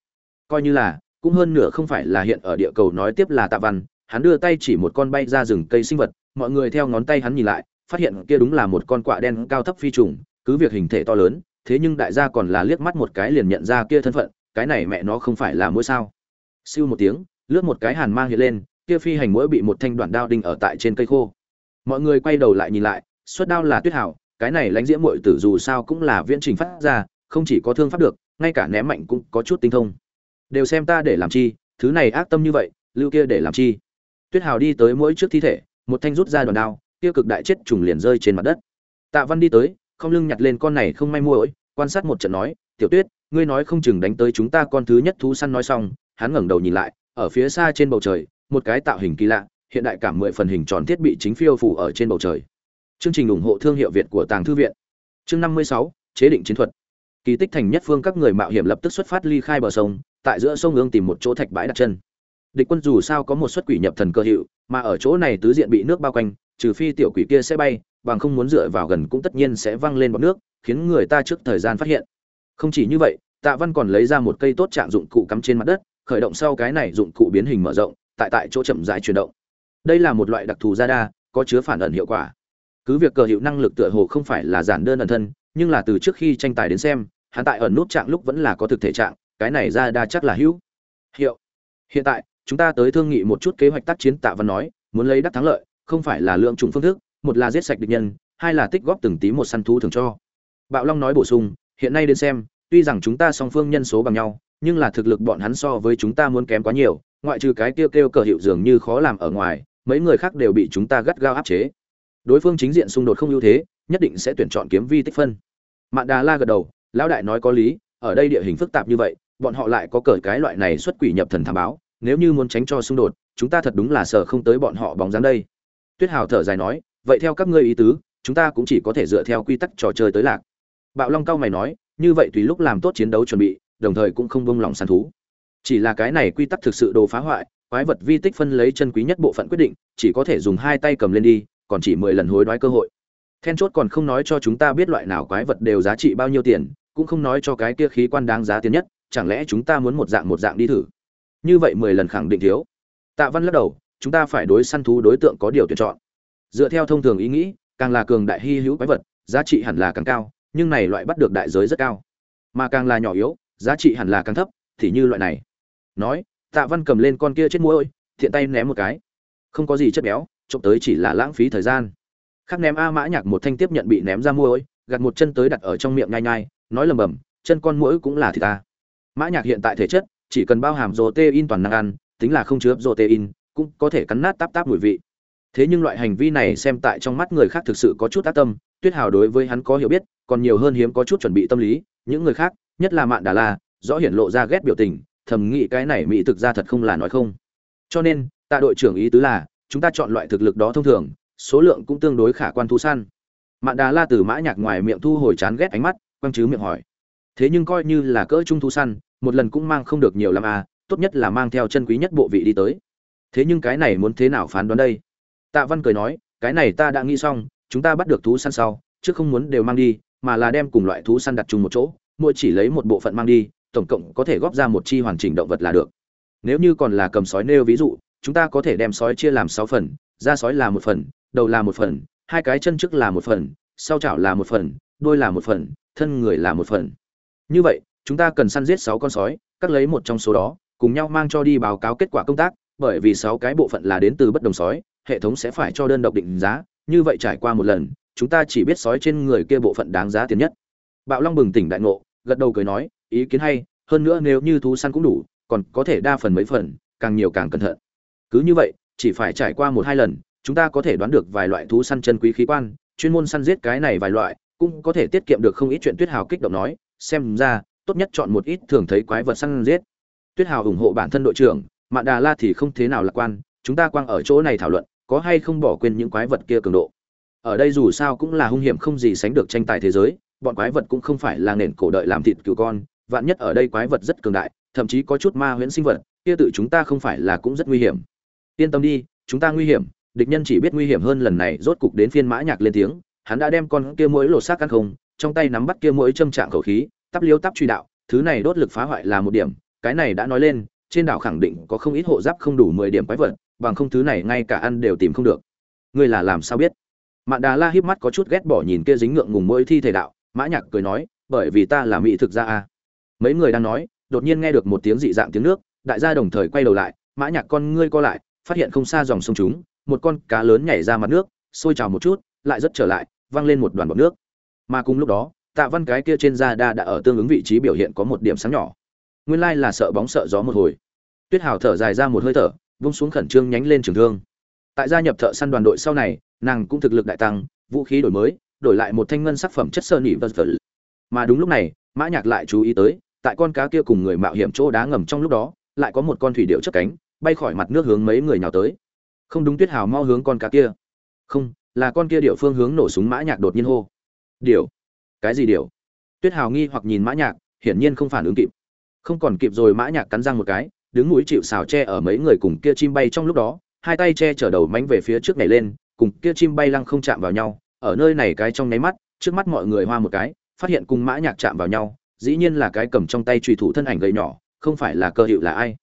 Coi như là, cũng hơn nửa không phải là hiện ở địa cầu nói tiếp là tạ văn, hắn đưa tay chỉ một con bay ra rừng cây sinh vật, mọi người theo ngón tay hắn nhìn lại, phát hiện kia đúng là một con quạ đen cao thấp phi trùng, cứ việc hình thể to lớn, thế nhưng đại gia còn là liếc mắt một cái liền nhận ra kia thân phận, cái này mẹ nó không phải là mũi sao siêu một tiếng lướt một cái hàn mang hiện lên kia phi hành mũi bị một thanh đoạn đao đinh ở tại trên cây khô. Mọi người quay đầu lại nhìn lại xuất đao là tuyết hảo cái này lãnh diễm muội tử dù sao cũng là viễn trình phát ra không chỉ có thương pháp được ngay cả ném mạnh cũng có chút tinh thông. Đều xem ta để làm chi thứ này ác tâm như vậy lưu kia để làm chi. Tuyết hào đi tới mỗi trước thi thể một thanh rút ra đoạn đao kia cực đại chết trùng liền rơi trên mặt đất. Tạ văn đi tới không lưng nhặt lên con này không may muội, quan sát một trận nói tiểu tuyết ngươi nói không chừng đánh tới chúng ta con thứ nhất thú săn nói xong hắn ngẩng đầu nhìn lại, ở phía xa trên bầu trời, một cái tạo hình kỳ lạ, hiện đại cảm mười phần hình tròn thiết bị chính phiêu phủ ở trên bầu trời. Chương trình ủng hộ thương hiệu việt của tàng thư viện. Chương năm mươi sáu, chế định chiến thuật. Kỳ tích thành nhất phương các người mạo hiểm lập tức xuất phát ly khai bờ sông, tại giữa sông ương tìm một chỗ thạch bãi đặt chân. Địch quân dù sao có một xuất quỷ nhập thần cơ hiệu, mà ở chỗ này tứ diện bị nước bao quanh, trừ phi tiểu quỷ kia sẽ bay, bằng không muốn dựa vào gần cũng tất nhiên sẽ văng lên bọt nước, khiến người ta trước thời gian phát hiện. Không chỉ như vậy, tạ văn còn lấy ra một cây tốt trạng dụng cụ cắm trên mặt đất khởi động sau cái này dụng cụ biến hình mở rộng, tại tại chỗ chậm rãi chuyển động. Đây là một loại đặc thù radar, có chứa phản ẩn hiệu quả. Cứ việc cờ hiệu năng lực tựa hồ không phải là giản đơn ẩn thân, nhưng là từ trước khi tranh tài đến xem, hắn tại ẩn nút trạng lúc vẫn là có thực thể trạng, cái này ra đa chắc là hữu hiệu. Hiện tại, chúng ta tới thương nghị một chút kế hoạch tác chiến tạ văn nói, muốn lấy đắc thắng lợi, không phải là lượng trùng phương thức, một là giết sạch địch nhân, hai là tích góp từng tí một săn thú thường cho. Bạo long nói bổ sung, hiện nay đến xem, tuy rằng chúng ta song phương nhân số bằng nhau nhưng là thực lực bọn hắn so với chúng ta muốn kém quá nhiều, ngoại trừ cái kêu kêu cờ hiệu dường như khó làm ở ngoài, mấy người khác đều bị chúng ta gắt gao áp chế. Đối phương chính diện xung đột không ưu thế, nhất định sẽ tuyển chọn kiếm vi tích phân. Mạn đà la gật đầu, lão đại nói có lý, ở đây địa hình phức tạp như vậy, bọn họ lại có cờ cái loại này xuất quỷ nhập thần thám báo, nếu như muốn tránh cho xung đột, chúng ta thật đúng là sợ không tới bọn họ bóng dáng đây. Tuyết hào thở dài nói, vậy theo các ngươi ý tứ, chúng ta cũng chỉ có thể dựa theo quy tắc trò chơi tới lạc. Bạo long cao mày nói, như vậy tùy lúc làm tốt chiến đấu chuẩn bị đồng thời cũng không bông lòng săn thú. Chỉ là cái này quy tắc thực sự đồ phá hoại, quái vật vi tích phân lấy chân quý nhất bộ phận quyết định, chỉ có thể dùng hai tay cầm lên đi, còn chỉ mười lần hối đoái cơ hội. Then chốt còn không nói cho chúng ta biết loại nào quái vật đều giá trị bao nhiêu tiền, cũng không nói cho cái kia khí quan đáng giá tiền nhất, chẳng lẽ chúng ta muốn một dạng một dạng đi thử? Như vậy mười lần khẳng định thiếu. Tạ văn lắc đầu, chúng ta phải đối săn thú đối tượng có điều tuyển chọn. Dựa theo thông thường ý nghĩ, càng là cường đại hy hữu quái vật, giá trị hẳn là càng cao, nhưng này loại bắt được đại giới rất cao. Mà càng là nhỏ yếu giá trị hẳn là càng thấp, thì như loại này. Nói, tạ văn cầm lên con kia chết mũi thiện tay ném một cái. Không có gì chất béo, trộm tới chỉ là lãng phí thời gian. Khắc ném a mã nhạc một thanh tiếp nhận bị ném ra mũi gạt một chân tới đặt ở trong miệng nhai nhai, nói lầm bầm, chân con mũi cũng là thịt ta. Mã nhạc hiện tại thể chất, chỉ cần bao hàm protein toàn năng ăn, tính là không chứa protein, cũng có thể cắn nát táp táp mùi vị. Thế nhưng loại hành vi này xem tại trong mắt người khác thực sự có chút ác tâm, tuyết hào đối với hắn có hiểu biết, còn nhiều hơn hiếm có chút chuẩn bị tâm lý, những người khác nhất là mạn đà la, rõ hiển lộ ra ghét biểu tình, thầm nghĩ cái này mỹ thực ra thật không là nói không. Cho nên, tạ đội trưởng ý tứ là, chúng ta chọn loại thực lực đó thông thường, số lượng cũng tương đối khả quan thu săn mạn đà la từ mã nhạc ngoài miệng thu hồi chán ghét ánh mắt, quăng chứ miệng hỏi. Thế nhưng coi như là cỡ trung thu săn một lần cũng mang không được nhiều lắm à tốt nhất là mang theo chân quý nhất bộ vị đi tới. Thế nhưng cái này muốn thế nào phán đoán đây? Tạ văn cười nói, cái này ta đã nghĩ xong, chúng ta bắt được thú săn sau, chứ không muốn đều mang đi, mà là đem cùng loại thú săn đặt chung một chỗ mỗi chỉ lấy một bộ phận mang đi, tổng cộng có thể góp ra một chi hoàn chỉnh động vật là được. Nếu như còn là cầm sói nêu ví dụ, chúng ta có thể đem sói chia làm sáu phần, da sói là một phần, đầu là một phần, hai cái chân trước là một phần, sau chảo là một phần, đuôi là một phần, thân người là một phần. Như vậy, chúng ta cần săn giết sáu con sói cắt lấy một trong số đó, cùng nhau mang cho đi báo cáo kết quả công tác, bởi vì sáu cái bộ phận là đến từ bất đồng sói, hệ thống sẽ phải cho đơn độc định giá, như vậy trải qua một lần, chúng ta chỉ biết sói trên người kia bộ phận đáng giá tiền nhất. Bạo long bừng tỉnh đại ngộ gật đầu cười nói, ý kiến hay, hơn nữa nếu như thú săn cũng đủ, còn có thể đa phần mấy phần, càng nhiều càng cẩn thận. Cứ như vậy, chỉ phải trải qua một hai lần, chúng ta có thể đoán được vài loại thú săn chân quý khí quan, chuyên môn săn giết cái này vài loại, cũng có thể tiết kiệm được không ít chuyện tuyết hào kích động nói, xem ra, tốt nhất chọn một ít thường thấy quái vật săn giết. Tuyết hào ủng hộ bản thân đội trưởng, mạn đà la thì không thế nào lạc quan, chúng ta quang ở chỗ này thảo luận, có hay không bỏ quên những quái vật kia cường độ. Ở đây dù sao cũng là hung hiểm không gì sánh được tranh tài thế giới bọn quái vật cũng không phải là nền cổ đợi làm thịt cừu con, vạn nhất ở đây quái vật rất cường đại, thậm chí có chút ma huyễn sinh vật, kia tự chúng ta không phải là cũng rất nguy hiểm. Yên tâm đi, chúng ta nguy hiểm, địch nhân chỉ biết nguy hiểm hơn lần này, rốt cục đến phiên mã nhạc lên tiếng, hắn đã đem con kia mũi lột xác căn không, trong tay nắm bắt kia mũi châm trạng khẩu khí, tắp liếu tắp truy đạo, thứ này đốt lực phá hoại là một điểm, cái này đã nói lên, trên đảo khẳng định có không ít hộ giáp không đủ mười điểm quái vật, bằng không thứ này ngay cả ăn đều tìm không được. Ngươi là làm sao biết? Mạn đà la híp mắt có chút ghét bỏ nhìn kia dính ngượng ngùng mỗi thi thể đạo mã nhạc cười nói, bởi vì ta là mỹ thực gia a. Mấy người đang nói, đột nhiên nghe được một tiếng dị dạng tiếng nước, đại gia đồng thời quay đầu lại, mã nhạc con ngươi co lại, phát hiện không xa dòng sông chúng, một con cá lớn nhảy ra mặt nước sôi trào một chút, lại rất trở lại, văng lên một đoàn bọt nước. Mà cùng lúc đó, tạ văn cái kia trên da đa đã ở tương ứng vị trí biểu hiện có một điểm sáng nhỏ. Nguyên lai là sợ bóng sợ gió một hồi. Tuyết hào thở dài ra một hơi thở, vung xuống khẩn trương nhánh lên trường thương. Tại gia nhập thợ săn đoàn đội sau này, nàng cũng thực lực đại tăng, vũ khí đổi mới đổi lại một thanh ngân sắc phẩm chất sơn nhị vật vật mà đúng lúc này, mã nhạc lại chú ý tới, tại con cá kia cùng người mạo hiểm chỗ đá ngầm trong lúc đó, lại có một con thủy điệu chớp cánh, bay khỏi mặt nước hướng mấy người nhào tới. Không đúng, tuyết hào mau hướng con cá kia. Không, là con kia điệu phương hướng nổ súng mã nhạc đột nhiên hô. Điệu? Cái gì điệu? Tuyết hào nghi hoặc nhìn mã nhạc, hiển nhiên không phản ứng kịp. Không còn kịp rồi, mã nhạc cắn răng một cái, đứng mũi chịu sào che ở mấy người cùng kia chim bay trong lúc đó, hai tay che chở đầu mánh về phía trước này lên, cùng kia chim bay lăng không chạm vào nhau ở nơi này cái trong nháy mắt, trước mắt mọi người hoa một cái, phát hiện cùng mã nhạc chạm vào nhau, dĩ nhiên là cái cầm trong tay truy thủ thân ảnh gầy nhỏ, không phải là cơ hiệu là ai.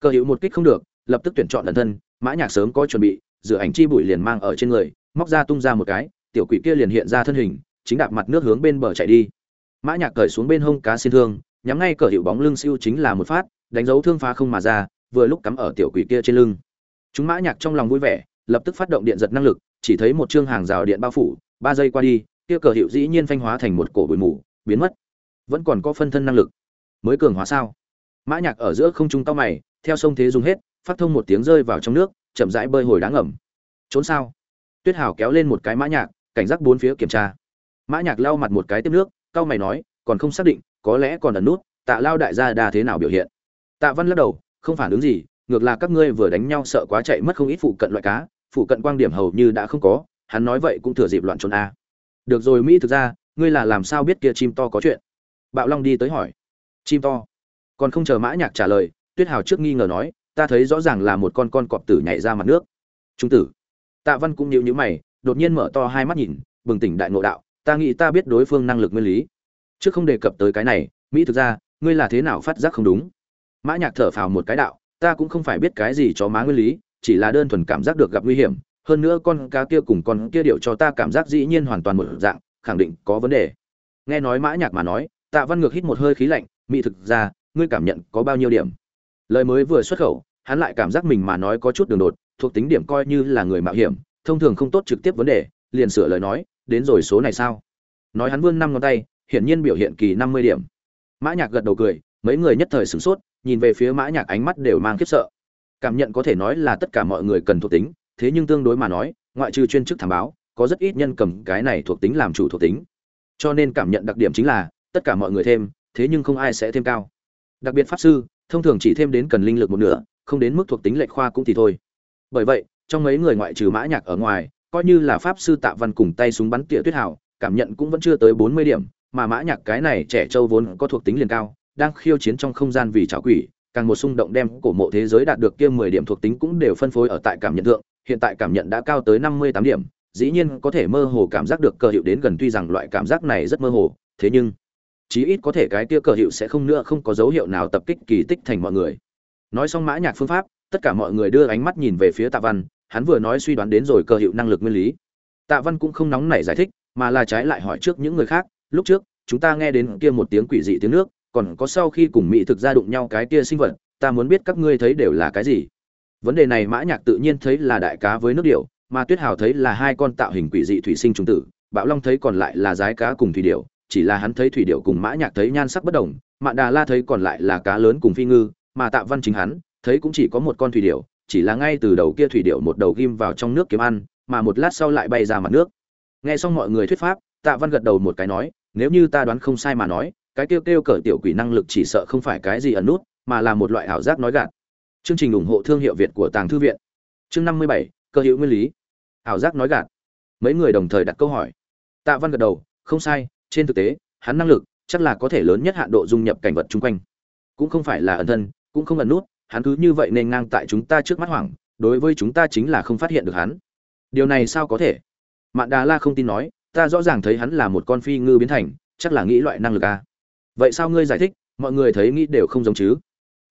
Cơ hiệu một kích không được, lập tức tuyển chọn lần thân, mã nhạc sớm có chuẩn bị rửa ảnh chi bụi liền mang ở trên người, móc ra tung ra một cái, tiểu quỷ kia liền hiện ra thân hình, chính đạp mặt nước hướng bên bờ chạy đi. Mã nhạc cởi xuống bên hông cá xin thương, nhắm ngay cờ hiệu bóng lưng siêu chính là một phát, đánh dấu thương phá không mà ra, vừa lúc cắm ở tiểu quỷ kia trên lưng. Chúng mã nhạc trong lòng vui vẻ, lập tức phát động điện giật năng lực, chỉ thấy một chương hàng rào điện bao phủ ba giây qua đi kia cờ hiệu dĩ nhiên phanh hóa thành một cổ bụi mù, biến mất. Vẫn còn có phân thân năng lực. Mới cường hóa sao? Mã nhạc ở giữa không trung tao mày, theo sông thế dùng hết, phát thông một tiếng rơi vào trong nước, chậm rãi bơi hồi đáng ngầm trốn sao? Tuyết Hảo kéo lên một cái mã nhạc, cảnh giác bốn phía kiểm tra. Mã nhạc lau mặt một cái tiếp nước cao mày nói, còn không xác định, có lẽ còn ẩn nút, tạ lao đại gia đa thế nào biểu hiện? Tạ văn lắc đầu, không phản ứng gì, ngược là các ngươi vừa đánh nhau sợ quá chạy mất không ít phụ cận loại cá, phụ cận quang điểm hầu như đã không có hắn nói vậy cũng thừa dịp loạn trốn a. Được rồi mỹ thực ra, ngươi là làm sao biết kia chim to có chuyện? Bạo long đi tới hỏi. Chim to? Còn không chờ mã nhạc trả lời, tuyết hào trước nghi ngờ nói, ta thấy rõ ràng là một con con cọp tử nhảy ra mặt nước. Trung tử. Tạ văn cũng nhíu nhíu mày, đột nhiên mở to hai mắt nhìn, bừng tỉnh đại ngộ đạo, ta nghĩ ta biết đối phương năng lực nguyên lý. Trước không đề cập tới cái này, mỹ thực ra, ngươi là thế nào phát giác không đúng? Mã nhạc thở phào một cái đạo, ta cũng không phải biết cái gì cho má nguyên lý, chỉ là đơn thuần cảm giác được gặp nguy hiểm hơn nữa con cá kia cùng con kia điệu cho ta cảm giác dĩ nhiên hoàn toàn một dạng, khẳng định có vấn đề. Nghe nói mã nhạc mà nói, tạ văn ngược hít một hơi khí lạnh mỹ thực ra, ngươi cảm nhận có bao nhiêu điểm? Lời mới vừa xuất khẩu, hắn lại cảm giác mình mà nói có chút đường đột, thuộc tính điểm coi như là người mạo hiểm, thông thường không tốt trực tiếp vấn đề, liền sửa lời nói, đến rồi số này sao? Nói hắn vươn năm ngón tay, hiển nhiên biểu hiện kỳ năm mươi điểm. Mã nhạc gật đầu cười, mấy người nhất thời sửng sốt, nhìn về phía mã nhạc ánh mắt đều mang khiếp sợ. Cảm nhận có thể nói là tất cả mọi người cần thuộc tính thế nhưng tương đối mà nói, ngoại trừ chuyên chức thảm báo, có rất ít nhân cầm cái này thuộc tính làm chủ thuộc tính. Cho nên cảm nhận đặc điểm chính là, tất cả mọi người thêm, thế nhưng không ai sẽ thêm cao. Đặc biệt pháp sư, thông thường chỉ thêm đến cần linh lực một nửa, không đến mức thuộc tính lệch khoa cũng thì thôi. Bởi vậy, trong mấy người ngoại trừ mã nhạc ở ngoài, coi như là pháp sư tạ văn cùng tay súng bắn tỉa tuyết hảo cảm nhận cũng vẫn chưa tới bốn mươi điểm, mà mã nhạc cái này trẻ trâu vốn có thuộc tính liền cao, đang khiêu chiến trong không gian vì chảo quỷ càng một xung động đem cổ mộ thế giới đạt được kia mười điểm thuộc tính cũng đều phân phối ở tại cảm nhận thượng, hiện tại cảm nhận đã cao tới năm mươi tám điểm, dĩ nhiên có thể mơ hồ cảm giác được cờ hiệu đến gần tuy rằng loại cảm giác này rất mơ hồ, thế nhưng, chí ít có thể cái kia cờ hiệu sẽ không nữa không có dấu hiệu nào tập kích kỳ tích thành mọi người. Nói xong mã nhạc phương pháp, tất cả mọi người đưa ánh mắt nhìn về phía tạ văn, hắn vừa nói suy đoán đến rồi cờ hiệu năng lực nguyên lý. Tạ văn cũng không nóng nảy giải thích, mà là trái lại hỏi trước những người khác, lúc trước, chúng ta nghe đến kia một tiếng quỷ dị tiếng nước còn có sau khi cùng mỹ thực ra đụng nhau cái kia sinh vật, ta muốn biết các ngươi thấy đều là cái gì. Vấn đề này mã nhạc tự nhiên thấy là đại cá với nước điểu, mà tuyết hào thấy là hai con tạo hình quỷ dị thủy sinh trùng tử, bạo long thấy còn lại là rái cá cùng thủy điểu, chỉ là hắn thấy thủy điểu cùng mã nhạc thấy nhan sắc bất đồng, mạn đà la thấy còn lại là cá lớn cùng phi ngư, mà tạ văn chính hắn, thấy cũng chỉ có một con thủy điểu, chỉ là ngay từ đầu kia thủy điểu một đầu ghim vào trong nước kiếm ăn, mà một lát sau lại bay ra mặt nước. Nghe xong mọi người thuyết pháp, tạ văn gật đầu một cái nói, nếu như ta đoán không sai mà nói cái kêu kêu cỡ tiểu quỷ năng lực chỉ sợ không phải cái gì ẩn nút, mà là một loại ảo giác nói gạt. Chương trình ủng hộ thương hiệu việt của tàng thư viện. Chương năm mươi bảy, cơ hữu nguyên lý. Ảo giác nói gạt. Mấy người đồng thời đặt câu hỏi. Tạ văn gật đầu, không sai, trên thực tế, hắn năng lực chắc là có thể lớn nhất hạn độ dung nhập cảnh vật chung quanh. Cũng không phải là ẩn thân, cũng không ẩn nút, hắn cứ như vậy nên ngang tại chúng ta trước mắt hoảng, đối với chúng ta chính là không phát hiện được hắn. Điều này sao có thể? Mạn đà la không tin nói, ta rõ ràng thấy hắn là một con phi ngư biến thành, chắc là nghĩ loại năng lực a vậy sao ngươi giải thích? Mọi người thấy nghĩ đều không giống chứ?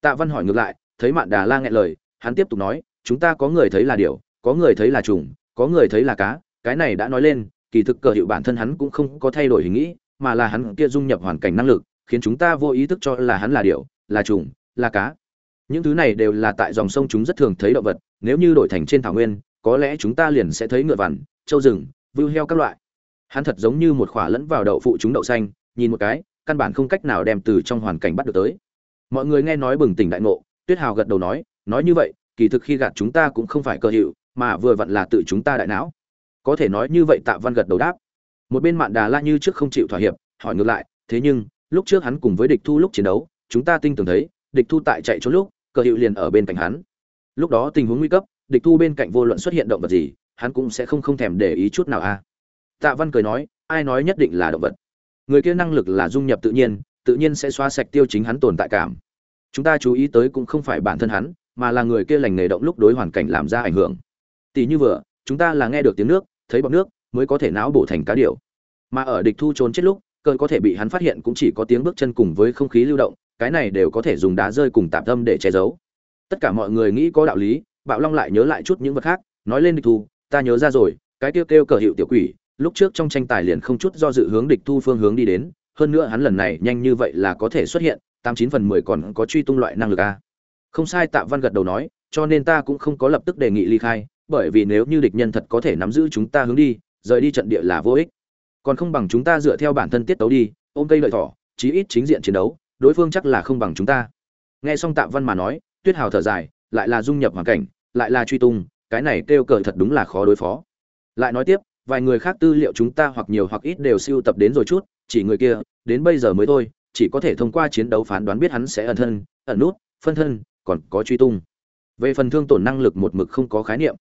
Tạ văn hỏi ngược lại, thấy mạn đà la nghẹn lời, hắn tiếp tục nói, chúng ta có người thấy là điều, có người thấy là trùng, có người thấy là cá, cái này đã nói lên, kỳ thực cờ hiệu bản thân hắn cũng không có thay đổi hình nghĩ, mà là hắn kia dung nhập hoàn cảnh năng lực, khiến chúng ta vô ý thức cho là hắn là điều, là trùng, là cá. Những thứ này đều là tại dòng sông chúng rất thường thấy động vật, nếu như đổi thành trên thảo nguyên, có lẽ chúng ta liền sẽ thấy ngựa vằn, trâu rừng, vưu heo các loại. Hắn thật giống như một khỏa lẫn vào đậu phụ chúng đậu xanh, nhìn một cái căn bản không cách nào đem từ trong hoàn cảnh bắt được tới. Mọi người nghe nói bừng tỉnh đại ngộ, tuyết hào gật đầu nói nói như vậy, kỳ thực khi gạt chúng ta cũng không phải cơ hiệu, mà vừa vặn là tự chúng ta đại não. Có thể nói như vậy tạ văn gật đầu đáp. Một bên mạn đà la như trước không chịu thỏa hiệp, hỏi ngược lại, thế nhưng, lúc trước hắn cùng với địch thu lúc chiến đấu, chúng ta tinh tường thấy, địch thu tại chạy trốn lúc, cơ hiệu liền ở bên cạnh hắn. Lúc đó tình huống nguy cấp, địch thu bên cạnh vô luận xuất hiện động vật gì, hắn cũng sẽ không không thèm để ý chút nào a tạ văn cười nói, ai nói nhất định là động vật người kia năng lực là dung nhập tự nhiên tự nhiên sẽ xóa sạch tiêu chính hắn tồn tại cảm. Chúng ta chú ý tới cũng không phải bản thân hắn, mà là người kia lành nghề động lúc đối hoàn cảnh làm ra ảnh hưởng. Tỷ như vừa, chúng ta là nghe được tiếng nước, thấy bọt nước, mới có thể não bổ thành cá điệu. mà ở địch thu trốn chết lúc cơn có thể bị hắn phát hiện cũng chỉ có tiếng bước chân cùng với không khí lưu động, cái này đều có thể dùng đá rơi cùng tạp tâm để che giấu. Tất cả mọi người nghĩ có đạo lý, bạo long lại nhớ lại chút những vật khác, nói lên địch thu, ta nhớ ra rồi, cái kêu kêu cờ hiệu tiểu quỷ lúc trước trong tranh tài liền không chút do dự hướng địch thu phương hướng đi đến, hơn nữa hắn lần này nhanh như vậy là có thể xuất hiện, tám chín phần mười còn có truy tung loại năng lực a. Không sai, tạ văn gật đầu nói, cho nên ta cũng không có lập tức đề nghị ly khai, bởi vì nếu như địch nhân thật có thể nắm giữ chúng ta hướng đi, rời đi trận địa là vô ích. Còn không bằng chúng ta dựa theo bản thân tiết tấu đi, ôm cây lợi thỏ, chí ít chính diện chiến đấu, đối phương chắc là không bằng chúng ta. Nghe xong tạ văn mà nói, tuyết hào thở dài, lại là dung nhập hoàn cảnh, lại là truy tung, cái này kêu cờ thật đúng là khó đối phó. Lại nói tiếp vài người khác tư liệu chúng ta hoặc nhiều hoặc ít đều siêu tập đến rồi chút, chỉ người kia, đến bây giờ mới thôi, chỉ có thể thông qua chiến đấu phán đoán biết hắn sẽ ẩn thân, ẩn nút, phân thân, còn có truy tung. Về phần thương tổn năng lực một mực không có khái niệm.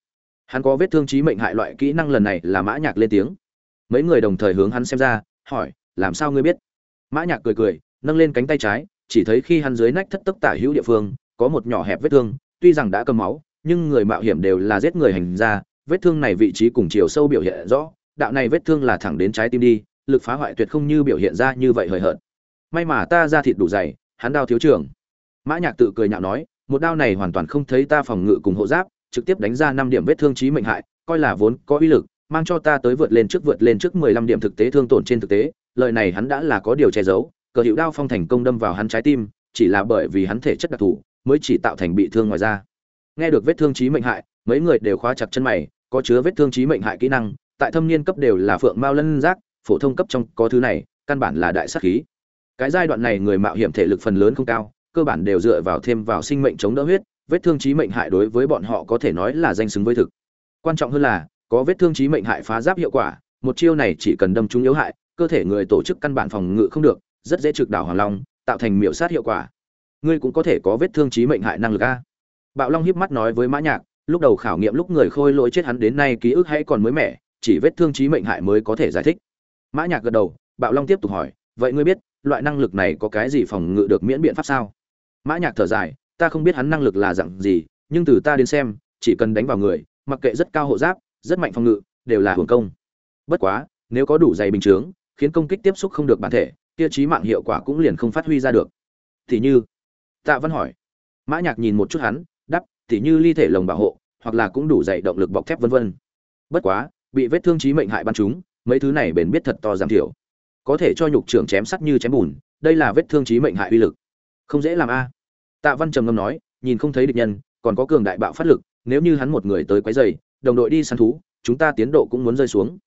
Hắn có vết thương chí mệnh hại loại kỹ năng lần này là mã nhạc lên tiếng. Mấy người đồng thời hướng hắn xem ra, hỏi, làm sao ngươi biết? Mã nhạc cười cười, nâng lên cánh tay trái, chỉ thấy khi hắn dưới nách thất tốc tả hữu địa phương, có một nhỏ hẹp vết thương, tuy rằng đã cầm máu, nhưng người mạo hiểm đều là giết người hành ra vết thương này vị trí cùng chiều sâu biểu hiện rõ, đạo này vết thương là thẳng đến trái tim đi, lực phá hoại tuyệt không như biểu hiện ra như vậy hời hợt may mà ta ra thịt đủ dày, hắn đao thiếu trưởng. mã nhạc tự cười nhạo nói, một đao này hoàn toàn không thấy ta phòng ngự cùng hộ giáp, trực tiếp đánh ra năm điểm vết thương chí mệnh hại, coi là vốn có uy lực, mang cho ta tới vượt lên trước vượt lên trước mười lăm điểm thực tế thương tổn trên thực tế, lời này hắn đã là có điều che giấu, cờ hiệu đao phong thành công đâm vào hắn trái tim, chỉ là bởi vì hắn thể chất đặc thù, mới chỉ tạo thành bị thương ngoài da nghe được vết thương chí mệnh hại, mấy người đều khóa chặt chân mày, có chứa vết thương chí mệnh hại kỹ năng, tại thâm niên cấp đều là phượng mao lân giác, phổ thông cấp trong có thứ này, căn bản là đại sát khí. Cái giai đoạn này người mạo hiểm thể lực phần lớn không cao, cơ bản đều dựa vào thêm vào sinh mệnh chống đỡ huyết, vết thương chí mệnh hại đối với bọn họ có thể nói là danh xứng với thực. Quan trọng hơn là, có vết thương chí mệnh hại phá giáp hiệu quả, một chiêu này chỉ cần đâm trúng yếu hại, cơ thể người tổ chức căn bản phòng ngự không được, rất dễ trực đảo hoàng long, tạo thành miểu sát hiệu quả. Ngươi cũng có thể có vết thương chí mệnh hại năng lực a bạo long híp mắt nói với mã nhạc, lúc đầu khảo nghiệm lúc người khôi lỗi chết hắn đến nay ký ức hay còn mới mẻ, chỉ vết thương chí mệnh hại mới có thể giải thích. Mã nhạc gật đầu, bạo long tiếp tục hỏi, vậy ngươi biết, loại năng lực này có cái gì phòng ngự được miễn biện pháp sao? Mã nhạc thở dài, ta không biết hắn năng lực là dạng gì, nhưng từ ta đến xem, chỉ cần đánh vào người, mặc kệ rất cao hộ giáp, rất mạnh phòng ngự, đều là hưởng công. Bất quá, nếu có đủ dày bình chướng, khiến công kích tiếp xúc không được bản thể, kia chí mạng hiệu quả cũng liền không phát huy ra được. Thì như, tạ văn hỏi. Mã nhạc nhìn một chút hắn tỉ thì như ly thể lồng bảo hộ, hoặc là cũng đủ dày động lực bọc thép vân vân. Bất quá, bị vết thương chí mệnh hại bắn chúng, mấy thứ này bền biết thật to giảm thiểu. Có thể cho nhục trưởng chém sắt như chém bùn, đây là vết thương chí mệnh hại uy lực. Không dễ làm a. Tạ văn trầm ngâm nói, nhìn không thấy địch nhân, còn có cường đại bạo phát lực, nếu như hắn một người tới quấy rầy, đồng đội đi săn thú, chúng ta tiến độ cũng muốn rơi xuống.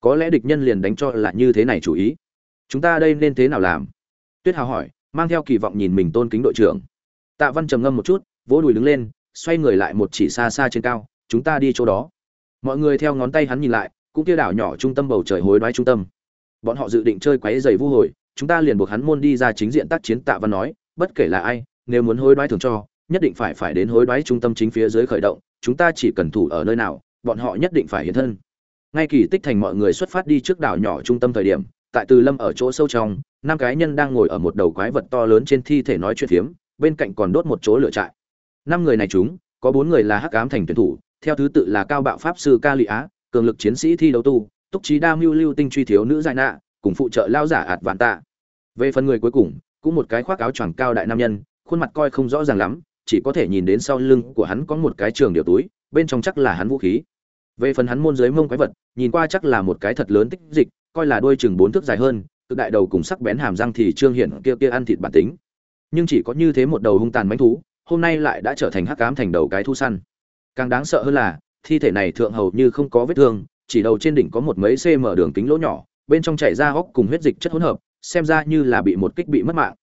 Có lẽ địch nhân liền đánh cho là như thế này chủ ý. Chúng ta đây nên thế nào làm? Tuyết hào hỏi, mang theo kỳ vọng nhìn mình tôn kính đội trưởng. Tạ văn trầm ngâm một chút, vỗ đùi đứng lên xoay người lại một chỉ xa xa trên cao, chúng ta đi chỗ đó. Mọi người theo ngón tay hắn nhìn lại, cũng kia đảo nhỏ trung tâm bầu trời hối đoái trung tâm. Bọn họ dự định chơi quấy giày vu hồi, chúng ta liền buộc hắn môn đi ra chính diện tác chiến tạ văn nói, bất kể là ai, nếu muốn hối đoái thường cho, nhất định phải phải đến hối đoái trung tâm chính phía dưới khởi động, chúng ta chỉ cần thủ ở nơi nào, bọn họ nhất định phải hiện thân. Ngay kỳ tích thành mọi người xuất phát đi trước đảo nhỏ trung tâm thời điểm, tại từ lâm ở chỗ sâu trong, năm cái nhân đang ngồi ở một đầu quái vật to lớn trên thi thể nói chuyện phiếm, bên cạnh còn đốt một chỗ lửa trại năm người này chúng, có bốn người là hắc ám thành tuyển thủ, theo thứ tự là cao bạo pháp sư ca lụy á, cường lực chiến sĩ thi đấu tu, túc trí đa mưu lưu tinh truy thiếu nữ giải nạ, cùng phụ trợ lao giả ạt vạn tạ. Về phần người cuối cùng, cũng một cái khoác áo choàng cao đại nam nhân, khuôn mặt coi không rõ ràng lắm, chỉ có thể nhìn đến sau lưng của hắn có một cái trường điều túi, bên trong chắc là hắn vũ khí. Về phần hắn môn dưới mông quái vật, nhìn qua chắc là một cái thật lớn tích dịch, coi là đôi chừng bốn thước dài hơn, cực đại đầu cùng sắc bén hàm răng thì trương hiển kia kia ăn thịt bản tính. Nhưng chỉ có như thế một đầu hung tàn mãnh thú hôm nay lại đã trở thành hắc ám thành đầu cái thu săn. Càng đáng sợ hơn là, thi thể này thượng hầu như không có vết thương, chỉ đầu trên đỉnh có một mấy cm đường kính lỗ nhỏ, bên trong chảy ra hốc cùng huyết dịch chất hỗn hợp, xem ra như là bị một kích bị mất mạng.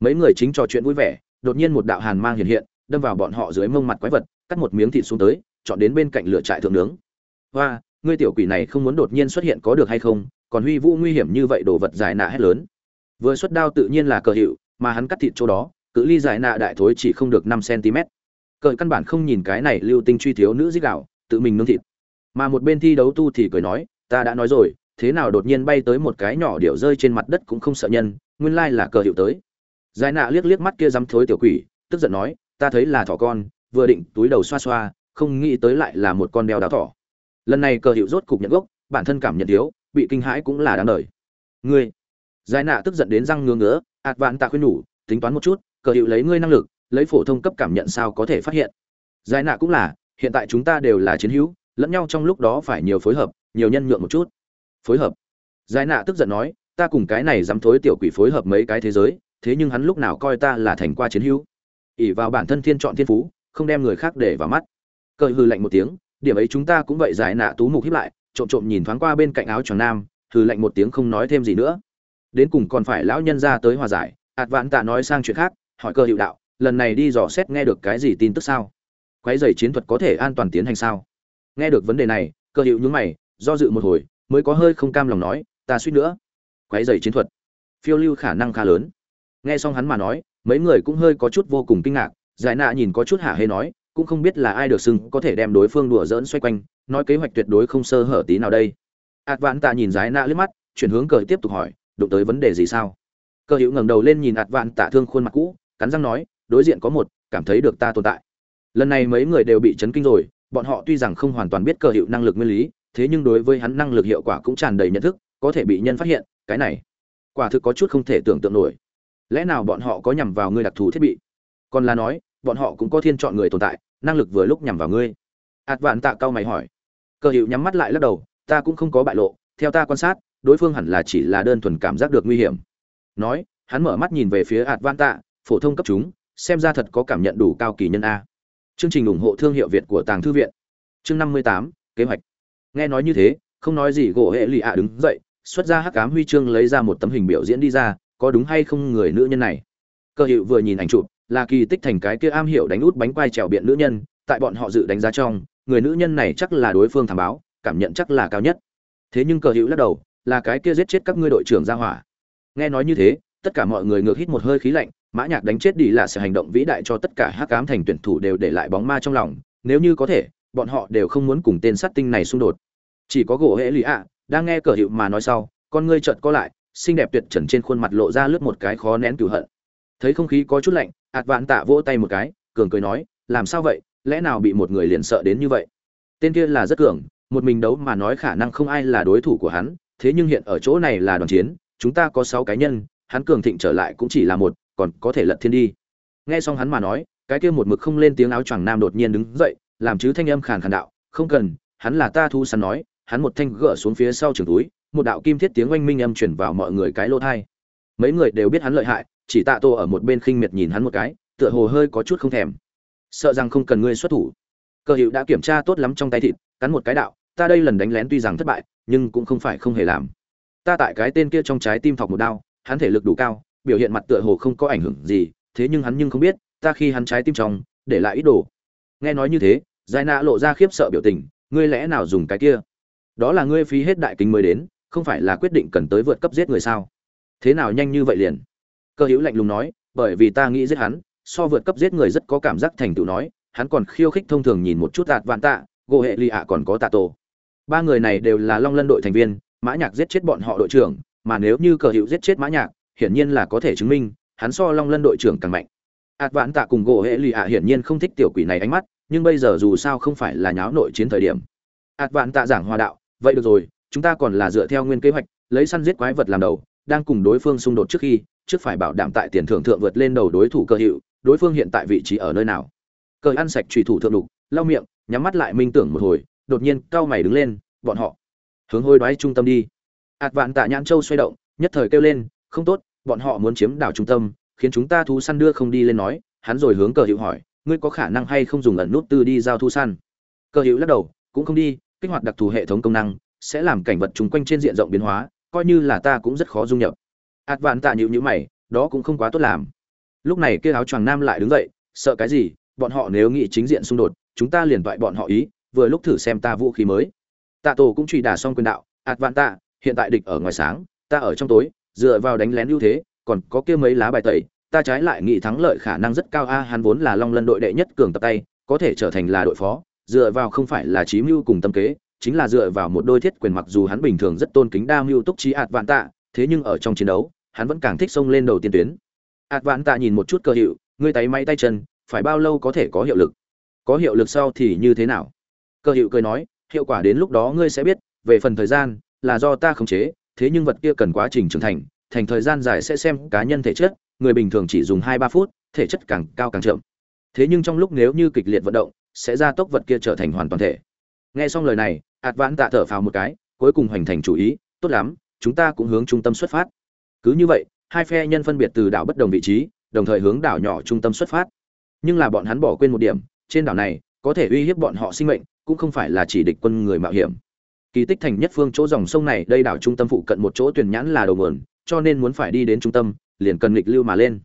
Mấy người chính trò chuyện vui vẻ, đột nhiên một đạo hàn mang hiện hiện, đâm vào bọn họ dưới mông mặt quái vật, cắt một miếng thịt xuống tới, chọn đến bên cạnh lửa trại thượng nướng. Hoa, ngươi tiểu quỷ này không muốn đột nhiên xuất hiện có được hay không, còn huy vũ nguy hiểm như vậy đồ vật dài nạ hết lớn. Vừa xuất đao tự nhiên là cờ hiệu, mà hắn cắt thịt chỗ đó cự ly giải nạ đại thối chỉ không được năm cm. Cờ căn bản không nhìn cái này lưu tinh truy thiếu nữ dích đạo, tự mình nướng thịt. Mà một bên thi đấu tu thì cười nói, ta đã nói rồi, thế nào đột nhiên bay tới một cái nhỏ điệu rơi trên mặt đất cũng không sợ nhân, nguyên lai là cờ hiệu tới. Giải nạ liếc liếc mắt kia dám thối tiểu quỷ, tức giận nói, ta thấy là thỏ con, vừa định túi đầu xoa xoa, không nghĩ tới lại là một con đeo đá thỏ. Lần này cờ hiệu rốt cục nhận gốc, bản thân cảm nhận thiếu, bị kinh hãi cũng là đáng đời. Ngươi! Giải nạ tức giận đến răng ngứa ngứa, ạt vạn tạ khuyên nhủ, tính toán một chút cờ hiệu lấy ngươi năng lực, lấy phổ thông cấp cảm nhận sao có thể phát hiện? Giải nạ cũng là, hiện tại chúng ta đều là chiến hữu, lẫn nhau trong lúc đó phải nhiều phối hợp, nhiều nhân nhượng một chút. Phối hợp. Giải nạ tức giận nói, ta cùng cái này dám thối tiểu quỷ phối hợp mấy cái thế giới, thế nhưng hắn lúc nào coi ta là thành qua chiến hữu? Ỉ vào bản thân thiên chọn thiên phú, không đem người khác để vào mắt. Cờ hư lạnh một tiếng, điểm ấy chúng ta cũng vậy giải nạ tú mục hiếp lại, trộm trộm nhìn thoáng qua bên cạnh áo choàng nam hư lạnh một tiếng không nói thêm gì nữa. Đến cùng còn phải lão nhân ra tới hòa giải ạt vạn tạ nói sang chuyện khác hỏi cơ hiệu đạo, lần này đi dò xét nghe được cái gì tin tức sao? Quái dày chiến thuật có thể an toàn tiến hành sao? Nghe được vấn đề này, cơ hiệu nhúng mày, do dự một hồi, mới có hơi không cam lòng nói, ta suýt nữa. Quái dày chiến thuật. Phiêu lưu khả năng khá lớn. Nghe xong hắn mà nói, mấy người cũng hơi có chút vô cùng kinh ngạc, giải nạ nhìn có chút hả hê nói, cũng không biết là ai được xưng có thể đem đối phương đùa dỡn xoay quanh, nói kế hoạch tuyệt đối không sơ hở tí nào đây. Ạt vạn tạ nhìn giải nạ liếc mắt, chuyển hướng cờ tiếp tục hỏi, đụng tới vấn đề gì sao? Cờ hữu ngẩng đầu lên nhìn ạt vạn tạ thương khuôn mặt cũ cắn răng nói, đối diện có một, cảm thấy được ta tồn tại. Lần này mấy người đều bị chấn kinh rồi, bọn họ tuy rằng không hoàn toàn biết cờ hiệu năng lực nguyên lý, thế nhưng đối với hắn năng lực hiệu quả cũng tràn đầy nhận thức, có thể bị nhân phát hiện, cái này, quả thực có chút không thể tưởng tượng nổi. Lẽ nào bọn họ có nhằm vào ngươi đặc thù thiết bị? Còn là nói, bọn họ cũng có thiên chọn người tồn tại, năng lực vừa lúc nhằm vào ngươi. Ạt vạn tạ cao mày hỏi. Cờ hiệu nhắm mắt lại lắc đầu, ta cũng không có bại lộ, theo ta quan sát, đối phương hẳn là chỉ là đơn thuần cảm giác được nguy hiểm. Nói, hắn mở mắt nhìn về phía ạt vạn tạ phổ thông cấp chúng, xem ra thật có cảm nhận đủ cao kỳ nhân a. Chương trình ủng hộ thương hiệu việt của tàng thư viện. Chương năm mươi tám, kế hoạch. Nghe nói như thế, không nói gì, gỗ hệ lì ạ đứng dậy, xuất ra hắc cám huy chương lấy ra một tấm hình biểu diễn đi ra, có đúng hay không người nữ nhân này? Cơ hiệu vừa nhìn ảnh chụp, là kỳ tích thành cái kia am hiểu đánh út bánh quai trèo biện nữ nhân, tại bọn họ dự đánh giá trong, người nữ nhân này chắc là đối phương thảm báo, cảm nhận chắc là cao nhất. Thế nhưng cờ hữu lắc đầu, là cái kia giết chết các ngươi đội trưởng ra hỏa. Nghe nói như thế tất cả mọi người ngược hít một hơi khí lạnh, mã nhạc đánh chết đi là sự hành động vĩ đại cho tất cả hắc ám thành tuyển thủ đều để lại bóng ma trong lòng, nếu như có thể, bọn họ đều không muốn cùng tên sát tinh này xung đột. Chỉ có gỗ hệ lì ạ, đang nghe cờ hiệu mà nói sau, con ngươi chợt co lại, xinh đẹp tuyệt trần trên khuôn mặt lộ ra lướt một cái khó nén cửu hận. Thấy không khí có chút lạnh ạt vạn tạ vỗ tay một cái, cường cười nói, làm sao vậy? Lẽ nào bị một người liền sợ đến như vậy? Tên kia là rất cường, một mình đấu mà nói khả năng không ai là đối thủ của hắn, thế nhưng hiện ở chỗ này là đoàn chiến, chúng ta có sáu cá nhân hắn cường thịnh trở lại cũng chỉ là một, còn có thể lật thiên đi. Nghe xong hắn mà nói, cái kia một mực không lên tiếng áo choàng nam đột nhiên đứng dậy, làm chứ thanh âm khàn khàn đạo, không cần, hắn là ta thu săn nói. Hắn một thanh gỡ xuống phía sau trường túi, một đạo kim thiết tiếng oanh minh âm truyền vào mọi người cái lỗ thai. Mấy người đều biết hắn lợi hại, chỉ tạ tô ở một bên khinh miệt nhìn hắn một cái, tựa hồ hơi có chút không thèm. Sợ rằng không cần ngươi xuất thủ. Cơ hữu đã kiểm tra tốt lắm trong tay thịt, cắn một cái đạo, ta đây lần đánh lén tuy rằng thất bại, nhưng cũng không phải không hề làm. Ta tại cái tên kia trong trái tim thọc một đao hắn thể lực đủ cao, biểu hiện mặt tựa hồ không có ảnh hưởng gì, thế nhưng hắn nhưng không biết, ta khi hắn trái tim trong, để lại ít đồ. Nghe nói như thế giải Na lộ ra khiếp sợ biểu tình, ngươi lẽ nào dùng cái kia? Đó là ngươi phí hết đại kính mới đến, không phải là quyết định cần tới vượt cấp giết người sao? Thế nào nhanh như vậy liền? Cơ hữu lạnh lùng nói, bởi vì ta nghĩ giết hắn, so vượt cấp giết người rất có cảm giác thành tựu nói, hắn còn khiêu khích thông thường nhìn một chút tạt vạn tạ, gỗ hệ lì ạ còn có tạ tổ. Ba người này đều là long lân đội thành viên, mã nhạc giết chết bọn họ đội trưởng mà nếu như cờ hữu giết chết mã nhạc, hiển nhiên là có thể chứng minh, hắn so long lân đội trưởng càng mạnh. Ạt vạn tạ cùng gỗ hệ lì ạ hiển nhiên không thích tiểu quỷ này ánh mắt, nhưng bây giờ dù sao không phải là nháo nội chiến thời điểm. Ạt vạn tạ giảng hòa đạo, vậy được rồi, chúng ta còn là dựa theo nguyên kế hoạch, lấy săn giết quái vật làm đầu, đang cùng đối phương xung đột trước khi, trước phải bảo đảm tại tiền thưởng thượng vượt lên đầu đối thủ cơ hiệu đối phương hiện tại vị trí ở nơi nào? Cờ ăn sạch trùy thủ thượng đục, lau miệng, nhắm mắt lại minh tưởng một hồi, đột nhiên cao mày đứng lên, bọn họ, hướng hôi đoái trung tâm đi ạt vạn tạ nhãn châu xoay động, nhất thời kêu lên, không tốt, bọn họ muốn chiếm đảo trung tâm, khiến chúng ta thú săn đưa không đi lên nói. Hắn rồi hướng cờ hiệu hỏi, ngươi có khả năng hay không dùng ẩn nút tư đi giao thu săn? Cờ hiệu lắc đầu, cũng không đi, kích hoạt đặc thù hệ thống công năng, sẽ làm cảnh vật chung quanh trên diện rộng biến hóa, coi như là ta cũng rất khó dung nhập. Ạt vạn tạ nhịu nhữ mày, đó cũng không quá tốt làm. Lúc này kia áo choàng nam lại đứng dậy, sợ cái gì, bọn họ nếu nghĩ chính diện xung đột, chúng ta liền toại bọn họ ý, vừa lúc thử xem ta vũ khí mới. Tạ tổ cũng truy đả xong quyền đạo, ạt vạn tạ hiện tại địch ở ngoài sáng, ta ở trong tối, dựa vào đánh lén ưu thế, còn có kia mấy lá bài tẩy, ta trái lại nghĩ thắng lợi khả năng rất cao. A, hắn vốn là long lân đội đệ nhất cường tập tay, có thể trở thành là đội phó, dựa vào không phải là trí mưu cùng tâm kế, chính là dựa vào một đôi thiết quyền mặc dù hắn bình thường rất tôn kính đa mưu túc trí ạt vạn tạ, thế nhưng ở trong chiến đấu, hắn vẫn càng thích xông lên đầu tiên tuyến. Ạt vạn tạ nhìn một chút cơ hiệu, ngươi tay máy tay chân, phải bao lâu có thể có hiệu lực? Có hiệu lực sau thì như thế nào? Cơ hiệu cười nói, hiệu quả đến lúc đó ngươi sẽ biết, về phần thời gian là do ta khống chế, thế nhưng vật kia cần quá trình trưởng thành thành thời gian dài sẽ xem cá nhân thể chất, người bình thường chỉ dùng hai ba phút, thể chất càng cao càng chậm. Thế nhưng trong lúc nếu như kịch liệt vận động, sẽ ra tốc vật kia trở thành hoàn toàn thể. Nghe xong lời này ạt vãn tạ thở phào một cái, cuối cùng hoành thành chủ ý, tốt lắm, chúng ta cũng hướng trung tâm xuất phát. Cứ như vậy, hai phe nhân phân biệt từ đảo bất đồng vị trí, đồng thời hướng đảo nhỏ trung tâm xuất phát. Nhưng là bọn hắn bỏ quên một điểm, trên đảo này, có thể uy hiếp bọn họ sinh mệnh, cũng không phải là chỉ địch quân người mạo hiểm kỳ tích thành nhất phương chỗ dòng sông này, đây đảo trung tâm phụ cận một chỗ tuyển nhãn là đầu nguồn, cho nên muốn phải đi đến trung tâm, liền cần nghịch lưu mà lên.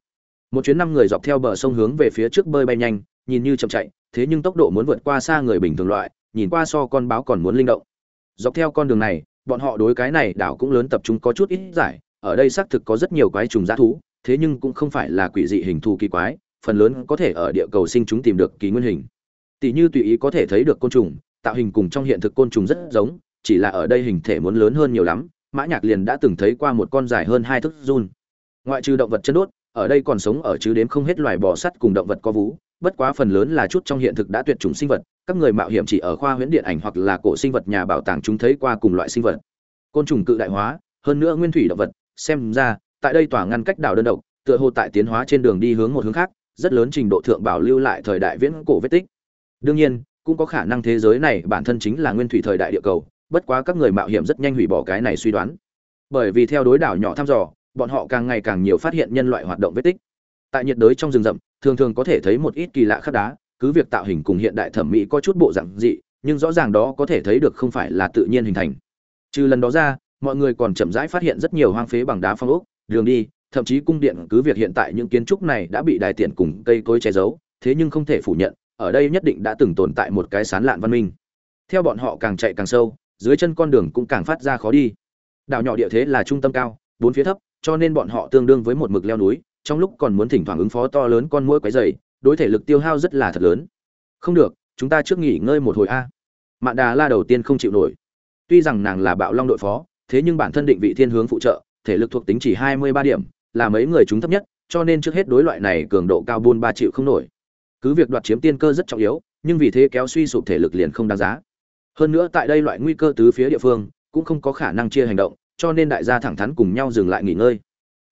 Một chuyến năm người dọc theo bờ sông hướng về phía trước bơi bay nhanh, nhìn như chậm chạy, thế nhưng tốc độ muốn vượt qua xa người bình thường loại, nhìn qua so con báo còn muốn linh động. Dọc theo con đường này, bọn họ đối cái này đảo cũng lớn tập trung có chút ít giải, ở đây xác thực có rất nhiều quái trùng dã thú, thế nhưng cũng không phải là quỷ dị hình thù kỳ quái, phần lớn có thể ở địa cầu sinh chúng tìm được kỳ nguyên hình. Tỷ như tùy ý có thể thấy được côn trùng, tạo hình cùng trong hiện thực côn trùng rất giống chỉ là ở đây hình thể muốn lớn hơn nhiều lắm, mã nhạc liền đã từng thấy qua một con dài hơn hai thước run. Ngoại trừ động vật chân đốt, ở đây còn sống ở chứ đếm không hết loài bò sắt cùng động vật có vú, bất quá phần lớn là chút trong hiện thực đã tuyệt chủng sinh vật, các người mạo hiểm chỉ ở khoa huyễn điện ảnh hoặc là cổ sinh vật nhà bảo tàng chúng thấy qua cùng loại sinh vật. Côn trùng cự đại hóa, hơn nữa nguyên thủy động vật, xem ra, tại đây tỏa ngăn cách đảo đơn độc, tựa hồ tại tiến hóa trên đường đi hướng một hướng khác, rất lớn trình độ thượng bảo lưu lại thời đại viễn cổ vết tích. Đương nhiên, cũng có khả năng thế giới này bản thân chính là nguyên thủy thời đại địa cầu bất quá các người mạo hiểm rất nhanh hủy bỏ cái này suy đoán. Bởi vì theo đối đảo nhỏ thăm dò, bọn họ càng ngày càng nhiều phát hiện nhân loại hoạt động vết tích. Tại nhiệt đới trong rừng rậm, thường thường có thể thấy một ít kỳ lạ khắc đá, cứ việc tạo hình cùng hiện đại thẩm mỹ có chút bộ dạng dị, nhưng rõ ràng đó có thể thấy được không phải là tự nhiên hình thành. Trừ lần đó ra, mọi người còn chậm rãi phát hiện rất nhiều hoang phế bằng đá phong ốc, đường đi, thậm chí cung điện cứ việc hiện tại những kiến trúc này đã bị đài tiện cùng cây cối che giấu, thế nhưng không thể phủ nhận, ở đây nhất định đã từng tồn tại một cái sán lạn văn minh. Theo bọn họ càng chạy càng sâu dưới chân con đường cũng càng phát ra khó đi. Đảo nhỏ địa thế là trung tâm cao, bốn phía thấp, cho nên bọn họ tương đương với một mực leo núi, trong lúc còn muốn thỉnh thoảng ứng phó to lớn con mũi quấy dày, đối thể lực tiêu hao rất là thật lớn. Không được, chúng ta trước nghỉ ngơi một hồi a. Mạn đà la đầu tiên không chịu nổi. Tuy rằng nàng là bạo long đội phó, thế nhưng bản thân định vị thiên hướng phụ trợ, thể lực thuộc tính chỉ hai mươi ba điểm, là mấy người chúng thấp nhất, cho nên trước hết đối loại này cường độ cao buôn ba triệu không nổi. Cứ việc đoạt chiếm tiên cơ rất trọng yếu, nhưng vì thế kéo suy sụp thể lực liền không đáng giá hơn nữa tại đây loại nguy cơ tứ phía địa phương, cũng không có khả năng chia hành động, cho nên đại gia thẳng thắn cùng nhau dừng lại nghỉ ngơi.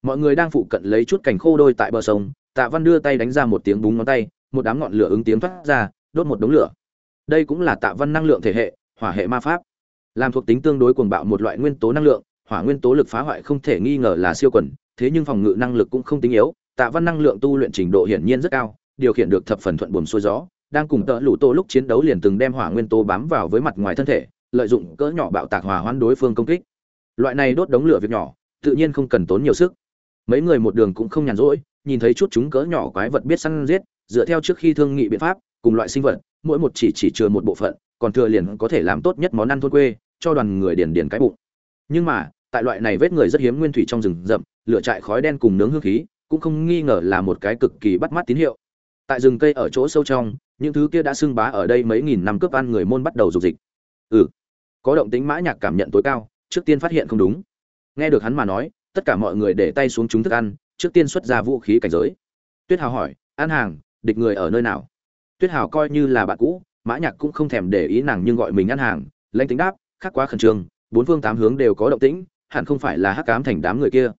Mọi người đang phụ cận lấy chút cành khô đôi tại bờ sông, tạ văn đưa tay đánh ra một tiếng búng ngón tay, một đám ngọn lửa ứng tiếng thoát ra, đốt một đống lửa. Đây cũng là tạ văn năng lượng thể hệ, hỏa hệ ma pháp. Làm thuộc tính tương đối cuồng bạo một loại nguyên tố năng lượng, hỏa nguyên tố lực phá hoại không thể nghi ngờ là siêu quần, thế nhưng phòng ngự năng lực cũng không tính yếu, tạ văn năng lượng tu luyện trình độ hiển nhiên rất cao, điều khiển được thập phần thuận buồm xuôi gió đang cùng tợ lũ tô lúc chiến đấu liền từng đem hỏa nguyên tố bám vào với mặt ngoài thân thể, lợi dụng cỡ nhỏ bạo tạc hòa hoãn đối phương công kích. Loại này đốt đống lửa việc nhỏ, tự nhiên không cần tốn nhiều sức. Mấy người một đường cũng không nhàn rỗi, nhìn thấy chút chúng cỡ nhỏ quái vật biết săn giết, dựa theo trước khi thương nghị biện pháp, cùng loại sinh vật, mỗi một chỉ chỉ chừa một bộ phận, còn thừa liền có thể làm tốt nhất món ăn thôn quê, cho đoàn người điền điền cái bụng. Nhưng mà, tại loại này vết người rất hiếm nguyên thủy trong rừng rậm, lửa trại khói đen cùng nướng hương khí, cũng không nghi ngờ là một cái cực kỳ bắt mắt tín hiệu. Tại rừng cây ở chỗ sâu trong những thứ kia đã xưng bá ở đây mấy nghìn năm cướp ăn người môn bắt đầu dục dịch. Ừ có động tính mã nhạc cảm nhận tối cao, trước tiên phát hiện không đúng. Nghe được hắn mà nói, tất cả mọi người để tay xuống chúng thức ăn, trước tiên xuất ra vũ khí cảnh giới. Tuyết hào hỏi ăn hàng, địch người ở nơi nào? Tuyết hào coi như là bạn cũ, mã nhạc cũng không thèm để ý nàng nhưng gọi mình ăn hàng, lãnh tính đáp khác quá khẩn trương, bốn phương tám hướng đều có động tĩnh, hẳn không phải là hắc ám thành đám người kia.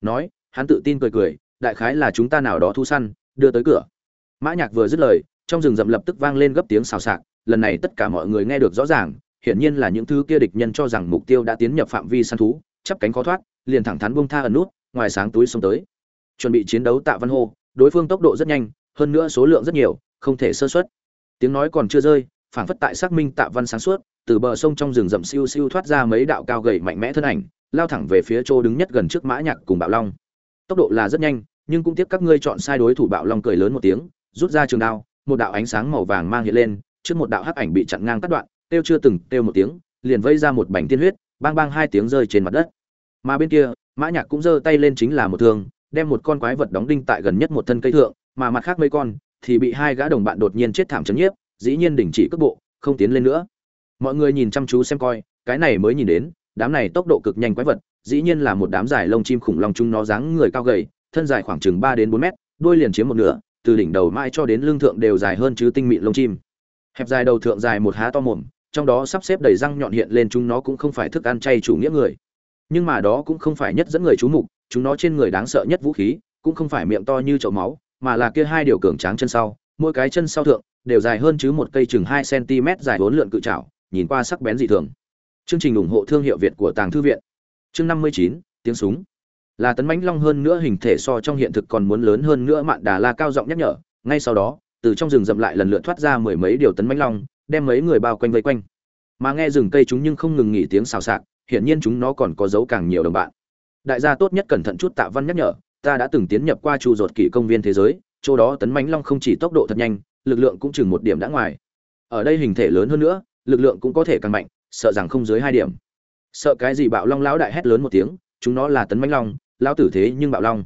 Nói, hắn tự tin cười cười, đại khái là chúng ta nào đó thu săn, đưa tới cửa. Mã nhạc vừa dứt lời trong rừng rậm lập tức vang lên gấp tiếng xào xạc, lần này tất cả mọi người nghe được rõ ràng, hiển nhiên là những thứ kia địch nhân cho rằng mục tiêu đã tiến nhập phạm vi săn thú, chắp cánh khó thoát, liền thẳng thắn buông tha ẩn nút, ngoài sáng túi xông tới. Chuẩn bị chiến đấu tạ văn hô, đối phương tốc độ rất nhanh, hơn nữa số lượng rất nhiều, không thể sơ suất. Tiếng nói còn chưa rơi, phảng phất tại xác minh tạ văn sáng suốt, từ bờ sông trong rừng rậm siêu siêu thoát ra mấy đạo cao gầy mạnh mẽ thân ảnh, lao thẳng về phía chỗ đứng nhất gần trước mã nhạc cùng bạo long. Tốc độ là rất nhanh, nhưng cũng tiếc các ngươi chọn sai đối thủ bạo long cười lớn một tiếng, rút ra trường đao một đạo ánh sáng màu vàng mang hiện lên, trước một đạo hắc ảnh bị chặn ngang cắt đoạn tiêu chưa từng tiêu một tiếng, liền vây ra một bảnh tiên huyết, bang bang hai tiếng rơi trên mặt đất. Mà bên kia, mã nhạc cũng giơ tay lên chính là một thương, đem một con quái vật đóng đinh tại gần nhất một thân cây thượng, mà mặt khác mấy con thì bị hai gã đồng bạn đột nhiên chết thảm chấn nhiếp, dĩ nhiên đình chỉ cước bộ, không tiến lên nữa. Mọi người nhìn chăm chú xem coi, cái này mới nhìn đến, đám này tốc độ cực nhanh quái vật, dĩ nhiên là một đám dài lông chim khủng long chúng nó dáng người cao gầy, thân dài khoảng chừng ba đến bốn mét, đuôi liền chiếm một nửa từ đỉnh đầu mai cho đến lưng thượng đều dài hơn chứ tinh mịn lông chim. Hẹp dài đầu thượng dài một há to mồm, trong đó sắp xếp đầy răng nhọn hiện lên chúng nó cũng không phải thức ăn chay chủ nghĩa người. Nhưng mà đó cũng không phải nhất dẫn người chú mục, chúng nó trên người đáng sợ nhất vũ khí, cũng không phải miệng to như chậu máu, mà là kia hai điều cường tráng chân sau, mỗi cái chân sau thượng đều dài hơn chứ một cây chừng hai cm dài bốn lượn cự trảo, nhìn qua sắc bén dị thường. Chương trình ủng hộ thương hiệu việt của tàng thư viện. Chương năm mươi chín, tiếng súng là tấn mãnh long hơn nữa hình thể so trong hiện thực còn muốn lớn hơn nữa mạn đà la cao giọng nhắc nhở, ngay sau đó, từ trong rừng rậm lại lần lượt thoát ra mười mấy điều tấn mãnh long, đem mấy người bao quanh vây quanh. Mà nghe rừng cây chúng nhưng không ngừng nghỉ tiếng xào xạc, hiển nhiên chúng nó còn có dấu càng nhiều đồng bạn. Đại gia tốt nhất cẩn thận chút tạ văn nhắc nhở, ta đã từng tiến nhập qua chu ruột kỷ công viên thế giới, chỗ đó tấn mãnh long không chỉ tốc độ thật nhanh, lực lượng cũng chừng một điểm đã ngoài. Ở đây hình thể lớn hơn nữa, lực lượng cũng có thể càng mạnh, sợ rằng không dưới hai điểm. Sợ cái gì bạo long lão đại hét lớn một tiếng, chúng nó là tấn mãnh long lão tử thế nhưng bạo long.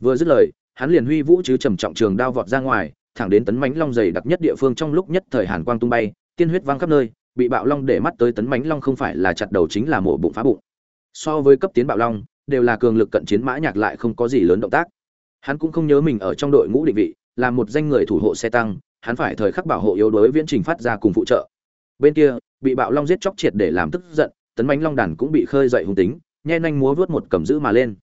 Vừa dứt lời, hắn liền huy vũ chứ trầm trọng trường đao vọt ra ngoài, thẳng đến tấn mãnh long dày đặc nhất địa phương trong lúc nhất thời hàn quang tung bay, tiên huyết văng khắp nơi, bị bạo long để mắt tới tấn mãnh long không phải là chặt đầu chính là mổ bụng phá bụng. So với cấp tiến bạo long, đều là cường lực cận chiến mã nhạc lại không có gì lớn động tác. Hắn cũng không nhớ mình ở trong đội ngũ định vị, là một danh người thủ hộ xe tăng, hắn phải thời khắc bảo hộ yếu đối viễn trình phát ra cùng phụ trợ. Bên kia, bị bạo long giết chóc triệt để làm tức giận, tấn mãnh long đàn cũng bị khơi dậy hung tính nhe nhanh múa vớt một cầm giữ mà lên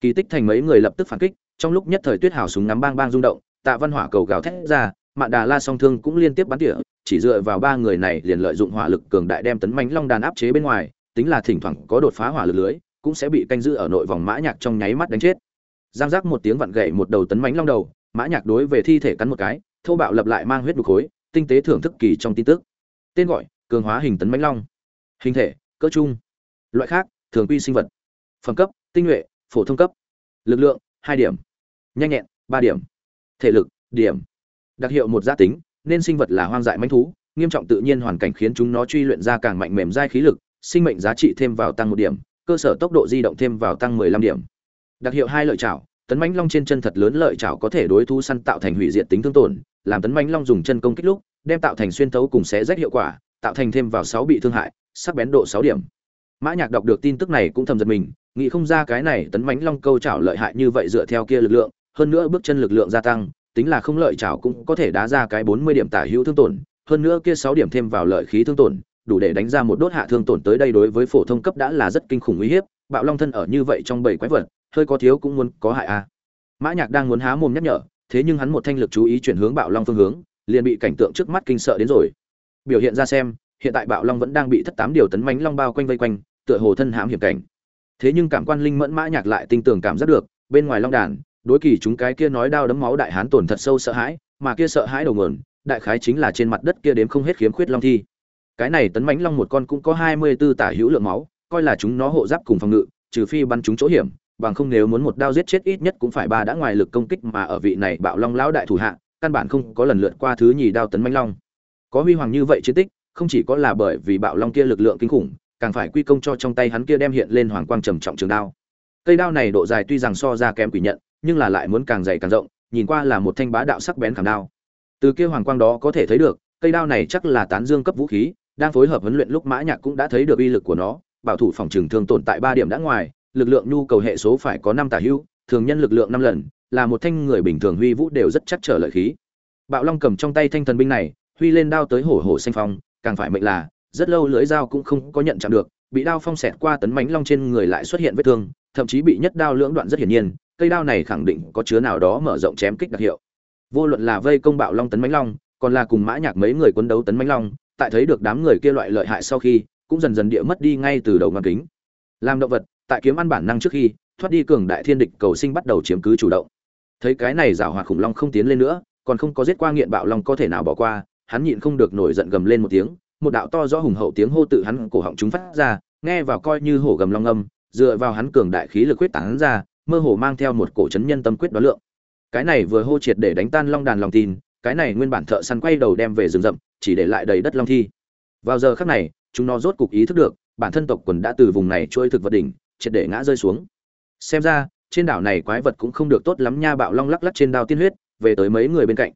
kỳ tích thành mấy người lập tức phản kích, trong lúc nhất thời tuyết hào súng ngắm bang bang rung động, tạ văn hỏa cầu gào thét ra, mạn đà la song thương cũng liên tiếp bắn tỉa, chỉ dựa vào ba người này liền lợi dụng hỏa lực cường đại đem tấn mãnh long đàn áp chế bên ngoài, tính là thỉnh thoảng có đột phá hỏa lực lưới, cũng sẽ bị canh giữ ở nội vòng mã nhạc trong nháy mắt đánh chết. Giang giác một tiếng vặn gậy một đầu tấn mãnh long đầu, mã nhạc đối về thi thể cắn một cái, thô bạo lập lại mang huyết đục khối, tinh tế thưởng thức kỳ trong tin tức. Tên gọi, cường hóa hình tấn mãnh long. Hình thể, cỡ trung. Loại khác, thường quy sinh vật. Phẩm cấp, tinh nhuệ phổ thông cấp. Lực lượng, hai điểm. Nhanh nhẹn, ba điểm. Thể lực, điểm. Đặc hiệu một gia tính, nên sinh vật là hoang dại manh thú, nghiêm trọng tự nhiên hoàn cảnh khiến chúng nó truy luyện ra càng mạnh mềm dai khí lực, sinh mệnh giá trị thêm vào tăng một điểm, cơ sở tốc độ di động thêm vào tăng 15 điểm. Đặc hiệu hai lợi chảo, tấn mãnh long trên chân thật lớn lợi chảo có thể đối thu săn tạo thành hủy diệt tính thương tổn, làm tấn mãnh long dùng chân công kích lúc, đem tạo thành xuyên thấu cùng xé rách hiệu quả, tạo thành thêm vào 6 bị thương hại, sắc bén độ 6 điểm. Mã nhạc đọc được tin tức này cũng thầm giật mình nghĩ không ra cái này tấn mãnh long câu chảo lợi hại như vậy dựa theo kia lực lượng, hơn nữa bước chân lực lượng gia tăng, tính là không lợi chảo cũng có thể đá ra cái 40 điểm tả hữu thương tổn, hơn nữa kia 6 điểm thêm vào lợi khí thương tổn, đủ để đánh ra một đốt hạ thương tổn tới đây đối với phổ thông cấp đã là rất kinh khủng uy hiếp, bạo long thân ở như vậy trong bảy quái vật, hơi có thiếu cũng muốn có hại a. À. mã nhạc đang muốn há mồm nhắc nhở, thế nhưng hắn một thanh lực chú ý chuyển hướng bạo long phương hướng, liền bị cảnh tượng trước mắt kinh sợ đến rồi. Biểu hiện ra xem, hiện tại bạo long vẫn đang bị thất tám điều tấn mãnh long bao quanh vây quanh, tựa hồ thân hãm hiểm cảnh thế nhưng cảm quan linh mẫn mã nhạc lại tinh tường cảm giác được, bên ngoài long đàn, đối kỳ chúng cái kia nói đau đấm máu đại hán tổn thật sâu sợ hãi, mà kia sợ hãi đầu nguồn, đại khái chính là trên mặt đất kia đếm không hết khiếm khuyết long thi. Cái này tấn mãnh long một con cũng có hai mươi 24 tả hữu lượng máu, coi là chúng nó hộ giáp cùng phòng ngự, trừ phi bắn chúng chỗ hiểm, bằng không nếu muốn một đao giết chết ít nhất cũng phải ba đã ngoài lực công kích mà ở vị này bạo long lão đại thủ hạ, căn bản không có lần lượt qua thứ nhì đao tấn mãnh long. Có huy hoàng như vậy chiến tích, không chỉ có là bởi vì bạo long kia lực lượng kinh khủng càng phải quy công cho trong tay hắn kia đem hiện lên hoàng quang trầm trọng trường đao. Cây đao này độ dài tuy rằng so ra kém quỷ nhận, nhưng là lại muốn càng dày càng rộng, nhìn qua là một thanh bá đạo sắc bén khảm đao. Từ kia hoàng quang đó có thể thấy được, cây đao này chắc là tán dương cấp vũ khí, đang phối hợp huấn luyện lúc mã nhạc cũng đã thấy được uy lực của nó, bảo thủ phòng trường thương tồn tại ba điểm đã ngoài, lực lượng nhu cầu hệ số phải có năm tả hữu, thường nhân lực lượng năm lần, là một thanh người bình thường huy vũ đều rất chắc trở lợi khí. Bạo long cầm trong tay thanh thần binh này, huy lên đao tới hổ hổ xanh phong, càng phải mệnh là rất lâu lưỡi dao cũng không có nhận chạm được, bị đao phong xẹt qua tấn mãnh long trên người lại xuất hiện vết thương, thậm chí bị nhất đao lưỡng đoạn rất hiển nhiên, cây đao này khẳng định có chứa nào đó mở rộng chém kích đặc hiệu. Vô luận là vây công bạo long tấn mãnh long, còn là cùng mã nhạc mấy người quân đấu tấn mãnh long, tại thấy được đám người kia loại lợi hại sau khi, cũng dần dần địa mất đi ngay từ đầu ngoan kính. Làm động vật, tại kiếm ăn bản năng trước khi, thoát đi cường đại thiên địch cầu sinh bắt đầu chiếm cứ chủ động. Thấy cái này giảo hoạt khủng long không tiến lên nữa, còn không có giết qua nghiện bạo long có thể nào bỏ qua, hắn nhịn không được nổi giận gầm lên một tiếng một đạo to rõ hùng hậu tiếng hô tự hắn cổ họng chúng phát ra, nghe vào coi như hổ gầm long âm, dựa vào hắn cường đại khí lực quyết tán ra, mơ hồ mang theo một cổ chấn nhân tâm quyết đoán lượng. Cái này vừa hô triệt để đánh tan long đàn lòng tin, cái này nguyên bản thợ săn quay đầu đem về rừng rậm, chỉ để lại đầy đất long thi. Vào giờ khắc này, chúng nó rốt cục ý thức được, bản thân tộc quần đã từ vùng này trôi thực vật đỉnh, triệt để ngã rơi xuống. Xem ra, trên đảo này quái vật cũng không được tốt lắm nha bạo long lắc lắc trên đao tiên huyết, về tới mấy người bên cạnh.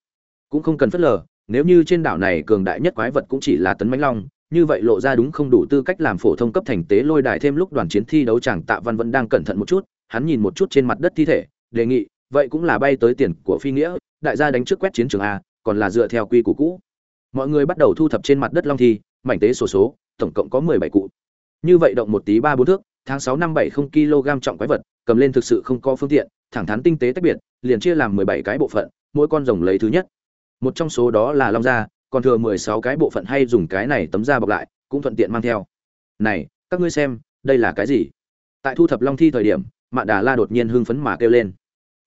Cũng không cần phớt lờ nếu như trên đảo này cường đại nhất quái vật cũng chỉ là tấn mãnh long như vậy lộ ra đúng không đủ tư cách làm phổ thông cấp thành tế lôi đài thêm lúc đoàn chiến thi đấu chàng tạ văn vẫn đang cẩn thận một chút hắn nhìn một chút trên mặt đất thi thể đề nghị vậy cũng là bay tới tiền của phi nghĩa đại gia đánh trước quét chiến trường a còn là dựa theo quy củ cũ. Mọi người bắt đầu thu thập trên mặt đất long thi mảnh tế sổ số, số tổng cộng có mười bảy cụ. Như vậy động một tí ba bốn thước tháng sáu năm bảy không kg trọng quái vật cầm lên thực sự không có phương tiện thẳng thắn tinh tế tách biệt liền chia làm mười bảy cái bộ phận mỗi con rồng lấy thứ nhất một trong số đó là long da còn thừa mười sáu cái bộ phận hay dùng cái này tấm da bọc lại, cũng thuận tiện mang theo. Này, các ngươi xem, đây là cái gì? Tại thu thập long thi thời điểm, mạn đà la đột nhiên hưng phấn mà kêu lên.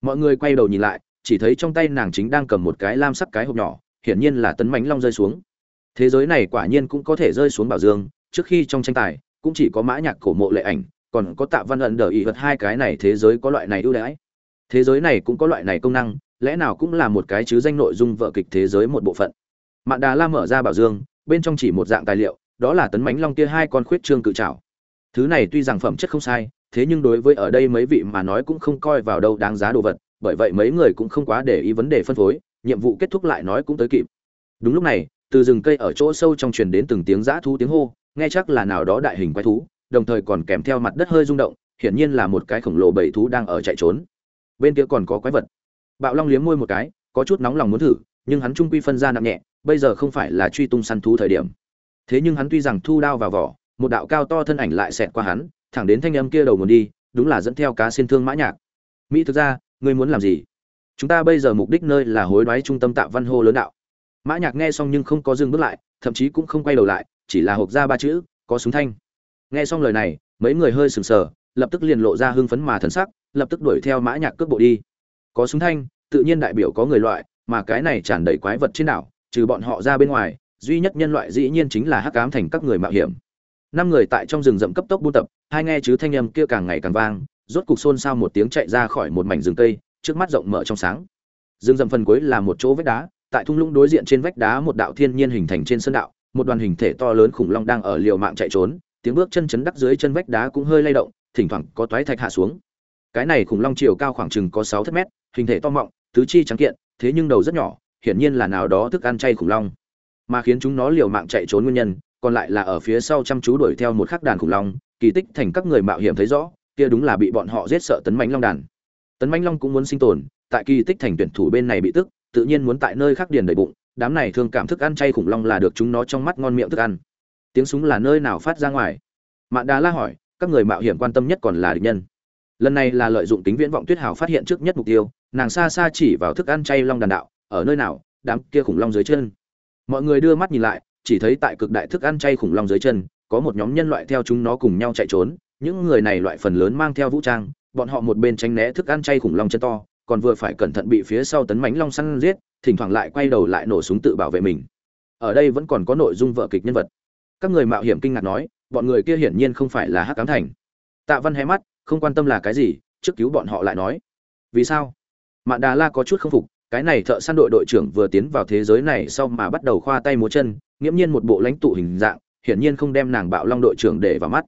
Mọi người quay đầu nhìn lại, chỉ thấy trong tay nàng chính đang cầm một cái lam sắc cái hộp nhỏ, hiển nhiên là tấn mánh long rơi xuống. Thế giới này quả nhiên cũng có thể rơi xuống bảo dương, trước khi trong tranh tài, cũng chỉ có mã nhạc cổ mộ lệ ảnh, còn có tạ văn ẩn đờ ý vật hai cái này thế giới có loại này ưu đãi. Thế giới này cũng có loại này công năng lẽ nào cũng là một cái chứ danh nội dung vợ kịch thế giới một bộ phận. Mạn đà la mở ra bảo dương, bên trong chỉ một dạng tài liệu, đó là tấn mánh long kia hai con khuyết trương cự trảo. Thứ này tuy rằng phẩm chất không sai, thế nhưng đối với ở đây mấy vị mà nói cũng không coi vào đâu đáng giá đồ vật, bởi vậy mấy người cũng không quá để ý vấn đề phân phối, nhiệm vụ kết thúc lại nói cũng tới kịp. Đúng lúc này, từ rừng cây ở chỗ sâu trong truyền đến từng tiếng giã thú tiếng hô, nghe chắc là nào đó đại hình quái thú, đồng thời còn kèm theo mặt đất hơi rung động, hiển nhiên là một cái khổng lồ bầy thú đang ở chạy trốn. Bên kia còn có quái vật bạo long liếm môi một cái, có chút nóng lòng muốn thử, nhưng hắn trung quy phân ra nặng nhẹ, bây giờ không phải là truy tung săn thú thời điểm. Thế nhưng hắn tuy rằng thu đao vào vỏ, một đạo cao to thân ảnh lại xẹt qua hắn, thẳng đến thanh âm kia đầu nguồn đi, đúng là dẫn theo cá xin thương mã nhạc. Mỹ thực ra ngươi muốn làm gì? Chúng ta bây giờ mục đích nơi là hối đoái trung tâm tạo văn hô lớn đạo. Mã nhạc nghe xong nhưng không có dừng bước lại, thậm chí cũng không quay đầu lại, chỉ là hộp ra ba chữ, có súng thanh. Nghe xong lời này, mấy người hơi sừng sờ, lập tức liền lộ ra hưng phấn mà thần sắc, lập tức đuổi theo mã nhạc cướp bộ đi có súng thanh, tự nhiên đại biểu có người loại, mà cái này tràn đầy quái vật trên đảo, trừ bọn họ ra bên ngoài, duy nhất nhân loại dĩ nhiên chính là hắc ám thành các người mạo hiểm. Năm người tại trong rừng rậm cấp tốc buôn tập, hai nghe chứ thanh âm kia càng ngày càng vang, rốt cục xôn xao một tiếng chạy ra khỏi một mảnh rừng cây, trước mắt rộng mở trong sáng. Rừng rậm phần cuối là một chỗ vách đá, tại thung lũng đối diện trên vách đá một đạo thiên nhiên hình thành trên sơn đạo, một đoàn hình thể to lớn khủng long đang ở liều mạng chạy trốn, tiếng bước chân chấn đắc dưới chân vách đá cũng hơi lay động, thỉnh thoảng có toái thạch hạ xuống. Cái này khủng long chiều cao khoảng chừng có sáu thất mét hình thể to mọng, tứ chi trắng kiện, thế nhưng đầu rất nhỏ, hiển nhiên là nào đó thức ăn chay khủng long. Mà khiến chúng nó liều mạng chạy trốn nguyên nhân, còn lại là ở phía sau chăm chú đuổi theo một khắc đàn khủng long, kỳ tích thành các người mạo hiểm thấy rõ, kia đúng là bị bọn họ giết sợ tấn mãnh long đàn. Tấn mãnh long cũng muốn sinh tồn, tại kỳ tích thành tuyển thủ bên này bị tức, tự nhiên muốn tại nơi khác điền đầy bụng, đám này thường cảm thức ăn chay khủng long là được chúng nó trong mắt ngon miệng thức ăn. Tiếng súng là nơi nào phát ra ngoài? Mạn đa la hỏi, các người mạo hiểm quan tâm nhất còn là địch nhân. Lần này là lợi dụng tính viễn vọng tuyết hào phát hiện trước nhất mục tiêu nàng xa xa chỉ vào thức ăn chay long đàn đạo, ở nơi nào, đám kia khủng long dưới chân? Mọi người đưa mắt nhìn lại, chỉ thấy tại cực đại thức ăn chay khủng long dưới chân, có một nhóm nhân loại theo chúng nó cùng nhau chạy trốn. Những người này loại phần lớn mang theo vũ trang, bọn họ một bên tránh né thức ăn chay khủng long chân to, còn vừa phải cẩn thận bị phía sau tấn mánh long săn giết, thỉnh thoảng lại quay đầu lại nổ súng tự bảo vệ mình. Ở đây vẫn còn có nội dung vợ kịch nhân vật. Các người mạo hiểm kinh ngạc nói, bọn người kia hiển nhiên không phải là hắc cám thành. Tạ văn hé mắt, không quan tâm là cái gì, trước cứu bọn họ lại nói, vì sao? Mạn đà la có chút không phục, cái này thợ săn đội đội trưởng vừa tiến vào thế giới này sau mà bắt đầu khoa tay múa chân, nghiễm nhiên một bộ lãnh tụ hình dạng, hiển nhiên không đem nàng bạo long đội trưởng để vào mắt.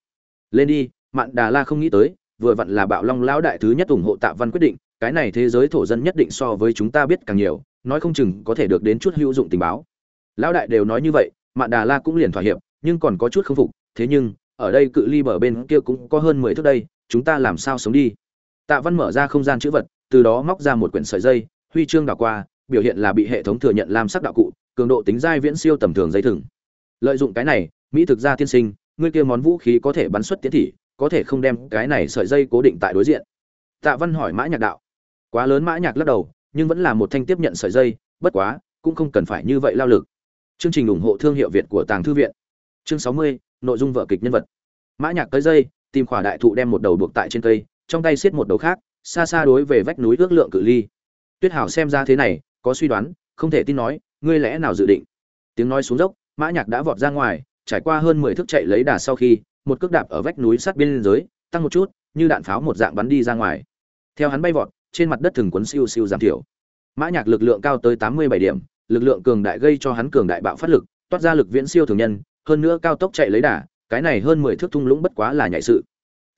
Lên đi, mạn đà la không nghĩ tới, vừa vặn là bạo long lão đại thứ nhất ủng hộ tạ văn quyết định, cái này thế giới thổ dân nhất định so với chúng ta biết càng nhiều, nói không chừng có thể được đến chút hữu dụng tình báo. Lão đại đều nói như vậy, mạn đà la cũng liền thỏa hiệp, nhưng còn có chút không phục, thế nhưng, ở đây cự ly bờ bên kia cũng có hơn mười thước đây, chúng ta làm sao sống đi? Tạ văn mở ra không gian chữ vật từ đó móc ra một quyển sợi dây, huy chương đảo qua, biểu hiện là bị hệ thống thừa nhận làm sắc đạo cụ, cường độ tính giai viễn siêu tầm thường dây thừng. Lợi dụng cái này, mỹ thực ra tiên sinh, ngươi kia món vũ khí có thể bắn xuất tiến thị, có thể không đem cái này sợi dây cố định tại đối diện. Tạ văn hỏi mã nhạc đạo. Quá lớn mã nhạc lắc đầu, nhưng vẫn là một thanh tiếp nhận sợi dây, bất quá, cũng không cần phải như vậy lao lực. Chương trình ủng hộ thương hiệu việt của tàng thư viện. Chương sáu mươi, nội dung vở kịch nhân vật. Mã nhạc tới dây, tìm khỏa đại thụ đem một đầu buộc tại trên cây, trong tay siết một đầu khác xa xa đối về vách núi ước lượng cự ly. Tuyết hảo xem ra thế này có suy đoán không thể tin nói ngươi lẽ nào dự định? Tiếng nói xuống dốc mã nhạc đã vọt ra ngoài trải qua hơn mười thước chạy lấy đà sau khi một cước đạp ở vách núi sát biên giới tăng một chút như đạn pháo một dạng bắn đi ra ngoài. Theo hắn bay vọt trên mặt đất thường quấn siêu siêu giảm thiểu. Mã nhạc lực lượng cao tới tám mươi bảy điểm lực lượng cường đại gây cho hắn cường đại bạo phát lực toát ra lực viễn siêu thường nhân hơn nữa cao tốc chạy lấy đà cái này hơn mười thước thung lũng bất quá là nhảy sự.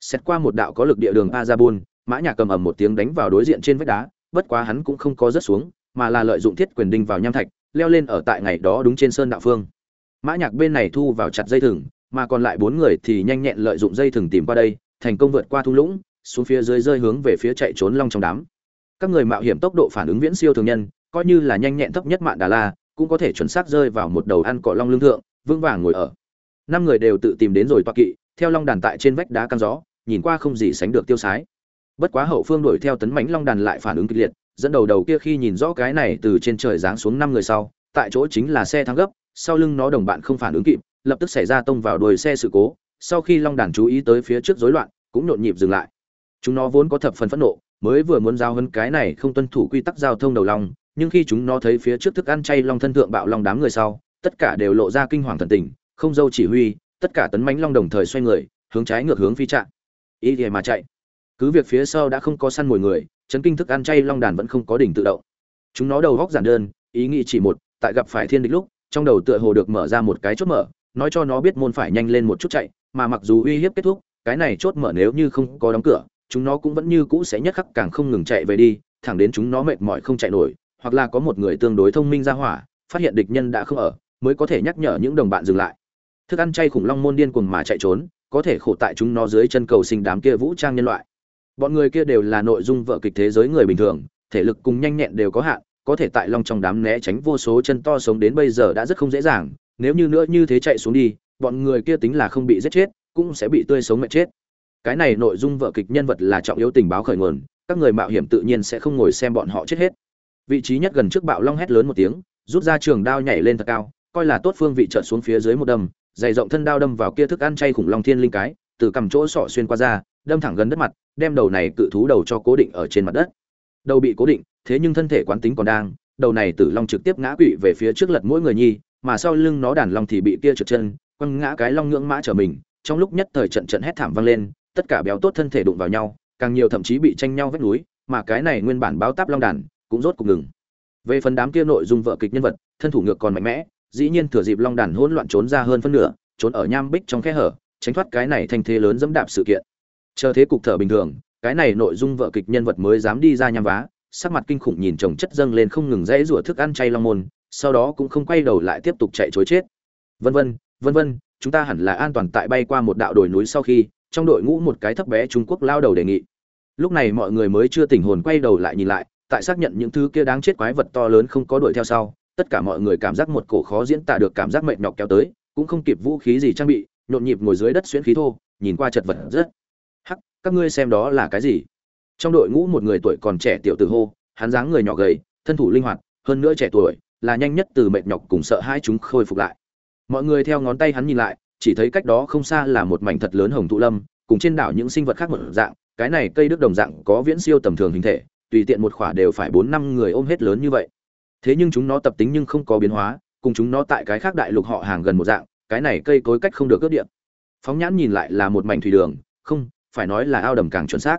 Xét qua một đạo có lực địa đường Azabun, mã nhạc cầm ầm một tiếng đánh vào đối diện trên vách đá, bất quá hắn cũng không có rớt xuống, mà là lợi dụng thiết quyền đinh vào nham thạch, leo lên ở tại ngày đó đúng trên sơn đạo phương. Mã nhạc bên này thu vào chặt dây thừng, mà còn lại bốn người thì nhanh nhẹn lợi dụng dây thừng tìm qua đây, thành công vượt qua thung lũng, xuống phía dưới rơi hướng về phía chạy trốn long trong đám. Các người mạo hiểm tốc độ phản ứng viễn siêu thường nhân, coi như là nhanh nhẹn thấp nhất mạng đà la, cũng có thể chuẩn xác rơi vào một đầu ăn cỏ long lương thượng, vững vàng ngồi ở. Năm người đều tự tìm đến rồi toa kỵ, theo long đàn tại trên vách đá căng gió, nhìn qua không gì sánh được tiêu sái bất quá hậu phương đuổi theo tấn mãnh long đàn lại phản ứng kịch liệt, dẫn đầu đầu kia khi nhìn rõ cái này từ trên trời giáng xuống năm người sau, tại chỗ chính là xe thắng gấp, sau lưng nó đồng bạn không phản ứng kịp, lập tức xảy ra tông vào đuôi xe sự cố, sau khi long đàn chú ý tới phía trước rối loạn, cũng nhộn nhịp dừng lại. Chúng nó vốn có thập phần phẫn nộ, mới vừa muốn giao hơn cái này không tuân thủ quy tắc giao thông đầu long, nhưng khi chúng nó thấy phía trước thức ăn chay long thân thượng bạo long đám người sau, tất cả đều lộ ra kinh hoàng thần tình, không dâu chỉ huy, tất cả tấn mãnh long đồng thời xoay người, hướng trái ngược hướng phi trạng. Ý thì mà chạy cứ việc phía sau đã không có săn mồi người, chấn kinh thức ăn chay long đàn vẫn không có đỉnh tự động. Chúng nó đầu góc giản đơn, ý nghĩ chỉ một, tại gặp phải thiên địch lúc, trong đầu tựa hồ được mở ra một cái chốt mở, nói cho nó biết môn phải nhanh lên một chút chạy, mà mặc dù uy hiếp kết thúc, cái này chốt mở nếu như không có đóng cửa, chúng nó cũng vẫn như cũ sẽ nhất khắc càng không ngừng chạy về đi, thẳng đến chúng nó mệt mỏi không chạy nổi, hoặc là có một người tương đối thông minh ra hỏa, phát hiện địch nhân đã không ở, mới có thể nhắc nhở những đồng bạn dừng lại. Thức ăn chay khủng long môn điên cuồng mà chạy trốn, có thể khổ tại chúng nó dưới chân cầu sinh đám kia vũ trang nhân loại bọn người kia đều là nội dung vợ kịch thế giới người bình thường thể lực cùng nhanh nhẹn đều có hạn có thể tại long trong đám né tránh vô số chân to sống đến bây giờ đã rất không dễ dàng nếu như nữa như thế chạy xuống đi bọn người kia tính là không bị giết chết cũng sẽ bị tươi sống mệt chết. Cái này nội dung vợ kịch nhân vật là trọng yếu tình báo khởi nguồn các người mạo hiểm tự nhiên sẽ không ngồi xem bọn họ chết hết. Vị trí nhất gần trước bạo long hét lớn một tiếng rút ra trường đao nhảy lên thật cao coi là tốt phương vị trợn xuống phía dưới một đầm, dày rộng thân đao đâm vào kia thức ăn chay khủng long thiên linh cái từ cầm chỗ sọ xuyên qua ra đâm thẳng gần đất mặt, đem đầu này cự thú đầu cho cố định ở trên mặt đất. Đầu bị cố định, thế nhưng thân thể quán tính còn đang, đầu này tử long trực tiếp ngã quỵ về phía trước lật mỗi người nhi, mà sau lưng nó đàn long thì bị kia trượt chân, quăng ngã cái long ngưỡng mã trở mình, trong lúc nhất thời trận trận hét thảm vang lên, tất cả béo tốt thân thể đụng vào nhau, càng nhiều thậm chí bị tranh nhau vách núi, mà cái này nguyên bản báo táp long đàn cũng rốt cục ngừng. Về phần đám kia nội dung vợ kịch nhân vật, thân thủ ngược còn mạnh mẽ, dĩ nhiên thừa dịp long đàn hỗn loạn trốn ra hơn phân nửa, trốn ở nham bích trong khe hở, tránh thoát cái này thành thế lớn dẫm đạp sự kiện chờ thế cục thở bình thường, cái này nội dung vợ kịch nhân vật mới dám đi ra nham vá, sắc mặt kinh khủng nhìn chồng chất dâng lên không ngừng rẽ rủa thức ăn chay long môn, sau đó cũng không quay đầu lại tiếp tục chạy chối chết. Vân vân vân vân, chúng ta hẳn là an toàn tại bay qua một đạo đồi núi sau khi, trong đội ngũ một cái thấp bé trung quốc lao đầu đề nghị. Lúc này mọi người mới chưa tỉnh hồn quay đầu lại nhìn lại, tại xác nhận những thứ kia đáng chết quái vật to lớn không có đuổi theo sau, tất cả mọi người cảm giác một cổ khó diễn tả được cảm giác mệt nhọc kéo tới, cũng không kịp vũ khí gì trang bị, nhộn nhịp ngồi dưới đất xuyên khí thô, nhìn qua chật vật rất các ngươi xem đó là cái gì? Trong đội ngũ một người tuổi còn trẻ tiểu tử hô, hắn dáng người nhỏ gầy, thân thủ linh hoạt, hơn nữa trẻ tuổi, là nhanh nhất từ mệt nhọc cùng sợ hai chúng khôi phục lại. Mọi người theo ngón tay hắn nhìn lại, chỉ thấy cách đó không xa là một mảnh thật lớn hồng thụ lâm, cùng trên đảo những sinh vật khác một dạng, cái này cây đức đồng dạng có viễn siêu tầm thường hình thể, tùy tiện một khỏa đều phải bốn năm người ôm hết lớn như vậy. Thế nhưng chúng nó tập tính nhưng không có biến hóa, cùng chúng nó tại cái khác đại lục họ hàng gần một dạng, cái này cây cối cách không được cướp điện phóng nhãn nhìn lại là một mảnh thủy đường, không phải nói là ao đầm càng chuẩn xác.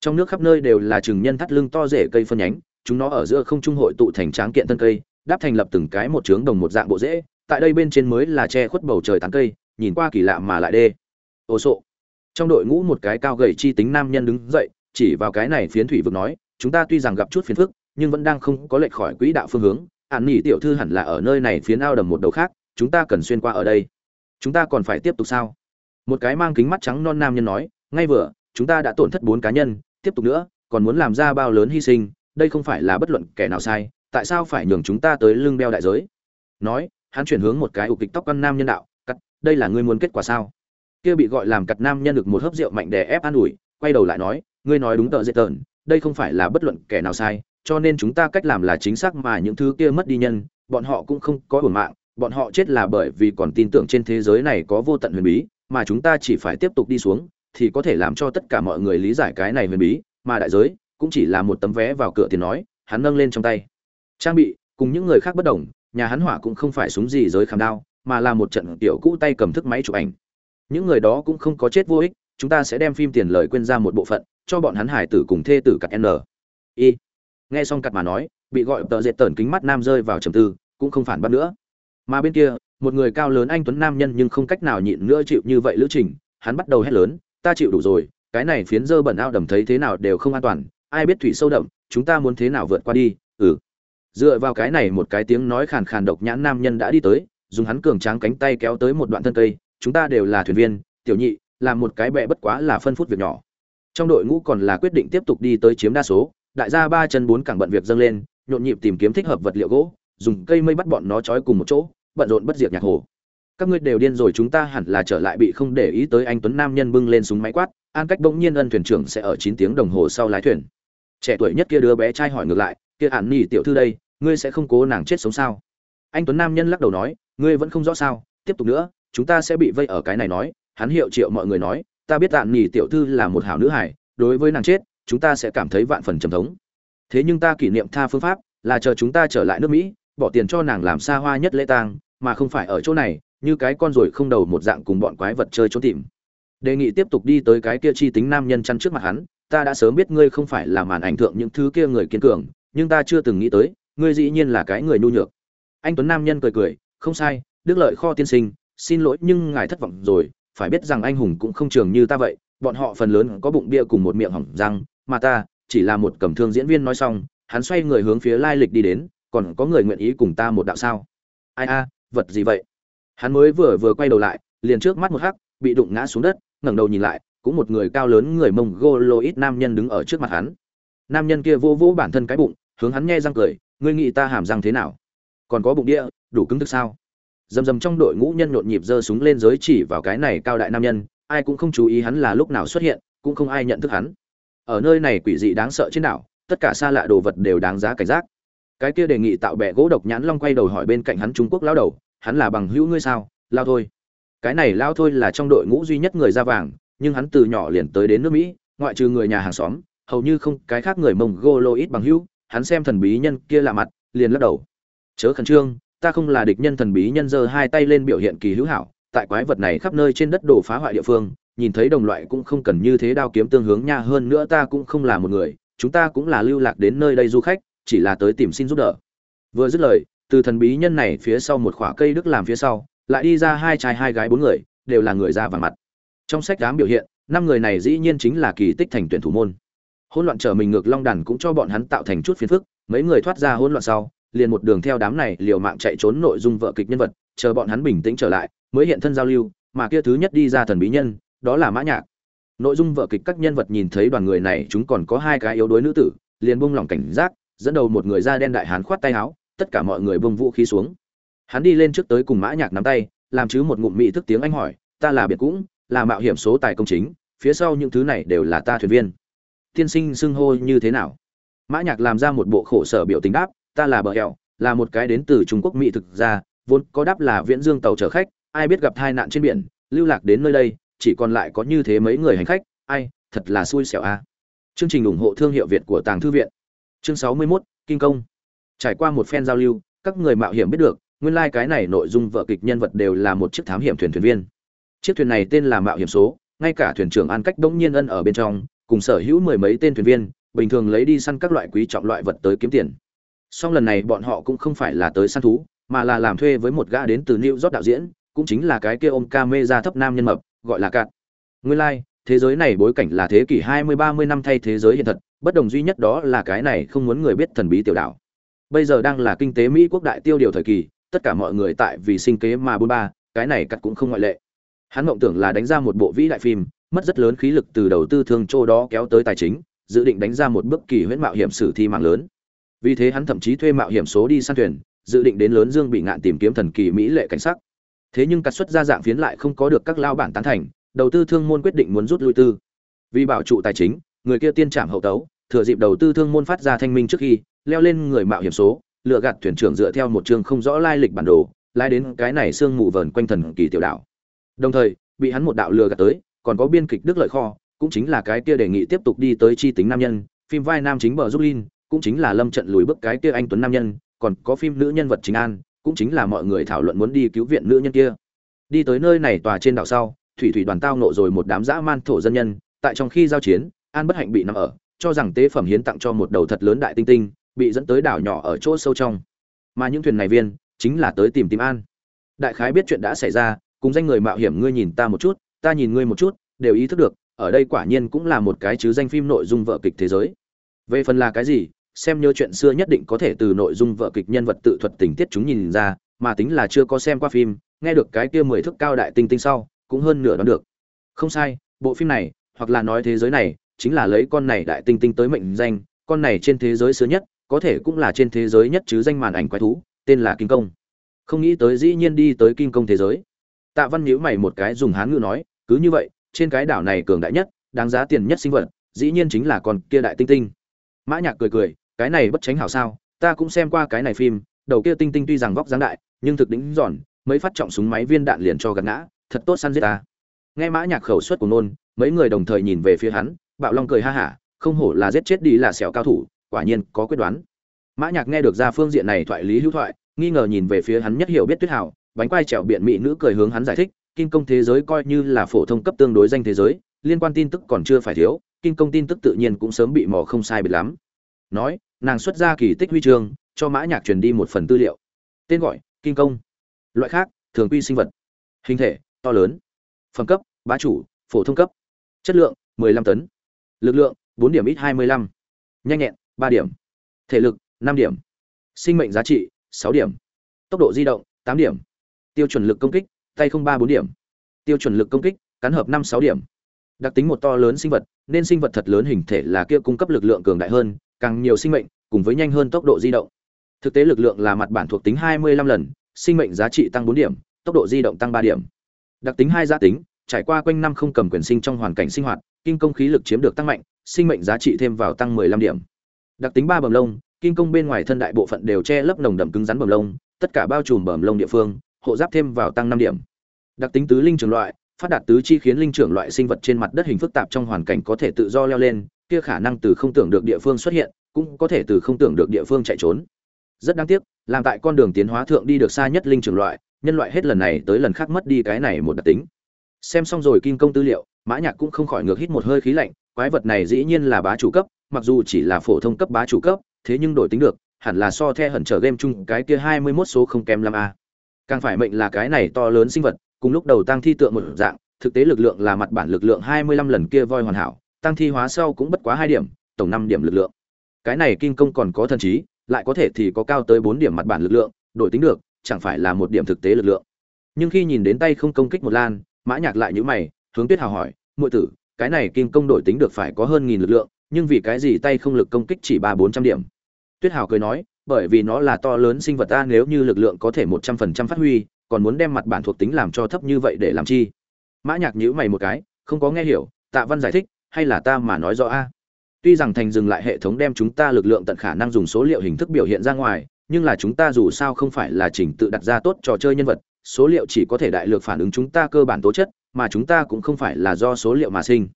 Trong nước khắp nơi đều là chừng nhân thắt lưng to rễ cây phân nhánh, chúng nó ở giữa không trung hội tụ thành tráng kiện thân cây, đáp thành lập từng cái một trướng đồng một dạng bộ rễ, tại đây bên trên mới là che khuất bầu trời tán cây, nhìn qua kỳ lạ mà lại đê. Ô sộ. Trong đội ngũ một cái cao gầy chi tính nam nhân đứng dậy, chỉ vào cái này phiến thủy vực nói, chúng ta tuy rằng gặp chút phiền phức, nhưng vẫn đang không có lệch khỏi quỹ đạo phương hướng. Ạn nhỉ tiểu thư hẳn là ở nơi này phiến ao đầm một đầu khác, chúng ta cần xuyên qua ở đây. Chúng ta còn phải tiếp tục sao? Một cái mang kính mắt trắng non nam nhân nói ngay vừa, chúng ta đã tổn thất bốn cá nhân, tiếp tục nữa, còn muốn làm ra bao lớn hy sinh, đây không phải là bất luận kẻ nào sai, tại sao phải nhường chúng ta tới lưng đeo đại giới? Nói, hắn chuyển hướng một cái ục kịch tóc căn nam nhân đạo, cắt, đây là ngươi muốn kết quả sao? Kia bị gọi làm cặt nam nhân được một hớp rượu mạnh đè ép an ủi, quay đầu lại nói, ngươi nói đúng tợ dễ tợn, đây không phải là bất luận kẻ nào sai, cho nên chúng ta cách làm là chính xác mà những thứ kia mất đi nhân, bọn họ cũng không có hưởng mạng, bọn họ chết là bởi vì còn tin tưởng trên thế giới này có vô tận huyền bí, mà chúng ta chỉ phải tiếp tục đi xuống thì có thể làm cho tất cả mọi người lý giải cái này huyền bí, mà đại giới cũng chỉ là một tấm vé vào cửa tiền nói, hắn nâng lên trong tay. Trang bị, cùng những người khác bất đồng, nhà hắn hỏa cũng không phải súng gì giới khảm đao, mà là một trận tiểu cũ tay cầm thức máy chụp ảnh. Những người đó cũng không có chết vô ích, chúng ta sẽ đem phim tiền lời quên ra một bộ phận, cho bọn hắn hải tử cùng thê tử cặt n. Y. Nghe xong cặt mà nói, bị gọi tờ dệt tởn kính mắt nam rơi vào trầm tư, cũng không phản bác nữa. Mà bên kia, một người cao lớn anh tuấn nam nhân nhưng không cách nào nhịn nữa chịu như vậy lữ trình, hắn bắt đầu hét lớn ta chịu đủ rồi, cái này phiến dơ bẩn ao đầm thấy thế nào đều không an toàn, ai biết thủy sâu đậm, chúng ta muốn thế nào vượt qua đi ừ. Dựa vào cái này một cái tiếng nói khàn khàn độc nhãn nam nhân đã đi tới, dùng hắn cường tráng cánh tay kéo tới một đoạn thân cây, chúng ta đều là thuyền viên, tiểu nhị, làm một cái bệ bất quá là phân phút việc nhỏ. Trong đội ngũ còn là quyết định tiếp tục đi tới chiếm đa số, đại gia ba chân bốn cẳng bận việc dâng lên, nhộn nhịp tìm kiếm thích hợp vật liệu gỗ, dùng cây mây bắt bọn nó trói cùng một chỗ, bận rộn bất diệt nhạc hồ các ngươi đều điên rồi, chúng ta hẳn là trở lại bị không để ý tới anh tuấn nam nhân bưng lên súng máy quát, an cách bỗng nhiên ân thuyền trưởng sẽ ở chín tiếng đồng hồ sau lái thuyền. Trẻ tuổi nhất kia đứa bé trai hỏi ngược lại, kia ạn nỉ tiểu thư đây, ngươi sẽ không cố nàng chết sống sao? Anh tuấn nam nhân lắc đầu nói, ngươi vẫn không rõ sao, tiếp tục nữa, chúng ta sẽ bị vây ở cái này nói. Hắn hiệu triệu mọi người nói, ta biết ạn nỉ tiểu thư là một hảo nữ hải đối với nàng chết, chúng ta sẽ cảm thấy vạn phần trầm thống. Thế nhưng ta kỷ niệm tha phương pháp là chờ chúng ta trở lại nước mỹ, bỏ tiền cho nàng làm xa hoa nhất lễ tang, mà không phải ở chỗ này như cái con ruồi không đầu một dạng cùng bọn quái vật chơi trốn tìm. Đề nghị tiếp tục đi tới cái kia chi tính nam nhân chăn trước mặt hắn, ta đã sớm biết ngươi không phải là màn ảnh thượng những thứ kia người kiên cường, nhưng ta chưa từng nghĩ tới, ngươi dĩ nhiên là cái người nhu nhược. Anh tuấn nam nhân cười cười, không sai, đức lợi kho tiên sinh, xin lỗi nhưng ngài thất vọng rồi, phải biết rằng anh hùng cũng không trường như ta vậy, bọn họ phần lớn có bụng bia cùng một miệng hỏng răng, mà ta chỉ là một cầm thương diễn viên nói xong, hắn xoay người hướng phía lai lịch đi đến, còn có người nguyện ý cùng ta một đạo sao? Ai a, vật gì vậy? Hắn mới vừa vừa quay đầu lại, liền trước mắt một hắc, bị đụng ngã xuống đất, ngẩng đầu nhìn lại, cũng một người cao lớn người mông goloit nam nhân đứng ở trước mặt hắn. Nam nhân kia vô vô bản thân cái bụng, hướng hắn nghe răng cười, ngươi nghĩ ta hàm răng thế nào? Còn có bụng địa, đủ cứng thức sao? Dầm dầm trong đội ngũ nhân nhộn nhịp giơ súng lên giới chỉ vào cái này cao đại nam nhân, ai cũng không chú ý hắn là lúc nào xuất hiện, cũng không ai nhận thức hắn. Ở nơi này quỷ dị đáng sợ trên đảo, tất cả xa lạ đồ vật đều đáng giá cảnh giác. Cái kia đề nghị tạo bẹ gỗ độc nhãn long quay đầu hỏi bên cạnh hắn trung quốc lao đầu hắn là bằng hữu ngươi sao? Lao thôi. Cái này lao thôi là trong đội ngũ duy nhất người ra vàng, nhưng hắn từ nhỏ liền tới đến nước mỹ, ngoại trừ người nhà hàng xóm, hầu như không cái khác người mông golo ít bằng hữu, hắn xem thần bí nhân kia lạ mặt, liền lắc đầu. Chớ khẩn trương, ta không là địch nhân thần bí nhân giơ hai tay lên biểu hiện kỳ hữu hảo, tại quái vật này khắp nơi trên đất đổ phá hoại địa phương, nhìn thấy đồng loại cũng không cần như thế đao kiếm tương hướng nha, hơn nữa ta cũng không là một người, chúng ta cũng là lưu lạc đến nơi đây du khách, chỉ là tới tìm xin giúp đỡ. Vừa dứt lời từ thần bí nhân này phía sau một khỏa cây đức làm phía sau, lại đi ra hai trai hai gái bốn người, đều là người da vàng mặt. Trong sách đám biểu hiện, năm người này dĩ nhiên chính là kỳ tích thành tuyển thủ môn. Hỗn loạn trở mình ngược long đàn cũng cho bọn hắn tạo thành chút phiền phức, mấy người thoát ra hỗn loạn sau, liền một đường theo đám này liều mạng chạy trốn nội dung vợ kịch nhân vật, chờ bọn hắn bình tĩnh trở lại, mới hiện thân giao lưu, mà kia thứ nhất đi ra thần bí nhân, đó là mã nhạc. Nội dung vợ kịch các nhân vật nhìn thấy đoàn người này, chúng còn có hai cái yếu đuối nữ tử, liền buông lỏng cảnh giác, dẫn đầu một người da đen đại hán khoát tay áo tất cả mọi người bông vũ khí xuống. Hắn đi lên trước tới cùng mã nhạc nắm tay làm chứ một ngụm mỹ thức tiếng anh hỏi ta là biệt cũng là mạo hiểm số tài công chính phía sau những thứ này đều là ta thuyền viên. Tiên sinh xưng hô như thế nào? Mã nhạc làm ra một bộ khổ sở biểu tình đáp ta là bờ hẹo là một cái đến từ trung quốc mỹ thực ra vốn có đáp là viễn dương tàu chở khách ai biết gặp tai nạn trên biển lưu lạc đến nơi đây chỉ còn lại có như thế mấy người hành khách ai thật là xui xẻo a. Chương trình ủng hộ thương hiệu việt của tàng thư viện. Chương sáu mươi 61, kinh công trải qua một phen giao lưu, các người mạo hiểm biết được, nguyên lai cái này nội dung vợ kịch nhân vật đều là một chiếc thám hiểm thuyền thuyền viên. Chiếc thuyền này tên là mạo hiểm số, ngay cả thuyền trưởng an cách đống nhiên ân ở bên trong, cùng sở hữu mười mấy tên thuyền viên, bình thường lấy đi săn các loại quý trọng loại vật tới kiếm tiền. Song lần này bọn họ cũng không phải là tới săn thú, mà là làm thuê với một gã đến từ new york đạo diễn, cũng chính là cái kia ôm ca mê ra thấp nam nhân mập, gọi là cạn nguyên lai, thế giới này bối cảnh là thế kỷ hai mươi, ba mươi năm thay thế giới hiện thật, bất đồng duy nhất đó là cái này không muốn người biết thần bí tiểu đảo bây giờ đang là kinh tế mỹ quốc đại tiêu điều thời kỳ, tất cả mọi người tại vì sinh kế mà bôn ba, cái này cắt cũng không ngoại lệ. Hắn mộng tưởng là đánh ra một bộ vĩ đại phim, mất rất lớn khí lực từ đầu tư thương châu đó kéo tới tài chính, dự định đánh ra một bước kỳ huyễn mạo hiểm sử thi mạng lớn. Vì thế hắn thậm chí thuê mạo hiểm số đi săn thuyền, dự định đến lớn dương bị ngạn tìm kiếm thần kỳ mỹ lệ cảnh sắc. Thế nhưng cắt xuất ra dạng phiến lại không có được các lao bản tán thành, đầu tư thương môn quyết định muốn rút lui tư. Vì bảo trụ tài chính, người kia tiên trảm hậu tấu, thừa dịp đầu tư thương môn phát ra thanh minh trước khi leo lên người mạo hiểm số lựa gạt thuyền trưởng dựa theo một chương không rõ lai lịch bản đồ lai đến cái này sương mù vờn quanh thần kỳ tiểu đảo. Đồng thời, bị hắn một đạo lừa gạt tới, còn có biên kịch đức lợi kho, cũng chính là cái kia đề nghị tiếp tục đi tới chi tính nam nhân, phim vai nam chính bờ giúp linh cũng chính là lâm trận lùi bước cái kia anh tuấn nam nhân, còn có phim nữ nhân vật chính an, cũng chính là mọi người thảo luận muốn đi cứu viện nữ nhân kia. Đi tới nơi này tòa trên đảo sau, thủy thủy đoàn tao nộ rồi một đám dã man thổ dân nhân, tại trong khi giao chiến, an bất hạnh bị nằm ở, cho rằng tế phẩm hiến tặng cho một đầu thật lớn đại tinh tinh bị dẫn tới đảo nhỏ ở chỗ sâu trong. Mà những thuyền này viên, chính là tới tìm tìm an. Đại khái biết chuyện đã xảy ra, cùng danh người mạo hiểm ngươi nhìn ta một chút, ta nhìn ngươi một chút, đều ý thức được, ở đây quả nhiên cũng là một cái chứ danh phim nội dung vợ kịch thế giới. Về phần là cái gì, xem nhớ chuyện xưa nhất định có thể từ nội dung vợ kịch nhân vật tự thuật tình tiết chúng nhìn ra, mà tính là chưa có xem qua phim, nghe được cái kia mười thước cao đại tinh tinh sau, cũng hơn nửa đoán được. Không sai, bộ phim này, hoặc là nói thế giới này, chính là lấy con này đại tinh tinh tới mệnh danh, con này trên thế giới xưa nhất có thể cũng là trên thế giới nhất chứ danh màn ảnh quái thú, tên là kinh công. Không nghĩ tới dĩ nhiên đi tới kinh công thế giới. Tạ văn nhíu mày một cái dùng hán ngữ nói, cứ như vậy, trên cái đảo này cường đại nhất, đáng giá tiền nhất sinh vật, dĩ nhiên chính là con kia đại tinh tinh. Mã nhạc cười cười, cái này bất tránh hảo sao, ta cũng xem qua cái này phim, đầu kia tinh tinh tuy rằng vóc dáng đại, nhưng thực đỉnh giòn, mấy phát trọng súng máy viên đạn liền cho gạt ngã, thật tốt săn giết ta. Nghe mã nhạc khẩu suất của nôn mấy người đồng thời nhìn về phía hắn, bạo long cười ha hả, không hổ là giết chết đi là sẹo cao thủ quả nhiên có quyết đoán. Mã nhạc nghe được ra phương diện này thoại lý hữu thoại, nghi ngờ nhìn về phía hắn nhất hiểu biết tuyết hảo, bánh quai trèo biện mỹ nữ cười hướng hắn giải thích, kinh công thế giới coi như là phổ thông cấp tương đối danh thế giới, liên quan tin tức còn chưa phải thiếu, kinh công tin tức tự nhiên cũng sớm bị mò không sai biệt lắm. Nói, nàng xuất ra kỳ tích huy chương, cho mã nhạc truyền đi một phần tư liệu. Tên gọi, kinh công. Loại khác, thường quy sinh vật. Hình thể, to lớn. Phẩm cấp, bá chủ, phổ thông cấp. Chất lượng 15 tấn. Lực lượng 4 điểm ít 25 nhanh nhẹn. 3 điểm. Thể lực 5 điểm. Sinh mệnh giá trị 6 điểm. Tốc độ di động 8 điểm. Tiêu chuẩn lực công kích, tay không ba bốn điểm. Tiêu chuẩn lực công kích cắn hợp năm sáu điểm. Đặc tính một to lớn sinh vật, nên sinh vật thật lớn hình thể là kia cung cấp lực lượng cường đại hơn, càng nhiều sinh mệnh, cùng với nhanh hơn tốc độ di động. Thực tế lực lượng là mặt bản thuộc tính 25 lần, sinh mệnh giá trị tăng 4 điểm, tốc độ di động tăng 3 điểm. Đặc tính hai giá tính, trải qua quanh năm không cầm quyền sinh trong hoàn cảnh sinh hoạt, kinh công khí lực chiếm được tăng mạnh, sinh mệnh giá trị thêm vào tăng 15 điểm đặc tính ba bầm lông kim công bên ngoài thân đại bộ phận đều che lấp nồng đậm cứng rắn bầm lông, tất cả bao trùm bầm lông địa phương, hộ giáp thêm vào tăng năm điểm. Đặc tính tứ linh trưởng loại, phát đạt tứ chi khiến linh trưởng loại sinh vật trên mặt đất hình phức tạp trong hoàn cảnh có thể tự do leo lên, kia khả năng từ không tưởng được địa phương xuất hiện, cũng có thể từ không tưởng được địa phương chạy trốn. Rất đáng tiếc, làm tại con đường tiến hóa thượng đi được xa nhất linh trưởng loại, nhân loại hết lần này tới lần khác mất đi cái này một đặc tính. Xem xong rồi kim công tư liệu, mã nhạc cũng không khỏi ngược hít một hơi khí lạnh, quái vật này dĩ nhiên là bá chủ cấp mặc dù chỉ là phổ thông cấp bá chủ cấp, thế nhưng đổi tính được, hẳn là so the hẩn trở game chung cái kia 21 số không kém lắm a. Càng phải mệnh là cái này to lớn sinh vật, cùng lúc đầu tăng thi tượng một dạng, thực tế lực lượng là mặt bản lực lượng 25 lần kia voi hoàn hảo, tăng thi hóa sau cũng bất quá hai điểm, tổng 5 điểm lực lượng. Cái này kinh công còn có thần trí, lại có thể thì có cao tới 4 điểm mặt bản lực lượng, đổi tính được, chẳng phải là một điểm thực tế lực lượng. Nhưng khi nhìn đến tay không công kích một lan, mã nhạc lại nhíu mày, hướng tuyết hào hỏi, muội tử, cái này kinh công đổi tính được phải có hơn nghìn lực lượng nhưng vì cái gì tay không lực công kích chỉ ba bốn trăm điểm? Tuyết hào cười nói, bởi vì nó là to lớn sinh vật ta nếu như lực lượng có thể một trăm phần trăm phát huy, còn muốn đem mặt bản thuộc tính làm cho thấp như vậy để làm chi? Mã nhạc nhíu mày một cái, không có nghe hiểu, tạ văn giải thích, hay là ta mà nói rõ a? Tuy rằng thành dừng lại hệ thống đem chúng ta lực lượng tận khả năng dùng số liệu hình thức biểu hiện ra ngoài, nhưng là chúng ta dù sao không phải là chỉnh tự đặt ra tốt trò chơi nhân vật, số liệu chỉ có thể đại lược phản ứng chúng ta cơ bản tố chất, mà chúng ta cũng không phải là do số liệu mà sinh.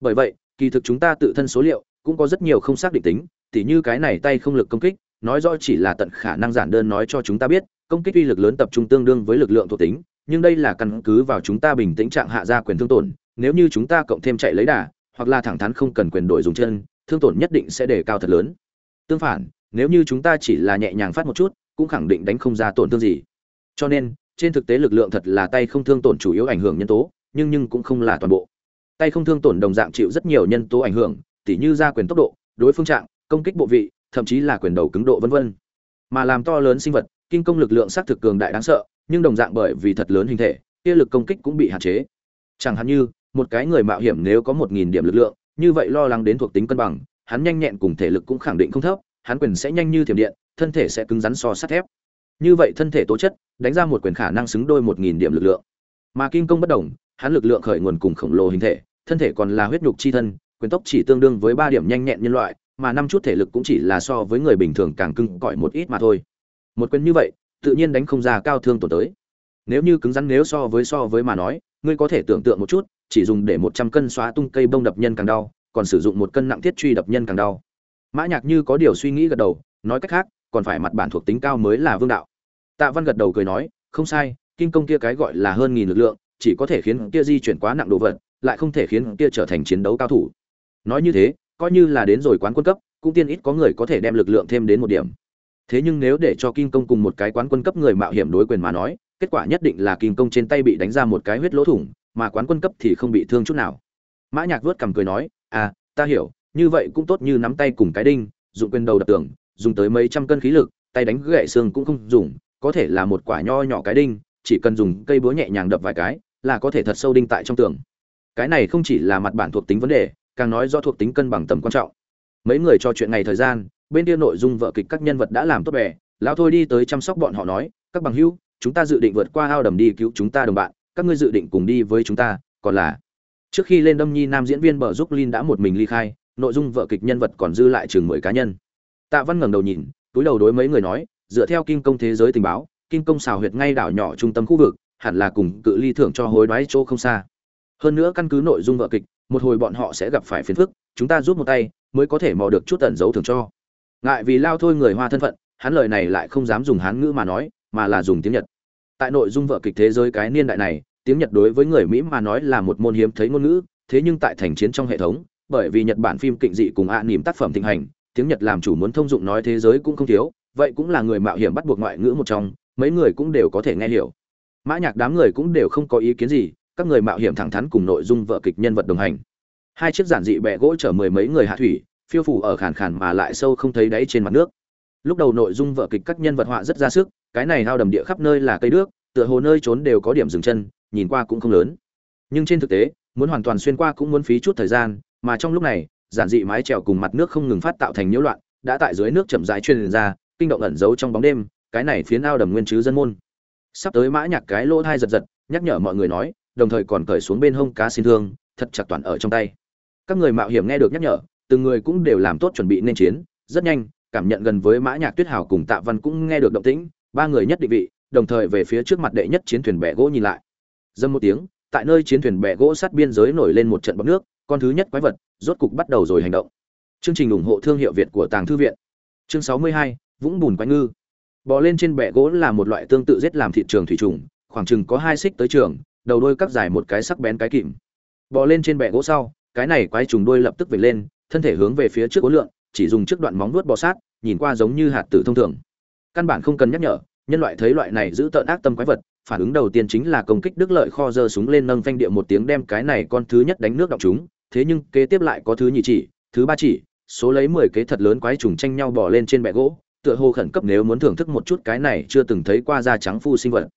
Bởi vậy kỳ thực chúng ta tự thân số liệu cũng có rất nhiều không xác định tính, tỉ như cái này tay không lực công kích, nói rõ chỉ là tận khả năng giản đơn nói cho chúng ta biết, công kích uy lực lớn tập trung tương đương với lực lượng thuộc tính, nhưng đây là căn cứ vào chúng ta bình tĩnh trạng hạ ra quyền thương tổn, nếu như chúng ta cộng thêm chạy lấy đà, hoặc là thẳng thắn không cần quyền đổi dùng chân, thương tổn nhất định sẽ đề cao thật lớn. Tương phản, nếu như chúng ta chỉ là nhẹ nhàng phát một chút, cũng khẳng định đánh không ra tổn thương gì. Cho nên, trên thực tế lực lượng thật là tay không thương tổn chủ yếu ảnh hưởng nhân tố, nhưng nhưng cũng không là toàn bộ tay không thương tổn đồng dạng chịu rất nhiều nhân tố ảnh hưởng, tỉ như ra quyền tốc độ, đối phương trạng, công kích bộ vị, thậm chí là quyền đầu cứng độ vân vân. Mà làm to lớn sinh vật, kinh công lực lượng xác thực cường đại đáng sợ, nhưng đồng dạng bởi vì thật lớn hình thể, kia lực công kích cũng bị hạn chế. Chẳng hạn như, một cái người mạo hiểm nếu có một nghìn điểm lực lượng, như vậy lo lắng đến thuộc tính cân bằng, hắn nhanh nhẹn cùng thể lực cũng khẳng định không thấp, hắn quyền sẽ nhanh như thiểm điện, thân thể sẽ cứng rắn so sắt thép. Như vậy thân thể tố chất, đánh ra một quyền khả năng xứng đôi một nghìn điểm lực lượng. Mà kinh công bất đồng, hắn lực lượng khởi nguồn cùng khổng lồ hình thể thân thể còn là huyết nhục chi thân, quyền tốc chỉ tương đương với ba điểm nhanh nhẹn nhân loại, mà năm chút thể lực cũng chỉ là so với người bình thường càng cưng cỏi một ít mà thôi. Một quyền như vậy, tự nhiên đánh không ra cao thương tổn tới. Nếu như cứng rắn nếu so với so với mà nói, ngươi có thể tưởng tượng một chút, chỉ dùng để một trăm cân xóa tung cây bông đập nhân càng đau, còn sử dụng một cân nặng thiết truy đập nhân càng đau. Mã nhạc như có điều suy nghĩ gật đầu, nói cách khác, còn phải mặt bản thuộc tính cao mới là vương đạo. Tạ văn gật đầu cười nói, không sai kinh công kia cái gọi là hơn nghìn lực lượng, chỉ có thể khiến kia di chuyển quá nặng đồ vật lại không thể khiến kia trở thành chiến đấu cao thủ. Nói như thế, coi như là đến rồi quán quân cấp, cũng tiên ít có người có thể đem lực lượng thêm đến một điểm. Thế nhưng nếu để cho kim công cùng một cái quán quân cấp người mạo hiểm đối quyền mà nói, kết quả nhất định là kim công trên tay bị đánh ra một cái huyết lỗ thủng, mà quán quân cấp thì không bị thương chút nào. Mã nhạc vuốt cằm cười nói à ta hiểu, như vậy cũng tốt như nắm tay cùng cái đinh, dụng quyền đầu đập tường, dùng tới mấy trăm cân khí lực, tay đánh gãy xương cũng không dùng, có thể là một quả nho nhỏ cái đinh, chỉ cần dùng cây búa nhẹ nhàng đập vài cái, là có thể thật sâu đinh tại trong tường cái này không chỉ là mặt bản thuộc tính vấn đề, càng nói do thuộc tính cân bằng tầm quan trọng. Mấy người trò chuyện ngày thời gian, bên kia nội dung vợ kịch các nhân vật đã làm tốt bè, lão thôi đi tới chăm sóc bọn họ nói, các bằng hữu, chúng ta dự định vượt qua ao đầm đi cứu chúng ta đồng bạn, các ngươi dự định cùng đi với chúng ta, còn là trước khi lên đâm nhi nam diễn viên bờ giúp linh đã một mình ly khai, nội dung vợ kịch nhân vật còn dư lại chừng mười cá nhân. Tạ văn ngẩng đầu nhìn, túi đầu đối mấy người nói, dựa theo kinh công thế giới tình báo, kinh công xào huyệt ngay đảo nhỏ trung tâm khu vực, hẳn là cùng cự ly thưởng cho hối đoái chỗ không xa hơn nữa căn cứ nội dung vợ kịch, một hồi bọn họ sẽ gặp phải phiền phức, chúng ta giúp một tay, mới có thể mò được chút tẩn dấu thưởng cho. Ngại vì lao thôi người hoa thân phận, hắn lời này lại không dám dùng hán ngữ mà nói, mà là dùng tiếng nhật. Tại nội dung vợ kịch thế giới cái niên đại này, tiếng nhật đối với người mỹ mà nói là một môn hiếm thấy ngôn ngữ, thế nhưng tại thành chiến trong hệ thống, bởi vì nhật bản phim kịnh dị cùng ạ à nỉm tác phẩm thịnh hành, tiếng nhật làm chủ muốn thông dụng nói thế giới cũng không thiếu, vậy cũng là người mạo hiểm bắt buộc ngoại ngữ một trong, mấy người cũng đều có thể nghe hiểu. Mã nhạc đám người cũng đều không có ý kiến gì các người mạo hiểm thẳng thắn cùng nội dung vợ kịch nhân vật đồng hành. Hai chiếc giản dị bẹ gỗ chở mười mấy người hạ thủy, phiêu phủ ở khàn khàn mà lại sâu không thấy đáy trên mặt nước. Lúc đầu nội dung vợ kịch các nhân vật họa rất ra sức, cái này hao đầm địa khắp nơi là cây nước tựa hồ nơi trốn đều có điểm dừng chân, nhìn qua cũng không lớn. Nhưng trên thực tế, muốn hoàn toàn xuyên qua cũng muốn phí chút thời gian, mà trong lúc này, giản dị mái trèo cùng mặt nước không ngừng phát tạo thành nhiễu loạn, đã tại dưới nước chậm rãi truyền ra, kinh động ẩn giấu trong bóng đêm, cái này phiến ao đầm nguyên chứ dân môn. Sắp tới mã nhạc cái lỗ thai giật giật, nhắc nhở mọi người nói đồng thời còn cởi xuống bên hông cá xin thương, thật chặt toàn ở trong tay. Các người mạo hiểm nghe được nhắc nhở, từng người cũng đều làm tốt chuẩn bị nên chiến, rất nhanh, cảm nhận gần với mã nhạc tuyết hào cùng tạ văn cũng nghe được động tĩnh, ba người nhất định vị, đồng thời về phía trước mặt đệ nhất chiến thuyền bè gỗ nhìn lại. Dâm một tiếng, tại nơi chiến thuyền bè gỗ sát biên giới nổi lên một trận bọt nước, con thứ nhất quái vật rốt cục bắt đầu rồi hành động. Chương trình ủng hộ thương hiệu việt của tàng thư viện. Chương sáu mươi hai, vũng bùn quái ngư. Bò lên trên bè gỗ là một loại tương tự giết làm thị trường thủy trùng, khoảng chừng có hai xích tới trường đầu đôi cắt dài một cái sắc bén cái kìm. Bò lên trên bẹ gỗ sau, cái này quái trùng đuôi lập tức về lên, thân thể hướng về phía trước ối lượng chỉ dùng trước đoạn móng vuốt bò sát, nhìn qua giống như hạt tử thông thường. Căn bản không cần nhắc nhở, nhân loại thấy loại này giữ tợn ác tâm quái vật, phản ứng đầu tiên chính là công kích đức lợi kho giơ súng lên nâng phanh địa một tiếng đem cái này con thứ nhất đánh nước đọc chúng thế nhưng kế tiếp lại có thứ nhị chỉ, thứ ba chỉ, số lấy mười kế thật lớn quái trùng tranh nhau bỏ lên trên bẹ gỗ, tựa hồ khẩn cấp nếu muốn thưởng thức một chút cái này chưa từng thấy qua da trắng phu sinh vật.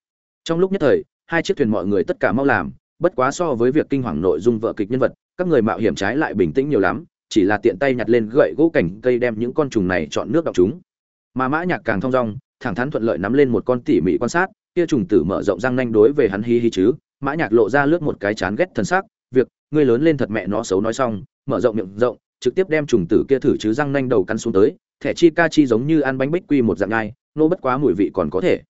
Trong lúc nhất thời hai chiếc thuyền mọi người tất cả mau làm, bất quá so với việc kinh hoàng nội dung vợ kịch nhân vật, các người mạo hiểm trái lại bình tĩnh nhiều lắm, chỉ là tiện tay nhặt lên gậy gỗ cảnh cây đem những con trùng này chọn nước đọc chúng. Mà mã nhạc càng thong dong, thẳng thắn thuận lợi nắm lên một con tỉ mỉ quan sát, kia trùng tử mở rộng răng nanh đối về hắn hi hi chứ, mã nhạc lộ ra lướt một cái chán ghét thần sắc việc, ngươi lớn lên thật mẹ nó xấu nói xong, mở rộng miệng rộng, trực tiếp đem trùng tử kia thử chứ răng nanh đầu cắn xuống tới, thẻ chi ca chi giống như ăn bánh bích quy một dạng ngai nô bất quá mùi vị còn có thể.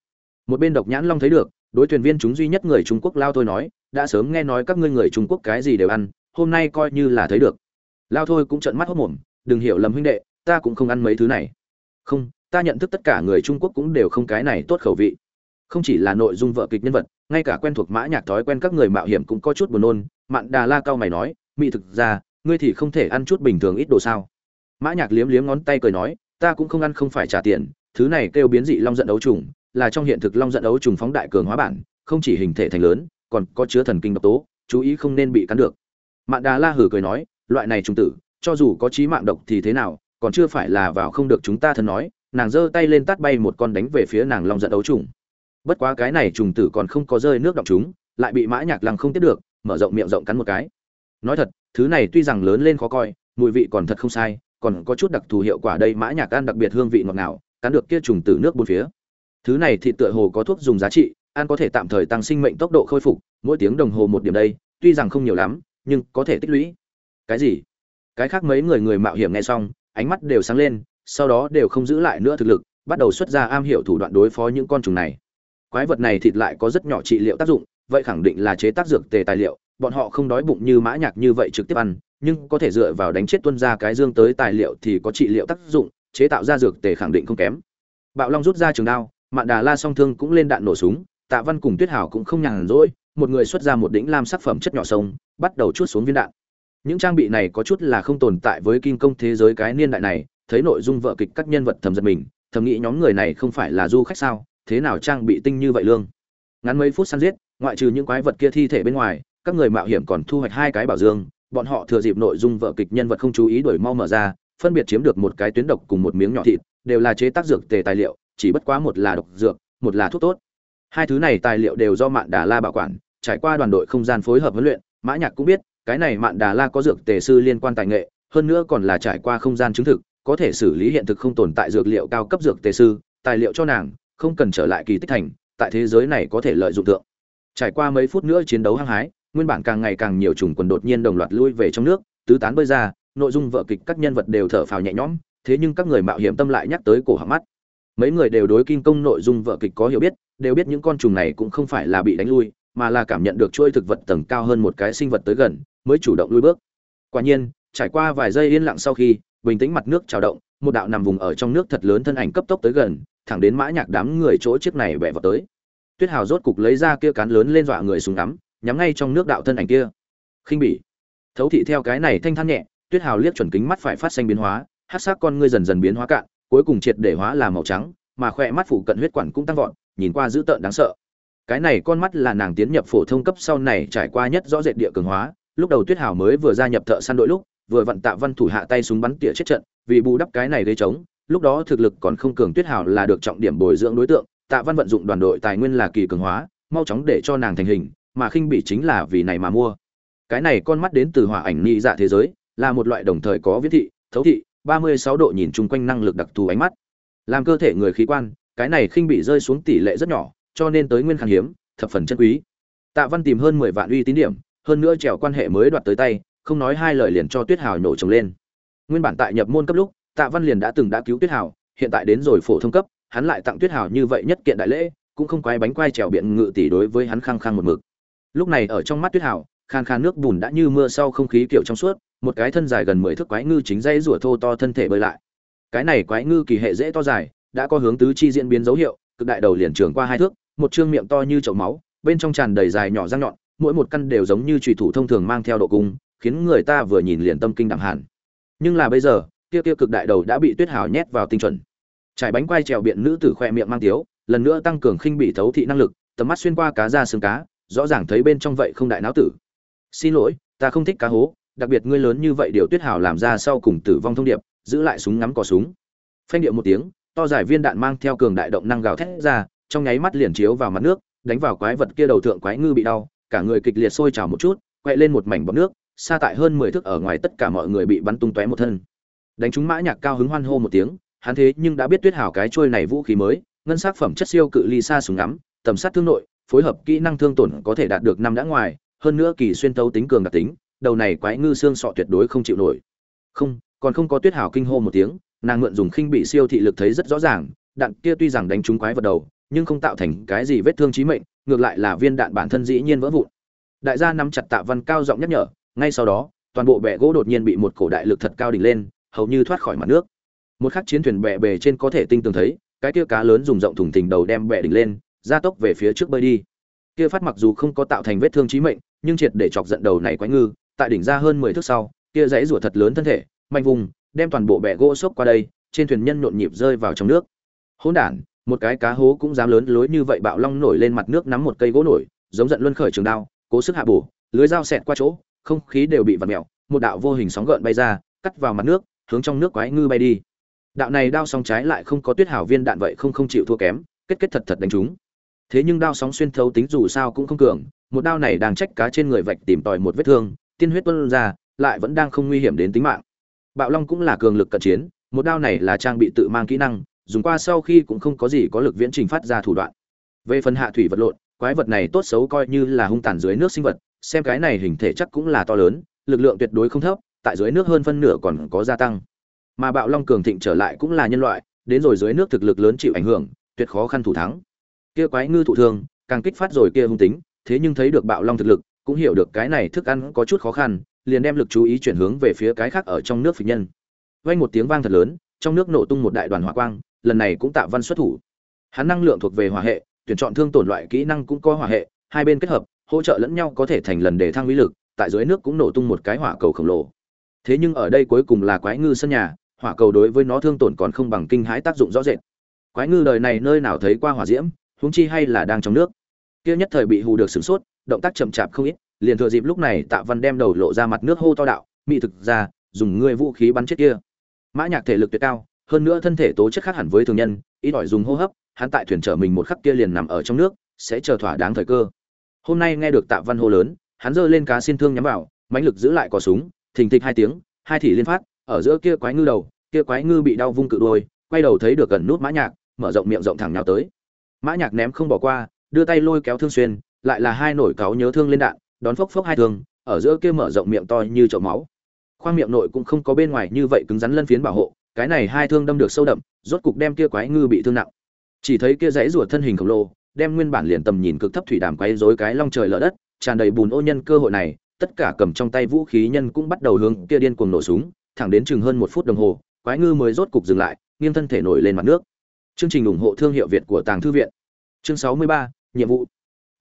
Một bên độc nhãn long thấy được đối thuyền viên chúng duy nhất người trung quốc lao thôi nói, đã sớm nghe nói các ngươi người trung quốc cái gì đều ăn, hôm nay coi như là thấy được. Lao thôi cũng trợn mắt hốc mồm, đừng hiểu lầm huynh đệ, ta cũng không ăn mấy thứ này. Không, ta nhận thức tất cả người trung quốc cũng đều không cái này tốt khẩu vị. Không chỉ là nội dung vợ kịch nhân vật, ngay cả quen thuộc mã nhạc thói quen các người mạo hiểm cũng có chút buồn nôn. Mạn đà la cao mày nói, mỹ thực ra, ngươi thì không thể ăn chút bình thường ít đồ sao? Mã nhạc liếm liếm ngón tay cười nói, ta cũng không ăn không phải trả tiền, thứ này kêu biến dị long giận đấu trùng là trong hiện thực long giận đấu trùng phóng đại cường hóa bản, không chỉ hình thể thành lớn, còn có chứa thần kinh độc tố, chú ý không nên bị cắn được. Mạn đà la hử cười nói, loại này trùng tử, cho dù có trí mạng độc thì thế nào, còn chưa phải là vào không được chúng ta thân nói. Nàng giơ tay lên tát bay một con đánh về phía nàng long giận đấu trùng. Bất quá cái này trùng tử còn không có rơi nước đọng chúng, lại bị mã nhạc lăng không tiếp được, mở rộng miệng rộng cắn một cái. Nói thật, thứ này tuy rằng lớn lên khó coi, mùi vị còn thật không sai, còn có chút đặc thù hiệu quả đây mã nhạc ăn đặc biệt hương vị ngọt ngào, cắn được kia trùng tử nước bốn phía thứ này thì tựa hồ có thuốc dùng giá trị, ăn có thể tạm thời tăng sinh mệnh tốc độ khôi phục, mỗi tiếng đồng hồ một điểm đây, tuy rằng không nhiều lắm, nhưng có thể tích lũy. Cái gì? Cái khác mấy người người mạo hiểm nghe xong, ánh mắt đều sáng lên, sau đó đều không giữ lại nữa thực lực, bắt đầu xuất ra am hiểu thủ đoạn đối phó những con trùng này. Quái vật này thịt lại có rất nhỏ trị liệu tác dụng, vậy khẳng định là chế tác dược tề tài liệu, bọn họ không đói bụng như mã nhạc như vậy trực tiếp ăn, nhưng có thể dựa vào đánh chết tuân ra cái dương tới tài liệu thì có trị liệu tác dụng, chế tạo ra dược tề khẳng định không kém. Bạo long rút ra trường đao mạn đà la song thương cũng lên đạn nổ súng, tạ văn cùng tuyết hảo cũng không nhàn rỗi, một người xuất ra một đỉnh lam sắc phẩm chất nhỏ sông, bắt đầu chuốt xuống viên đạn. Những trang bị này có chút là không tồn tại với kinh công thế giới cái niên đại này, thấy nội dung vợ kịch các nhân vật thầm giật mình, thầm nghĩ nhóm người này không phải là du khách sao, thế nào trang bị tinh như vậy lương. Ngắn mấy phút săn giết, ngoại trừ những quái vật kia thi thể bên ngoài, các người mạo hiểm còn thu hoạch hai cái bảo dương, bọn họ thừa dịp nội dung vợ kịch nhân vật không chú ý đuổi mau mở ra, phân biệt chiếm được một cái tuyến độc cùng một miếng nhỏ thịt, đều là chế tác dược tề tài liệu chỉ bất quá một là độc dược, một là thuốc tốt. Hai thứ này tài liệu đều do mạn đà la bảo quản, trải qua đoàn đội không gian phối hợp huấn luyện, mã nhạc cũng biết, cái này mạn đà la có dược tề sư liên quan tài nghệ, hơn nữa còn là trải qua không gian chứng thực, có thể xử lý hiện thực không tồn tại dược liệu cao cấp dược tề sư, tài liệu cho nàng, không cần trở lại kỳ tích thành, tại thế giới này có thể lợi dụng tượng trải qua mấy phút nữa chiến đấu hăng hái, nguyên bản càng ngày càng nhiều chủng quần đột nhiên đồng loạt lui về trong nước, tứ tán bơi ra, nội dung vở kịch các nhân vật đều thở phào nhẹ nhõm, thế nhưng các người mạo hiểm tâm lại nhắc tới cổ họng mắt mấy người đều đối kinh công nội dung vợ kịch có hiểu biết, đều biết những con trùng này cũng không phải là bị đánh lui, mà là cảm nhận được chuỗi thực vật tầng cao hơn một cái sinh vật tới gần, mới chủ động lui bước. Quả nhiên, trải qua vài giây yên lặng sau khi, bình tĩnh mặt nước trào động, một đạo nằm vùng ở trong nước thật lớn thân ảnh cấp tốc tới gần, thẳng đến mã nhạc đám người chỗ chiếc này bẻ vào tới. Tuyết hào rốt cục lấy ra kia cán lớn lên dọa người xuống ngắm, nhắm ngay trong nước đạo thân ảnh kia. Khinh bỉ. Thấu thị theo cái này thanh than nhẹ, tuyết hào liếc chuẩn kính mắt phải phát xanh biến hóa, hắc sắc con ngươi dần dần biến hóa cạn cuối cùng triệt để hóa là màu trắng, mà khoe mắt phủ cận huyết quản cũng tăng vọt, nhìn qua dữ tợn đáng sợ. Cái này con mắt là nàng tiến nhập phổ thông cấp sau này trải qua nhất rõ rệt địa cường hóa, lúc đầu tuyết hào mới vừa gia nhập thợ săn đội lúc, vừa vặn tạ văn thủ hạ tay súng bắn tỉa chết trận, vì bù đắp cái này gây trống, lúc đó thực lực còn không cường tuyết hào là được trọng điểm bồi dưỡng đối tượng, tạ văn vận dụng đoàn đội tài nguyên là kỳ cường hóa, mau chóng để cho nàng thành hình, mà khinh bị chính là vì này mà mua. Cái này con mắt đến từ hỏa ảnh nhị dạ thế giới, là một loại đồng thời có viết thị, thấu thị ba mươi sáu độ nhìn chung quanh năng lực đặc thù ánh mắt. Làm cơ thể người khí quan, cái này khinh bị rơi xuống tỷ lệ rất nhỏ, cho nên tới nguyên khan hiếm, thập phần chân quý. Tạ văn tìm hơn mười vạn uy tín điểm, hơn nữa trèo quan hệ mới đoạt tới tay, không nói hai lời liền cho tuyết hào nổ trồng lên. Nguyên bản tại nhập môn cấp lúc, tạ văn liền đã từng đã cứu tuyết hào, hiện tại đến rồi phổ thông cấp, hắn lại tặng tuyết hào như vậy nhất kiện đại lễ, cũng không quái bánh quai trèo biện ngự tỷ đối với hắn khăng khăng một mực. Lúc này ở trong mắt tuyết hào, khan khan nước bùn đã như mưa sau không khí kiểu trong suốt một cái thân dài gần mười thước quái ngư chính dây rủa thô to thân thể bơi lại. Cái này quái ngư kỳ hệ dễ to dài, đã có hướng tứ chi diễn biến dấu hiệu, cực đại đầu liền trường qua hai thước, một trương miệng to như chậu máu, bên trong tràn đầy dài nhỏ răng nhọn, mỗi một căn đều giống như trùy thủ thông thường mang theo độ cung, khiến người ta vừa nhìn liền tâm kinh đẳng hẳn. Nhưng là bây giờ, kia kia cực đại đầu đã bị tuyết hào nhét vào tinh chuẩn. Trải bánh quai trèo biện nữ tử khoe miệng mang tiếu, lần nữa tăng cường khinh bị thấu thị năng lực, tầm mắt xuyên qua cá ra xương cá, rõ ràng thấy bên trong vậy không đại não tử. Xin lỗi, ta không thích cá hố đặc biệt ngươi lớn như vậy điều tuyết hào làm ra sau cùng tử vong thông điệp, giữ lại súng ngắm cò súng. Phanh điệu một tiếng, to dài viên đạn mang theo cường đại động năng gào thét ra, trong nháy mắt liền chiếu vào mặt nước, đánh vào quái vật kia đầu thượng quái ngư bị đau, cả người kịch liệt sôi trào một chút quậy lên một mảnh bọt nước, xa tại hơn mười thước ở ngoài tất cả mọi người bị bắn tung tóe một thân. Đánh chúng mã nhạc cao hứng hoan hô một tiếng, hắn thế nhưng đã biết tuyết hào cái trôi này vũ khí mới, ngân sắc phẩm chất siêu cự ly xa súng ngắm, tầm sát thương nội, phối hợp kỹ năng thương tổn có thể đạt được năm đã ngoài, hơn nữa kỳ xuyên tấu tính cường đặc tính đầu này quái ngư xương sọ tuyệt đối không chịu nổi. Không, còn không có tuyết hào kinh hô một tiếng, nàng mượn dùng khinh bị siêu thị lực thấy rất rõ ràng, đạn kia tuy rằng đánh trúng quái vật đầu, nhưng không tạo thành cái gì vết thương chí mệnh, ngược lại là viên đạn bản thân dĩ nhiên vỡ vụn. Đại gia nắm chặt tạ văn cao giọng nhắc nhở, ngay sau đó, toàn bộ bệ gỗ đột nhiên bị một cổ đại lực thật cao đỉnh lên, hầu như thoát khỏi mặt nước. Một khắc chiến thuyền bè bề trên có thể tinh tường thấy, cái kia cá lớn dùng rộng thùng thình đầu đem bè đỉnh lên, gia tốc về phía trước bơi đi. Kia phát mặc dù không có tạo thành vết thương chí mệnh, nhưng triệt để chọc giận đầu này quái ngư tại đỉnh ra hơn mười thước sau, kia dãy rủa thật lớn thân thể mạnh vùng, đem toàn bộ bè gỗ xốc qua đây, trên thuyền nhân nhộn nhịp rơi vào trong nước. Hỗn đản, một cái cá hố cũng dám lớn lối như vậy bạo long nổi lên mặt nước nắm một cây gỗ nổi, giống giận luân khởi trường đao, cố sức hạ bổ, lưới dao xẹt qua chỗ, không khí đều bị vặn mèo, một đạo vô hình sóng gợn bay ra, cắt vào mặt nước, hướng trong nước quái ngư bay đi. Đạo này đao sóng trái lại không có tuyết hảo viên đạn vậy không không chịu thua kém, kết kết thật thật đánh trúng. Thế nhưng đao sóng xuyên thấu tính dù sao cũng không cường, một đao này đang trách cá trên người vạch tìm tòi một vết thương tiên huyết tuôn ra, lại vẫn đang không nguy hiểm đến tính mạng. Bạo long cũng là cường lực cận chiến, một đao này là trang bị tự mang kỹ năng, dùng qua sau khi cũng không có gì có lực viễn trình phát ra thủ đoạn. Về phần hạ thủy vật lộn, quái vật này tốt xấu coi như là hung tàn dưới nước sinh vật, xem cái này hình thể chắc cũng là to lớn, lực lượng tuyệt đối không thấp, tại dưới nước hơn phân nửa còn có gia tăng. Mà bạo long cường thịnh trở lại cũng là nhân loại, đến rồi dưới nước thực lực lớn chịu ảnh hưởng, tuyệt khó khăn thủ thắng. Kia quái ngư thụ thương, càng kích phát rồi kia hung tính, thế nhưng thấy được bạo long thực lực cũng hiểu được cái này thức ăn có chút khó khăn, liền đem lực chú ý chuyển hướng về phía cái khác ở trong nước phịch nhân. Vang một tiếng vang thật lớn, trong nước nổ tung một đại đoàn hỏa quang, lần này cũng tạo văn xuất thủ. Hắn năng lượng thuộc về hỏa hệ, tuyển chọn thương tổn loại kỹ năng cũng có hỏa hệ, hai bên kết hợp, hỗ trợ lẫn nhau có thể thành lần để thăng uy lực, tại dưới nước cũng nổ tung một cái hỏa cầu khổng lồ. Thế nhưng ở đây cuối cùng là quái ngư sân nhà, hỏa cầu đối với nó thương tổn còn không bằng kinh hãi tác dụng rõ rệt. Quái ngư đời này nơi nào thấy qua hỏa diễm, huống chi hay là đang trong nước. Kia nhất thời bị hù được sửng sốt động tác chậm chạp không ít, liền thừa dịp lúc này tạ văn đem đầu lộ ra mặt nước hô to đạo mỹ thực ra, dùng ngươi vũ khí bắn chết kia. Mã nhạc thể lực tuyệt cao, hơn nữa thân thể tố chất khác hẳn với thường nhân, ít ỏi dùng hô hấp, hắn tại thuyền chở mình một khắc kia liền nằm ở trong nước, sẽ chờ thỏa đáng thời cơ. Hôm nay nghe được tạ văn hô lớn, hắn giơ lên cá xin thương nhắm vào, mãnh lực giữ lại cò súng, thình thịch hai tiếng, hai thị liên phát, ở giữa kia quái ngư đầu, kia quái ngư bị đau vung cự đuôi quay đầu thấy được gần nút mã nhạc, mở rộng miệng rộng thẳng nhào tới. Mã nhạc ném không bỏ qua, đưa tay lôi kéo thương xuyên lại là hai nổi cáo nhớ thương lên đạn đón phốc phốc hai thương ở giữa kia mở rộng miệng to như chậu máu. Khoang miệng nội cũng không có bên ngoài như vậy cứng rắn lân phiến bảo hộ cái này hai thương đâm được sâu đậm rốt cục đem kia quái ngư bị thương nặng. Chỉ thấy kia dãy rùa thân hình khổng lồ đem nguyên bản liền tầm nhìn cực thấp thủy đàm quấy rối cái long trời lở đất tràn đầy bùn ô nhân cơ hội này tất cả cầm trong tay vũ khí nhân cũng bắt đầu hướng kia điên cuồng nổ súng thẳng đến chừng hơn một phút đồng hồ quái ngư mới rốt cục dừng lại nghiêng thân thể nổi lên mặt nước. Chương trình ủng hộ thương hiệu việt của tàng thư viện. Chương 63, nhiệm vụ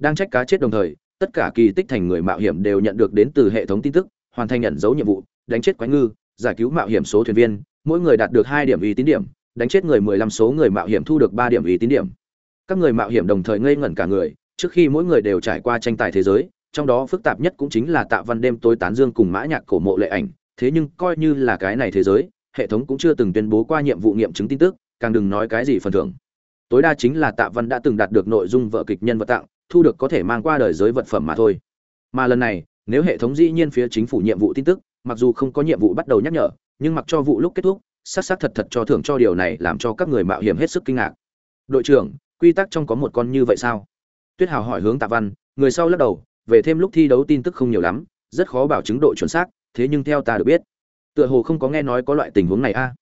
đang trách cá chết đồng thời, tất cả kỳ tích thành người mạo hiểm đều nhận được đến từ hệ thống tin tức, hoàn thành nhận dấu nhiệm vụ, đánh chết quái ngư, giải cứu mạo hiểm số thuyền viên, mỗi người đạt được hai điểm ý tín điểm, đánh chết người mười lăm số người mạo hiểm thu được ba điểm ý tín điểm. Các người mạo hiểm đồng thời ngây ngẩn cả người, trước khi mỗi người đều trải qua tranh tài thế giới, trong đó phức tạp nhất cũng chính là tạ văn đêm tối tán dương cùng mã nhạc cổ mộ lệ ảnh, thế nhưng coi như là cái này thế giới, hệ thống cũng chưa từng tuyên bố qua nhiệm vụ nghiệm chứng tin tức, càng đừng nói cái gì phần thưởng. Tối đa chính là tạ văn đã từng đạt được nội dung vợ kịch nhân vật tặng thu được có thể mang qua đời giới vật phẩm mà thôi. Mà lần này, nếu hệ thống dĩ nhiên phía chính phủ nhiệm vụ tin tức, mặc dù không có nhiệm vụ bắt đầu nhắc nhở, nhưng mặc cho vụ lúc kết thúc, xác xác thật thật cho thưởng cho điều này làm cho các người mạo hiểm hết sức kinh ngạc. Đội trưởng, quy tắc trong có một con như vậy sao? Tuyết hào hỏi hướng tạ văn, người sau lắc đầu, về thêm lúc thi đấu tin tức không nhiều lắm, rất khó bảo chứng độ chuẩn xác, thế nhưng theo ta được biết, tựa hồ không có nghe nói có loại tình huống này a.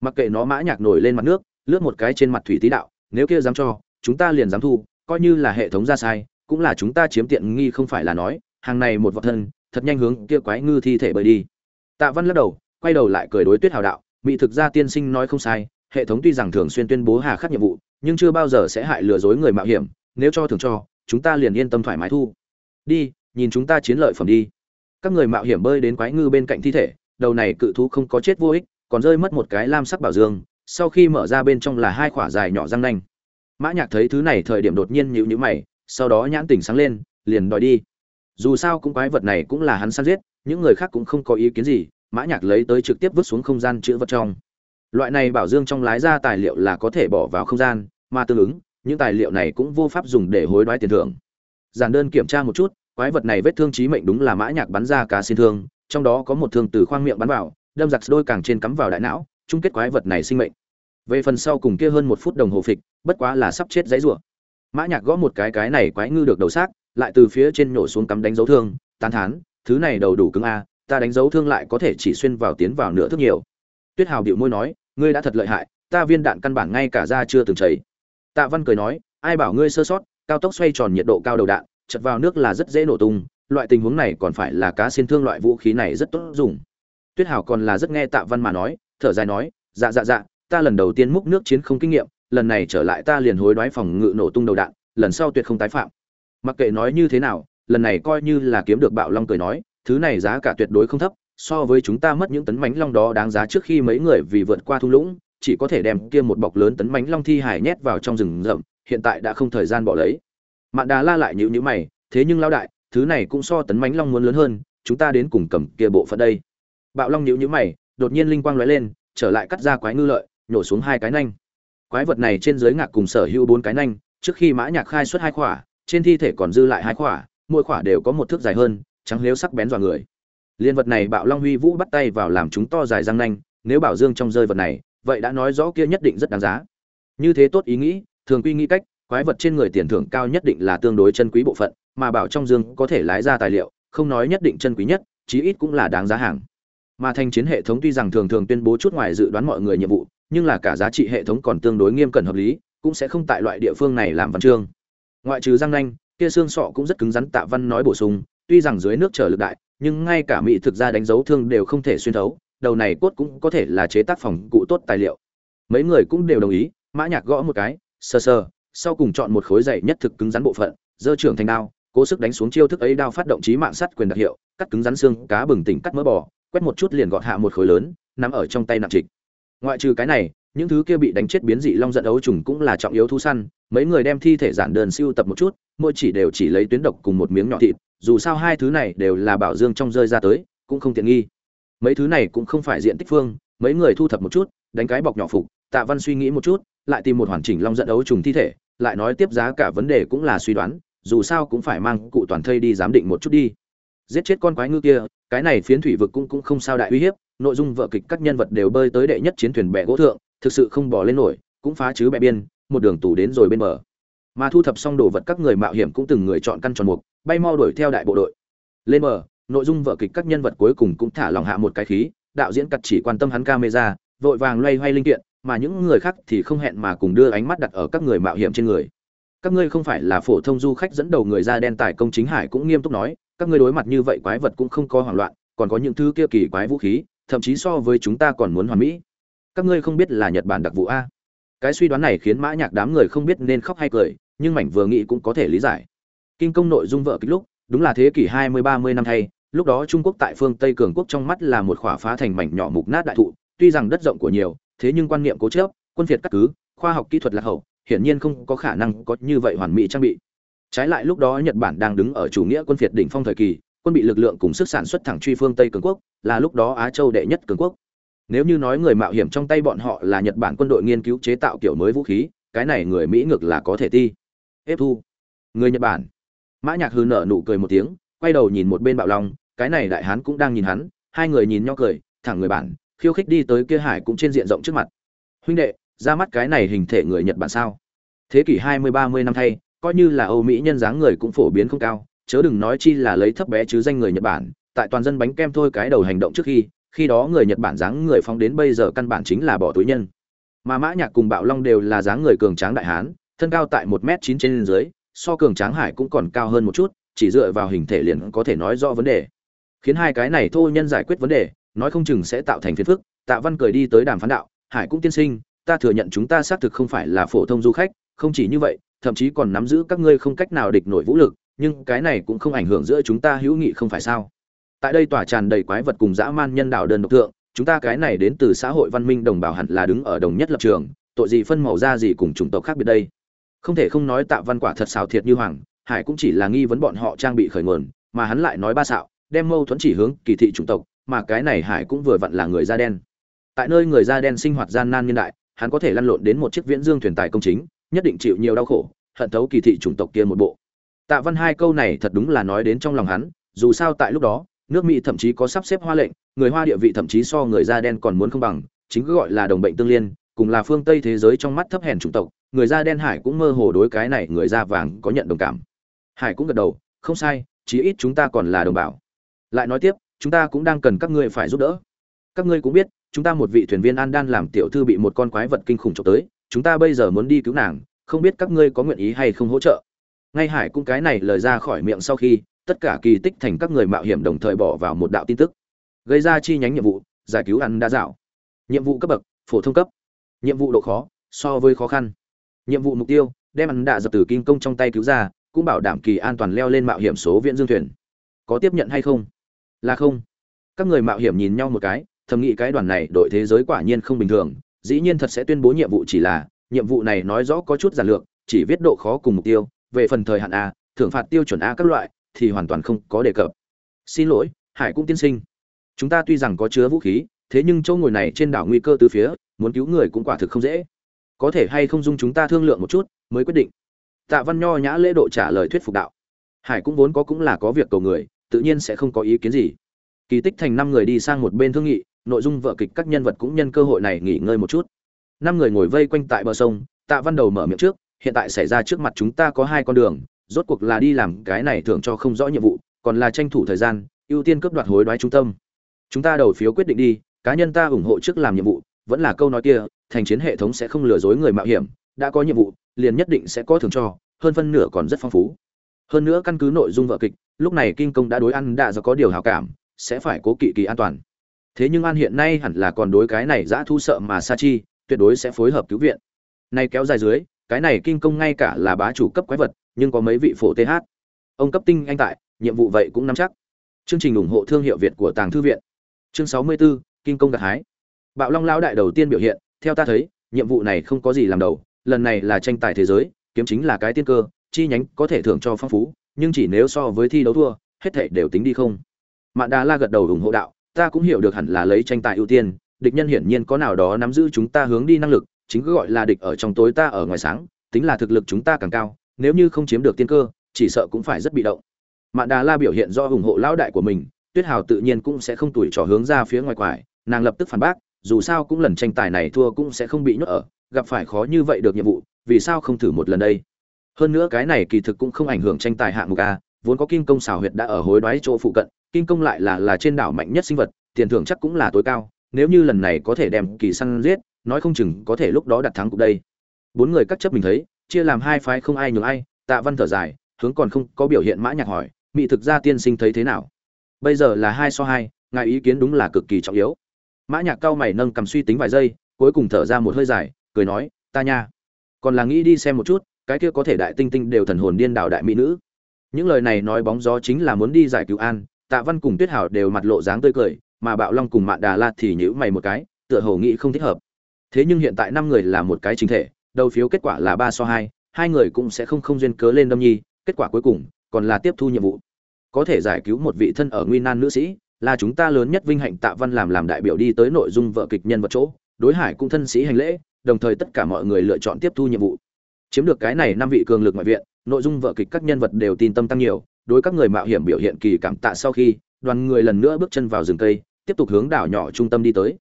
Mặc kệ nó mã nhạc nổi lên mặt nước, lướt một cái trên mặt thủy tí đạo, nếu kia dám cho, chúng ta liền dám thu coi như là hệ thống ra sai, cũng là chúng ta chiếm tiện nghi không phải là nói, hàng này một vọt thân, thật nhanh hướng kia quái ngư thi thể bơi đi. Tạ văn lắc đầu, quay đầu lại cười đối tuyết hào đạo mỹ thực ra tiên sinh nói không sai, hệ thống tuy rằng thường xuyên tuyên bố hà khắc nhiệm vụ, nhưng chưa bao giờ sẽ hại lừa dối người mạo hiểm, nếu cho thường cho, chúng ta liền yên tâm thoải mái thu. Đi, nhìn chúng ta chiến lợi phẩm đi. Các người mạo hiểm bơi đến quái ngư bên cạnh thi thể, đầu này cự thú không có chết vô ích, còn rơi mất một cái lam sắc bảo dương, sau khi mở ra bên trong là hai quả dài nhỏ răng nanh mã nhạc thấy thứ này thời điểm đột nhiên nhíu nhíu mày, sau đó nhãn tỉnh sáng lên, liền đòi đi. Dù sao cũng quái vật này cũng là hắn săn giết, những người khác cũng không có ý kiến gì, mã nhạc lấy tới trực tiếp vứt xuống không gian chứa vật trong. Loại này bảo dương trong lái ra tài liệu là có thể bỏ vào không gian, mà tương ứng, những tài liệu này cũng vô pháp dùng để hối đoái tiền thưởng. Giản đơn kiểm tra một chút, quái vật này vết thương chí mệnh đúng là mã nhạc bắn ra cá xin thương, trong đó có một thương từ khoang miệng bắn vào, đâm giặc đôi càng trên cắm vào đại não, chung kết quái vật này sinh mệnh về phần sau cùng kia hơn một phút đồng hồ phịch, bất quá là sắp chết dãy rủa. Mã nhạc gõ một cái cái này quái ngư được đầu xác, lại từ phía trên nổ xuống cắm đánh dấu thương, tán thán, thứ này đầu đủ cứng a, ta đánh dấu thương lại có thể chỉ xuyên vào tiến vào nửa thước nhiều. Tuyết hào điệu môi nói, ngươi đã thật lợi hại, ta viên đạn căn bản ngay cả ra chưa từng chảy. Tạ văn cười nói, ai bảo ngươi sơ sót, cao tốc xoay tròn nhiệt độ cao đầu đạn, chật vào nước là rất dễ nổ tung, loại tình huống này còn phải là cá xin thương loại vũ khí này rất tốt dùng. Tuyết hào còn là rất nghe tạ văn mà nói, thở dài nói dạ dạ dạ ta lần đầu tiên múc nước chiến không kinh nghiệm, lần này trở lại ta liền hối đoái phòng ngự nổ tung đầu đạn, lần sau tuyệt không tái phạm. Mặc kệ nói như thế nào, lần này coi như là kiếm được bạo long cười nói, thứ này giá cả tuyệt đối không thấp, so với chúng ta mất những tấn mánh long đó đáng giá trước khi mấy người vì vượt qua thung lũng, chỉ có thể đem kia một bọc lớn tấn mánh long thi hải nhét vào trong rừng rậm, hiện tại đã không thời gian bỏ lấy. Mạn đà la lại nhữ nhữ mày, thế nhưng lao đại, thứ này cũng so tấn mánh long muốn lớn hơn, chúng ta đến cùng cầm kia bộ phận đây. Bạo long nhữ nhữ mày, đột nhiên linh quang lóe lên, trở lại cắt ra quái ngư lợi nhổ xuống hai cái nanh. Quái vật này trên dưới ngạc cùng sở hữu bốn cái nanh, trước khi mã nhạc khai xuất hai khỏa, trên thi thể còn dư lại hai khỏa, mỗi khỏa đều có một thước dài hơn, trắng liếu sắc bén dọa người. Liên vật này bạo long huy vũ bắt tay vào làm chúng to dài răng nanh, nếu bảo dương trong rơi vật này, vậy đã nói rõ kia nhất định rất đáng giá. Như thế tốt ý nghĩ, thường quy nghĩ cách, quái vật trên người tiền thưởng cao nhất định là tương đối chân quý bộ phận, mà bảo trong dương có thể lái ra tài liệu, không nói nhất định chân quý nhất, chí ít cũng là đáng giá hàng mà thành chiến hệ thống tuy rằng thường thường tuyên bố chút ngoài dự đoán mọi người nhiệm vụ, nhưng là cả giá trị hệ thống còn tương đối nghiêm cẩn hợp lý, cũng sẽ không tại loại địa phương này làm văn chương. Ngoại trừ giang nanh, kia xương sọ cũng rất cứng rắn tạ văn nói bổ sung, tuy rằng dưới nước trở lực đại, nhưng ngay cả mỹ thực ra đánh dấu thương đều không thể xuyên thấu, đầu này cốt cũng có thể là chế tác phòng cụ tốt tài liệu. Mấy người cũng đều đồng ý, mã nhạc gõ một cái sơ sơ sau cùng chọn một khối dày nhất thực cứng rắn bộ phận, dơ trưởng thành đao, cố sức đánh xuống chiêu thức ấy đao phát động chí mạng sắt quyền đặc hiệu, cắt cứng rắn xương, cá bừng tỉnh cắt mỡ bò quét một chút liền gọt hạ một khối lớn, nằm ở trong tay nặng trịch. Ngoại trừ cái này, những thứ kia bị đánh chết biến dị long giận ấu trùng cũng là trọng yếu thu săn, mấy người đem thi thể giản đơn siêu tập một chút, mỗi chỉ đều chỉ lấy tuyến độc cùng một miếng nhỏ thịt, dù sao hai thứ này đều là bảo dương trong rơi ra tới, cũng không tiện nghi. Mấy thứ này cũng không phải diện tích phương, mấy người thu thập một chút, đánh cái bọc nhỏ phục, tạ văn suy nghĩ một chút, lại tìm một hoàn chỉnh long giận ấu trùng thi thể, lại nói tiếp giá cả vấn đề cũng là suy đoán, dù sao cũng phải mang cụ toàn thây đi giám định một chút đi giết chết con quái ngư kia, cái này phiến thủy vực cũng cũng không sao đại uy hiếp, nội dung vợ kịch các nhân vật đều bơi tới đệ nhất chiến thuyền bè gỗ thượng, thực sự không bỏ lên nổi, cũng phá chứ bè biên, một đường tù đến rồi bên bờ. Mà thu thập xong đồ vật các người mạo hiểm cũng từng người chọn căn tròn mục, bay mau đuổi theo đại bộ đội. Lên bờ, nội dung vợ kịch các nhân vật cuối cùng cũng thả lòng hạ một cái khí, đạo diễn cắt chỉ quan tâm hắn camera, vội vàng loay hoay linh kiện, mà những người khác thì không hẹn mà cùng đưa ánh mắt đặt ở các người mạo hiểm trên người. Các ngươi không phải là phổ thông du khách dẫn đầu người ra đen tài công chính hải cũng nghiêm túc nói các ngươi đối mặt như vậy quái vật cũng không có hoảng loạn, còn có những thứ kia kỳ quái vũ khí, thậm chí so với chúng ta còn muốn hoàn mỹ. Các ngươi không biết là nhật bản đặc vụ a. Cái suy đoán này khiến mã nhạc đám người không biết nên khóc hay cười, nhưng mảnh vừa nghĩ cũng có thể lý giải. Kinh công nội dung vợ kịch lúc, đúng là thế kỷ hai mươi ba mươi năm thay, lúc đó trung quốc tại phương tây cường quốc trong mắt là một khỏa phá thành mảnh nhỏ mục nát đại thụ, tuy rằng đất rộng của nhiều, thế nhưng quan niệm cố chấp, quân phiệt cắt cứ, khoa học kỹ thuật lạc hậu, hiển nhiên không có khả năng có như vậy hoàn mỹ trang bị trái lại lúc đó nhật bản đang đứng ở chủ nghĩa quân phiệt đỉnh phong thời kỳ, quân bị lực lượng cùng sức sản xuất thẳng truy phương tây cường quốc, là lúc đó á châu đệ nhất cường quốc. Nếu như nói người mạo hiểm trong tay bọn họ là nhật bản quân đội nghiên cứu chế tạo kiểu mới vũ khí, cái này người mỹ ngược là có thể ti. Ép thu. Người nhật bản. Mã nhạc hừ nở nụ cười một tiếng, quay đầu nhìn một bên bạo long, cái này đại hán cũng đang nhìn hắn, hai người nhìn nhau cười, thẳng người bản, khiêu khích đi tới kia hải cũng trên diện rộng trước mặt. Huynh đệ, ra mắt cái này hình thể người nhật bản sao? Thế kỷ hai mươi ba mươi năm thay coi như là âu mỹ nhân dáng người cũng phổ biến không cao, chớ đừng nói chi là lấy thấp bé chứ danh người nhật bản, tại toàn dân bánh kem thôi cái đầu hành động trước khi khi đó người nhật bản dáng người phóng đến bây giờ căn bản chính là bỏ túi nhân. Mà mã nhạc cùng bạo long đều là dáng người cường tráng đại hán, thân cao tại một m chín trên dưới, so cường tráng hải cũng còn cao hơn một chút, chỉ dựa vào hình thể liền có thể nói rõ vấn đề. Khiến hai cái này thô nhân giải quyết vấn đề, nói không chừng sẽ tạo thành phiền phức, tạ văn cười đi tới đàm phán đạo, hải cũng tiên sinh, ta thừa nhận chúng ta xác thực không phải là phổ thông du khách, không chỉ như vậy thậm chí còn nắm giữ các ngươi không cách nào địch nổi vũ lực, nhưng cái này cũng không ảnh hưởng giữa chúng ta hữu nghị không phải sao? Tại đây tỏa tràn đầy quái vật cùng dã man nhân đạo đơn độc thượng, chúng ta cái này đến từ xã hội văn minh đồng bào hẳn là đứng ở đồng nhất lập trường, tội gì phân màu ra gì cùng chủng tộc khác biệt đây? Không thể không nói tạ văn quả thật xào thiệt như hoàng, hải cũng chỉ là nghi vấn bọn họ trang bị khởi nguồn, mà hắn lại nói ba xạo, đem mâu thuẫn chỉ hướng kỳ thị chủng tộc, mà cái này hải cũng vừa vặn là người da đen. Tại nơi người da đen sinh hoạt gian nan nhân đại, hắn có thể lăn lộn đến một chiếc viễn dương thuyền tài công chính, nhất định chịu nhiều đau khổ hận thấu kỳ thị chủng tộc kia một bộ. Tạ văn hai câu này thật đúng là nói đến trong lòng hắn, dù sao tại lúc đó, nước mỹ thậm chí có sắp xếp hoa lệnh, người hoa địa vị thậm chí so người da đen còn muốn không bằng, chính cứ gọi là đồng bệnh tương liên, cùng là phương tây thế giới trong mắt thấp hèn chủng tộc, người da đen hải cũng mơ hồ đối cái này người da vàng có nhận đồng cảm. Hải cũng gật đầu, không sai, chí ít chúng ta còn là đồng bào. Lại nói tiếp, chúng ta cũng đang cần các ngươi phải giúp đỡ. Các ngươi cũng biết, chúng ta một vị thuyền viên an đan làm tiểu thư bị một con quái vật kinh khủng trộm tới, chúng ta bây giờ muốn đi cứu nàng không biết các ngươi có nguyện ý hay không hỗ trợ. Ngay hải cũng cái này lời ra khỏi miệng sau khi, tất cả kỳ tích thành các người mạo hiểm đồng thời bỏ vào một đạo tin tức. Gây ra chi nhánh nhiệm vụ, giải cứu ăn đa dạo. Nhiệm vụ cấp bậc, phổ thông cấp. Nhiệm vụ độ khó, so với khó khăn. Nhiệm vụ mục tiêu, đem ăn đạ dập từ kinh công trong tay cứu ra, cũng bảo đảm kỳ an toàn leo lên mạo hiểm số viễn dương thuyền. Có tiếp nhận hay không? Là không. Các người mạo hiểm nhìn nhau một cái, thầm nghĩ cái đoàn này đội thế giới quả nhiên không bình thường, dĩ nhiên thật sẽ tuyên bố nhiệm vụ chỉ là nhiệm vụ này nói rõ có chút giản lược, chỉ viết độ khó cùng mục tiêu, về phần thời hạn a, thưởng phạt tiêu chuẩn a các loại, thì hoàn toàn không có đề cập. Xin lỗi, hải cung tiên sinh. Chúng ta tuy rằng có chứa vũ khí, thế nhưng chỗ ngồi này trên đảo nguy cơ từ phía, muốn cứu người cũng quả thực không dễ. Có thể hay không dung chúng ta thương lượng một chút, mới quyết định. Tạ văn nho nhã lễ độ trả lời thuyết phục đạo. Hải cũng vốn có cũng là có việc cầu người, tự nhiên sẽ không có ý kiến gì. Kỳ tích thành năm người đi sang một bên thương nghị, nội dung vợ kịch các nhân vật cũng nhân cơ hội này nghỉ ngơi một chút năm người ngồi vây quanh tại bờ sông, tạ văn đầu mở miệng trước, hiện tại xảy ra trước mặt chúng ta có hai con đường, rốt cuộc là đi làm cái này thường cho không rõ nhiệm vụ, còn là tranh thủ thời gian, ưu tiên cướp đoạt hối đoái trung tâm. Chúng ta đầu phiếu quyết định đi, cá nhân ta ủng hộ trước làm nhiệm vụ, vẫn là câu nói kia, thành chiến hệ thống sẽ không lừa dối người mạo hiểm, đã có nhiệm vụ, liền nhất định sẽ có thưởng cho, hơn phân nửa còn rất phong phú. Hơn nữa căn cứ nội dung vợ kịch, lúc này kinh công đã đối ăn đã do có điều hào cảm, sẽ phải cố kỵ kỳ an toàn. Thế nhưng an hiện nay hẳn là còn đối cái này dã thu sợ mà sa chi tuyệt đối sẽ phối hợp cứu viện. Nay kéo dài dưới cái này kinh công ngay cả là bá chủ cấp quái vật nhưng có mấy vị phổ th ông cấp tinh anh tại nhiệm vụ vậy cũng nắm chắc. Chương trình ủng hộ thương hiệu việt của tàng thư viện. Chương 64, kinh công gặt hái. Bạo long lão đại đầu tiên biểu hiện theo ta thấy nhiệm vụ này không có gì làm đầu lần này là tranh tài thế giới kiếm chính là cái tiên cơ chi nhánh có thể thưởng cho phong phú nhưng chỉ nếu so với thi đấu thua hết thảy đều tính đi không. Mạn đà la gật đầu ủng hộ đạo ta cũng hiểu được hẳn là lấy tranh tài ưu tiên địch nhân hiển nhiên có nào đó nắm giữ chúng ta hướng đi năng lực, chính cứ gọi là địch ở trong tối ta ở ngoài sáng, tính là thực lực chúng ta càng cao, nếu như không chiếm được tiên cơ, chỉ sợ cũng phải rất bị động. Mạn đà la biểu hiện do ủng hộ lão đại của mình, tuyết hào tự nhiên cũng sẽ không tuổi trò hướng ra phía ngoài quải, nàng lập tức phản bác, dù sao cũng lần tranh tài này thua cũng sẽ không bị nhốt ở, gặp phải khó như vậy được nhiệm vụ, vì sao không thử một lần đây? Hơn nữa cái này kỳ thực cũng không ảnh hưởng tranh tài hạng mục a, vốn có kim công xào huyệt đã ở hối đoái chỗ phụ cận, kim công lại là là trên đảo mạnh nhất sinh vật, tiền thưởng chắc cũng là tối cao nếu như lần này có thể đem kỳ săn giết, nói không chừng có thể lúc đó đặt thắng cục đây. Bốn người cắt chấp mình thấy, chia làm hai phái không ai nhường ai, tạ văn thở dài, hướng còn không có biểu hiện mã nhạc hỏi mỹ thực ra tiên sinh thấy thế nào? Bây giờ là hai so hai, ngài ý kiến đúng là cực kỳ trọng yếu. Mã nhạc cao mày nâng cầm suy tính vài giây, cuối cùng thở ra một hơi dài, cười nói, ta nha, còn là nghĩ đi xem một chút, cái kia có thể đại tinh tinh đều thần hồn điên đảo đại mỹ nữ. Những lời này nói bóng gió chính là muốn đi giải cứu an, tạ văn cùng tuyết hảo đều mặt lộ dáng tươi cười mà bạo long cùng mạn đà la thì nhữ mày một cái, tựa hồ nghĩ không thích hợp. Thế nhưng hiện tại năm người là một cái chính thể, đầu phiếu kết quả là ba so hai hai người cũng sẽ không không duyên cớ lên đâm nhi, kết quả cuối cùng còn là tiếp thu nhiệm vụ. Có thể giải cứu một vị thân ở nguy nan nữ sĩ, là chúng ta lớn nhất vinh hạnh tạ văn làm làm đại biểu đi tới nội dung vợ kịch nhân vật chỗ, đối hải cũng thân sĩ hành lễ, đồng thời tất cả mọi người lựa chọn tiếp thu nhiệm vụ. Chiếm được cái này năm vị cường lực ngoại viện, nội dung vợ kịch các nhân vật đều tin tâm tăng nhiều, đối các người mạo hiểm biểu hiện kỳ cảm tạ sau khi, đoàn người lần nữa bước chân vào rừng cây tiếp tục hướng đảo nhỏ trung tâm đi tới.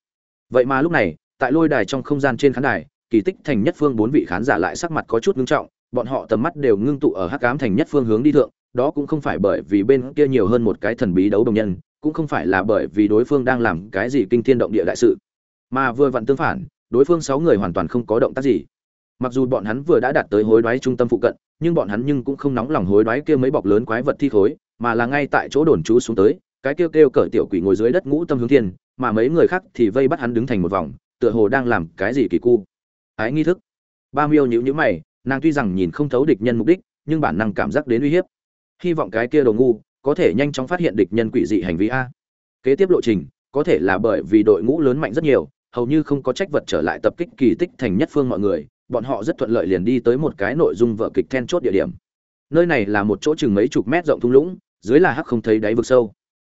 Vậy mà lúc này, tại lôi đài trong không gian trên khán đài, kỳ tích thành nhất phương bốn vị khán giả lại sắc mặt có chút ngưng trọng, bọn họ tầm mắt đều ngưng tụ ở hắc ám thành nhất phương hướng đi thượng, đó cũng không phải bởi vì bên kia nhiều hơn một cái thần bí đấu đồng nhân, cũng không phải là bởi vì đối phương đang làm cái gì kinh thiên động địa đại sự. Mà vừa vặn tương phản, đối phương sáu người hoàn toàn không có động tác gì. Mặc dù bọn hắn vừa đã đạt tới hối đoái trung tâm phụ cận, nhưng bọn hắn nhưng cũng không nóng lòng hối đoái kia mấy bọc lớn quái vật thi khối, mà là ngay tại chỗ đồn trú xuống tới cái kêu kêu cởi tiểu quỷ ngồi dưới đất ngũ tâm hướng thiên, mà mấy người khác thì vây bắt hắn đứng thành một vòng, tựa hồ đang làm cái gì kỳ cu. Ái nghi thức. Ba miêu nhữ nhữ mày, nàng tuy rằng nhìn không thấu địch nhân mục đích, nhưng bản năng cảm giác đến uy hiếp. Hy vọng cái kia đồ ngu có thể nhanh chóng phát hiện địch nhân quỷ dị hành vi a. Kế tiếp lộ trình, có thể là bởi vì đội ngũ lớn mạnh rất nhiều, hầu như không có trách vật trở lại tập kích kỳ tích thành nhất phương mọi người, bọn họ rất thuận lợi liền đi tới một cái nội dung vợ kịch then chốt địa điểm. Nơi này là một chỗ chừng mấy chục mét rộng thung lũng, dưới là hắc không thấy đáy vực sâu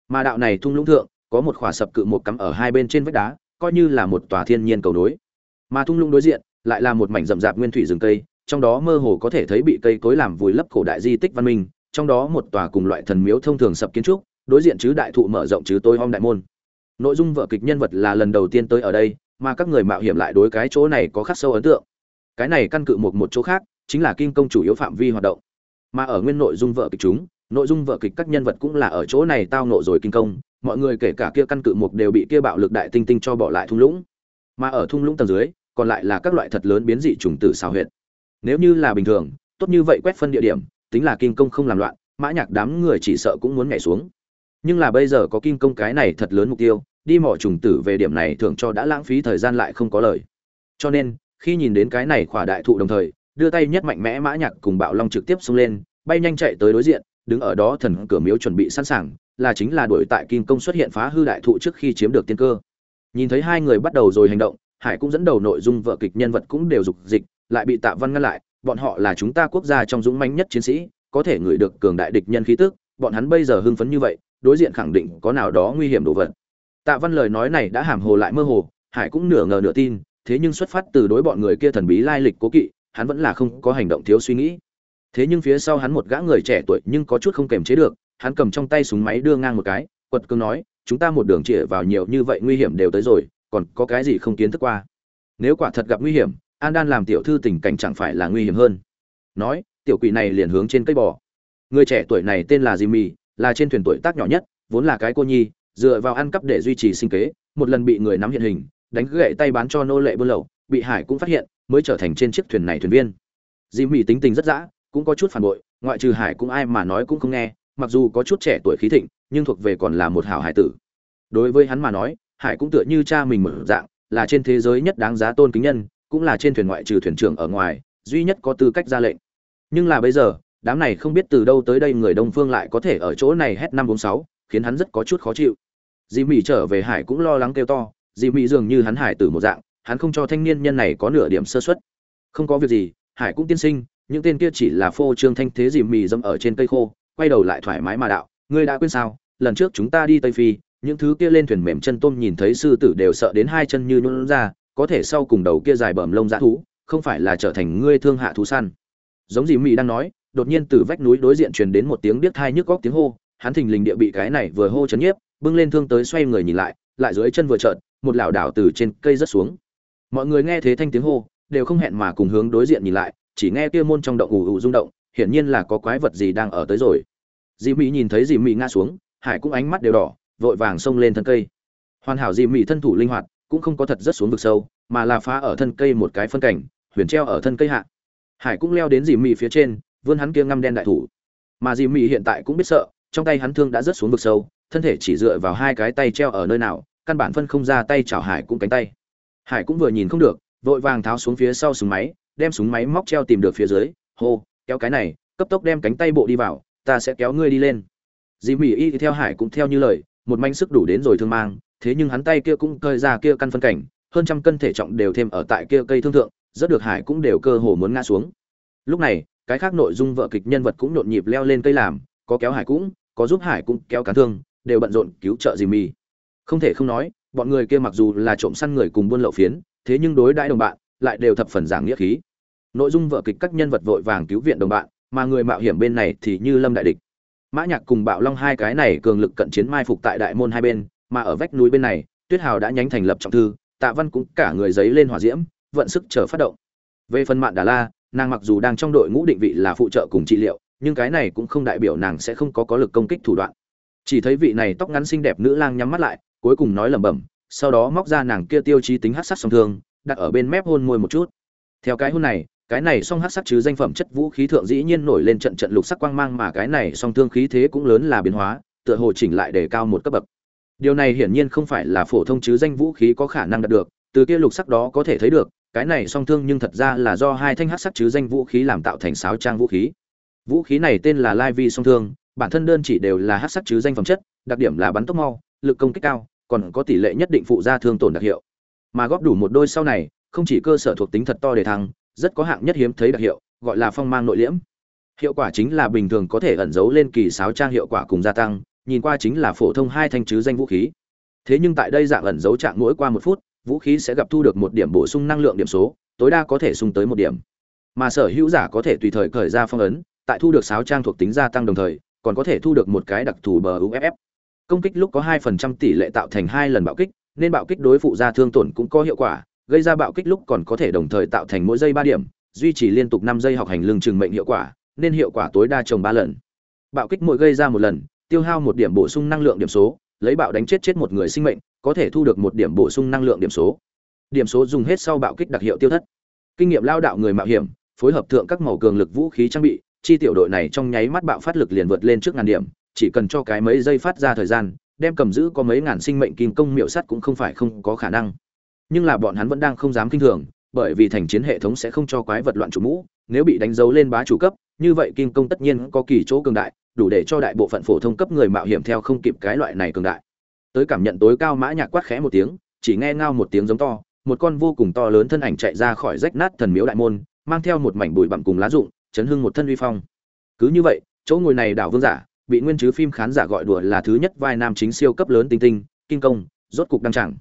mà đạo này thung lũng thượng, có một khỏa sập cự một cắm ở hai bên trên vách đá, coi như là một tòa thiên nhiên cầu đối mà thung lũng đối diện, lại là một mảnh rậm rạp nguyên thủy rừng cây, trong đó mơ hồ có thể thấy bị cây cối làm vùi lấp cổ đại di tích văn minh, trong đó một tòa cùng loại thần miếu thông thường sập kiến trúc, đối diện chứ đại thụ mở rộng chứ tôi om đại môn. Nội dung vở kịch nhân vật là lần đầu tiên tới ở đây, mà các người mạo hiểm lại đối cái chỗ này có khắc sâu ấn tượng. Cái này căn cự một một chỗ khác, chính là kinh công chủ yếu phạm vi hoạt động. Mà ở nguyên nội dung vở kịch chúng nội dung vở kịch các nhân vật cũng là ở chỗ này tao nộ rồi kinh công, mọi người kể cả kia căn cự mục đều bị kia bạo lực đại tinh tinh cho bỏ lại thung lũng. Mà ở thung lũng tầng dưới, còn lại là các loại thật lớn biến dị trùng tử xào huyệt. Nếu như là bình thường, tốt như vậy quét phân địa điểm, tính là kinh công không làm loạn, mã nhạc đám người chỉ sợ cũng muốn nhảy xuống. Nhưng là bây giờ có kinh công cái này thật lớn mục tiêu, đi mỏ trùng tử về điểm này thường cho đã lãng phí thời gian lại không có lời. Cho nên, khi nhìn đến cái này khỏa đại thụ đồng thời, đưa tay nhất mạnh mẽ mã nhạc cùng bạo long trực tiếp xông lên, bay nhanh chạy tới đối diện đứng ở đó thần cửa miếu chuẩn bị sẵn sàng, là chính là đuổi tại kim công xuất hiện phá hư đại thụ trước khi chiếm được tiên cơ. Nhìn thấy hai người bắt đầu rồi hành động, hải cũng dẫn đầu nội dung vợ kịch nhân vật cũng đều dục dịch, lại bị tạ văn ngăn lại, bọn họ là chúng ta quốc gia trong dũng mãnh nhất chiến sĩ, có thể ngửi được cường đại địch nhân khí tức, bọn hắn bây giờ hưng phấn như vậy, đối diện khẳng định có nào đó nguy hiểm đồ vật. Tạ văn lời nói này đã hàm hồ lại mơ hồ, hải cũng nửa ngờ nửa tin, thế nhưng xuất phát từ đối bọn người kia thần bí lai lịch cố kỵ, hắn vẫn là không có hành động thiếu suy nghĩ thế nhưng phía sau hắn một gã người trẻ tuổi nhưng có chút không kềm chế được, hắn cầm trong tay súng máy đưa ngang một cái, quật cương nói, chúng ta một đường chĩa vào nhiều như vậy nguy hiểm đều tới rồi, còn có cái gì không kiến thức qua? Nếu quả thật gặp nguy hiểm, an đan làm tiểu thư tình cảnh chẳng phải là nguy hiểm hơn. Nói, tiểu quỷ này liền hướng trên cây bò. Người trẻ tuổi này tên là jimmy, là trên thuyền tuổi tác nhỏ nhất, vốn là cái cô nhi, dựa vào ăn cắp để duy trì sinh kế, một lần bị người nắm hiện hình, đánh gậy tay bán cho nô lệ buôn lậu, bị hải cũng phát hiện, mới trở thành trên chiếc thuyền này thuyền viên. Jimmy tính tình rất dã cũng có chút phản bội, ngoại trừ hải cũng ai mà nói cũng không nghe, mặc dù có chút trẻ tuổi khí thịnh, nhưng thuộc về còn là một hảo hải tử. Đối với hắn mà nói, hải cũng tựa như cha mình mở dạng, là trên thế giới nhất đáng giá tôn kính nhân, cũng là trên thuyền ngoại trừ thuyền trưởng ở ngoài, duy nhất có tư cách ra lệnh. Nhưng là bây giờ, đám này không biết từ đâu tới đây người đông phương lại có thể ở chỗ này hét năm bốn sáu, khiến hắn rất có chút khó chịu. Dì mỹ trở về hải cũng lo lắng kêu to, dì mỹ dường như hắn hải tử một dạng, hắn không cho thanh niên nhân này có nửa điểm sơ xuất không có việc gì, hải cũng tiên sinh những tên kia chỉ là phô trương thanh thế dìm mì dâm ở trên cây khô, quay đầu lại thoải mái mà đạo, ngươi đã quên sao? Lần trước chúng ta đi tây phi, những thứ kia lên thuyền mềm chân tôm nhìn thấy sư tử đều sợ đến hai chân như nhún ra, có thể sau cùng đầu kia dài bờm lông dã thú, không phải là trở thành ngươi thương hạ thú săn. Giống dìm mì đang nói, đột nhiên từ vách núi đối diện truyền đến một tiếng điếc thai nhức góc tiếng hô, hắn thình lình địa bị cái này vừa hô chấn nhiếp, bưng lên thương tới xoay người nhìn lại lại dưới chân vừa trợn, một lảo đảo từ trên cây rất xuống. Mọi người nghe thế thanh tiếng hô, đều không hẹn mà cùng hướng đối diện nhìn lại chỉ nghe kia môn trong động ù ù rung động, hiển nhiên là có quái vật gì đang ở tới rồi. Dì mỹ nhìn thấy dì mỹ ngã xuống, hải cũng ánh mắt đều đỏ, vội vàng xông lên thân cây. Hoàn hảo dì mỹ thân thủ linh hoạt, cũng không có thật rất xuống vực sâu, mà là phá ở thân cây một cái phân cảnh, huyền treo ở thân cây hạ. Hải cũng leo đến dì mỹ phía trên, vươn hắn kia ngăm đen đại thủ. Mà dì mỹ hiện tại cũng biết sợ, trong tay hắn thương đã rớt xuống vực sâu, thân thể chỉ dựa vào hai cái tay treo ở nơi nào, căn bản phân không ra tay chảo hải cũng cánh tay. Hải cũng vừa nhìn không được, vội vàng tháo xuống phía sau súng máy đem súng máy móc treo tìm được phía dưới, hô, kéo cái này, cấp tốc đem cánh tay bộ đi vào, ta sẽ kéo ngươi đi lên. Dì mỹ y theo hải cũng theo như lời, một manh sức đủ đến rồi thương mang, thế nhưng hắn tay kia cũng cơi ra kia căn phân cảnh, hơn trăm cân thể trọng đều thêm ở tại kia cây thương thượng, rất được hải cũng đều cơ hồ muốn ngã xuống. Lúc này, cái khác nội dung vợ kịch nhân vật cũng nhộn nhịp leo lên cây làm, có kéo hải cũng, có giúp hải cũng kéo cán thương, đều bận rộn cứu trợ dì mì không thể không nói, bọn người kia mặc dù là trộm săn người cùng buôn lậu phiến, thế nhưng đối đãi đồng bạn, lại đều thập phần giảng nghĩa khí nội dung vở kịch các nhân vật vội vàng cứu viện đồng bạn, mà người mạo hiểm bên này thì như lâm đại địch. Mã nhạc cùng bạo long hai cái này cường lực cận chiến mai phục tại đại môn hai bên, mà ở vách núi bên này, tuyết hào đã nhánh thành lập trọng thư, tạ văn cũng cả người giấy lên hỏa diễm, vận sức chờ phát động. Về phần mạn đà la, nàng mặc dù đang trong đội ngũ định vị là phụ trợ cùng trị liệu, nhưng cái này cũng không đại biểu nàng sẽ không có có lực công kích thủ đoạn. Chỉ thấy vị này tóc ngắn xinh đẹp nữ lang nhắm mắt lại, cuối cùng nói lẩm bẩm, sau đó móc ra nàng kia tiêu chí tính hắc sắc song thương, đặt ở bên mép hôn môi một chút. Theo cái hôn này cái này song hắc sắc chứ danh phẩm chất vũ khí thượng dĩ nhiên nổi lên trận trận lục sắc quang mang mà cái này song thương khí thế cũng lớn là biến hóa, tựa hồ chỉnh lại để cao một cấp bậc. Điều này hiển nhiên không phải là phổ thông chứ danh vũ khí có khả năng đạt được, từ kia lục sắc đó có thể thấy được, cái này song thương nhưng thật ra là do hai thanh hắc sắc chứ danh vũ khí làm tạo thành sáo trang vũ khí. Vũ khí này tên là lai vi song thương, bản thân đơn chỉ đều là hắc sắc chứ danh phẩm chất, đặc điểm là bắn tốc mau, lực công kích cao, còn có tỷ lệ nhất định phụ gia thương tổn đặc hiệu. Mà góp đủ một đôi sau này, không chỉ cơ sở thuộc tính thật to để thăng rất có hạng nhất hiếm thấy đặc hiệu, gọi là phong mang nội liễm. Hiệu quả chính là bình thường có thể ẩn giấu lên kỳ sáo trang hiệu quả cùng gia tăng, nhìn qua chính là phổ thông hai thanh chứ danh vũ khí. Thế nhưng tại đây dạng ẩn giấu trạng mỗi qua một phút, vũ khí sẽ gặp thu được một điểm bổ sung năng lượng điểm số, tối đa có thể sung tới một điểm. Mà sở hữu giả có thể tùy thời khởi ra phong ấn, tại thu được sáo trang thuộc tính gia tăng đồng thời, còn có thể thu được một cái đặc thù bờ uff công kích lúc có hai phần trăm tỷ lệ tạo thành hai lần bạo kích, nên bạo kích đối phụ gia thương tổn cũng có hiệu quả gây ra bạo kích lúc còn có thể đồng thời tạo thành mỗi giây ba điểm, duy trì liên tục năm giây học hành lưng trường mệnh hiệu quả, nên hiệu quả tối đa trồng ba lần. Bạo kích mỗi gây ra một lần, tiêu hao một điểm bổ sung năng lượng điểm số, lấy bạo đánh chết chết một người sinh mệnh, có thể thu được một điểm bổ sung năng lượng điểm số. Điểm số dùng hết sau bạo kích đặc hiệu tiêu thất. Kinh nghiệm lao đạo người mạo hiểm, phối hợp thượng các màu cường lực vũ khí trang bị, chi tiểu đội này trong nháy mắt bạo phát lực liền vượt lên trước ngàn điểm, chỉ cần cho cái mấy giây phát ra thời gian, đem cầm giữ có mấy ngàn sinh mệnh kim công miệu sắt cũng không phải không có khả năng nhưng là bọn hắn vẫn đang không dám kinh thường, bởi vì thành chiến hệ thống sẽ không cho quái vật loạn chủ mũ, nếu bị đánh dấu lên bá chủ cấp, như vậy kim công tất nhiên có kỳ chỗ cường đại, đủ để cho đại bộ phận phổ thông cấp người mạo hiểm theo không kịp cái loại này cường đại. Tới cảm nhận tối cao mã nhạc quát khẽ một tiếng, chỉ nghe ngao một tiếng giống to, một con vô cùng to lớn thân ảnh chạy ra khỏi rách nát thần miếu đại môn, mang theo một mảnh bụi bặm cùng lá rụng, chấn hưng một thân uy phong. Cứ như vậy, chỗ ngồi này đảo vương giả, bị nguyên chứ phim khán giả gọi đùa là thứ nhất vai nam chính siêu cấp lớn tinh tinh kinh công rốt cục đăng tràng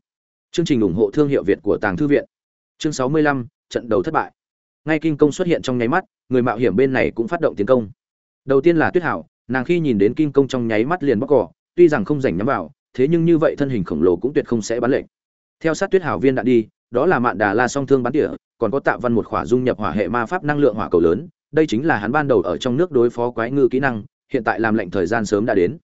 chương trình ủng hộ thương hiệu việt của tàng thư viện. Chương 65, trận đầu thất bại. Ngay kinh công xuất hiện trong nháy mắt người mạo hiểm bên này cũng phát động tiến công. Đầu tiên là tuyết hảo nàng khi nhìn đến kinh công trong nháy mắt liền bóc cỏ tuy rằng không rảnh nhắm vào thế nhưng như vậy thân hình khổng lồ cũng tuyệt không sẽ bắn lệnh theo sát tuyết hảo viên đạn đi đó là mạn đà la song thương bắn tỉa còn có tạ văn một khỏa dung nhập hỏa hệ ma pháp năng lượng hỏa cầu lớn đây chính là hắn ban đầu ở trong nước đối phó quái ngư kỹ năng hiện tại làm lệnh thời gian sớm đã đến.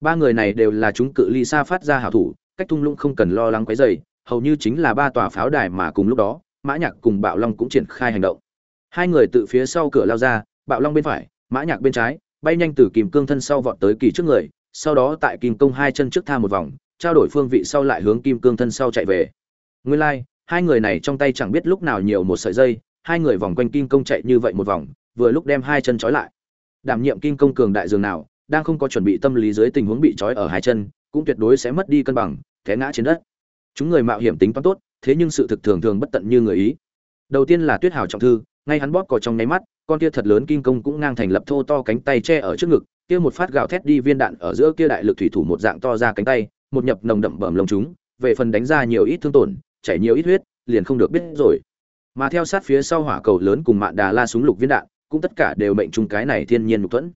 Ba người này đều là chúng cự ly xa phát ra hảo thủ cách thung lũng không cần lo lắng quấy dày hầu như chính là ba tòa pháo đài mà cùng lúc đó mã nhạc cùng bạo long cũng triển khai hành động. Hai người từ phía sau cửa lao ra bạo long bên phải mã nhạc bên trái bay nhanh từ kìm cương thân sau vọt tới kỳ trước người sau đó tại kim công hai chân trước tha một vòng trao đổi phương vị sau lại hướng kim cương thân sau chạy về. Nguyên lai like, hai người này trong tay chẳng biết lúc nào nhiều một sợi dây hai người vòng quanh kim công chạy như vậy một vòng vừa lúc đem hai chân trói lại. Đảm nhiệm kim công cường đại dường nào đang không có chuẩn bị tâm lý dưới tình huống bị trói ở hai chân cũng tuyệt đối sẽ mất đi cân bằng, té ngã trên đất. Chúng người mạo hiểm tính toán tốt, thế nhưng sự thực thường thường bất tận như người ý. Đầu tiên là tuyết hào trọng thư, ngay hắn bóp cò trong nháy mắt, con kia thật lớn kim công cũng ngang thành lập thô to cánh tay che ở trước ngực, kia một phát gào thét đi viên đạn ở giữa kia đại lực thủy thủ một dạng to ra cánh tay, một nhập nồng đậm bẩm lông chúng, về phần đánh ra nhiều ít thương tổn, chảy nhiều ít huyết, liền không được biết rồi. Mà theo sát phía sau hỏa cầu lớn cùng mạn đà la súng lục viên đạn, cũng tất cả đều mệnh chung cái này thiên nhiên mục thuẫn.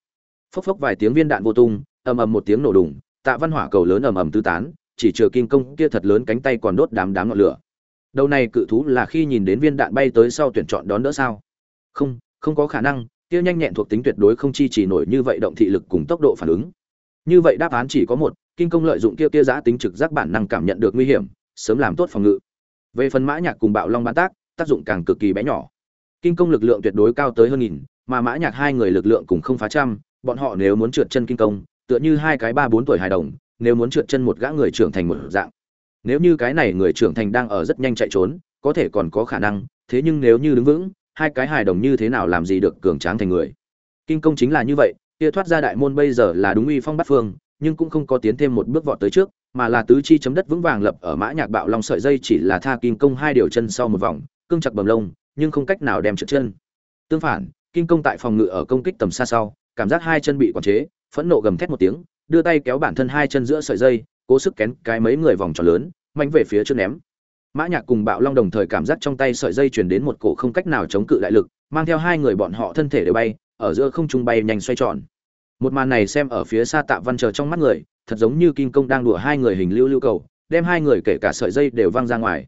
Phốc phốc vài tiếng viên đạn vô tung, ầm ầm một tiếng nổ đùng tạ văn hỏa cầu lớn ầm ầm tứ tán, chỉ chừa kim công kia thật lớn cánh tay còn đốt đám đám ngọn lửa. Đầu này cự thú là khi nhìn đến viên đạn bay tới sau tuyển chọn đón đỡ sao? Không không có khả năng, kia nhanh nhẹn thuộc tính tuyệt đối không chi chỉ nổi như vậy động thị lực cùng tốc độ phản ứng. Như vậy đáp án chỉ có một kinh công lợi dụng kia kia giã tính trực giác bản năng cảm nhận được nguy hiểm, sớm làm tốt phòng ngự. Về phần mã nhạc cùng bạo long bán tác tác dụng càng cực kỳ bé nhỏ. Kinh công lực lượng tuyệt đối cao tới hơn nghìn, mà mã nhạc hai người lực lượng cùng không phá trăm, bọn họ nếu muốn trượt chân kinh công tựa như hai cái ba bốn tuổi hài đồng, nếu muốn trượt chân một gã người trưởng thành một dạng. Nếu như cái này người trưởng thành đang ở rất nhanh chạy trốn, có thể còn có khả năng, thế nhưng nếu như đứng vững, hai cái hài đồng như thế nào làm gì được cường tráng thành người. Kinh công chính là như vậy, kia thoát ra đại môn bây giờ là đúng uy phong bắt phương, nhưng cũng không có tiến thêm một bước vọt tới trước, mà là tứ chi chấm đất vững vàng lập ở mã nhạc bạo long sợi dây chỉ là tha kinh công hai điều chân sau một vòng, cương chặt bầm lông, nhưng không cách nào đem trượt chân. Tương phản, kinh công tại phòng ngự ở công kích tầm xa sau, cảm giác hai chân bị quản chế phẫn nộ gầm thét một tiếng, đưa tay kéo bản thân hai chân giữa sợi dây, cố sức kén cái mấy người vòng tròn lớn, mạnh về phía trước ném. Mã nhạc cùng bạo long đồng thời cảm giác trong tay sợi dây truyền đến một cổ không cách nào chống cự đại lực, mang theo hai người bọn họ thân thể đều bay, ở giữa không trung bay nhanh xoay tròn. Một màn này xem ở phía xa tạ văn chờ trong mắt người, thật giống như kim công đang đùa hai người hình lưu lưu cầu, đem hai người kể cả sợi dây đều văng ra ngoài.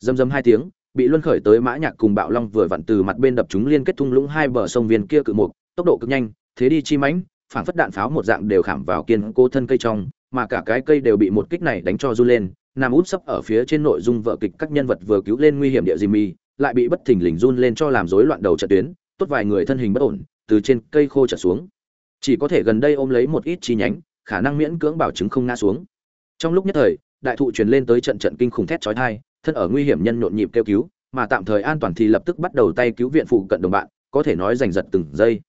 Dầm dầm hai tiếng, bị luân khởi tới mã nhạc cùng bạo long vừa vặn từ mặt bên đập chúng liên kết thung lũng hai bờ sông viên kia cự mục, tốc độ cực nhanh, thế đi chi mãnh phảng phất đạn pháo một dạng đều khảm vào kiên cố thân cây trong mà cả cái cây đều bị một kích này đánh cho du lên nằm út sấp ở phía trên nội dung vợ kịch các nhân vật vừa cứu lên nguy hiểm địa Jimmy, lại bị bất thình lình run lên cho làm rối loạn đầu trận tuyến, tốt vài người thân hình bất ổn, từ trên cây khô trở xuống. Chỉ có thể gần đây ôm lấy một ít chi nhánh, khả năng miễn cưỡng bảo chứng không ngã xuống. Trong lúc nhất thời, đại thụ truyền lên tới trận trận kinh khủng thét chói tai, thân ở nguy hiểm nhân nhộn nhịp kêu cứu, mà tạm thời an toàn thì lập tức bắt đầu tay cứu viện phụ cận đồng bạn, có thể nói giành giật từng giây.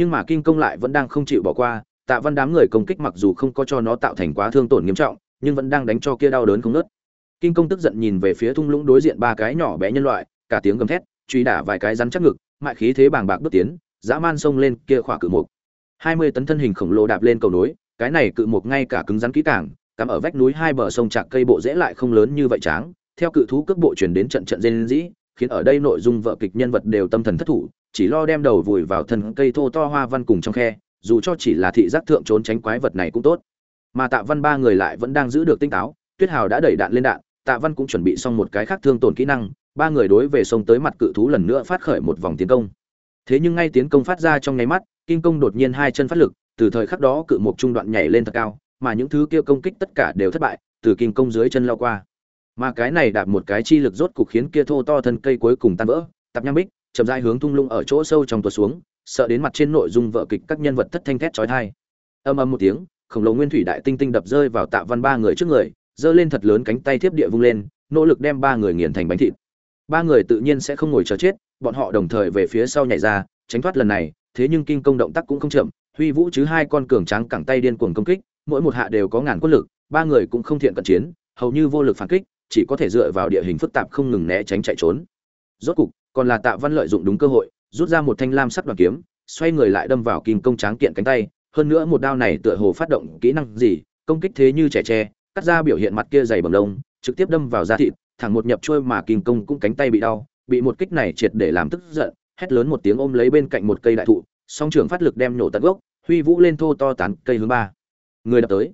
Nhưng mà kinh công lại vẫn đang không chịu bỏ qua, Tạ Văn đám người công kích mặc dù không có cho nó tạo thành quá thương tổn nghiêm trọng, nhưng vẫn đang đánh cho kia đau đớn không nớt kinh công tức giận nhìn về phía thung lũng đối diện ba cái nhỏ bé nhân loại cả tiếng gầm thét truy đả vài cái rắn chắc ngực mại khí thế bàng bạc bước tiến dã man xông lên kia khỏa cự mục. Hai mươi tấn thân hình khổng lồ đạp lên cầu nối cái này cự mục ngay cả cứng rắn kỹ càng cắm ở vách núi hai bờ sông chạc cây bộ dễ lại không lớn như vậy tráng. Theo cự thú cước bộ chuyển đến trận trận dên dĩ khiến ở đây nội dung vợ kịch nhân vật đều tâm thần thất thủ chỉ lo đem đầu vùi vào thân cây thô to hoa văn cùng trong khe, dù cho chỉ là thị giác thượng trốn tránh quái vật này cũng tốt. Mà tạ văn ba người lại vẫn đang giữ được tinh táo, tuyết hào đã đẩy đạn lên đạn, tạ văn cũng chuẩn bị xong một cái khác thương tổn kỹ năng, ba người đối về sông tới mặt cự thú lần nữa phát khởi một vòng tiến công. Thế nhưng ngay tiến công phát ra trong nháy mắt kinh công đột nhiên hai chân phát lực, từ thời khắc đó cự một trung đoạn nhảy lên thật cao, mà những thứ kia công kích tất cả đều thất bại, từ kinh công dưới chân lao qua. Mà cái này đạp một cái chi lực rốt cục khiến kia thô to thân cây cuối cùng tan vỡ, tập nham bích chậm rãi hướng thung lũng ở chỗ sâu trong tuột xuống, sợ đến mặt trên nội dung vợ kịch các nhân vật thất thanh thét chói tai. Âm âm một tiếng, khổng lồ nguyên thủy đại tinh tinh đập rơi vào tạ văn ba người trước người, giơ lên thật lớn cánh tay tiếp địa vung lên, nỗ lực đem ba người nghiền thành bánh thịt. Ba người tự nhiên sẽ không ngồi chờ chết, bọn họ đồng thời về phía sau nhảy ra, tránh thoát lần này, thế nhưng kinh công động tác cũng không chậm, huy vũ chứ hai con cường tráng cẳng tay điên cuồng công kích, mỗi một hạ đều có ngàn quân lực, ba người cũng không thiện cận chiến, hầu như vô lực phản kích, chỉ có thể dựa vào địa hình phức tạp không ngừng né tránh chạy trốn. Rốt cục còn là tạ văn lợi dụng đúng cơ hội, rút ra một thanh lam sắc đoàn kiếm, xoay người lại đâm vào kim công tráng kiện cánh tay. Hơn nữa một đao này tựa hồ phát động kỹ năng gì, công kích thế như trẻ tre, cắt ra biểu hiện mặt kia dày bằng lông, trực tiếp đâm vào da thịt, thẳng một nhập trôi mà kim công cũng cánh tay bị đau, bị một kích này triệt để làm tức giận, hét lớn một tiếng ôm lấy bên cạnh một cây đại thụ, song trưởng phát lực đem nổ tận gốc, huy vũ lên thô to tán cây hướng ba. Người đập tới.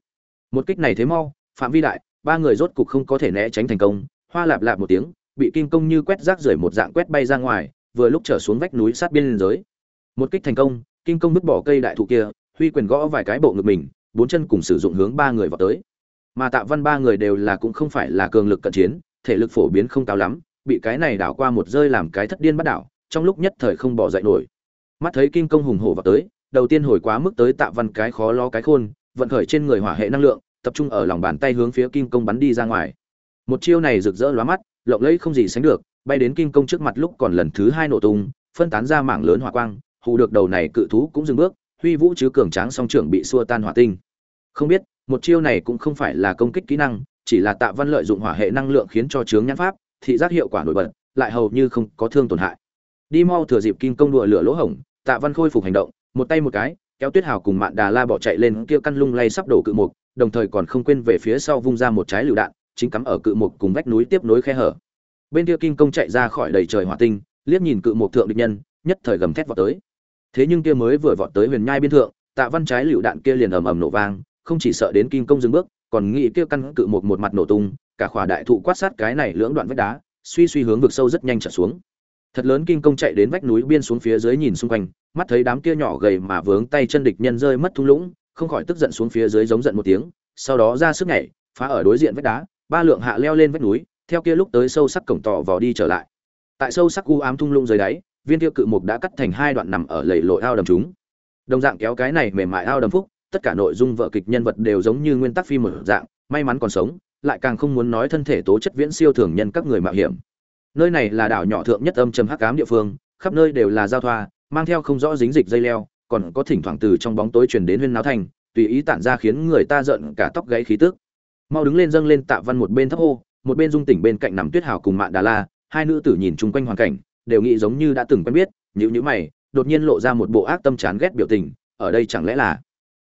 Một kích này thế mau, phạm vi đại, ba người rốt cục không có thể né tránh thành công, hoa lạp lạp một tiếng bị kim công như quét rác rưởi một dạng quét bay ra ngoài, vừa lúc trở xuống vách núi sát biên giới. Một kích thành công kim công vứt bỏ cây đại thụ kia, huy quyền gõ vài cái bộ ngực mình, bốn chân cùng sử dụng hướng ba người vào tới. Mà tạ văn ba người đều là cũng không phải là cường lực cận chiến, thể lực phổ biến không cao lắm, bị cái này đảo qua một rơi làm cái thất điên bắt đảo, trong lúc nhất thời không bỏ dậy nổi. Mắt thấy kim công hùng hổ vào tới, đầu tiên hồi quá mức tới tạ văn cái khó lo cái khôn, vận khởi trên người hỏa hệ năng lượng, tập trung ở lòng bàn tay hướng phía kim công bắn đi ra ngoài. Một chiêu này rực rỡ lóa mắt lộng lẫy không gì sánh được, bay đến kim công trước mặt lúc còn lần thứ hai nổ tung, phân tán ra mảng lớn hỏa quang, hù được đầu này cự thú cũng dừng bước, huy vũ chứ cường tráng song trưởng bị xua tan hỏa tinh. Không biết, một chiêu này cũng không phải là công kích kỹ năng, chỉ là tạ văn lợi dụng hỏa hệ năng lượng khiến cho chướng nhãn pháp, thị giác hiệu quả nổi bật, lại hầu như không có thương tổn hại. Đi mau thừa dịp kim công đùa lửa lỗ hổng, tạ văn khôi phục hành động, một tay một cái, kéo tuyết hào cùng mạn đà la bỏ chạy lên, kia căn lung lay sắp đổ cự mục, đồng thời còn không quên về phía sau vung ra một trái lựu đạn chính cắm ở cự mục cùng vách núi tiếp nối khe hở. Bên kia kim công chạy ra khỏi đầy trời hỏa tinh, liếc nhìn cự mục thượng địch nhân, nhất thời gầm thét vọt tới. Thế nhưng kia mới vừa vọt tới huyền nhai biên thượng, tạ văn trái lựu đạn kia liền ầm ầm nổ vang, không chỉ sợ đến kim công dừng bước, còn nghĩ kia căn cự mục một mặt nổ tung, cả khỏa đại thụ quát sát cái này lưỡng đoạn vách đá, suy suy hướng vực sâu rất nhanh trở xuống. Thật lớn kim công chạy đến vách núi biên xuống phía dưới nhìn xung quanh, mắt thấy đám kia nhỏ gầy mà vướng tay chân địch nhân rơi mất thung lũng, không khỏi tức giận xuống phía dưới giống giận một tiếng, sau đó ra sức nhảy, phá ở đối diện vách đá ba lượng hạ leo lên vách núi, theo kia lúc tới sâu sắc cổng tỏ vò đi trở lại. Tại sâu sắc u ám thung lũng dưới đáy, viên tiêu cự mục đã cắt thành hai đoạn nằm ở lầy lội ao đầm chúng. Đồng dạng kéo cái này mềm mại ao đầm phúc, tất cả nội dung vợ kịch nhân vật đều giống như nguyên tắc phim một dạng, may mắn còn sống, lại càng không muốn nói thân thể tố chất viễn siêu thường nhân các người mạo hiểm. Nơi này là đảo nhỏ thượng nhất âm trầm hắc ám địa phương, khắp nơi đều là giao thoa, mang theo không rõ dính dịch dây leo, còn có thỉnh thoảng từ trong bóng tối truyền đến huyên náo thành, tùy ý tản ra khiến người ta giận cả tóc gáy khí tức mau đứng lên dâng lên tạ văn một bên thấp hô, một bên dung tỉnh bên cạnh nằm tuyết hào cùng mạn đà la, hai nữ tử nhìn chung quanh hoàn cảnh, đều nghĩ giống như đã từng quen biết nhữ nhữ mày, đột nhiên lộ ra một bộ ác tâm chán ghét biểu tình, ở đây chẳng lẽ là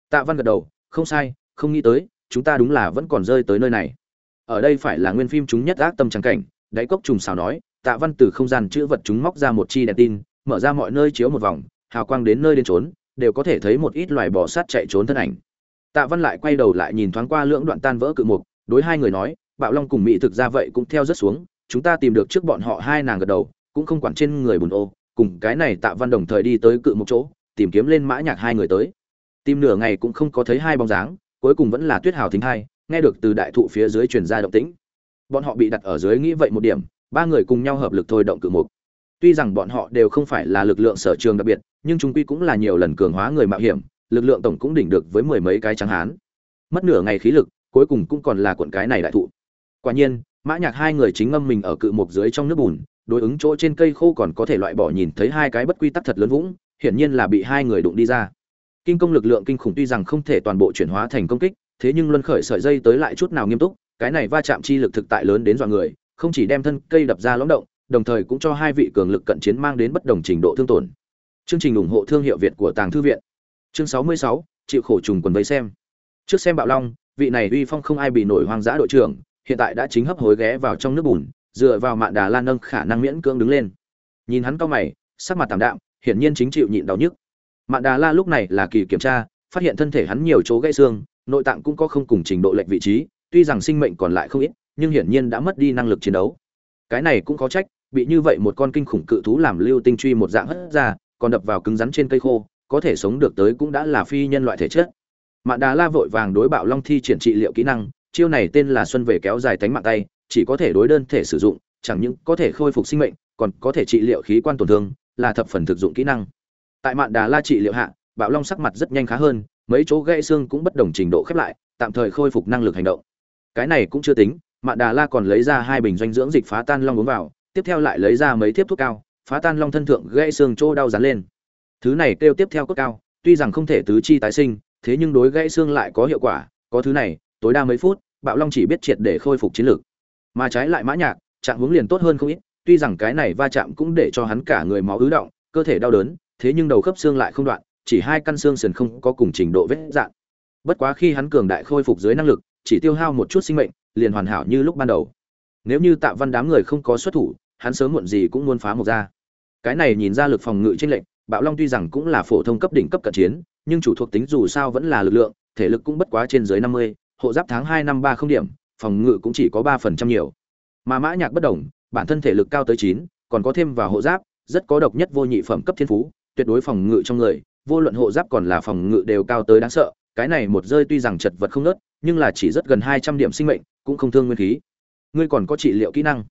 tạ văn gật đầu, không sai, không nghĩ tới, chúng ta đúng là vẫn còn rơi tới nơi này. Ở đây phải là nguyên phim chúng nhất ác tâm trắng cảnh, đáy cốc trùng xào nói, tạ văn từ không gian chữ vật chúng móc ra một chi đèn tin, mở ra mọi nơi chiếu một vòng, hào quang đến nơi đến trốn đều có thể thấy một ít loài bò sát chạy trốn thân ảnh tạ văn lại quay đầu lại nhìn thoáng qua lưỡng đoạn tan vỡ cự mục, đối hai người nói, bạo long cùng mỹ thực ra vậy cũng theo rất xuống, chúng ta tìm được trước bọn họ hai nàng gật đầu, cũng không quản trên người bùn ô, cùng cái này tạ văn đồng thời đi tới cự mục chỗ, tìm kiếm lên mã nhạc hai người tới. Tìm nửa ngày cũng không có thấy hai bóng dáng, cuối cùng vẫn là tuyết hào thính hai, nghe được từ đại thụ phía dưới truyền ra động tĩnh. Bọn họ bị đặt ở dưới nghĩ vậy một điểm, ba người cùng nhau hợp lực thôi động cự mục. Tuy rằng bọn họ đều không phải là lực lượng sở trường đặc biệt, nhưng chúng quy cũng là nhiều lần cường hóa người mạo hiểm lực lượng tổng cũng đỉnh được với mười mấy cái trắng hán. Mất nửa ngày khí lực, cuối cùng cũng còn là cuộn cái này đại thụ. Quả nhiên, mã nhạc hai người chính ngâm mình ở cự mục dưới trong nước bùn, đối ứng chỗ trên cây khô còn có thể loại bỏ nhìn thấy hai cái bất quy tắc thật lớn vũng, hiển nhiên là bị hai người đụng đi ra. Kinh công lực lượng kinh khủng tuy rằng không thể toàn bộ chuyển hóa thành công kích, thế nhưng luân khởi sợi dây tới lại chút nào nghiêm túc, cái này va chạm chi lực thực tại lớn đến dọa người, không chỉ đem thân cây đập ra lõm động, đồng thời cũng cho hai vị cường lực cận chiến mang đến bất đồng trình độ thương tổn. Chương trình ủng hộ thương hiệu việt của tàng thư viện chương 66, chịu khổ trùng quần vây xem. Trước xem bạo long vị này uy phong không ai bị nổi hoang dã đội trưởng hiện tại đã chính hấp hối ghé vào trong nước bùn dựa vào mạn đà lan nâng khả năng miễn cưỡng đứng lên. Nhìn hắn cao mày sắc mặt tạm đạm hiển nhiên chính chịu nhịn đau nhức. Mạn đà la lúc này là kỳ kiểm tra phát hiện thân thể hắn nhiều chỗ gãy xương nội tạng cũng có không cùng trình độ lệch vị trí tuy rằng sinh mệnh còn lại không ít nhưng hiển nhiên đã mất đi năng lực chiến đấu. Cái này cũng có trách bị như vậy một con kinh khủng cự thú làm lưu tinh truy một dạng hất ra còn đập vào cứng rắn trên cây khô có thể sống được tới cũng đã là phi nhân loại thể chất. Mạn đà la vội vàng đối bạo long thi triển trị liệu kỹ năng, chiêu này tên là xuân về kéo dài tánh mạng tay, chỉ có thể đối đơn thể sử dụng, chẳng những có thể khôi phục sinh mệnh, còn có thể trị liệu khí quan tổn thương, là thập phần thực dụng kỹ năng. Tại mạn đà la trị liệu hạ, bạo long sắc mặt rất nhanh khá hơn, mấy chỗ gãy xương cũng bất đồng trình độ khép lại, tạm thời khôi phục năng lực hành động. Cái này cũng chưa tính, mạn đà la còn lấy ra hai bình doanh dưỡng dịch phá tan long uống vào, tiếp theo lại lấy ra mấy thiếp thuốc cao, phá tan long thân thượng gãy xương chỗ đau dán lên thứ này kêu tiếp theo cốt cao, tuy rằng không thể tứ chi tái sinh, thế nhưng đối gãy xương lại có hiệu quả, có thứ này, tối đa mấy phút, bạo long chỉ biết triệt để khôi phục chiến lược. Mà trái lại mã nhạc, trạng hướng liền tốt hơn không ít, tuy rằng cái này va chạm cũng để cho hắn cả người máu ứ động, cơ thể đau đớn, thế nhưng đầu khớp xương lại không đoạn, chỉ hai căn xương sườn không có cùng trình độ vết dạn. Bất quá khi hắn cường đại khôi phục dưới năng lực, chỉ tiêu hao một chút sinh mệnh, liền hoàn hảo như lúc ban đầu. Nếu như tạ văn đám người không có xuất thủ, hắn sớm muộn gì cũng muốn phá một ra. Cái này nhìn ra lực phòng ngự trên lệnh bạo long tuy rằng cũng là phổ thông cấp đỉnh cấp cận chiến, nhưng chủ thuộc tính dù sao vẫn là lực lượng, thể lực cũng bất quá trên dưới năm mươi, hộ giáp tháng hai năm ba không điểm, phòng ngự cũng chỉ có ba phần trăm nhiều. Mà mã nhạc bất đồng, bản thân thể lực cao tới chín, còn có thêm vào hộ giáp, rất có độc nhất vô nhị phẩm cấp thiên phú, tuyệt đối phòng ngự trong người, vô luận hộ giáp còn là phòng ngự đều cao tới đáng sợ, cái này một rơi tuy rằng chật vật không nớt nhưng là chỉ rất gần hai trăm điểm sinh mệnh, cũng không thương nguyên khí. Ngươi còn có trị liệu kỹ năng.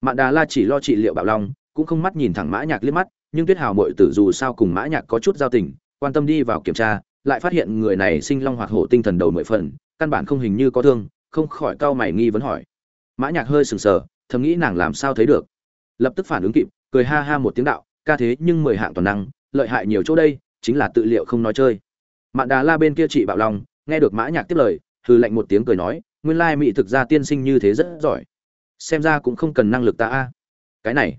Mạn đà la chỉ lo trị liệu bạo long, cũng không mắt nhìn thẳng mã nhạc liếc mắt nhưng tuyết hào muội tử dù sao cùng mã nhạc có chút giao tình, quan tâm đi vào kiểm tra, lại phát hiện người này sinh long hoạt hổ tinh thần đầu mười phần, căn bản không hình như có thương, không khỏi cau mày nghi vấn hỏi. Mã nhạc hơi sừng sờ, thầm nghĩ nàng làm sao thấy được. Lập tức phản ứng kịp, cười ha ha một tiếng đạo, ca thế nhưng mười hạng toàn năng, lợi hại nhiều chỗ đây, chính là tự liệu không nói chơi. Mạn đà la bên kia chị bạo long, nghe được mã nhạc tiếp lời, hừ lạnh một tiếng cười nói, nguyên lai mỹ thực ra tiên sinh như thế rất giỏi. Xem ra cũng không cần năng lực ta a. Cái này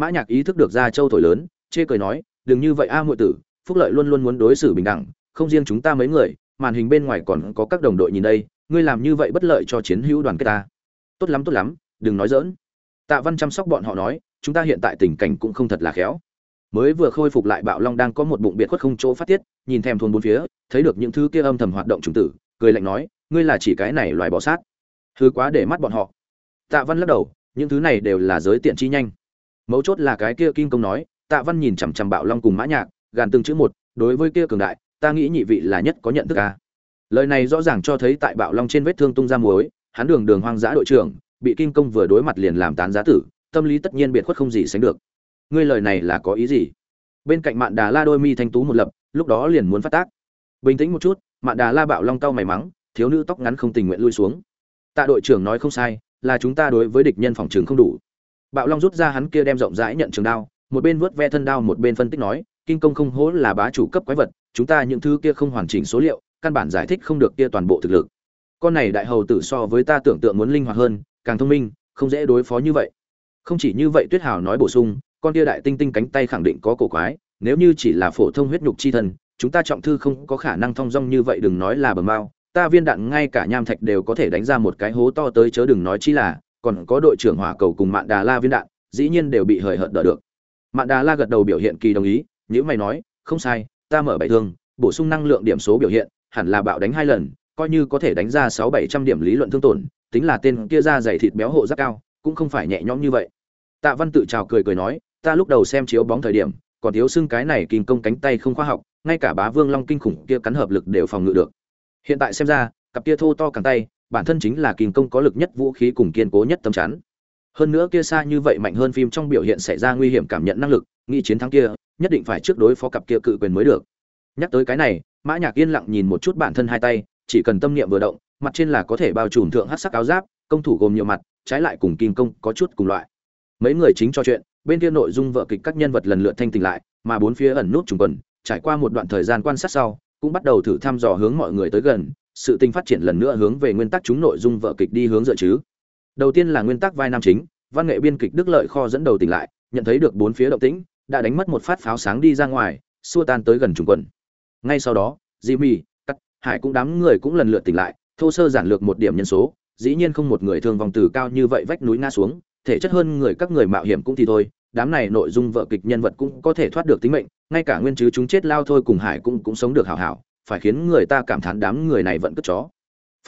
mã nhạc ý thức được ra châu thổi lớn, chê cười nói, đừng như vậy a muội tử, phúc lợi luôn luôn muốn đối xử bình đẳng, không riêng chúng ta mấy người, màn hình bên ngoài còn có các đồng đội nhìn đây, ngươi làm như vậy bất lợi cho chiến hữu đoàn kết ta. Tốt lắm tốt lắm, đừng nói dỡn tạ văn chăm sóc bọn họ nói, chúng ta hiện tại tình cảnh cũng không thật là khéo. Mới vừa khôi phục lại bạo long đang có một bụng biệt khuất không chỗ phát tiết, nhìn thèm thuồng bốn phía, thấy được những thứ kia âm thầm hoạt động trùng tử, cười lạnh nói, ngươi là chỉ cái này loài bò sát. Thứ quá để mắt bọn họ. Tạ văn lắc đầu, những thứ này đều là giới tiện chi nhanh mấu chốt là cái kia kim công nói, tạ văn nhìn chằm chằm bạo long cùng mã nhạc, gàn từng chữ một, đối với kia cường đại, ta nghĩ nhị vị là nhất có nhận thức a. Lời này rõ ràng cho thấy tại bạo long trên vết thương tung ra muối, hắn đường đường hoang dã đội trưởng, bị kim công vừa đối mặt liền làm tán giá tử, tâm lý tất nhiên biệt khuất không gì sánh được. Ngươi lời này là có ý gì? Bên cạnh mạn đà la đôi mi thanh tú một lập, lúc đó liền muốn phát tác. Bình tĩnh một chút, mạn đà la bạo long cau mày mắng, thiếu nữ tóc ngắn không tình nguyện lui xuống. Tạ đội trưởng nói không sai, là chúng ta đối với địch nhân phòng trường không đủ bạo long rút ra hắn kia đem rộng rãi nhận trường đao một bên vớt ve thân đao một bên phân tích nói kinh công không hố là bá chủ cấp quái vật chúng ta những thứ kia không hoàn chỉnh số liệu căn bản giải thích không được kia toàn bộ thực lực. Con này đại hầu tử so với ta tưởng tượng muốn linh hoạt hơn càng thông minh không dễ đối phó như vậy. Không chỉ như vậy tuyết hào nói bổ sung con kia đại tinh tinh cánh tay khẳng định có cổ quái nếu như chỉ là phổ thông huyết nhục chi thần, chúng ta trọng thư không có khả năng thông dong như vậy đừng nói là bờ mao ta viên đạn ngay cả nham thạch đều có thể đánh ra một cái hố to tới chớ đừng nói chi là còn có đội trưởng hỏa cầu cùng mạn đà la viên đạn, dĩ nhiên đều bị hời hợt đỡ được. Mạn đà la gật đầu biểu hiện kỳ đồng ý nhữ mày nói, không sai, ta mở bảy thương bổ sung năng lượng điểm số biểu hiện, hẳn là bạo đánh hai lần, coi như có thể đánh ra sáu bảy trăm điểm lý luận thương tổn, tính là tên kia ra dày thịt béo hộ rất cao, cũng không phải nhẹ nhõm như vậy. Tạ văn tự trào cười cười nói, ta lúc đầu xem chiếu bóng thời điểm, còn thiếu xưng cái này kinh công cánh tay không khoa học, ngay cả bá vương long kinh khủng kia cắn hợp lực đều phòng ngự được. Hiện tại xem ra, cặp kia thô to càng tay bản thân chính là kinh công có lực nhất vũ khí cùng kiên cố nhất tâm chắn. Hơn nữa kia xa như vậy mạnh hơn phim trong biểu hiện xảy ra nguy hiểm cảm nhận năng lực, nghĩ chiến thắng kia, nhất định phải trước đối phó cặp kia cự quyền mới được. Nhắc tới cái này, mã nhạc yên lặng nhìn một chút bản thân hai tay, chỉ cần tâm niệm vừa động, mặt trên là có thể bao trùm thượng hắc sắc áo giáp, công thủ gồm nhiều mặt, trái lại cùng kim công có chút cùng loại. Mấy người chính cho chuyện, bên kia nội dung vợ kịch các nhân vật lần lượt thanh tỉnh lại, mà bốn phía ẩn nút trùng quần, trải qua một đoạn thời gian quan sát sau, cũng bắt đầu thử thăm dò hướng mọi người tới gần sự tình phát triển lần nữa hướng về nguyên tắc chúng nội dung vở kịch đi hướng dựa chứ. Đầu tiên là nguyên tắc vai nam chính, văn nghệ biên kịch đức lợi kho dẫn đầu tỉnh lại, nhận thấy được bốn phía động tĩnh, đã đánh mất một phát pháo sáng đi ra ngoài, xua tan tới gần trùng quần. Ngay sau đó, jimmy, cắt, hải cũng đám người cũng lần lượt tỉnh lại, thô sơ giản lược một điểm nhân số, dĩ nhiên không một người thương vòng từ cao như vậy vách núi ngã xuống, thể chất hơn người các người mạo hiểm cũng thì thôi, đám này nội dung vợ kịch nhân vật cũng có thể thoát được tính mệnh, ngay cả nguyên chứ chúng chết lao thôi cùng hải cũng cũng sống được hảo hảo phải khiến người ta cảm thán đám người này vẫn cất chó.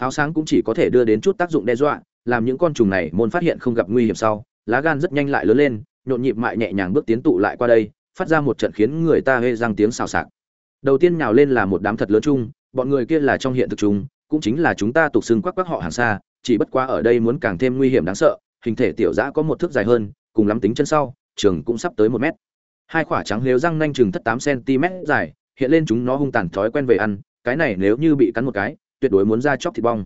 Pháo sáng cũng chỉ có thể đưa đến chút tác dụng đe dọa, làm những con trùng này môn phát hiện không gặp nguy hiểm sau, lá gan rất nhanh lại lớn lên, nhộn nhịp mại nhẹ nhàng bước tiến tụ lại qua đây, phát ra một trận khiến người ta hê răng tiếng xào xạc. Đầu tiên nhào lên là một đám thật lớn chung, bọn người kia là trong hiện thực chung, cũng chính là chúng ta tục xưng quắc quắc họ hàng xa, chỉ bất quá ở đây muốn càng thêm nguy hiểm đáng sợ, hình thể tiểu dã có một thước dài hơn, cùng lắm tính chân sau, trường cũng sắp tới một mét. Hai quả trắng lếu răng nanh chừng thất tám cm dài hiện lên chúng nó hung tàn thói quen về ăn, cái này nếu như bị cắn một cái, tuyệt đối muốn ra chóc thịt bong.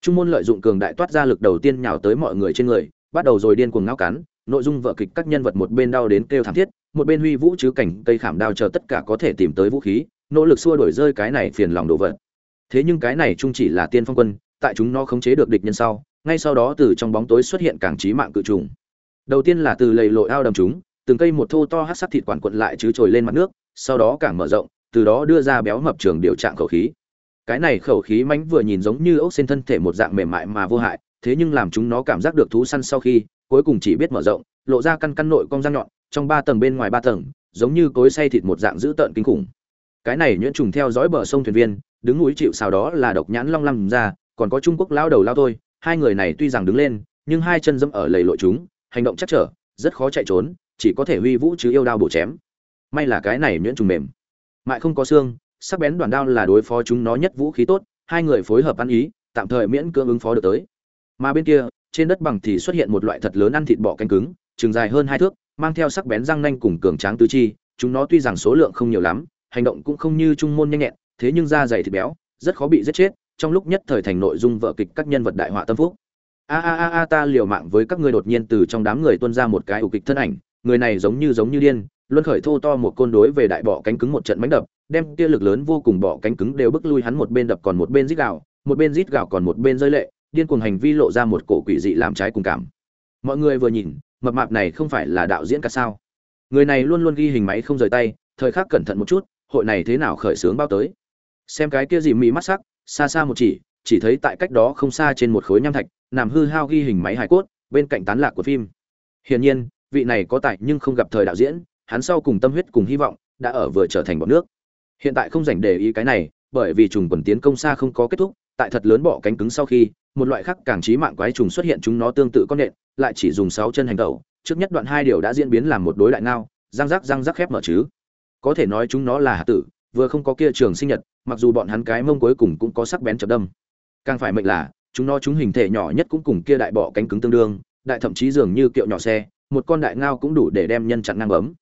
Trung môn lợi dụng cường đại toát ra lực đầu tiên nhào tới mọi người trên người, bắt đầu rồi điên cuồng ngao cắn, nội dung vở kịch các nhân vật một bên đau đến kêu thảm thiết, một bên huy vũ chứ cảnh cây khảm đao chờ tất cả có thể tìm tới vũ khí, nỗ lực xua đổi rơi cái này phiền lòng đồ vật. Thế nhưng cái này chung chỉ là tiên phong quân, tại chúng nó khống chế được địch nhân sau, ngay sau đó từ trong bóng tối xuất hiện càng trí mạng cự trùng. Đầu tiên là từ lầy lội ao đầm chúng, từng cây một thô to hát sắc thịt quản quận lại chứ trồi lên mặt nước, sau đó càng mở rộng từ đó đưa ra béo mập trường điều trạng khẩu khí. Cái này khẩu khí mánh vừa nhìn giống như ốc xên thân thể một dạng mềm mại mà vô hại, thế nhưng làm chúng nó cảm giác được thú săn sau khi, cuối cùng chỉ biết mở rộng, lộ ra căn căn nội cong răng nhọn, trong ba tầng bên ngoài ba tầng, giống như cối xay thịt một dạng dữ tợn kinh khủng. Cái này nhuyễn trùng theo dõi bờ sông thuyền viên, đứng núi chịu sao đó là độc nhãn long lăng ra, còn có trung quốc lao đầu lao thôi hai người này tuy rằng đứng lên, nhưng hai chân dẫm ở lầy lội chúng, hành động chắc trở, rất khó chạy trốn, chỉ có thể huy vũ chứ yêu đao bổ chém. May là cái này nhuyễn trùng mềm mại không có xương, sắc bén đoàn đao là đối phó chúng nó nhất vũ khí tốt, hai người phối hợp ăn ý, tạm thời miễn cưỡng ứng phó được tới. Mà bên kia, trên đất bằng thì xuất hiện một loại thật lớn ăn thịt bọ canh cứng, chừng dài hơn hai thước, mang theo sắc bén răng nanh cùng cường tráng tứ chi, chúng nó tuy rằng số lượng không nhiều lắm, hành động cũng không như trung môn nhanh nhẹn, thế nhưng da dày thịt béo, rất khó bị giết chết, trong lúc nhất thời thành nội dung vợ kịch các nhân vật đại họa tâm phúc. A a a a, ta liều mạng với các ngươi đột nhiên từ trong đám người tuôn ra một cái ủ kịch thân ảnh, người này giống như giống như điên luân khởi thô to một côn đối về đại bọ cánh cứng một trận mánh đập, đem kia lực lớn vô cùng bọ cánh cứng đều bức lui hắn một bên đập còn một bên rít gạo một bên rít gạo còn một bên rơi lệ, điên cuồng hành vi lộ ra một cổ quỷ dị làm trái cùng cảm. Mọi người vừa nhìn, mập mạp này không phải là đạo diễn cả sao? Người này luôn luôn ghi hình máy không rời tay, thời khắc cẩn thận một chút, hội này thế nào khởi sướng bao tới? Xem cái kia gì mỹ mắt sắc, xa xa một chỉ chỉ thấy tại cách đó không xa trên một khối nham thạch, nằm hư hao ghi hình máy hài cốt, bên cạnh tán lạc của phim. Hiển nhiên, vị này có tài nhưng không gặp thời đạo diễn hắn sau cùng tâm huyết cùng hy vọng đã ở vừa trở thành bọn nước. Hiện tại không dành để ý cái này, bởi vì trùng quần tiến công xa không có kết thúc, tại thật lớn bỏ cánh cứng sau khi, một loại khác càng trí mạng quái trùng xuất hiện chúng nó tương tự con nện, lại chỉ dùng sáu chân hành tẩu, trước nhất đoạn hai điều đã diễn biến làm một đối đại ngao, răng rắc răng rắc khép mở chứ. Có thể nói chúng nó là hạ tử, vừa không có kia trường sinh nhật, mặc dù bọn hắn cái mông cuối cùng cũng có sắc bén chập đâm. Càng phải mệnh là, chúng nó chúng hình thể nhỏ nhất cũng cùng kia đại bọ cánh cứng tương đương, đại thậm chí dường như kiệu nhỏ xe, một con đại ngao cũng đủ để đem nhân chặn ngang bấm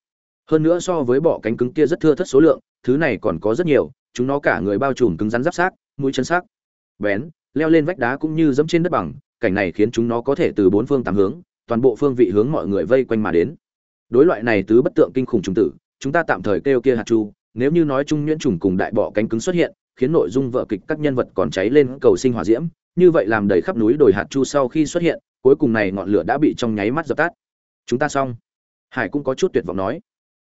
hơn nữa so với bọ cánh cứng kia rất thưa thất số lượng, thứ này còn có rất nhiều, chúng nó cả người bao trùm cứng rắn giáp sát, mũi chân sắc bén, leo lên vách đá cũng như dẫm trên đất bằng, cảnh này khiến chúng nó có thể từ bốn phương tám hướng, toàn bộ phương vị hướng mọi người vây quanh mà đến. Đối loại này tứ bất tượng kinh khủng trùng tử, chúng ta tạm thời kêu kia hạt chu, nếu như nói trung nhuyễn trùng cùng đại bọ cánh cứng xuất hiện, khiến nội dung vợ kịch các nhân vật còn cháy lên cầu sinh hỏa diễm, như vậy làm đầy khắp núi đồi hạt chu sau khi xuất hiện, cuối cùng này ngọn lửa đã bị trong nháy mắt dập tắt. Chúng ta xong. Hải cũng có chút tuyệt vọng nói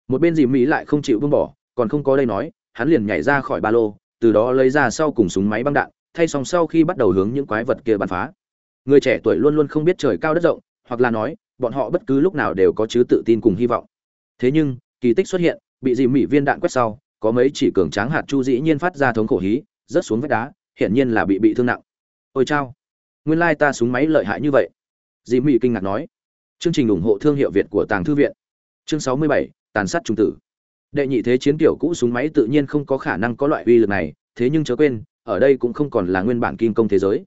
một bên dì mỹ lại không chịu buông bỏ, còn không có đây nói, hắn liền nhảy ra khỏi ba lô, từ đó lấy ra sau cùng súng máy băng đạn, thay xong sau khi bắt đầu hướng những quái vật kia bắn phá. Người trẻ tuổi luôn luôn không biết trời cao đất rộng, hoặc là nói, bọn họ bất cứ lúc nào đều có chứ tự tin cùng hy vọng. Thế nhưng, kỳ tích xuất hiện, bị dì mỹ viên đạn quét sau, có mấy chỉ cường tráng hạt chu dĩ nhiên phát ra thống khổ hí, rớt xuống vách đá, hiển nhiên là bị bị thương nặng. Ôi chao, nguyên lai ta súng máy lợi hại như vậy. Dì mỹ kinh ngạc nói. Chương trình ủng hộ thương hiệu việt của tàng thư viện. Chương sáu mươi bảy tàn sát trung tử. Đệ nhị thế chiến tiểu cũ súng máy tự nhiên không có khả năng có loại uy lực này, thế nhưng chớ quên, ở đây cũng không còn là nguyên bản kim công thế giới.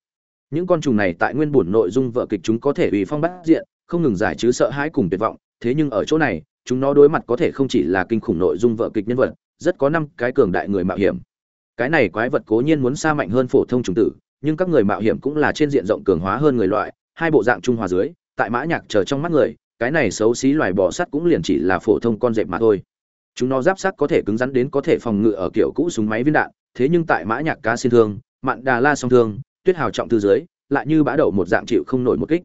Những con trùng này tại nguyên bổn nội dung vợ kịch chúng có thể uy phong bắt diện, không ngừng giải chứ sợ hãi cùng tuyệt vọng, thế nhưng ở chỗ này, chúng nó đối mặt có thể không chỉ là kinh khủng nội dung vợ kịch nhân vật, rất có năm cái cường đại người mạo hiểm. Cái này quái vật cố nhiên muốn xa mạnh hơn phổ thông trùng tử, nhưng các người mạo hiểm cũng là trên diện rộng cường hóa hơn người loại, hai bộ dạng trung hòa dưới, tại mã nhạc chờ trong mắt người cái này xấu xí loài bò sắt cũng liền chỉ là phổ thông con dẹp mà thôi. Chúng nó giáp sắt có thể cứng rắn đến có thể phòng ngự ở kiểu cũ súng máy viên đạn, thế nhưng tại mã nhạc cá xin thương, mạn đà la song thương, tuyết hào trọng từ dưới, lại như bã đậu một dạng chịu không nổi một kích.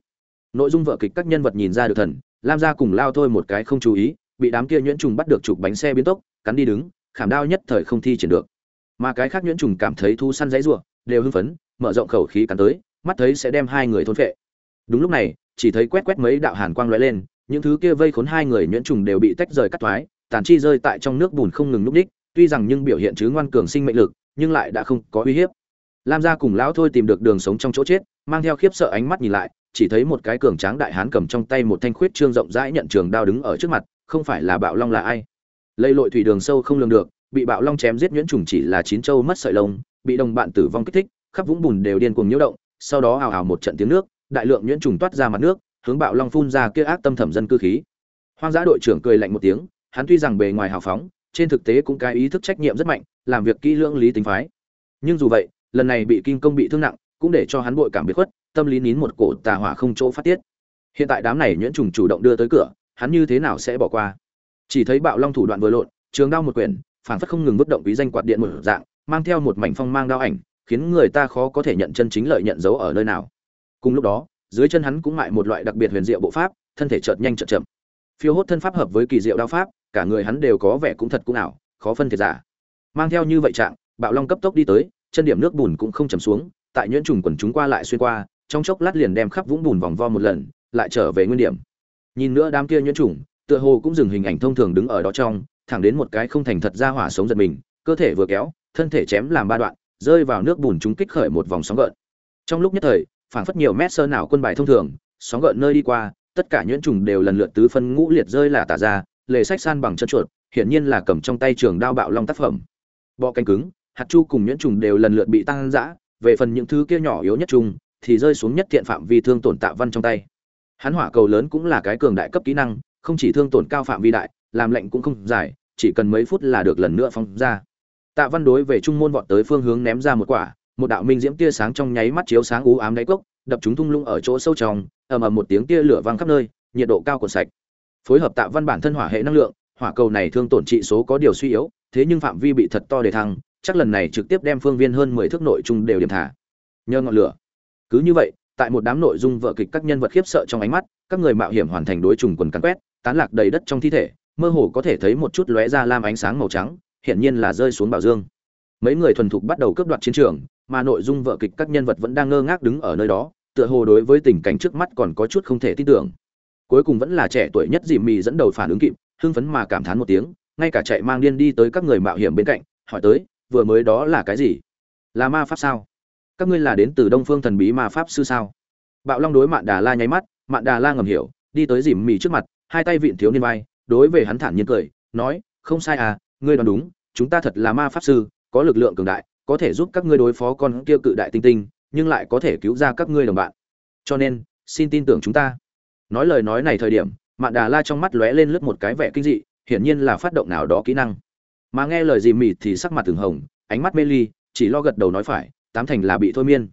Nội dung vở kịch các nhân vật nhìn ra được thần, lam gia cùng lao thôi một cái không chú ý, bị đám kia nhuyễn trùng bắt được chụp bánh xe biến tốc, cắn đi đứng, khảm đao nhất thời không thi triển được. Mà cái khác nhuyễn trùng cảm thấy thu săn dãy rủa, đều hưng phấn, mở rộng khẩu khí cắn tới, mắt thấy sẽ đem hai người thôn phệ. Đúng lúc này chỉ thấy quét quét mấy đạo hàn quang lóe lên, những thứ kia vây khốn hai người nhuyễn trùng đều bị tách rời cắt toái tàn chi rơi tại trong nước bùn không ngừng núp đích tuy rằng nhưng biểu hiện chứ ngoan cường sinh mệnh lực, nhưng lại đã không có uy hiếp. Lam gia cùng lão thôi tìm được đường sống trong chỗ chết, mang theo khiếp sợ ánh mắt nhìn lại, chỉ thấy một cái cường tráng đại hán cầm trong tay một thanh khuyết trương rộng rãi nhận trường đao đứng ở trước mặt, không phải là bạo long là ai? Lây lội thủy đường sâu không lường được, bị bạo long chém giết nhuyễn trùng chỉ là chín châu mất sợi lông, bị đồng bạn tử vong kích thích, khắp vũng bùn đều điên cuồng nhiễu động, sau đó ào ào một trận tiếng nước đại lượng nhuyễn trùng toát ra mặt nước, hướng bạo long phun ra kia ác tâm thẩm dân cư khí. Hoang dã đội trưởng cười lạnh một tiếng, hắn tuy rằng bề ngoài hào phóng, trên thực tế cũng cái ý thức trách nhiệm rất mạnh, làm việc kỹ lưỡng lý tính phái. Nhưng dù vậy, lần này bị kim công bị thương nặng, cũng để cho hắn bội cảm biệt khuất, tâm lý nín một cổ tà hỏa không chỗ phát tiết. Hiện tại đám này nhuyễn trùng chủ động đưa tới cửa, hắn như thế nào sẽ bỏ qua? Chỉ thấy bạo long thủ đoạn vừa lộn, trường đao một quyển phản phất không ngừng vứt động quý danh quạt điện một dạng, mang theo một mảnh phong mang đao ảnh, khiến người ta khó có thể nhận chân chính lợi nhận dấu ở nơi nào cùng lúc đó, dưới chân hắn cũng mại một loại đặc biệt huyền diệu bộ pháp, thân thể chợt nhanh chợt chậm. Phiêu hốt thân pháp hợp với kỳ diệu đao pháp, cả người hắn đều có vẻ cũng thật cũng ảo, khó phân thiệt giả. Mang theo như vậy trạng, bạo long cấp tốc đi tới, chân điểm nước bùn cũng không chầm xuống, tại nhuyễn trùng quần chúng qua lại xuyên qua, trong chốc lát liền đem khắp vũng bùn vòng vo một lần, lại trở về nguyên điểm. Nhìn nữa đám kia nhuyễn trùng, tựa hồ cũng dừng hình ảnh thông thường đứng ở đó trong, thẳng đến một cái không thành thật ra hỏa sống giật mình, cơ thể vừa kéo, thân thể chém làm ba đoạn, rơi vào nước bùn chúng kích khởi một vòng sóng gợn. Trong lúc nhất thời phảng phất nhiều mét sơ nào quân bài thông thường, sóng gợn nơi đi qua, tất cả nhuyễn trùng đều lần lượt tứ phân ngũ liệt rơi là tả ra, lề sách san bằng chân chuột, hiển nhiên là cầm trong tay trường đao bạo long tác phẩm. Bọ cánh cứng, hạt chu cùng nhuyễn trùng đều lần lượt bị tăng dã, về phần những thứ kia nhỏ yếu nhất trùng, thì rơi xuống nhất thiện phạm vi thương tổn tạ văn trong tay. Hắn hỏa cầu lớn cũng là cái cường đại cấp kỹ năng, không chỉ thương tổn cao phạm vi đại, làm lệnh cũng không dài, chỉ cần mấy phút là được lần nữa phóng ra. Tạ văn đối về trung môn vọt tới phương hướng ném ra một quả một đạo minh diễm tia sáng trong nháy mắt chiếu sáng u ám đáy cốc, đập chúng thung lũng ở chỗ sâu trong, ầm ầm một tiếng tia lửa vang khắp nơi, nhiệt độ cao cuộn sạch. Phối hợp tạo văn bản thân hỏa hệ năng lượng, hỏa cầu này thương tổn trị số có điều suy yếu, thế nhưng phạm vi bị thật to để thăng, chắc lần này trực tiếp đem phương viên hơn mười thước nội trung đều điểm thả. Nhờ ngọn lửa. Cứ như vậy, tại một đám nội dung vợ kịch các nhân vật khiếp sợ trong ánh mắt, các người mạo hiểm hoàn thành đối trùng quần cắn quét, tán lạc đầy đất trong thi thể, mơ hồ có thể thấy một chút lóe ra lam ánh sáng màu trắng, hiển nhiên là rơi xuống bảo dương. Mấy người thuần thục bắt đầu cướp đoạt chiến trường mà nội dung vợ kịch các nhân vật vẫn đang ngơ ngác đứng ở nơi đó, tựa hồ đối với tình cảnh trước mắt còn có chút không thể tin tưởng. Cuối cùng vẫn là trẻ tuổi nhất dìm mì dẫn đầu phản ứng kịp, hưng phấn mà cảm thán một tiếng, ngay cả chạy mang điên đi tới các người mạo hiểm bên cạnh, hỏi tới, vừa mới đó là cái gì? Là ma pháp sao? Các ngươi là đến từ đông phương thần bí ma pháp sư sao? Bạo long đối mạn đà la nháy mắt, mạn đà la ngầm hiểu, đi tới dìm mì trước mặt, hai tay vịn thiếu niên vai, đối về hắn thản nhiên cười, nói, không sai à ngươi đoán đúng, chúng ta thật là ma pháp sư, có lực lượng cường đại có thể giúp các ngươi đối phó con kia cự đại tinh tinh, nhưng lại có thể cứu ra các ngươi đồng bạn. Cho nên, xin tin tưởng chúng ta. Nói lời nói này thời điểm, mạn đà la trong mắt lóe lên lướt một cái vẻ kinh dị, hiển nhiên là phát động nào đó kỹ năng. Mà nghe lời dì mịt thì sắc mặt từng hồng, ánh mắt mê ly, chỉ lo gật đầu nói phải, tám thành là bị thôi miên.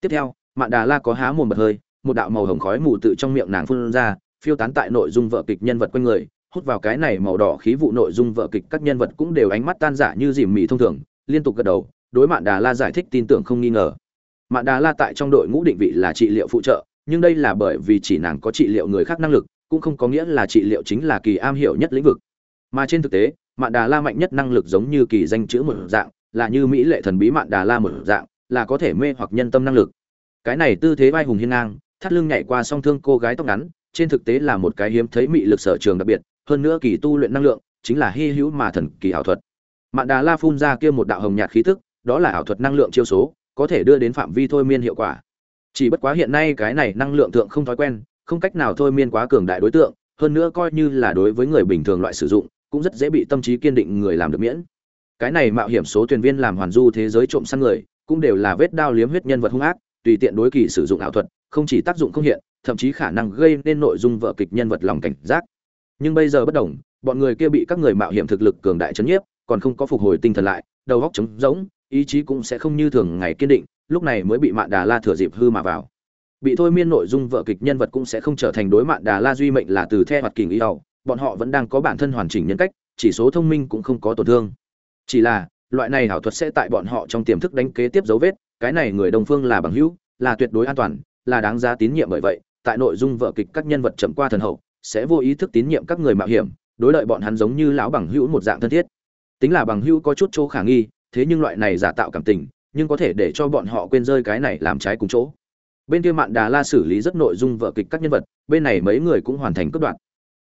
Tiếp theo, mạn đà la có há mồm bật hơi, một đạo màu hồng khói mù tự trong miệng nàng phun ra, phiêu tán tại nội dung vợ kịch nhân vật quanh người, hút vào cái này màu đỏ khí vụ nội dung vợ kịch các nhân vật cũng đều ánh mắt tan giả như dìm mì thông thường, liên tục gật đầu đối mạn đà la giải thích tin tưởng không nghi ngờ. Mạn đà la tại trong đội ngũ định vị là trị liệu phụ trợ, nhưng đây là bởi vì chỉ nàng có trị liệu người khác năng lực, cũng không có nghĩa là trị liệu chính là kỳ am hiểu nhất lĩnh vực. Mà trên thực tế, mạn đà la mạnh nhất năng lực giống như kỳ danh chữ một dạng, là như mỹ lệ thần bí mạn đà la một dạng, là có thể mê hoặc nhân tâm năng lực. Cái này tư thế vai hùng hiên ngang, thắt lưng nhảy qua song thương cô gái tóc ngắn, trên thực tế là một cái hiếm thấy mị lực sở trường đặc biệt, hơn nữa kỳ tu luyện năng lượng, chính là hy hữu mà thần kỳ ảo thuật. Mạn đà la phun ra kia một đạo hồng nhạt khí tức đó là ảo thuật năng lượng chiêu số, có thể đưa đến phạm vi thôi miên hiệu quả. Chỉ bất quá hiện nay cái này năng lượng thượng không thói quen, không cách nào thôi miên quá cường đại đối tượng, hơn nữa coi như là đối với người bình thường loại sử dụng, cũng rất dễ bị tâm trí kiên định người làm được miễn. Cái này mạo hiểm số thuyền viên làm hoàn du thế giới trộm săn người, cũng đều là vết đao liếm huyết nhân vật hung ác, tùy tiện đối kỳ sử dụng ảo thuật, không chỉ tác dụng không hiện, thậm chí khả năng gây nên nội dung vợ kịch nhân vật lòng cảnh giác. Nhưng bây giờ bất đồng, bọn người kia bị các người mạo hiểm thực lực cường đại chấn nhiếp, còn không có phục hồi tinh thần lại, đầu óc trống rỗng ý chí cũng sẽ không như thường ngày kiên định, lúc này mới bị mạn đà la thừa dịp hư mà vào. Bị thôi miên nội dung vợ kịch nhân vật cũng sẽ không trở thành đối mạn đà la duy mệnh là từ the hoạt kình ý đầu bọn họ vẫn đang có bản thân hoàn chỉnh nhân cách, chỉ số thông minh cũng không có tổn thương. Chỉ là, loại này ảo thuật sẽ tại bọn họ trong tiềm thức đánh kế tiếp dấu vết, cái này người đồng phương là bằng hữu, là tuyệt đối an toàn, là đáng giá tín nhiệm bởi vậy, tại nội dung vợ kịch các nhân vật chậm qua thần hậu, sẽ vô ý thức tín nhiệm các người mạo hiểm, đối lợi bọn hắn giống như lão bằng hữu một dạng thân thiết. Tính là bằng hữu có chút chỗ khả nghi thế nhưng loại này giả tạo cảm tình, nhưng có thể để cho bọn họ quên rơi cái này làm trái cùng chỗ. Bên kia mạn đà la xử lý rất nội dung vợ kịch các nhân vật, bên này mấy người cũng hoàn thành cất đoạn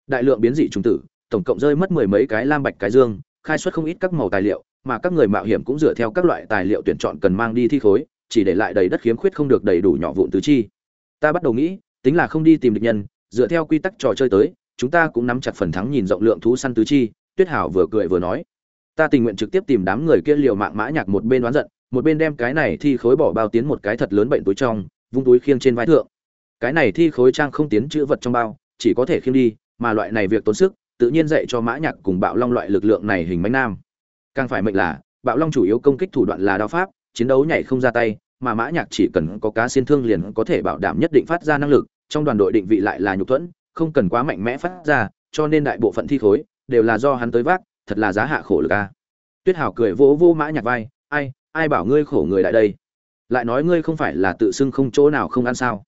đại lượng biến dị trùng tử, tổng cộng rơi mất mười mấy cái lam bạch cái dương, khai xuất không ít các màu tài liệu, mà các người mạo hiểm cũng dựa theo các loại tài liệu tuyển chọn cần mang đi thi khối, chỉ để lại đầy đất khiếm khuyết không được đầy đủ nhỏ vụn tứ chi. Ta bắt đầu nghĩ, tính là không đi tìm địch nhân, dựa theo quy tắc trò chơi tới, chúng ta cũng nắm chặt phần thắng nhìn rộng lượng thú săn tứ chi, tuyết hảo vừa cười vừa nói ta tình nguyện trực tiếp tìm đám người kia liều mạng mã nhạc một bên đoán giận, một bên đem cái này thi khối bỏ bao tiến một cái thật lớn bệnh túi trong, vung túi khiêng trên vai thượng. Cái này thi khối trang không tiến chữ vật trong bao, chỉ có thể khiêng đi, mà loại này việc tốn sức, tự nhiên dạy cho mã nhạc cùng bạo long loại lực lượng này hình mãnh nam. Càng phải mệnh là, bạo long chủ yếu công kích thủ đoạn là đao pháp, chiến đấu nhảy không ra tay, mà mã nhạc chỉ cần có cá xiên thương liền có thể bảo đảm nhất định phát ra năng lực, trong đoàn đội định vị lại là nhục thuẫn, không cần quá mạnh mẽ phát ra, cho nên đại bộ phận thi khối đều là do hắn tới vác thật là giá hạ khổ lực a. Tuyết hảo cười vỗ vô mã nhạc vai, ai ai bảo ngươi khổ người lại đây? Lại nói ngươi không phải là tự xưng không chỗ nào không ăn sao?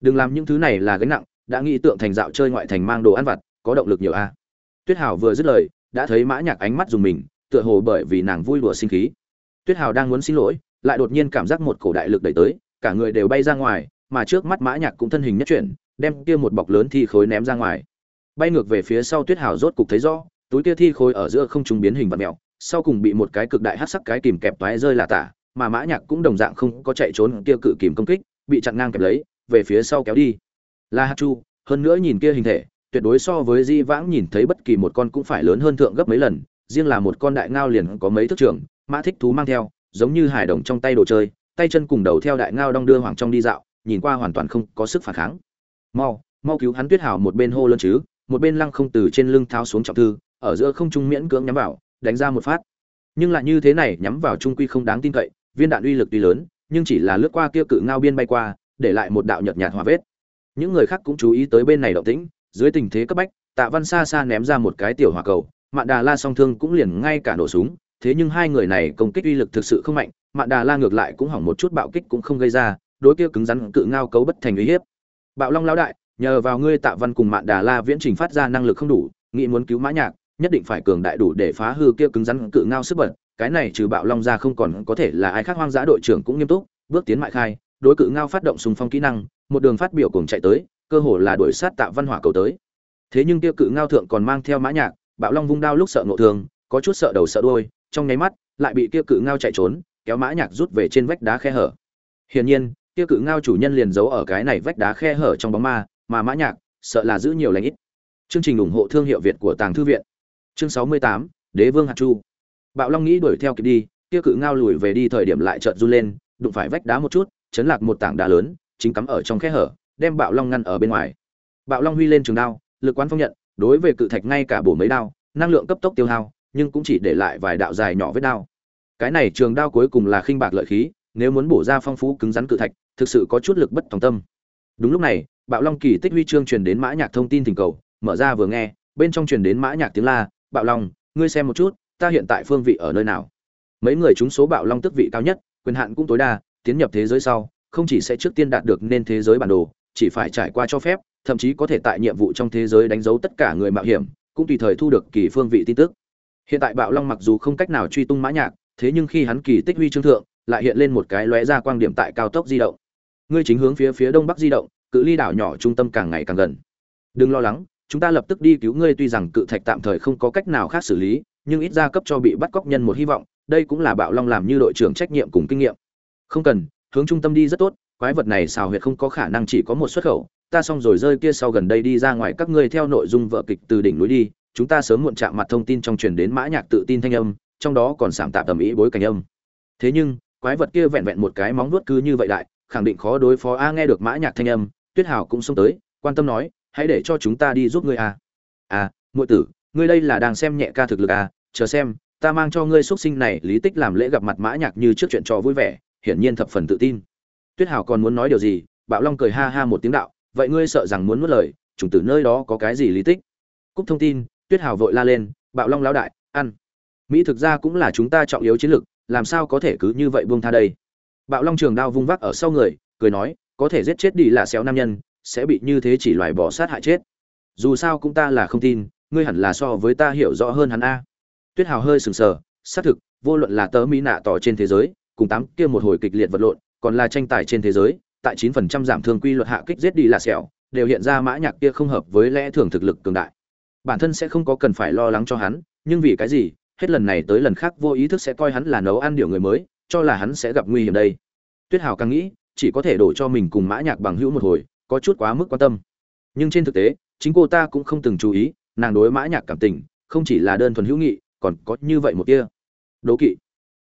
Đừng làm những thứ này là gánh nặng, đã nghĩ tượng thành dạo chơi ngoại thành mang đồ ăn vặt, có động lực nhiều a. Tuyết hảo vừa dứt lời, đã thấy mã nhạc ánh mắt dùng mình, tựa hồ bởi vì nàng vui đùa sinh khí. Tuyết hảo đang muốn xin lỗi, lại đột nhiên cảm giác một cổ đại lực đẩy tới, cả người đều bay ra ngoài, mà trước mắt mã nhạc cũng thân hình nhất chuyển, đem kia một bọc lớn thi khối ném ra ngoài. Bay ngược về phía sau tuyết hảo rốt cục thấy rõ túi kia thi khối ở giữa không trung biến hình vật mèo, sau cùng bị một cái cực đại hắc sắc cái kìm kẹp toái rơi là tả, mà mã nhạc cũng đồng dạng không có chạy trốn kia cự kìm công kích, bị chặn ngang kẹp lấy, về phía sau kéo đi. La hắc chu, hơn nữa nhìn kia hình thể, tuyệt đối so với di vãng nhìn thấy bất kỳ một con cũng phải lớn hơn thượng gấp mấy lần, riêng là một con đại ngao liền có mấy thước trưởng mã thích thú mang theo, giống như hải đồng trong tay đồ chơi, tay chân cùng đầu theo đại ngao đong đưa hoàng trong đi dạo, nhìn qua hoàn toàn không có sức phản kháng. Mau mau cứu hắn tuyết hào một bên hô lớn chứ, một bên lăng không từ trên lưng tháo xuống trọng thư ở giữa không trung miễn cưỡng nhắm vào, đánh ra một phát. Nhưng lại như thế này nhắm vào trung quy không đáng tin cậy, viên đạn uy lực tuy lớn, nhưng chỉ là lướt qua kia cự ngao biên bay qua, để lại một đạo nhợt nhạt hòa vết. Những người khác cũng chú ý tới bên này động tĩnh, dưới tình thế cấp bách, tạ văn xa xa ném ra một cái tiểu hỏa cầu, mạn đà la song thương cũng liền ngay cả nổ súng, thế nhưng hai người này công kích uy lực thực sự không mạnh, mạn đà la ngược lại cũng hỏng một chút bạo kích cũng không gây ra, đối kia cứng rắn cự ngao cấu bất thành uy hiếp. Bạo long lão đại, nhờ vào ngươi tạ văn cùng mạn đà la viễn trình phát ra năng lực không đủ, nghĩ muốn cứu mã nhạc nhất định phải cường đại đủ để phá hư kia cứng rắn cự ngao sức bật, cái này trừ bạo long ra không còn có thể là ai khác, hoang dã đội trưởng cũng nghiêm túc, bước tiến mại khai, đối cự ngao phát động xung phong kỹ năng, một đường phát biểu cùng chạy tới, cơ hồ là đuổi sát tạ văn hỏa cầu tới. Thế nhưng kia cự ngao thượng còn mang theo mã nhạc, bạo long vung đao lúc sợ ngộ thường có chút sợ đầu sợ đuôi, trong nháy mắt, lại bị kia cự ngao chạy trốn, kéo mã nhạc rút về trên vách đá khe hở. Hiển nhiên, kia cự ngao chủ nhân liền giấu ở cái này vách đá khe hở trong bóng ma, mà mã nhạc sợ là giữ nhiều lành ít. Chương trình ủng hộ thương hiệu việt của tàng thư viện chương sáu mươi tám, đế vương hạt chu. Bạo long nghĩ đuổi theo kịp đi, kia cự ngao lùi về đi thời điểm lại chợt run lên, đụng phải vách đá một chút, chấn lạc một tảng đá lớn, chính cắm ở trong khe hở, đem bạo long ngăn ở bên ngoài. Bạo long huy lên trường đao, lực quán phong nhận, đối về cự thạch ngay cả bổ mấy đao, năng lượng cấp tốc tiêu hao, nhưng cũng chỉ để lại vài đạo dài nhỏ vết đao. Cái này trường đao cuối cùng là khinh bạc lợi khí, nếu muốn bổ ra phong phú cứng rắn cự thạch, thực sự có chút lực bất tòng tâm. Đúng lúc này, bạo long kỳ tích huy chương truyền đến mã nhạc thông tin thỉnh cầu, mở ra vừa nghe, bên trong truyền đến mã nhạc tiếng la bạo long, ngươi xem một chút, ta hiện tại phương vị ở nơi nào? Mấy người chúng số bạo long tước vị cao nhất, quyền hạn cũng tối đa, tiến nhập thế giới sau, không chỉ sẽ trước tiên đạt được nên thế giới bản đồ, chỉ phải trải qua cho phép, thậm chí có thể tại nhiệm vụ trong thế giới đánh dấu tất cả người mạo hiểm, cũng tùy thời thu được kỳ phương vị tin tức. Hiện tại bạo long mặc dù không cách nào truy tung mã nhạc, thế nhưng khi hắn kỳ tích huy chương thượng, lại hiện lên một cái lóe ra quang điểm tại cao tốc di động. Ngươi chính hướng phía phía đông bắc di động, cự ly đảo nhỏ trung tâm càng ngày càng gần. Đừng lo lắng chúng ta lập tức đi cứu ngươi, tuy rằng cự thạch tạm thời không có cách nào khác xử lý, nhưng ít ra cấp cho bị bắt cóc nhân một hy vọng, đây cũng là bạo long làm như đội trưởng trách nhiệm cùng kinh nghiệm. Không cần, hướng trung tâm đi rất tốt, quái vật này xào huyệt không có khả năng chỉ có một xuất khẩu, ta xong rồi rơi kia sau gần đây đi ra ngoài các ngươi theo nội dung vợ kịch từ đỉnh núi đi, chúng ta sớm muộn chạm mặt thông tin trong truyền đến mã nhạc tự tin thanh âm, trong đó còn sảm tạm tầm ý bối cảnh âm. Thế nhưng, quái vật kia vẹn vẹn một cái móng vuốt cứ như vậy đại, khẳng định khó đối phó. A, nghe được mã nhạc thanh âm, tuyết hào cũng xông tới, quan tâm nói hãy để cho chúng ta đi giúp ngươi à? à muội tử, ngươi đây là đang xem nhẹ ca thực lực à? chờ xem, ta mang cho ngươi xuất sinh này lý tích làm lễ gặp mặt mã nhạc như trước chuyện trò vui vẻ, hiển nhiên thập phần tự tin tuyết hào còn muốn nói điều gì, bạo long cười ha ha một tiếng đạo, vậy ngươi sợ rằng muốn nuốt lời chủng tử nơi đó có cái gì lý tích Cúp thông tin, tuyết hào vội la lên, bạo long lão đại, ăn mỹ thực ra cũng là chúng ta trọng yếu chiến lược, làm sao có thể cứ như vậy buông tha đây bạo long trường đao vung vác ở sau người, cười nói, có thể giết chết đi là xéo nam nhân sẽ bị như thế chỉ loài bỏ sát hại chết. Dù sao cũng ta là không tin ngươi hẳn là so với ta hiểu rõ hơn hắn a. Tuyết hào hơi sừng sờ xác thực vô luận là tớ mỹ nạ tỏ trên thế giới cùng tám kia một hồi kịch liệt vật lộn còn là tranh tài trên thế giới tại chín phần trăm giảm thương quy luật hạ kích giết đi là sẹo, đều hiện ra mã nhạc kia không hợp với lẽ thường thực lực cường đại. Bản thân sẽ không có cần phải lo lắng cho hắn nhưng vì cái gì hết lần này tới lần khác vô ý thức sẽ coi hắn là nấu ăn điều người mới cho là hắn sẽ gặp nguy hiểm đây. Tuyết hào càng nghĩ chỉ có thể đổ cho mình cùng mã nhạc bằng hữu một hồi có chút quá mức quan tâm. Nhưng trên thực tế, chính cô ta cũng không từng chú ý, nàng đối mã nhạc cảm tình, không chỉ là đơn thuần hữu nghị, còn có như vậy một kia. Đố kỵ.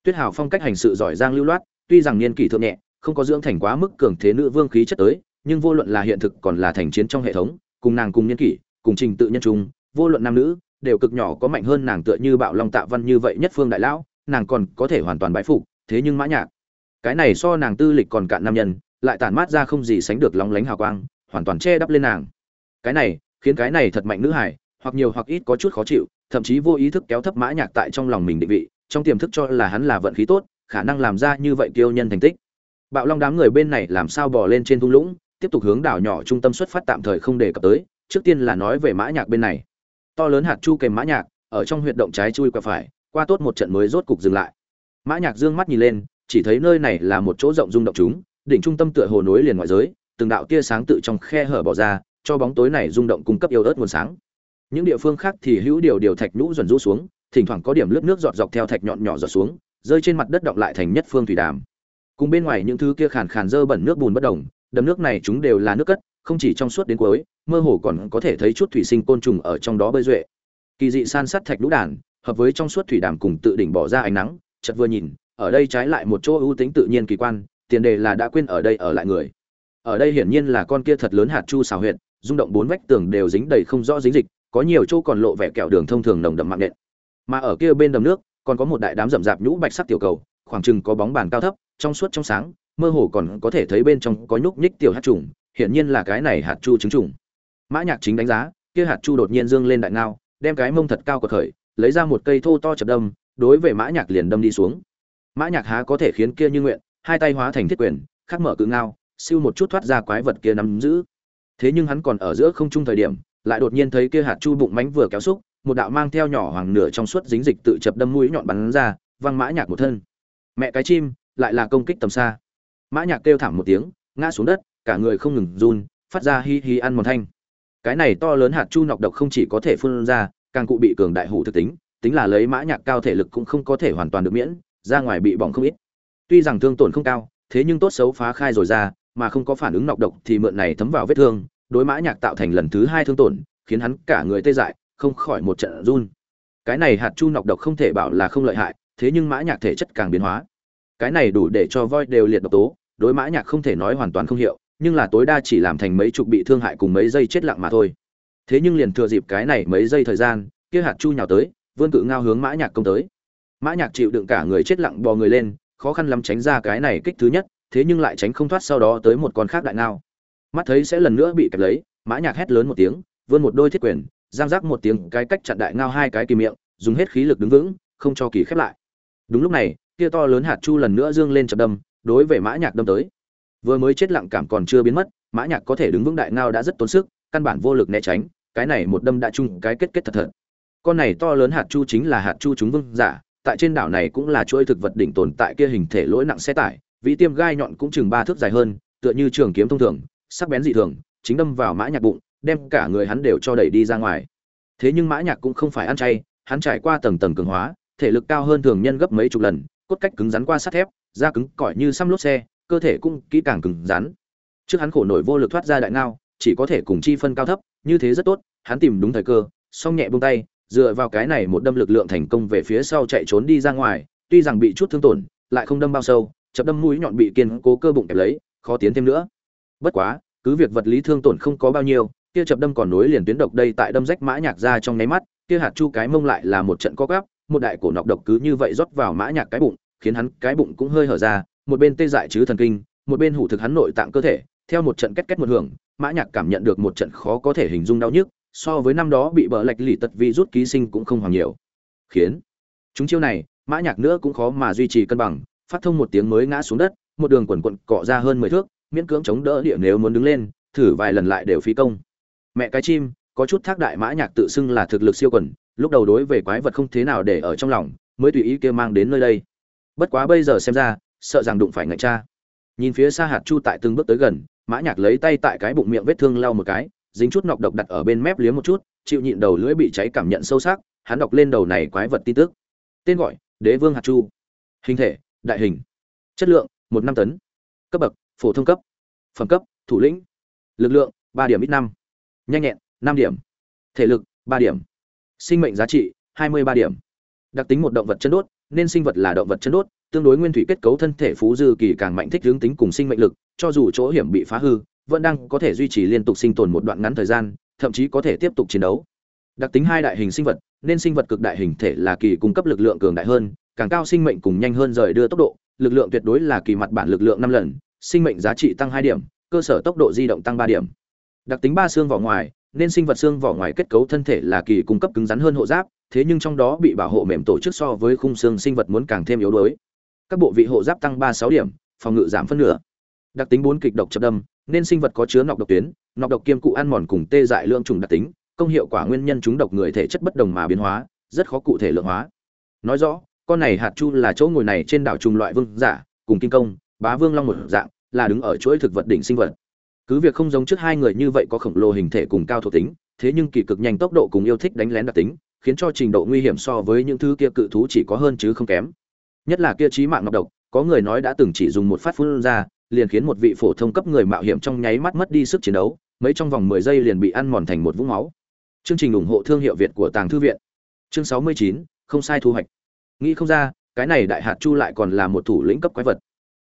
Tuyết hào phong cách hành sự giỏi giang lưu loát, tuy rằng niên kỷ thượng nhẹ, không có dưỡng thành quá mức cường thế nữ vương khí chất tới, nhưng vô luận là hiện thực còn là thành chiến trong hệ thống, cùng nàng cùng niên kỷ, cùng trình tự nhân trung, vô luận nam nữ, đều cực nhỏ có mạnh hơn nàng tựa như bạo long tạ văn như vậy nhất phương đại lão, nàng còn có thể hoàn toàn bái phục, thế nhưng mã nhạc. Cái này so nàng tư lịch còn cạn nam nhân lại tản mát ra không gì sánh được lóng lánh hào quang, hoàn toàn che đắp lên nàng. Cái này, khiến cái này thật mạnh nữ hải hoặc nhiều hoặc ít có chút khó chịu, thậm chí vô ý thức kéo thấp mã nhạc tại trong lòng mình định vị, trong tiềm thức cho là hắn là vận khí tốt, khả năng làm ra như vậy kiêu nhân thành tích. Bạo long đám người bên này làm sao bò lên trên thung lũng, tiếp tục hướng đảo nhỏ trung tâm xuất phát tạm thời không để cập tới, trước tiên là nói về mã nhạc bên này. To lớn hạt chu kèm mã nhạc, ở trong huyệt động trái chui qua phải, qua tốt một trận mới rốt cục dừng lại. Mã nhạc dương mắt nhìn lên, chỉ thấy nơi này là một chỗ rộng rung động chúng đỉnh trung tâm tựa hồ nối liền ngoại giới, từng đạo tia sáng tự trong khe hở bỏ ra, cho bóng tối này rung động cung cấp yếu ớt nguồn sáng. Những địa phương khác thì hữu điều điều thạch nhũ dần rũ xuống, thỉnh thoảng có điểm lướt nước giọt dọc theo thạch nhọn nhỏ giọt xuống, rơi trên mặt đất động lại thành nhất phương thủy đàm. Cùng bên ngoài những thứ kia khàn khàn dơ bẩn nước bùn bất động đầm nước này chúng đều là nước cất, không chỉ trong suốt đến cuối, mơ hồ còn có thể thấy chút thủy sinh côn trùng ở trong đó bơi duệ. Kỳ dị san sát thạch lũ đàn, hợp với trong suốt thủy đàm cùng tự đỉnh bỏ ra ánh nắng, chợt vừa nhìn, ở đây trái lại một chỗ ưu tính tự nhiên kỳ quan tiền đề là đã quên ở đây ở lại người. Ở đây hiển nhiên là con kia thật lớn hạt chu xào huyệt, rung động bốn vách tường đều dính đầy không rõ dính dịch, có nhiều chỗ còn lộ vẻ kẹo đường thông thường nồng đậm mạng nện. Mà ở kia bên đầm nước, còn có một đại đám rậm rạp nhũ bạch sắc tiểu cầu, khoảng chừng có bóng bàn cao thấp, trong suốt trong sáng, mơ hồ còn có thể thấy bên trong có nhúc nhích tiểu hạt trùng, hiển nhiên là cái này hạt chu trứng trùng. Mã nhạc chính đánh giá, kia hạt chu đột nhiên dương lên đại ngao, đem cái mông thật cao của khởi, lấy ra một cây thô to chập đâm, đối với mã nhạc liền đâm đi xuống. Mã nhạc há có thể khiến kia như nguyện hai tay hóa thành thiết quyền, khắc mở cự ngao, siêu một chút thoát ra quái vật kia nắm giữ. Thế nhưng hắn còn ở giữa không trung thời điểm, lại đột nhiên thấy kia hạt chu bụng mánh vừa kéo xúc, một đạo mang theo nhỏ hoàng nửa trong suốt dính dịch tự chập đâm mũi nhọn bắn ra, văng mã nhạc một thân. Mẹ cái chim, lại là công kích tầm xa. Mã nhạc kêu thảm một tiếng, ngã xuống đất, cả người không ngừng run, phát ra hi hi ăn một thanh. Cái này to lớn hạt chu nọc độc không chỉ có thể phun ra, càng cụ bị cường đại hủ thực tính tính là lấy mã nhạc cao thể lực cũng không có thể hoàn toàn được miễn, ra ngoài bị bỏng không ít tuy rằng thương tổn không cao, thế nhưng tốt xấu phá khai rồi ra, mà không có phản ứng nọc độc thì mượn này thấm vào vết thương, đối mã nhạc tạo thành lần thứ hai thương tổn, khiến hắn cả người tê dại, không khỏi một trận run. Cái này hạt chu nọc độc không thể bảo là không lợi hại, thế nhưng mã nhạc thể chất càng biến hóa. Cái này đủ để cho voi đều liệt độc tố, đối mã nhạc không thể nói hoàn toàn không hiệu, nhưng là tối đa chỉ làm thành mấy chục bị thương hại cùng mấy giây chết lặng mà thôi. Thế nhưng liền thừa dịp cái này mấy giây thời gian, kia hạt chu nhào tới, vươn cự ngao hướng mã nhạc công tới. Mã nhạc chịu đựng cả người chết lặng bò người lên khó khăn lắm tránh ra cái này kích thứ nhất, thế nhưng lại tránh không thoát sau đó tới một con khác đại ngao. Mắt thấy sẽ lần nữa bị kẹp lấy, mã nhạc hét lớn một tiếng, vươn một đôi thiết quyền, giang giác một tiếng, cái cách chặn đại ngao hai cái kỳ miệng, dùng hết khí lực đứng vững, không cho kỳ khép lại. Đúng lúc này kia to lớn hạt chu lần nữa dương lên chập đâm, đối với mã nhạc đâm tới. Vừa mới chết lặng cảm còn chưa biến mất, mã nhạc có thể đứng vững đại ngao đã rất tốn sức, căn bản vô lực né tránh, cái này một đâm đã chung cái kết kết thật thật. Con này to lớn hạt chu chính là hạt chu chúng vương giả tại trên đảo này cũng là chuỗi thực vật đỉnh tồn tại kia hình thể lỗi nặng xe tải, vĩ tiêm gai nhọn cũng chừng ba thước dài hơn, tựa như trường kiếm thông thường, sắc bén dị thường, chính đâm vào mã nhạc bụng, đem cả người hắn đều cho đẩy đi ra ngoài. Thế nhưng mã nhạc cũng không phải ăn chay, hắn trải qua tầng tầng cường hóa, thể lực cao hơn thường nhân gấp mấy chục lần, cốt cách cứng rắn qua sắt thép, da cứng cỏi như xăm lốp xe, cơ thể cũng kỹ càng cứng rắn. Trước hắn khổ nổi vô lực thoát ra đại ngao, chỉ có thể cùng chi phân cao thấp, như thế rất tốt, hắn tìm đúng thời cơ song nhẹ buông tay dựa vào cái này một đâm lực lượng thành công về phía sau chạy trốn đi ra ngoài, tuy rằng bị chút thương tổn, lại không đâm bao sâu, chập đâm mũi nhọn bị kiên cố cơ bụng kẹp lấy, khó tiến thêm nữa. Bất quá, cứ việc vật lý thương tổn không có bao nhiêu, kia chập đâm còn nối liền tuyến độc đây tại đâm rách mã nhạc ra trong nháy mắt, kia hạt chu cái mông lại là một trận co gắp một đại cổ nọc độc cứ như vậy rót vào mã nhạc cái bụng, khiến hắn cái bụng cũng hơi hở ra, một bên tê dại chứ thần kinh, một bên hủ thực hắn nội tạng cơ thể, theo một trận két két một hưởng, mã nhạc cảm nhận được một trận khó có thể hình dung đau nhức so với năm đó bị bờ lệch lì tật vi rút ký sinh cũng không hoàng nhiều. Khiến chúng chiêu này, mã nhạc nữa cũng khó mà duy trì cân bằng, phát thông một tiếng mới ngã xuống đất, một đường quần quận cọ ra hơn mười thước, miễn cưỡng chống đỡ địa nếu muốn đứng lên, thử vài lần lại đều phí công. Mẹ cái chim, có chút thác đại mã nhạc tự xưng là thực lực siêu quần, lúc đầu đối về quái vật không thế nào để ở trong lòng, mới tùy ý kia mang đến nơi đây. Bất quá bây giờ xem ra, sợ rằng đụng phải ngạnh cha. Nhìn phía xa hạt chu tại từng bước tới gần, mã nhạc lấy tay tại cái bụng miệng vết thương lau một cái dính chút nọc độc đặt ở bên mép liếm một chút, chịu nhịn đầu lưỡi bị cháy cảm nhận sâu sắc, hắn đọc lên đầu này quái vật tin tức. Tên gọi, đế vương hạt chu. Hình thể, đại hình. Chất lượng, một năm tấn. Cấp bậc, phổ thông cấp. Phẩm cấp, thủ lĩnh. Lực lượng, ba điểm ít năm. Nhanh nhẹn, năm điểm. Thể lực, ba điểm. Sinh mệnh giá trị, hai mươi ba điểm. Đặc tính một động vật chân đốt, nên sinh vật là động vật chân đốt, tương đối nguyên thủy kết cấu thân thể phú dư kỳ càng mạnh thích hướng tính cùng sinh mệnh lực, cho dù chỗ hiểm bị phá hư vẫn đang có thể duy trì liên tục sinh tồn một đoạn ngắn thời gian, thậm chí có thể tiếp tục chiến đấu. Đặc tính hai đại hình sinh vật, nên sinh vật cực đại hình thể là kỳ cung cấp lực lượng cường đại hơn, càng cao sinh mệnh cùng nhanh hơn rời đưa tốc độ, lực lượng tuyệt đối là kỳ mặt bản lực lượng năm lần, sinh mệnh giá trị tăng hai điểm, cơ sở tốc độ di động tăng ba điểm. Đặc tính ba xương vỏ ngoài, nên sinh vật xương vỏ ngoài kết cấu thân thể là kỳ cung cấp cứng rắn hơn hộ giáp, thế nhưng trong đó bị bảo hộ mềm tổ chức so với khung xương sinh vật muốn càng thêm yếu đuối. Các bộ vị hộ giáp tăng ba sáu điểm, phòng ngự giảm phân nửa. Đặc tính bốn kịch độc chập đâm nên sinh vật có chứa nọc độc tuyến, nọc độc kiêm cụ ăn mòn cùng tê dại lượng trùng đặc tính, công hiệu quả nguyên nhân chúng độc người thể chất bất đồng mà biến hóa, rất khó cụ thể lượng hóa. Nói rõ, con này hạt chu là chỗ ngồi này trên đảo trùng loại vương giả, cùng kinh công, bá vương long một dạng, là đứng ở chuỗi thực vật đỉnh sinh vật. Cứ việc không giống trước hai người như vậy có khổng lồ hình thể cùng cao thuộc tính, thế nhưng kỳ cực nhanh tốc độ cùng yêu thích đánh lén đặc tính, khiến cho trình độ nguy hiểm so với những thứ kia cự thú chỉ có hơn chứ không kém. Nhất là kia trí mạng ngọc độc, có người nói đã từng chỉ dùng một phát phun ra liền khiến một vị phổ thông cấp người mạo hiểm trong nháy mắt mất đi sức chiến đấu, mấy trong vòng mười giây liền bị ăn mòn thành một vũng máu. Chương trình ủng hộ thương hiệu việt của tàng thư viện. Chương sáu mươi chín, không sai thu hoạch. Nghĩ không ra, cái này đại hạt chu lại còn là một thủ lĩnh cấp quái vật.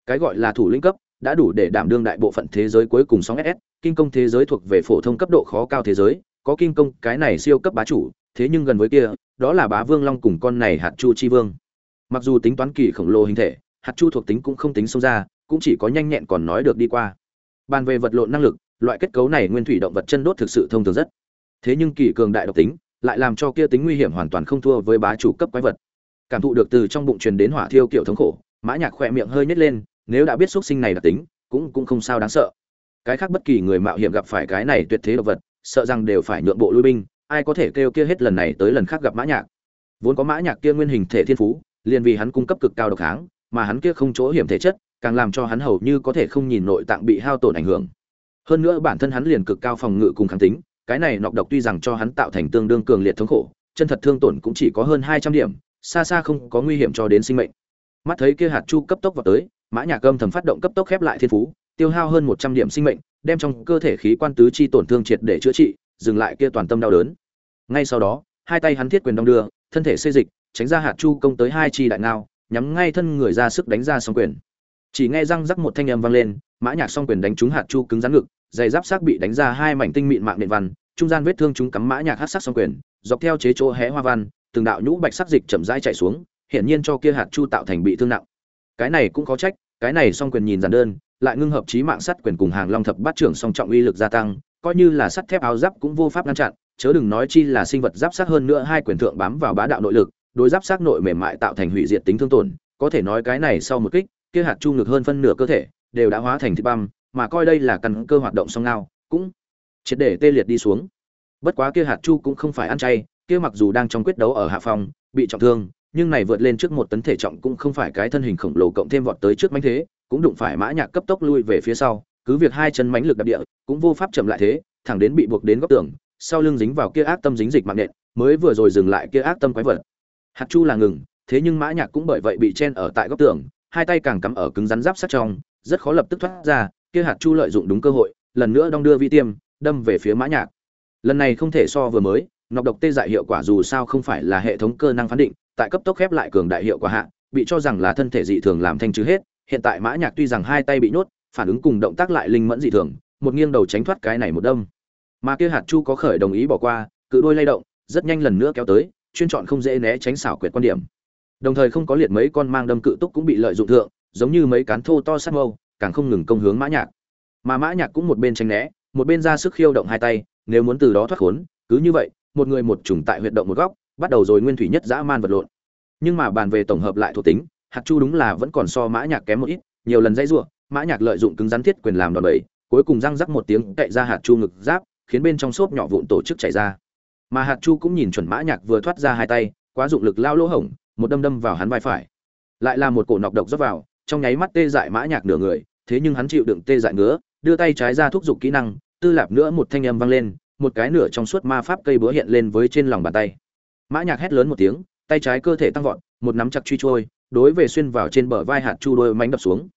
Cái gọi là thủ lĩnh cấp đã đủ để đảm đương đại bộ phận thế giới cuối cùng sóng ss kinh công thế giới thuộc về phổ thông cấp độ khó cao thế giới, có kinh công cái này siêu cấp bá chủ, thế nhưng gần với kia, đó là bá vương long cùng con này hạt chu chi vương. Mặc dù tính toán kỳ khổng lồ hình thể, hạt chu thuộc tính cũng không tính sâu ra cũng chỉ có nhanh nhẹn còn nói được đi qua. Bàn về vật lộn năng lực, loại kết cấu này nguyên thủy động vật chân đốt thực sự thông thường rất. Thế nhưng kỳ cường đại độc tính, lại làm cho kia tính nguy hiểm hoàn toàn không thua với bá chủ cấp quái vật. Cảm thụ được từ trong bụng truyền đến hỏa thiêu kiểu thống khổ, mã nhạc khoe miệng hơi nhếch lên, nếu đã biết xuất sinh này đặc tính, cũng cũng không sao đáng sợ. Cái khác bất kỳ người mạo hiểm gặp phải cái này tuyệt thế độc vật, sợ rằng đều phải nhượng bộ lui binh, ai có thể kêu kia hết lần này tới lần khác gặp mã nhạc. Vốn có mã nhạc kia nguyên hình thể thiên phú, liền vì hắn cung cấp cực cao độc kháng, mà hắn kia không chỗ hiểm thể chất càng làm cho hắn hầu như có thể không nhìn nội tạng bị hao tổn ảnh hưởng. Hơn nữa bản thân hắn liền cực cao phòng ngự cùng kháng tính, cái này nọc độc tuy rằng cho hắn tạo thành tương đương cường liệt thống khổ, chân thật thương tổn cũng chỉ có hơn hai trăm điểm, xa xa không có nguy hiểm cho đến sinh mệnh. Mắt thấy kia hạt chu cấp tốc vào tới, mã nhạc âm thầm phát động cấp tốc khép lại thiên phú, tiêu hao hơn một trăm điểm sinh mệnh, đem trong cơ thể khí quan tứ chi tổn thương triệt để chữa trị, dừng lại kia toàn tâm đau đớn. Ngay sau đó, hai tay hắn thiết quyền đong đưa, thân thể xê dịch, tránh ra hạt chu công tới hai chi đại ngao, nhắm ngay thân người ra sức đánh ra song quyền chỉ nghe răng rắc một thanh âm vang lên, mã nhạc song quyền đánh trúng hạt chu cứng rắn ngực dày giáp sắc bị đánh ra hai mảnh tinh mịn mạng nền văn, trung gian vết thương chúng cắm mã nhạc hắc sắc song quyền, dọc theo chế chỗ hé hoa văn, từng đạo nhũ bạch sắc dịch chậm rãi chảy xuống, hiển nhiên cho kia hạt chu tạo thành bị thương nặng. Cái này cũng có trách, cái này song quyền nhìn giản đơn, lại ngưng hợp trí mạng sắt quyền cùng hàng long thập bát trưởng song trọng uy lực gia tăng, coi như là sắt thép áo giáp cũng vô pháp ngăn chặn, chớ đừng nói chi là sinh vật giáp sát hơn nữa hai quyền thượng bám vào bá đạo nội lực, đối giáp sát nội mềm mại tạo thành hủy diệt tính thương tổn, có thể nói cái này sau một kích kia hạt chu ngực hơn phân nửa cơ thể đều đã hóa thành thịt băm, mà coi đây là căn cơ hoạt động song ngao, cũng triệt để tê liệt đi xuống. Bất quá kia hạt chu cũng không phải ăn chay, kia mặc dù đang trong quyết đấu ở hạ phòng, bị trọng thương, nhưng này vượt lên trước một tấn thể trọng cũng không phải cái thân hình khổng lồ cộng thêm vọt tới trước mánh thế, cũng đụng phải mã nhạc cấp tốc lui về phía sau, cứ việc hai chân mánh lực đạp địa, cũng vô pháp chậm lại thế, thẳng đến bị buộc đến góc tường, sau lưng dính vào kia ác tâm dính dịch mạng nện, mới vừa rồi dừng lại kia ác tâm quái vật. Hạt chu là ngừng, thế nhưng mã nhạc cũng bởi vậy bị chen ở tại góc tường hai tay càng cắm ở cứng rắn giáp sát trong, rất khó lập tức thoát ra, kia hạt chu lợi dụng đúng cơ hội, lần nữa đong đưa vi tiêm, đâm về phía mã nhạc. Lần này không thể so vừa mới, nọc độc tê dại hiệu quả dù sao không phải là hệ thống cơ năng phán định, tại cấp tốc khép lại cường đại hiệu quả hạ, bị cho rằng là thân thể dị thường làm thanh trừ hết, hiện tại mã nhạc tuy rằng hai tay bị nhốt, phản ứng cùng động tác lại linh mẫn dị thường, một nghiêng đầu tránh thoát cái này một đâm. Mà kia hạt chu có khởi đồng ý bỏ qua, cự đôi lay động, rất nhanh lần nữa kéo tới, chuyên chọn không dễ né tránh xảo quyệt quan điểm đồng thời không có liệt mấy con mang đâm cự túc cũng bị lợi dụng thượng, giống như mấy cán thô to sát mâu, càng không ngừng công hướng mã nhạc. Mà mã nhạc cũng một bên tránh né, một bên ra sức khiêu động hai tay, nếu muốn từ đó thoát khốn, cứ như vậy, một người một trùng tại huyệt động một góc, bắt đầu rồi nguyên thủy nhất dã man vật lộn. Nhưng mà bàn về tổng hợp lại thuộc tính, hạt chu đúng là vẫn còn so mã nhạc kém một ít, nhiều lần dây rủa, mã nhạc lợi dụng cứng rắn thiết quyền làm đòn bẩy, cuối cùng răng rắc một tiếng cậy ra hạt chu ngực giáp, khiến bên trong xốp nhỏ vụn tổ chức chảy ra. Mà hạt chu cũng nhìn chuẩn mã nhạc vừa thoát ra hai tay, quá dụng lực lao lỗ hổng một đâm đâm vào hắn vai phải. Lại là một cổ nọc độc rót vào, trong nháy mắt tê dại mã nhạc nửa người, thế nhưng hắn chịu đựng tê dại ngứa, đưa tay trái ra thúc giục kỹ năng, tư lạp nữa một thanh âm vang lên, một cái nửa trong suốt ma pháp cây búa hiện lên với trên lòng bàn tay. Mã nhạc hét lớn một tiếng, tay trái cơ thể tăng vọt, một nắm chặt truy trôi, đối về xuyên vào trên bờ vai hạt chu đôi mánh đập xuống.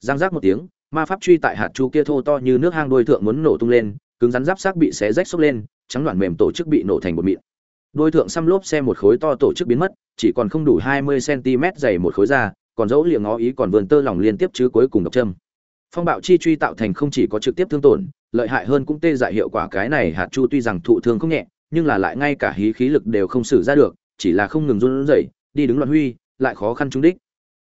Giang giác một tiếng, ma pháp truy tại hạt chu kia thô to như nước hang đôi thượng muốn nổ tung lên, cứng rắn giáp xác bị xé rách xốc lên, trắng loạn mềm tổ chức bị nổ thành một mịn đôi thượng xăm lốp xe một khối to tổ chức biến mất, chỉ còn không đủ hai mươi cm dày một khối da, còn dẫu liệng ngó ý còn vườn tơ lòng liên tiếp chứ cuối cùng độc châm. Phong bạo chi truy tạo thành không chỉ có trực tiếp thương tổn, lợi hại hơn cũng tê dại hiệu quả cái này hạt chu tuy rằng thụ thương không nhẹ, nhưng là lại ngay cả hí khí lực đều không xử ra được, chỉ là không ngừng run rẩy, đi đứng loạn huy, lại khó khăn trúng đích.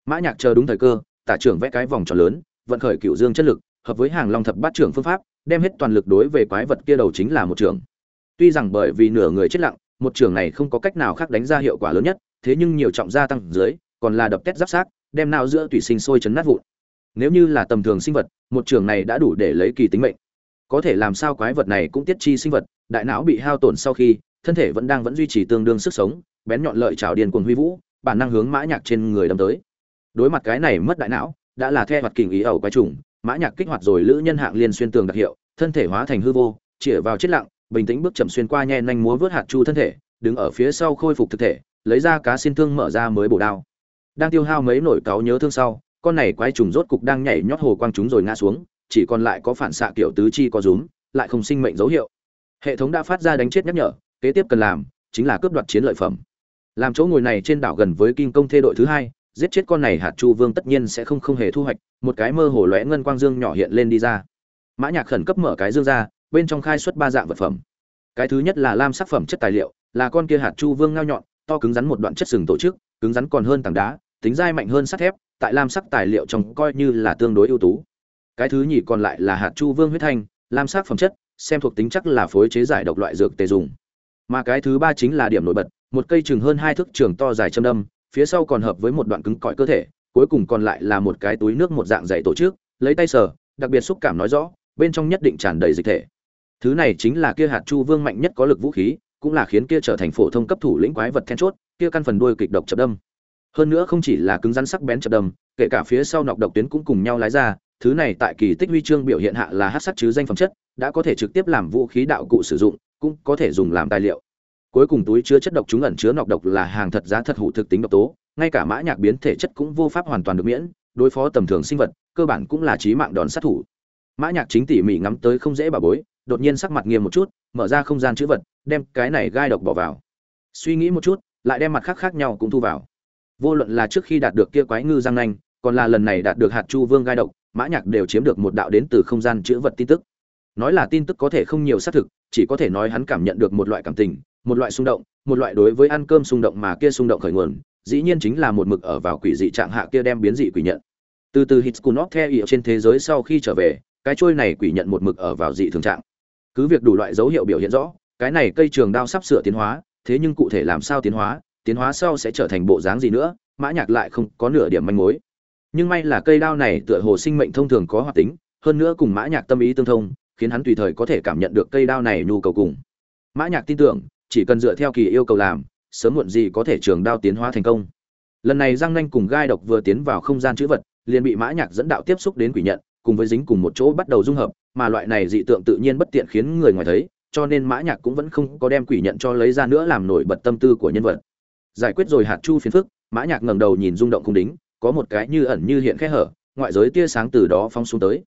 Mã nhạc chờ đúng thời cơ, tả trưởng vẽ cái vòng tròn lớn, vận khởi cựu dương chất lực, hợp với hàng long thập bát trưởng phương pháp, đem hết toàn lực đối về quái vật kia đầu chính là một trường tuy rằng bởi vì nửa người chết lặng một trường này không có cách nào khác đánh ra hiệu quả lớn nhất, thế nhưng nhiều trọng gia tăng dưới, còn là đập tét giáp sát, đem nào giữa tùy sinh sôi chấn nát vụn. Nếu như là tầm thường sinh vật, một trường này đã đủ để lấy kỳ tính mệnh. Có thể làm sao quái vật này cũng tiết chi sinh vật, đại não bị hao tổn sau khi, thân thể vẫn đang vẫn duy trì tương đương sức sống, bén nhọn lợi trào điền cuồng huy vũ, bản năng hướng mã nhạc trên người đâm tới. Đối mặt cái này mất đại não, đã là theo hoạt kình ý ẩu quái trùng, mã nhạc kích hoạt rồi lữ nhân hạng liên xuyên tường đặc hiệu, thân thể hóa thành hư vô, chĩa vào chết lặng bình tĩnh bước chậm xuyên qua nhe nhanh múa vớt hạt chu thân thể, đứng ở phía sau khôi phục thực thể, lấy ra cá xin thương mở ra mới bổ đao. Đang tiêu hao mấy nổi cáo nhớ thương sau, con này quái trùng rốt cục đang nhảy nhót hồ quang chúng rồi ngã xuống, chỉ còn lại có phản xạ kiểu tứ chi có rúm, lại không sinh mệnh dấu hiệu. Hệ thống đã phát ra đánh chết nhắc nhở, kế tiếp cần làm chính là cướp đoạt chiến lợi phẩm. Làm chỗ ngồi này trên đảo gần với kinh công thê đội thứ hai, giết chết con này hạt chu vương tất nhiên sẽ không không hề thu hoạch, một cái mơ hồ lóe ngân quang dương nhỏ hiện lên đi ra. Mã nhạc khẩn cấp mở cái dương ra bên trong khai xuất ba dạng vật phẩm. Cái thứ nhất là lam sắc phẩm chất tài liệu, là con kia hạt chu vương ngao nhọn, to cứng rắn một đoạn chất sừng tổ chức, cứng rắn còn hơn tảng đá, tính dai mạnh hơn sắt thép, tại lam sắc tài liệu trong coi như là tương đối ưu tú. Cái thứ nhì còn lại là hạt chu vương huyết thanh, lam sắc phẩm chất, xem thuộc tính chắc là phối chế giải độc loại dược tề dùng. Mà cái thứ ba chính là điểm nổi bật, một cây chừng hơn hai thước trường to dài châm đâm, phía sau còn hợp với một đoạn cứng cỏi cơ thể, cuối cùng còn lại là một cái túi nước một dạng dày tổ chức, lấy tay sờ, đặc biệt xúc cảm nói rõ, bên trong nhất định tràn đầy dịch thể thứ này chính là kia hạt chu vương mạnh nhất có lực vũ khí, cũng là khiến kia trở thành phổ thông cấp thủ lĩnh quái vật then chốt, kia căn phần đuôi kịch độc chập đâm. Hơn nữa không chỉ là cứng rắn sắc bén chập đâm, kể cả phía sau nọc độc tuyến cũng cùng nhau lái ra, thứ này tại kỳ tích huy chương biểu hiện hạ là hát sắc chứ danh phẩm chất, đã có thể trực tiếp làm vũ khí đạo cụ sử dụng, cũng có thể dùng làm tài liệu. Cuối cùng túi chứa chất độc chúng ẩn chứa nọc độc là hàng thật giá thật hữu thực tính độc tố, ngay cả mã nhạc biến thể chất cũng vô pháp hoàn toàn được miễn, đối phó tầm thường sinh vật, cơ bản cũng là chí mạng đòn sát thủ. Mã nhạc chính tỉ mỉ ngắm tới không dễ bà bối đột nhiên sắc mặt nghiêm một chút, mở ra không gian chữ vật, đem cái này gai độc bỏ vào. Suy nghĩ một chút, lại đem mặt khác khác nhau cũng thu vào. Vô luận là trước khi đạt được kia quái ngư răng nanh, còn là lần này đạt được hạt chu vương gai độc, mã nhạc đều chiếm được một đạo đến từ không gian chữ vật tin tức. Nói là tin tức có thể không nhiều xác thực, chỉ có thể nói hắn cảm nhận được một loại cảm tình, một loại xung động, một loại đối với ăn cơm xung động mà kia xung động khởi nguồn, dĩ nhiên chính là một mực ở vào quỷ dị trạng hạ kia đem biến dị quỷ nhận. Từ từ Hitzkunov theo ở trên thế giới sau khi trở về, cái trôi này quỷ nhận một mực ở vào dị thường trạng cứ việc đủ loại dấu hiệu biểu hiện rõ, cái này cây trường đao sắp sửa tiến hóa, thế nhưng cụ thể làm sao tiến hóa tiến hóa sau sẽ trở thành bộ dáng gì nữa, mã nhạc lại không có nửa điểm manh mối. Nhưng may là cây đao này tựa hồ sinh mệnh thông thường có hoạt tính, hơn nữa cùng mã nhạc tâm ý tương thông, khiến hắn tùy thời có thể cảm nhận được cây đao này nhu cầu cùng. Mã nhạc tin tưởng, chỉ cần dựa theo kỳ yêu cầu làm, sớm muộn gì có thể trường đao tiến hóa thành công. Lần này giang nhanh cùng gai độc vừa tiến vào không gian chữ vật, liền bị mã nhạc dẫn đạo tiếp xúc đến quỷ nhận, cùng với dính cùng một chỗ bắt đầu dung hợp mà loại này dị tượng tự nhiên bất tiện khiến người ngoài thấy, cho nên mã nhạc cũng vẫn không có đem quỷ nhận cho lấy ra nữa làm nổi bật tâm tư của nhân vật. Giải quyết rồi hạt chu phiền phức, mã nhạc ngẩng đầu nhìn rung động cung đính, có một cái như ẩn như hiện khe hở, ngoại giới tia sáng từ đó phóng xuống tới.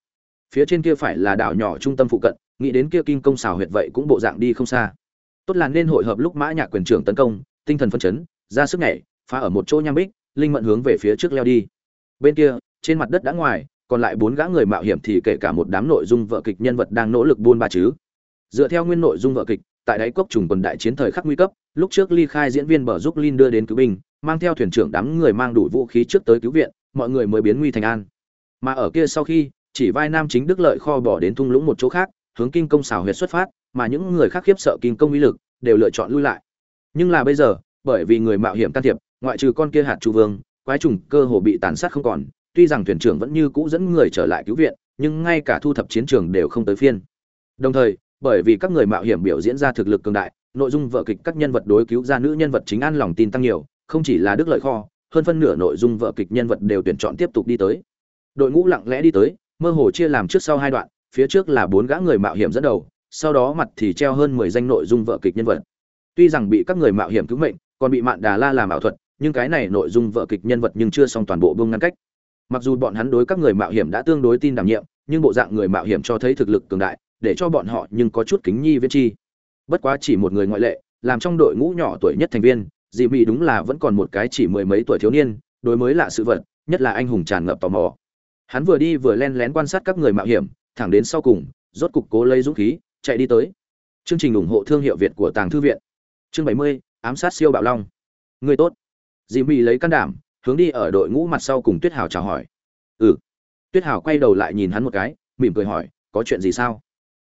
Phía trên kia phải là đảo nhỏ trung tâm phụ cận, nghĩ đến kia kinh công xào huyệt vậy cũng bộ dạng đi không xa. Tốt là nên hội hợp lúc mã nhạc quyền trưởng tấn công, tinh thần phân chấn, ra sức nhảy, phá ở một chỗ nham bích, linh mẫn hướng về phía trước leo đi. Bên kia, trên mặt đất đã ngoài còn lại bốn gã người mạo hiểm thì kể cả một đám nội dung vợ kịch nhân vật đang nỗ lực buôn ba chứ. Dựa theo nguyên nội dung vợ kịch, tại đáy cốc trùng quần đại chiến thời khắc nguy cấp, lúc trước ly khai diễn viên bờ giúp linh đưa đến cứu binh, mang theo thuyền trưởng đám người mang đủ vũ khí trước tới cứu viện, mọi người mới biến nguy thành an. Mà ở kia sau khi, chỉ vai nam chính đức lợi kho bỏ đến thung lũng một chỗ khác, hướng kinh công xảo huyệt xuất phát, mà những người khác khiếp sợ kinh công uy lực, đều lựa chọn lui lại. Nhưng là bây giờ, bởi vì người mạo hiểm can thiệp, ngoại trừ con kia hạt chu vương, quái trùng cơ hồ bị tàn sát không còn tuy rằng thuyền trưởng vẫn như cũ dẫn người trở lại cứu viện, nhưng ngay cả thu thập chiến trường đều không tới phiên. Đồng thời, bởi vì các người mạo hiểm biểu diễn ra thực lực cường đại, nội dung vợ kịch các nhân vật đối cứu ra nữ nhân vật chính an lòng tin tăng nhiều, không chỉ là đức lợi kho, hơn phân nửa nội dung vợ kịch nhân vật đều tuyển chọn tiếp tục đi tới. Đội ngũ lặng lẽ đi tới, mơ hồ chia làm trước sau hai đoạn, phía trước là bốn gã người mạo hiểm dẫn đầu, sau đó mặt thì treo hơn mười danh nội dung vợ kịch nhân vật. Tuy rằng bị các người mạo hiểm cứu mệnh, còn bị mạn đà la làm ảo thuật, nhưng cái này nội dung vợ kịch nhân vật nhưng chưa xong toàn bộ bông ngăn cách mặc dù bọn hắn đối các người mạo hiểm đã tương đối tin đảm nhiệm, nhưng bộ dạng người mạo hiểm cho thấy thực lực cường đại, để cho bọn họ nhưng có chút kính nhi viên chi. Bất quá chỉ một người ngoại lệ, làm trong đội ngũ nhỏ tuổi nhất thành viên, dị mị đúng là vẫn còn một cái chỉ mười mấy tuổi thiếu niên, đối mới lạ sự vật, nhất là anh hùng tràn ngập tò mò. Hắn vừa đi vừa len lén quan sát các người mạo hiểm, thẳng đến sau cùng, rốt cục cố lấy dũng khí, chạy đi tới. Chương trình ủng hộ thương hiệu việt của tàng thư viện. Chương bảy mươi, ám sát siêu bạo long. Người tốt. Dị mị lấy can đảm hướng đi ở đội ngũ mặt sau cùng tuyết hào chào hỏi. Ừ. Tuyết hào quay đầu lại nhìn hắn một cái, mỉm cười hỏi, có chuyện gì sao?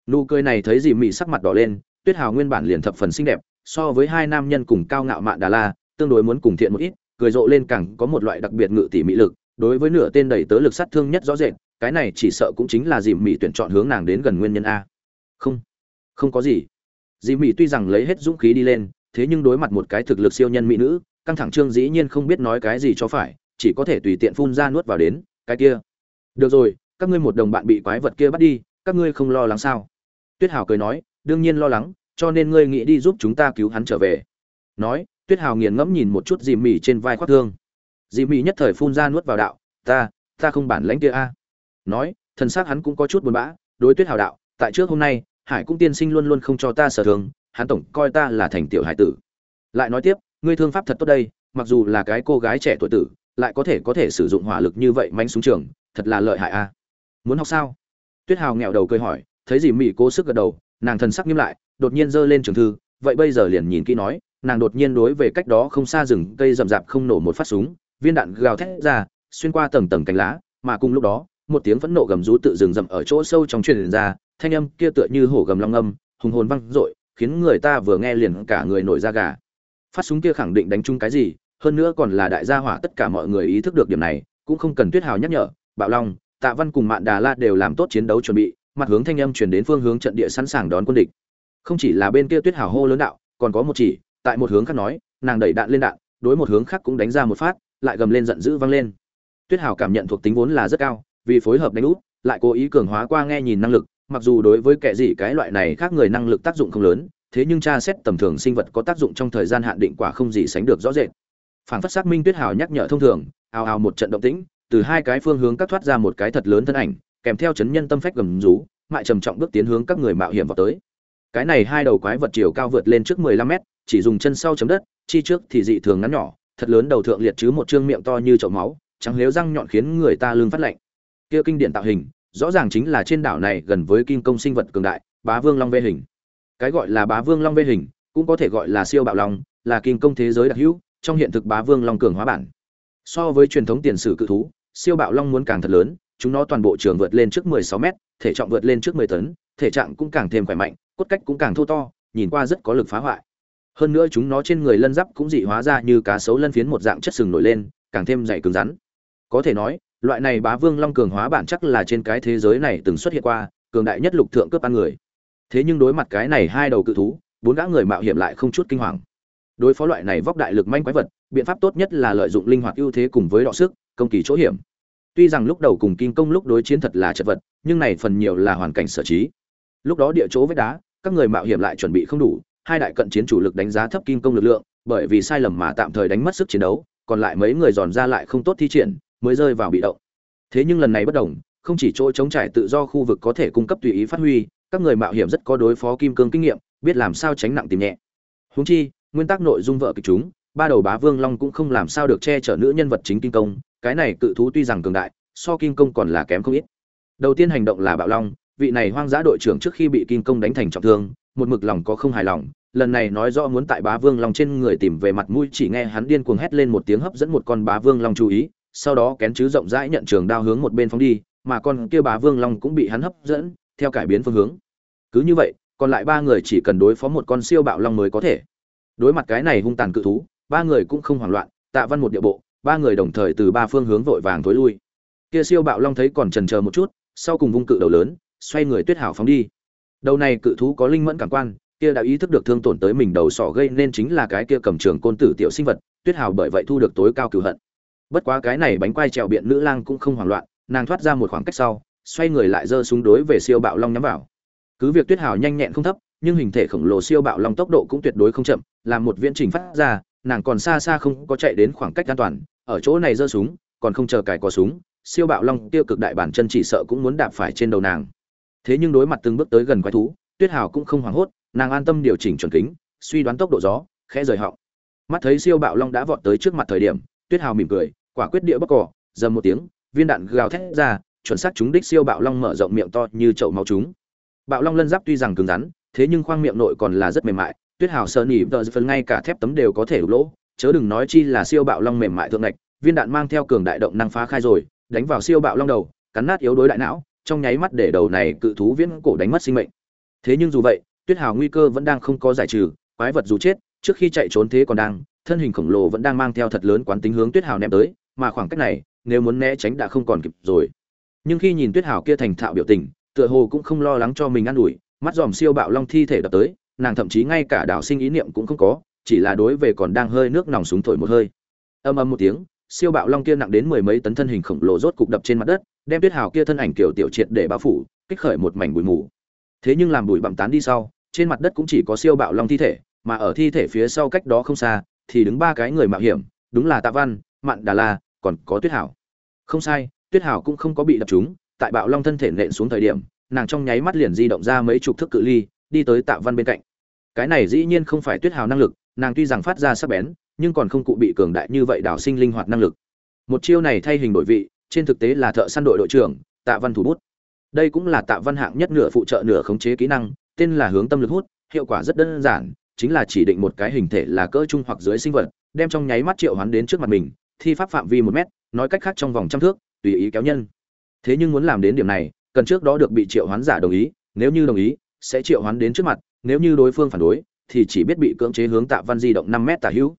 Nụ cười này thấy dì mị sắc mặt đỏ lên, tuyết hào nguyên bản liền thập phần xinh đẹp, so với hai nam nhân cùng cao ngạo mạn đà la, tương đối muốn cùng thiện một ít, cười rộ lên càng có một loại đặc biệt ngự tỉ mị lực, đối với nửa tên đầy tớ lực sát thương nhất rõ rệt, cái này chỉ sợ cũng chính là dì mị tuyển chọn hướng nàng đến gần nguyên nhân a. Không không có gì. Dì mị tuy rằng lấy hết dũng khí đi lên, thế nhưng đối mặt một cái thực lực siêu nhân mỹ nữ căng thẳng trương dĩ nhiên không biết nói cái gì cho phải, chỉ có thể tùy tiện phun ra nuốt vào đến, cái kia. Được rồi, các ngươi một đồng bạn bị quái vật kia bắt đi, các ngươi không lo lắng sao? Tuyết hào cười nói, đương nhiên lo lắng, cho nên ngươi nghĩ đi giúp chúng ta cứu hắn trở về. Nói, tuyết hào nghiền ngẫm nhìn một chút dì mì trên vai khoác thương. Dì mì nhất thời phun ra nuốt vào đạo, ta ta không bản lãnh kia a. Nói, thần xác hắn cũng có chút buồn bã, đối tuyết hào đạo, tại trước hôm nay, hải cũng tiên sinh luôn luôn không cho ta sở thương hắn tổng coi ta là thành tiểu hải tử. Lại nói tiếp ngươi thương pháp thật tốt đây, mặc dù là cái cô gái trẻ tuổi tử, lại có thể có thể sử dụng hỏa lực như vậy manh xuống trường, thật là lợi hại a. Muốn học sao? Tuyết hào nghẹo đầu cười hỏi, thấy dì mỹ cố sức gật đầu, nàng thần sắc nghiêm lại, đột nhiên giơ lên trường thư, vậy bây giờ liền nhìn kỹ nói, nàng đột nhiên đối về cách đó không xa rừng cây rậm rạp không nổ một phát súng, viên đạn gào thét ra, xuyên qua tầng tầng cánh lá, mà cùng lúc đó, một tiếng phẫn nộ gầm rú tự rừng rậm ở chỗ sâu trong truyền ra, thanh âm kia tựa như hổ gầm long âm, hùng hồn vang dội, khiến người ta vừa nghe liền cả người nổi da gà phát súng kia khẳng định đánh chung cái gì, hơn nữa còn là đại gia hỏa, tất cả mọi người ý thức được điểm này, cũng không cần tuyết hào nhắc nhở, bạo long, tạ văn cùng mạn đà la đều làm tốt chiến đấu chuẩn bị, mặt hướng thanh âm chuyển đến phương hướng trận địa sẵn sàng đón quân địch. Không chỉ là bên kia tuyết hào hô lớn đạo, còn có một chỉ, tại một hướng khác nói, nàng đẩy đạn lên đạn, đối một hướng khác cũng đánh ra một phát, lại gầm lên giận dữ vang lên. Tuyết hào cảm nhận thuộc tính vốn là rất cao, vì phối hợp đánh út lại cố ý cường hóa qua nghe nhìn năng lực, mặc dù đối với kẻ gì cái loại này khác người năng lực tác dụng không lớn thế nhưng tra xét tầm thường sinh vật có tác dụng trong thời gian hạn định quả không gì sánh được rõ rệt. Phản phất xác minh tuyết hào nhắc nhở thông thường, ào ào một trận động tĩnh, từ hai cái phương hướng cắt thoát ra một cái thật lớn thân ảnh, kèm theo chấn nhân tâm phách gầm rú, mại trầm trọng bước tiến hướng các người mạo hiểm vào tới. Cái này hai đầu quái vật chiều cao vượt lên trước 15 mét, chỉ dùng chân sau chấm đất, chi trước thì dị thường ngắn nhỏ, thật lớn đầu thượng liệt chứ một trương miệng to như chậu máu, trắng liếu răng nhọn khiến người ta lương phát lạnh. Kia kinh điển tạo hình, rõ ràng chính là trên đảo này gần với kim công sinh vật cường đại, bá vương long vê hình cái gọi là bá vương long vê hình, cũng có thể gọi là siêu bạo long, là kinh công thế giới đặc hữu, trong hiện thực bá vương long cường hóa bản. So với truyền thống tiền sử cự thú, siêu bạo long muốn càng thật lớn, chúng nó toàn bộ trường vượt lên trước 16 mét, thể trọng vượt lên trước 10 tấn, thể trạng cũng càng thêm khỏe mạnh, cốt cách cũng càng thô to, nhìn qua rất có lực phá hoại. Hơn nữa chúng nó trên người lân giáp cũng dị hóa ra như cá sấu lân phiến một dạng chất sừng nổi lên, càng thêm dày cứng rắn. Có thể nói, loại này bá vương long cường hóa bản chắc là trên cái thế giới này từng xuất hiện qua, cường đại nhất lục thượng cướp ăn người thế nhưng đối mặt cái này hai đầu cự thú, bốn gã người mạo hiểm lại không chút kinh hoàng. Đối phó loại này vóc đại lực manh quái vật, biện pháp tốt nhất là lợi dụng linh hoạt ưu thế cùng với đọ sức, công kỳ chỗ hiểm. Tuy rằng lúc đầu cùng kim công lúc đối chiến thật là chật vật, nhưng này phần nhiều là hoàn cảnh sở trí. Lúc đó địa chỗ vết đá, các người mạo hiểm lại chuẩn bị không đủ, hai đại cận chiến chủ lực đánh giá thấp kim công lực lượng, bởi vì sai lầm mà tạm thời đánh mất sức chiến đấu, còn lại mấy người dòn ra lại không tốt thi triển, mới rơi vào bị động. Thế nhưng lần này bất đồng, không chỉ chỗ chống trải tự do khu vực có thể cung cấp tùy ý phát huy các người mạo hiểm rất có đối phó kim cương kinh nghiệm, biết làm sao tránh nặng tìm nhẹ. Huống chi, nguyên tắc nội dung vợ kịch chúng, ba đầu bá vương long cũng không làm sao được che chở nữ nhân vật chính kim công, cái này cự thú tuy rằng cường đại, so kim công còn là kém không ít. Đầu tiên hành động là bạo long, vị này hoang dã đội trưởng trước khi bị kim công đánh thành trọng thương, một mực lòng có không hài lòng, lần này nói rõ muốn tại bá vương long trên người tìm về mặt mũi chỉ nghe hắn điên cuồng hét lên một tiếng hấp dẫn một con bá vương long chú ý, sau đó kén chứ rộng rãi nhận trường đao hướng một bên phóng đi, mà con kia bá vương long cũng bị hắn hấp dẫn theo cải biến phương hướng. Cứ như vậy, còn lại ba người chỉ cần đối phó một con siêu bạo long mới có thể. Đối mặt cái này hung tàn cự thú, ba người cũng không hoảng loạn, tạ văn một địa bộ, ba người đồng thời từ ba phương hướng vội vàng thối lui. Kia siêu bạo long thấy còn trần chờ một chút, sau cùng vung cự đầu lớn, xoay người tuyết hảo phóng đi. Đầu này cự thú có linh mẫn cảm quan, kia đã ý thức được thương tổn tới mình đầu sọ gây nên chính là cái kia cầm trường côn tử tiểu sinh vật, tuyết hảo bởi vậy thu được tối cao cửu hận. Bất quá cái này bánh quai trèo biện nữ lang cũng không hoảng loạn, nàng thoát ra một khoảng cách sau xoay người lại giơ súng đối về siêu bạo long nhắm vào. Cứ việc tuyết hào nhanh nhẹn không thấp, nhưng hình thể khổng lồ siêu bạo long tốc độ cũng tuyệt đối không chậm, làm một viễn trình phát ra, nàng còn xa xa không có chạy đến khoảng cách an toàn, ở chỗ này giơ súng, còn không chờ cài có súng, siêu bạo long tiêu cực đại bản chân chỉ sợ cũng muốn đạp phải trên đầu nàng. Thế nhưng đối mặt từng bước tới gần quái thú, tuyết hào cũng không hoảng hốt, nàng an tâm điều chỉnh chuẩn kính, suy đoán tốc độ gió, khẽ rời họng. Mắt thấy siêu bạo long đã vọt tới trước mặt thời điểm, tuyết hào mỉm cười, quả quyết địa bắc cỏ dầm một tiếng, viên đạn gào thét ra chuẩn xác chúng đích siêu bạo long mở rộng miệng to như chậu máu chúng. Bạo long lân giáp tuy rằng cứng rắn, thế nhưng khoang miệng nội còn là rất mềm mại, tuyết hào Sơn nhỉ tự phần ngay cả thép tấm đều có thể đục lỗ, chớ đừng nói chi là siêu bạo long mềm mại thượng ngạch, viên đạn mang theo cường đại động năng phá khai rồi, đánh vào siêu bạo long đầu, cắn nát yếu đối đại não, trong nháy mắt để đầu này cự thú viễn cổ đánh mất sinh mệnh. Thế nhưng dù vậy, tuyết hào nguy cơ vẫn đang không có giải trừ, quái vật dù chết, trước khi chạy trốn thế còn đang, thân hình khổng lồ vẫn đang mang theo thật lớn quán tính hướng tuyết hào ném tới, mà khoảng cách này, nếu muốn né tránh đã không còn kịp rồi nhưng khi nhìn tuyết hào kia thành thạo biểu tình, tựa hồ cũng không lo lắng cho mình ă n ủi, mắt dòm siêu bạo long thi thể đập tới, nàng thậm chí ngay cả đảo sinh ý niệm cũng không có, chỉ là đối về còn đang hơi nước nòng súng thổi một hơi. Âm âm một tiếng, siêu bạo long kia nặng đến mười mấy tấn thân hình khổng lồ rốt cục đập trên mặt đất, đem tuyết hào kia thân ảnh kiểu tiểu triệt để bao phủ, kích khởi một mảnh bụi mù. Thế nhưng làm bụi bặm tán đi sau, trên mặt đất cũng chỉ có siêu bạo long thi thể, mà ở thi thể phía sau cách đó không xa, thì đứng ba cái người mạo hiểm, đúng là tạ văn, mạn đà la, còn có tuyết hảo. Không sai tuyết hảo cũng không có bị đập trúng, tại bạo long thân thể nện xuống thời điểm, nàng trong nháy mắt liền di động ra mấy chục thước cự ly, đi tới tạ văn bên cạnh. Cái này dĩ nhiên không phải tuyết hào năng lực, nàng tuy rằng phát ra sắc bén, nhưng còn không cụ bị cường đại như vậy đảo sinh linh hoạt năng lực. Một chiêu này thay hình đổi vị, trên thực tế là thợ săn đội đội trưởng, tạ văn thủ bút. Đây cũng là tạ văn hạng nhất nửa phụ trợ nửa khống chế kỹ năng, tên là hướng tâm lực hút, hiệu quả rất đơn giản, chính là chỉ định một cái hình thể là cỡ trung hoặc dưới sinh vật, đem trong nháy mắt triệu hoán đến trước mặt mình, thi pháp phạm vi một mét, nói cách khác trong vòng trăm thước tùy ý kéo nhân. Thế nhưng muốn làm đến điểm này, cần trước đó được bị triệu hoán giả đồng ý, nếu như đồng ý, sẽ triệu hoán đến trước mặt, nếu như đối phương phản đối, thì chỉ biết bị cưỡng chế hướng tạ văn di động năm mét tả hữu.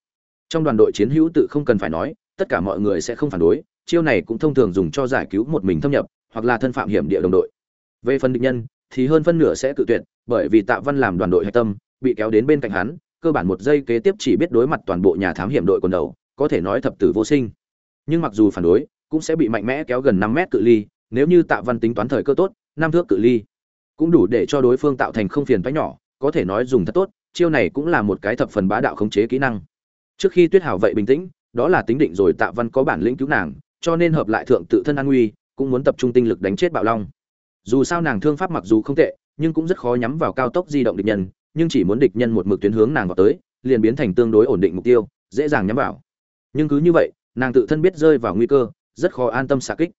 Trong đoàn đội chiến hữu tự không cần phải nói, tất cả mọi người sẽ không phản đối, chiêu này cũng thông thường dùng cho giải cứu một mình thâm nhập, hoặc là thân phạm hiểm địa đồng đội. Về phần địch nhân, thì hơn phân nửa sẽ tự tuyệt, bởi vì tạ văn làm đoàn đội hạch tâm, bị kéo đến bên cạnh hắn, cơ bản một giây kế tiếp chỉ biết đối mặt toàn bộ nhà thám hiểm đội quần đầu, có thể nói thập tử vô sinh. Nhưng mặc dù phản đối cũng sẽ bị mạnh mẽ kéo gần năm mét cự ly, nếu như tạ văn tính toán thời cơ tốt, năm thước cự ly cũng đủ để cho đối phương tạo thành không phiền toái nhỏ, có thể nói dùng thật tốt, chiêu này cũng là một cái thập phần bá đạo khống chế kỹ năng. Trước khi tuyết hảo vậy bình tĩnh, đó là tính định rồi tạ văn có bản lĩnh cứu nàng, cho nên hợp lại thượng tự thân an nguy, cũng muốn tập trung tinh lực đánh chết bạo long. Dù sao nàng thương pháp mặc dù không tệ, nhưng cũng rất khó nhắm vào cao tốc di động địch nhân, nhưng chỉ muốn địch nhân một mực tuyến hướng nàng vào tới, liền biến thành tương đối ổn định mục tiêu, dễ dàng nhắm vào. Nhưng cứ như vậy, nàng tự thân biết rơi vào nguy cơ rất khó an tâm xạ kích.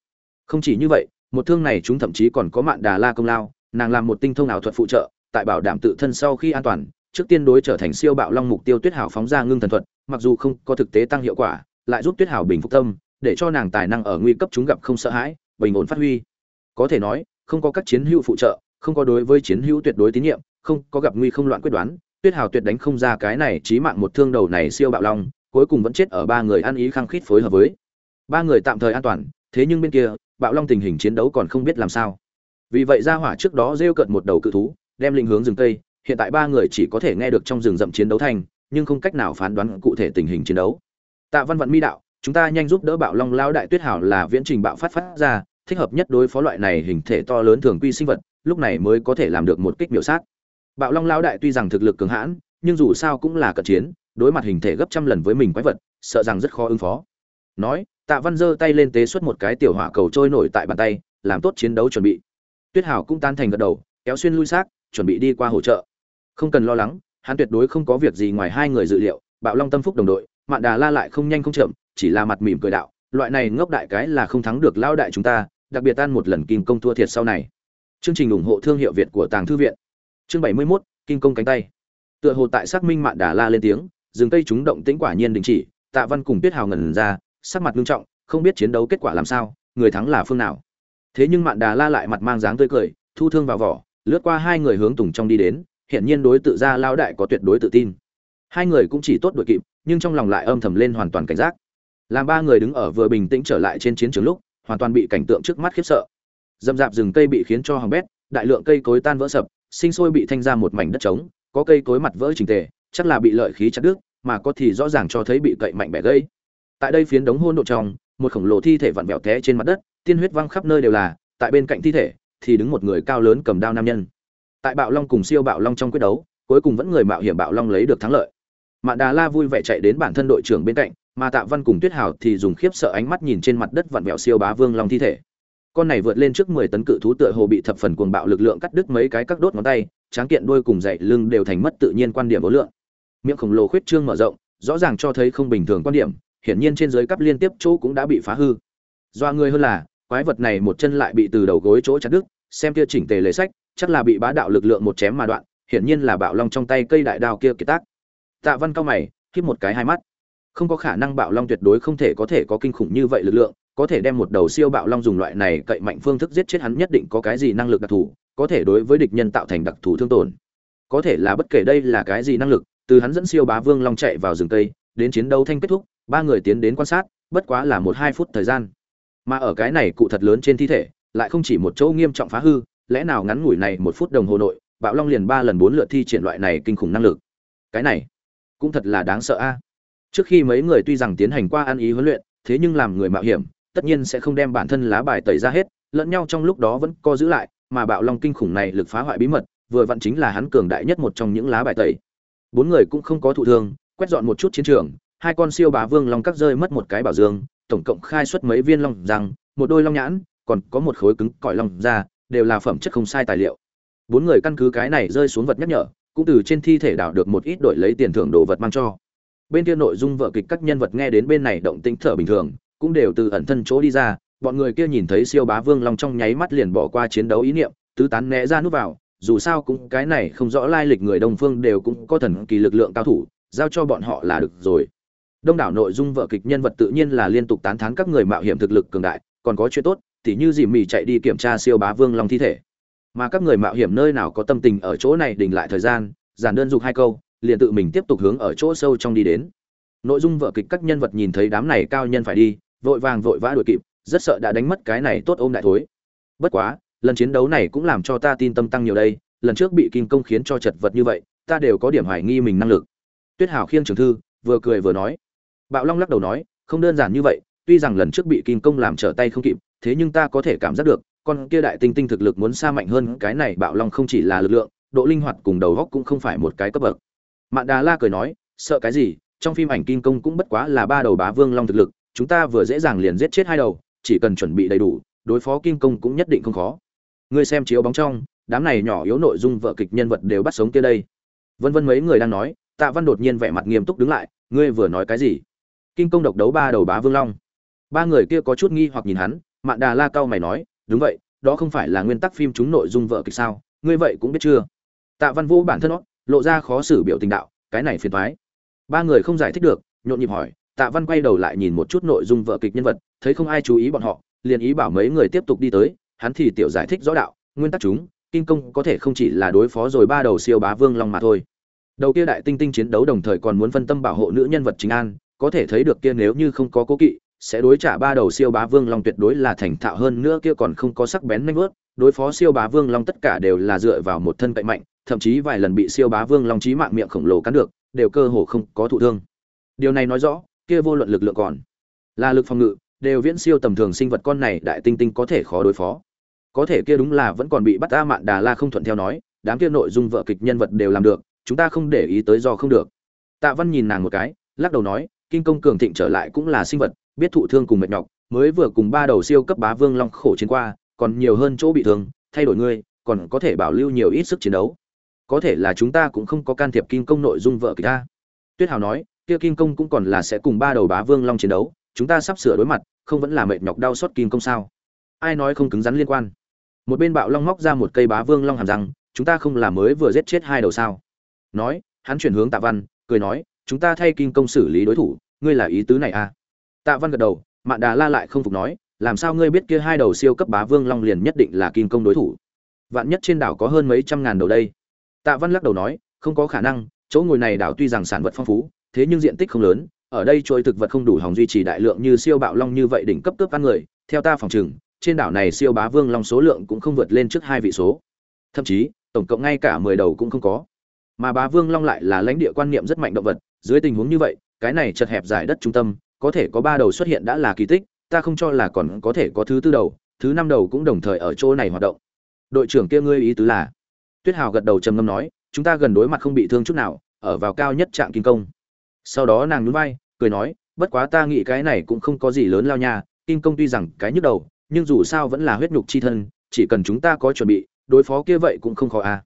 Không chỉ như vậy, một thương này chúng thậm chí còn có mạn đà la công lao, nàng làm một tinh thông ảo thuật phụ trợ, tại bảo đảm tự thân sau khi an toàn, trước tiên đối trở thành siêu bạo long mục tiêu tuyết hảo phóng ra ngưng thần thuật, mặc dù không có thực tế tăng hiệu quả, lại giúp tuyết hảo bình phục tâm, để cho nàng tài năng ở nguy cấp chúng gặp không sợ hãi, bình ổn phát huy. Có thể nói, không có các chiến hữu phụ trợ, không có đối với chiến hữu tuyệt đối tín nhiệm, không có gặp nguy không loạn quyết đoán, tuyết hào tuyệt đánh không ra cái này chí mạng một thương đầu này siêu bạo long, cuối cùng vẫn chết ở ba người ăn ý khăng khít phối hợp với ba người tạm thời an toàn, thế nhưng bên kia, bạo long tình hình chiến đấu còn không biết làm sao. Vì vậy ra hỏa trước đó rêu cận một đầu cự thú, đem linh hướng rừng tây hiện tại ba người chỉ có thể nghe được trong rừng rậm chiến đấu thành nhưng không cách nào phán đoán cụ thể tình hình chiến đấu. Tạ văn vận mi đạo, chúng ta nhanh giúp đỡ bạo long lao đại tuyết hảo là viễn trình bạo phát phát ra, thích hợp nhất đối phó loại này hình thể to lớn thường quy sinh vật, lúc này mới có thể làm được một kích biểu sát. Bạo long lao đại tuy rằng thực lực cường hãn, nhưng dù sao cũng là cận chiến, đối mặt hình thể gấp trăm lần với mình quái vật, sợ rằng rất khó ứng phó. Nói tạ văn giơ tay lên tế xuất một cái tiểu hỏa cầu trôi nổi tại bàn tay làm tốt chiến đấu chuẩn bị. Tuyết hảo cũng tan thành gật đầu kéo xuyên lui xác chuẩn bị đi qua hỗ trợ. Không cần lo lắng hắn tuyệt đối không có việc gì ngoài hai người dự liệu bạo long tâm phúc đồng đội mạn đà la lại không nhanh không chậm chỉ là mặt mỉm cười đạo loại này ngốc đại cái là không thắng được lao đại chúng ta đặc biệt tan một lần kim công thua thiệt sau này. Chương trình ủng hộ thương hiệu việt của tàng thư viện. Chương 71, kim công cánh tay. Tựa hồ tại xác minh mạn đà la lên tiếng dừng cây chúng động tĩnh quả nhiên đình chỉ tạ văn cùng tuyết hào ngẩn ra sắc mặt nghiêm trọng, không biết chiến đấu kết quả làm sao, người thắng là phương nào. Thế nhưng mạn đà la lại mặt mang dáng tươi cười, thu thương vào vỏ, lướt qua hai người hướng tùng trong đi đến hiện nhiên đối tự ra lao đại có tuyệt đối tự tin. Hai người cũng chỉ tốt đuổi kịp, nhưng trong lòng lại âm thầm lên hoàn toàn cảnh giác. Làm ba người đứng ở vừa bình tĩnh trở lại trên chiến trường lúc, hoàn toàn bị cảnh tượng trước mắt khiếp sợ. Dâm dạp rừng cây bị khiến cho hỏng bét, đại lượng cây cối tan vỡ sập, sinh sôi bị thanh ra một mảnh đất trống, có cây cối mặt vỡ chỉnh tề, chắc là bị lợi khí chặt đứt, mà có thì rõ ràng cho thấy bị cậy mạnh bẻ gãy tại đây phiến đống hôn độ trong, một khổng lồ thi thể vặn vẹo té trên mặt đất, tiên huyết văng khắp nơi đều là, tại bên cạnh thi thể thì đứng một người cao lớn cầm đao nam nhân. Tại bạo long cùng siêu bạo long trong quyết đấu, cuối cùng vẫn người mạo hiểm bạo long lấy được thắng lợi. Mạn đà la vui vẻ chạy đến bản thân đội trưởng bên cạnh, mà tạ văn cùng tuyết hào thì dùng khiếp sợ ánh mắt nhìn trên mặt đất vặn vẹo siêu bá vương long thi thể. Con này vượt lên trước mười tấn cự thú tựa hồ bị thập phần cuồng bạo lực lượng cắt đứt mấy cái các đốt ngón tay, tráng kiện đuôi cùng dậy lưng đều thành mất tự nhiên quan điểm bố lượng. Miệng khổng lồ khuyết trương mở rộng, rõ ràng cho thấy không bình thường quan điểm hiển nhiên trên dưới cấp liên tiếp chỗ cũng đã bị phá hư. Do người hơn là, quái vật này một chân lại bị từ đầu gối chỗ chặt đứt, xem kia chỉnh tề lấy sách, chắc là bị bá đạo lực lượng một chém mà đoạn, hiển nhiên là bạo long trong tay cây đại đao kia kiệt tác. Tạ văn cao mày, híp một cái hai mắt. Không có khả năng bạo long tuyệt đối không thể có thể có kinh khủng như vậy lực lượng, có thể đem một đầu siêu bạo long dùng loại này cậy mạnh phương thức giết chết hắn nhất định có cái gì năng lực đặc thù, có thể đối với địch nhân tạo thành đặc thù thương tổn. Có thể là bất kể đây là cái gì năng lực, từ hắn dẫn siêu bá vương long chạy vào rừng tây đến chiến đấu thanh kết thúc ba người tiến đến quan sát, bất quá là một hai phút thời gian. Mà ở cái này cụ thật lớn trên thi thể, lại không chỉ một chỗ nghiêm trọng phá hư, lẽ nào ngắn ngủi này một phút đồng hồ nội, bạo long liền ba lần bốn lượt thi triển loại này kinh khủng năng lực. Cái này, cũng thật là đáng sợ a. Trước khi mấy người tuy rằng tiến hành qua ăn ý huấn luyện, thế nhưng làm người mạo hiểm, tất nhiên sẽ không đem bản thân lá bài tẩy ra hết, lẫn nhau trong lúc đó vẫn co giữ lại, mà bạo long kinh khủng này lực phá hoại bí mật, vừa vặn chính là hắn cường đại nhất một trong những lá bài tẩy. Bốn người cũng không có thụ thương, quét dọn một chút chiến trường hai con siêu bá vương long cắt rơi mất một cái bảo dương, tổng cộng khai xuất mấy viên long răng, một đôi long nhãn, còn có một khối cứng cỏi long da, đều là phẩm chất không sai tài liệu. Bốn người căn cứ cái này rơi xuống vật nhắc nhở, cũng từ trên thi thể đảo được một ít đổi lấy tiền thưởng đồ vật mang cho. Bên kia nội dung vợ kịch các nhân vật nghe đến bên này động tĩnh thở bình thường, cũng đều từ ẩn thân chỗ đi ra, bọn người kia nhìn thấy siêu bá vương long trong nháy mắt liền bỏ qua chiến đấu ý niệm, tứ tán né ra nút vào, dù sao cũng cái này không rõ lai lịch người đông phương đều cũng có thần kỳ lực lượng cao thủ, giao cho bọn họ là được rồi đông đảo nội dung vở kịch nhân vật tự nhiên là liên tục tán thán các người mạo hiểm thực lực cường đại, còn có chuyện tốt, tỉ như dì mì chạy đi kiểm tra siêu bá vương long thi thể. Mà các người mạo hiểm nơi nào có tâm tình ở chỗ này đình lại thời gian, giản đơn dục hai câu, liền tự mình tiếp tục hướng ở chỗ sâu trong đi đến. Nội dung vở kịch các nhân vật nhìn thấy đám này cao nhân phải đi, vội vàng vội vã đuổi kịp, rất sợ đã đánh mất cái này tốt ôm đại thối. Bất quá, lần chiến đấu này cũng làm cho ta tin tâm tăng nhiều đây, lần trước bị kim công khiến cho chật vật như vậy, ta đều có điểm hoài nghi mình năng lực. Tuyết hảo khiêng trưởng thư, vừa cười vừa nói bạo long lắc đầu nói, không đơn giản như vậy, tuy rằng lần trước bị kim công làm trở tay không kịp, thế nhưng ta có thể cảm giác được, con kia đại tinh tinh thực lực muốn xa mạnh hơn cái này bạo long không chỉ là lực lượng, độ linh hoạt cùng đầu óc cũng không phải một cái cấp bậc. Mạn đà la cười nói, sợ cái gì, trong phim ảnh kim công cũng bất quá là ba đầu bá vương long thực lực, chúng ta vừa dễ dàng liền giết chết hai đầu, chỉ cần chuẩn bị đầy đủ, đối phó kim công cũng nhất định không khó. Ngươi xem chiếu bóng trong, đám này nhỏ yếu nội dung vợ kịch nhân vật đều bắt sống kia đây. Vân vân mấy người đang nói, tạ văn đột nhiên vẻ mặt nghiêm túc đứng lại, ngươi vừa nói cái gì? Kim công độc đấu ba đầu bá vương long. Ba người kia có chút nghi hoặc nhìn hắn, mạn đà la cao mày nói, đúng vậy, đó không phải là nguyên tắc phim chúng nội dung vợ kịch sao? Ngươi vậy cũng biết chưa? Tạ văn vũ bản thân nó, lộ ra khó xử biểu tình đạo, cái này phiền thoái ba người không giải thích được, nhộn nhịp hỏi, tạ văn quay đầu lại nhìn một chút nội dung vợ kịch nhân vật, thấy không ai chú ý bọn họ, liền ý bảo mấy người tiếp tục đi tới, hắn thì tiểu giải thích rõ đạo, nguyên tắc chúng, kinh công có thể không chỉ là đối phó rồi ba đầu siêu bá vương long mà thôi. Đầu kia đại tinh tinh chiến đấu đồng thời còn muốn phân tâm bảo hộ nữ nhân vật chính an có thể thấy được kia nếu như không có cố kỵ, sẽ đối trả ba đầu siêu bá vương long tuyệt đối là thành thạo hơn nữa kia còn không có sắc bén nanh vớt đối phó siêu bá vương long tất cả đều là dựa vào một thân cậy mạnh, thậm chí vài lần bị siêu bá vương long trí mạng miệng khổng lồ cắn được, đều cơ hồ không có thụ thương. Điều này nói rõ, kia vô luận lực lượng còn là lực phòng ngự, đều viễn siêu tầm thường sinh vật con này đại tinh tinh có thể khó đối phó. Có thể kia đúng là vẫn còn bị bắt a mạn đà la không thuận theo nói, đám kia nội dung vợ kịch nhân vật đều làm được, chúng ta không để ý tới do không được. Tạ văn nhìn nàng một cái, lắc đầu nói kinh công cường thịnh trở lại cũng là sinh vật, biết thụ thương cùng mệt nhọc, mới vừa cùng ba đầu siêu cấp bá vương long khổ chiến qua, còn nhiều hơn chỗ bị thương, thay đổi ngươi, còn có thể bảo lưu nhiều ít sức chiến đấu. Có thể là chúng ta cũng không có can thiệp kinh công nội dung vợ kịch ta. Tuyết hào nói, kia kinh công cũng còn là sẽ cùng ba đầu bá vương long chiến đấu, chúng ta sắp sửa đối mặt, không vẫn là mệt nhọc đau xót kinh công sao? Ai nói không cứng rắn liên quan? Một bên bạo long móc ra một cây bá vương long hàm răng, chúng ta không là mới vừa giết chết hai đầu sao? Nói, hắn chuyển hướng tạ văn, cười nói chúng ta thay kinh công xử lý đối thủ, ngươi là ý tứ này à? Tạ văn gật đầu, mạn đà la lại không phục nói, làm sao ngươi biết kia hai đầu siêu cấp bá vương long liền nhất định là kinh công đối thủ? Vạn nhất trên đảo có hơn mấy trăm ngàn đầu đây. Tạ văn lắc đầu nói, không có khả năng, chỗ ngồi này đảo tuy rằng sản vật phong phú, thế nhưng diện tích không lớn, ở đây trôi thực vật không đủ hòng duy trì đại lượng như siêu bạo long như vậy đỉnh cấp cướp ăn người, theo ta phòng chừng trên đảo này siêu bá vương long số lượng cũng không vượt lên trước hai vị số. Thậm chí, tổng cộng ngay cả mười đầu cũng không có. Mà bá vương long lại là lãnh địa quan niệm rất mạnh động vật dưới tình huống như vậy, cái này chật hẹp giải đất trung tâm, có thể có ba đầu xuất hiện đã là kỳ tích, ta không cho là còn có thể có thứ tư đầu, thứ năm đầu cũng đồng thời ở chỗ này hoạt động. Đội trưởng kia ngươi ý tứ là? Tuyết hào gật đầu trầm ngâm nói, chúng ta gần đối mặt không bị thương chút nào, ở vào cao nhất trạng kinh công. Sau đó nàng nhún vai, cười nói, bất quá ta nghĩ cái này cũng không có gì lớn lao nha kinh công tuy rằng cái nhức đầu, nhưng dù sao vẫn là huyết nhục chi thân, chỉ cần chúng ta có chuẩn bị, đối phó kia vậy cũng không khó à.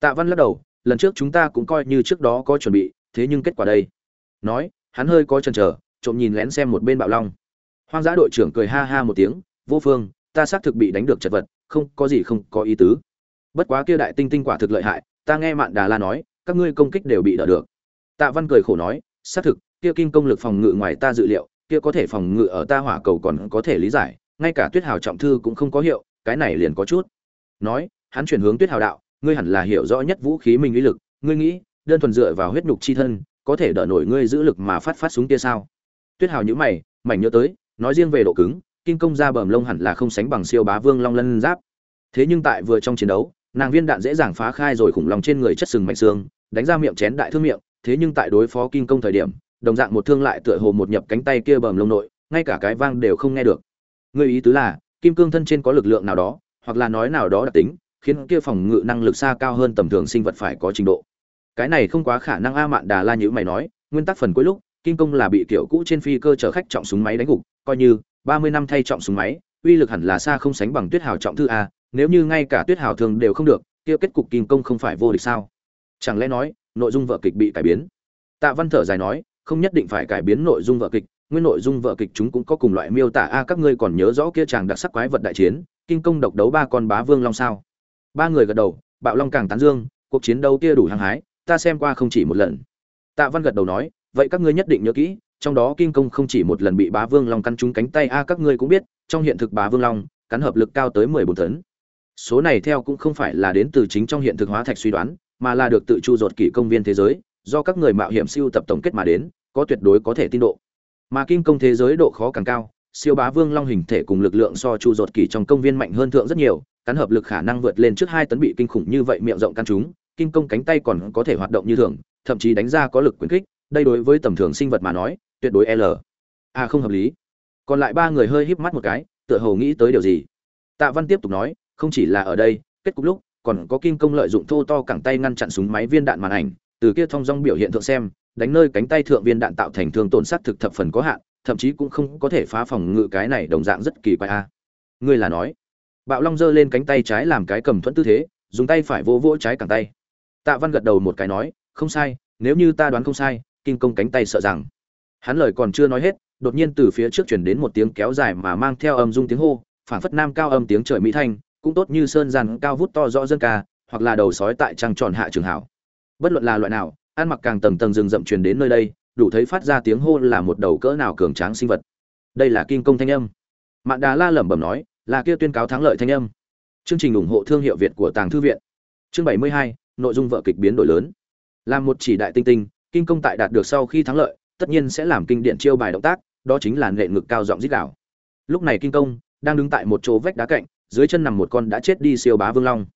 Tạ văn lắc đầu, lần trước chúng ta cũng coi như trước đó có chuẩn bị thế nhưng kết quả đây. Nói, hắn hơi có chần chờ, trộm nhìn lén xem một bên bạo long. Hoang dã đội trưởng cười ha ha một tiếng, vô phương, ta xác thực bị đánh được chật vật, không, có gì không có ý tứ. Bất quá kia đại tinh tinh quả thực lợi hại, ta nghe mạn đà la nói, các ngươi công kích đều bị đỡ được. Tạ văn cười khổ nói, xác thực, kia kinh công lực phòng ngự ngoài ta dự liệu, kia có thể phòng ngự ở ta hỏa cầu còn có thể lý giải, ngay cả tuyết hào trọng thư cũng không có hiệu, cái này liền có chút. Nói, hắn chuyển hướng tuyết hào đạo, ngươi hẳn là hiểu rõ nhất vũ khí mình uy lực, ngươi nghĩ đơn thuần dựa vào huyết nhục chi thân, có thể đỡ nổi ngươi giữ lực mà phát phát súng kia sao? Tuyết hào nhíu mày, mảnh nhớ tới, nói riêng về độ cứng kinh công ra bẩm lông hẳn là không sánh bằng siêu bá vương long lân giáp. Thế nhưng tại vừa trong chiến đấu, nàng viên đạn dễ dàng phá khai rồi khủng long trên người chất sừng mạnh xương, đánh ra miệng chén đại thương miệng, thế nhưng tại đối phó kinh công thời điểm, đồng dạng một thương lại tựa hồ một nhập cánh tay kia bẩm lông nội, ngay cả cái vang đều không nghe được. Ngươi ý tứ là, kim cương thân trên có lực lượng nào đó, hoặc là nói nào đó đặc tính, khiến kia phòng ngự năng lực xa cao hơn tầm thường sinh vật phải có trình độ cái này không quá khả năng a mạn đà la như mày nói, nguyên tắc phần cuối lúc kinh công là bị kiểu cũ trên phi cơ chở khách trọng súng máy đánh gục, coi như, ba mươi năm thay trọng súng máy, uy lực hẳn là xa không sánh bằng tuyết hào trọng thư a, nếu như ngay cả tuyết hào thường đều không được, kia kết cục kinh công không phải vô địch sao? Chẳng lẽ nói, nội dung vợ kịch bị cải biến? Tạ văn thở dài nói, không nhất định phải cải biến nội dung vợ kịch, nguyên nội dung vợ kịch chúng cũng có cùng loại miêu tả a, các ngươi còn nhớ rõ kia chàng đặc sắc quái vật đại chiến kinh công độc đấu ba con bá vương long sao? Ba người gật đầu, bạo long càng tán dương, cuộc chiến đấu kia đủ hăng hái ta xem qua không chỉ một lần. Tạ văn gật đầu nói, vậy các ngươi nhất định nhớ kỹ, trong đó kinh công không chỉ một lần bị bá vương long cắn trúng cánh tay. A, các ngươi cũng biết, trong hiện thực bá vương long cắn hợp lực cao tới mười bốn tấn. Số này theo cũng không phải là đến từ chính trong hiện thực hóa thạch suy đoán, mà là được tự chu dột kỷ công viên thế giới, do các người mạo hiểm siêu tập tổng kết mà đến, có tuyệt đối có thể tin độ. Mà kim công thế giới độ khó càng cao, siêu bá vương long hình thể cùng lực lượng so chu dột kỷ trong công viên mạnh hơn thượng rất nhiều, cắn hợp lực khả năng vượt lên trước hai tấn bị kinh khủng như vậy miệng rộng căn chúng kinh công cánh tay còn có thể hoạt động như thường, thậm chí đánh ra có lực quyền kích, đây đối với tầm thường sinh vật mà nói, tuyệt đối l. A không hợp lý. Còn lại ba người hơi híp mắt một cái, tựa hồ nghĩ tới điều gì. Tạ văn tiếp tục nói, không chỉ là ở đây, kết cục lúc, còn có kinh công lợi dụng thô to cẳng tay ngăn chặn súng máy viên đạn màn ảnh, từ kia thông dong biểu hiện thượng xem, đánh nơi cánh tay thượng viên đạn tạo thành thương tổn sát thực thập phần có hạn, thậm chí cũng không có thể phá phòng ngự cái này đồng dạng rất kỳ quái a. Ngươi là nói. Bạo long giơ lên cánh tay trái làm cái cầm thuẫn tư thế, dùng tay phải vỗ vỗ trái cẳng tay tạ văn gật đầu một cái nói không sai nếu như ta đoán không sai kinh công cánh tay sợ rằng. Hắn lời còn chưa nói hết đột nhiên từ phía trước truyền đến một tiếng kéo dài mà mang theo âm dung tiếng hô phảng phất nam cao âm tiếng trời mỹ thanh cũng tốt như sơn giàn cao vút to rõ dân ca hoặc là đầu sói tại trăng tròn hạ trường hảo. Bất luận là loại nào ăn mặc càng tầng tầng rừng rậm truyền đến nơi đây đủ thấy phát ra tiếng hô là một đầu cỡ nào cường tráng sinh vật. Đây là kim công thanh âm. Mạn đà la lẩm bẩm nói là kia tuyên cáo thắng lợi thanh âm. Chương trình ủng hộ thương hiệu việt của tàng thư viện. Chương 72, nội dung vợ kịch biến đổi lớn. Làm một chỉ đại tinh tinh kinh công tại đạt được sau khi thắng lợi, tất nhiên sẽ làm kinh điện chiêu bài động tác, đó chính là nệ ngực cao giọng dít đảo lúc này kinh công đang đứng tại một chỗ vách đá cạnh, dưới chân nằm một con đã chết đi siêu bá vương long.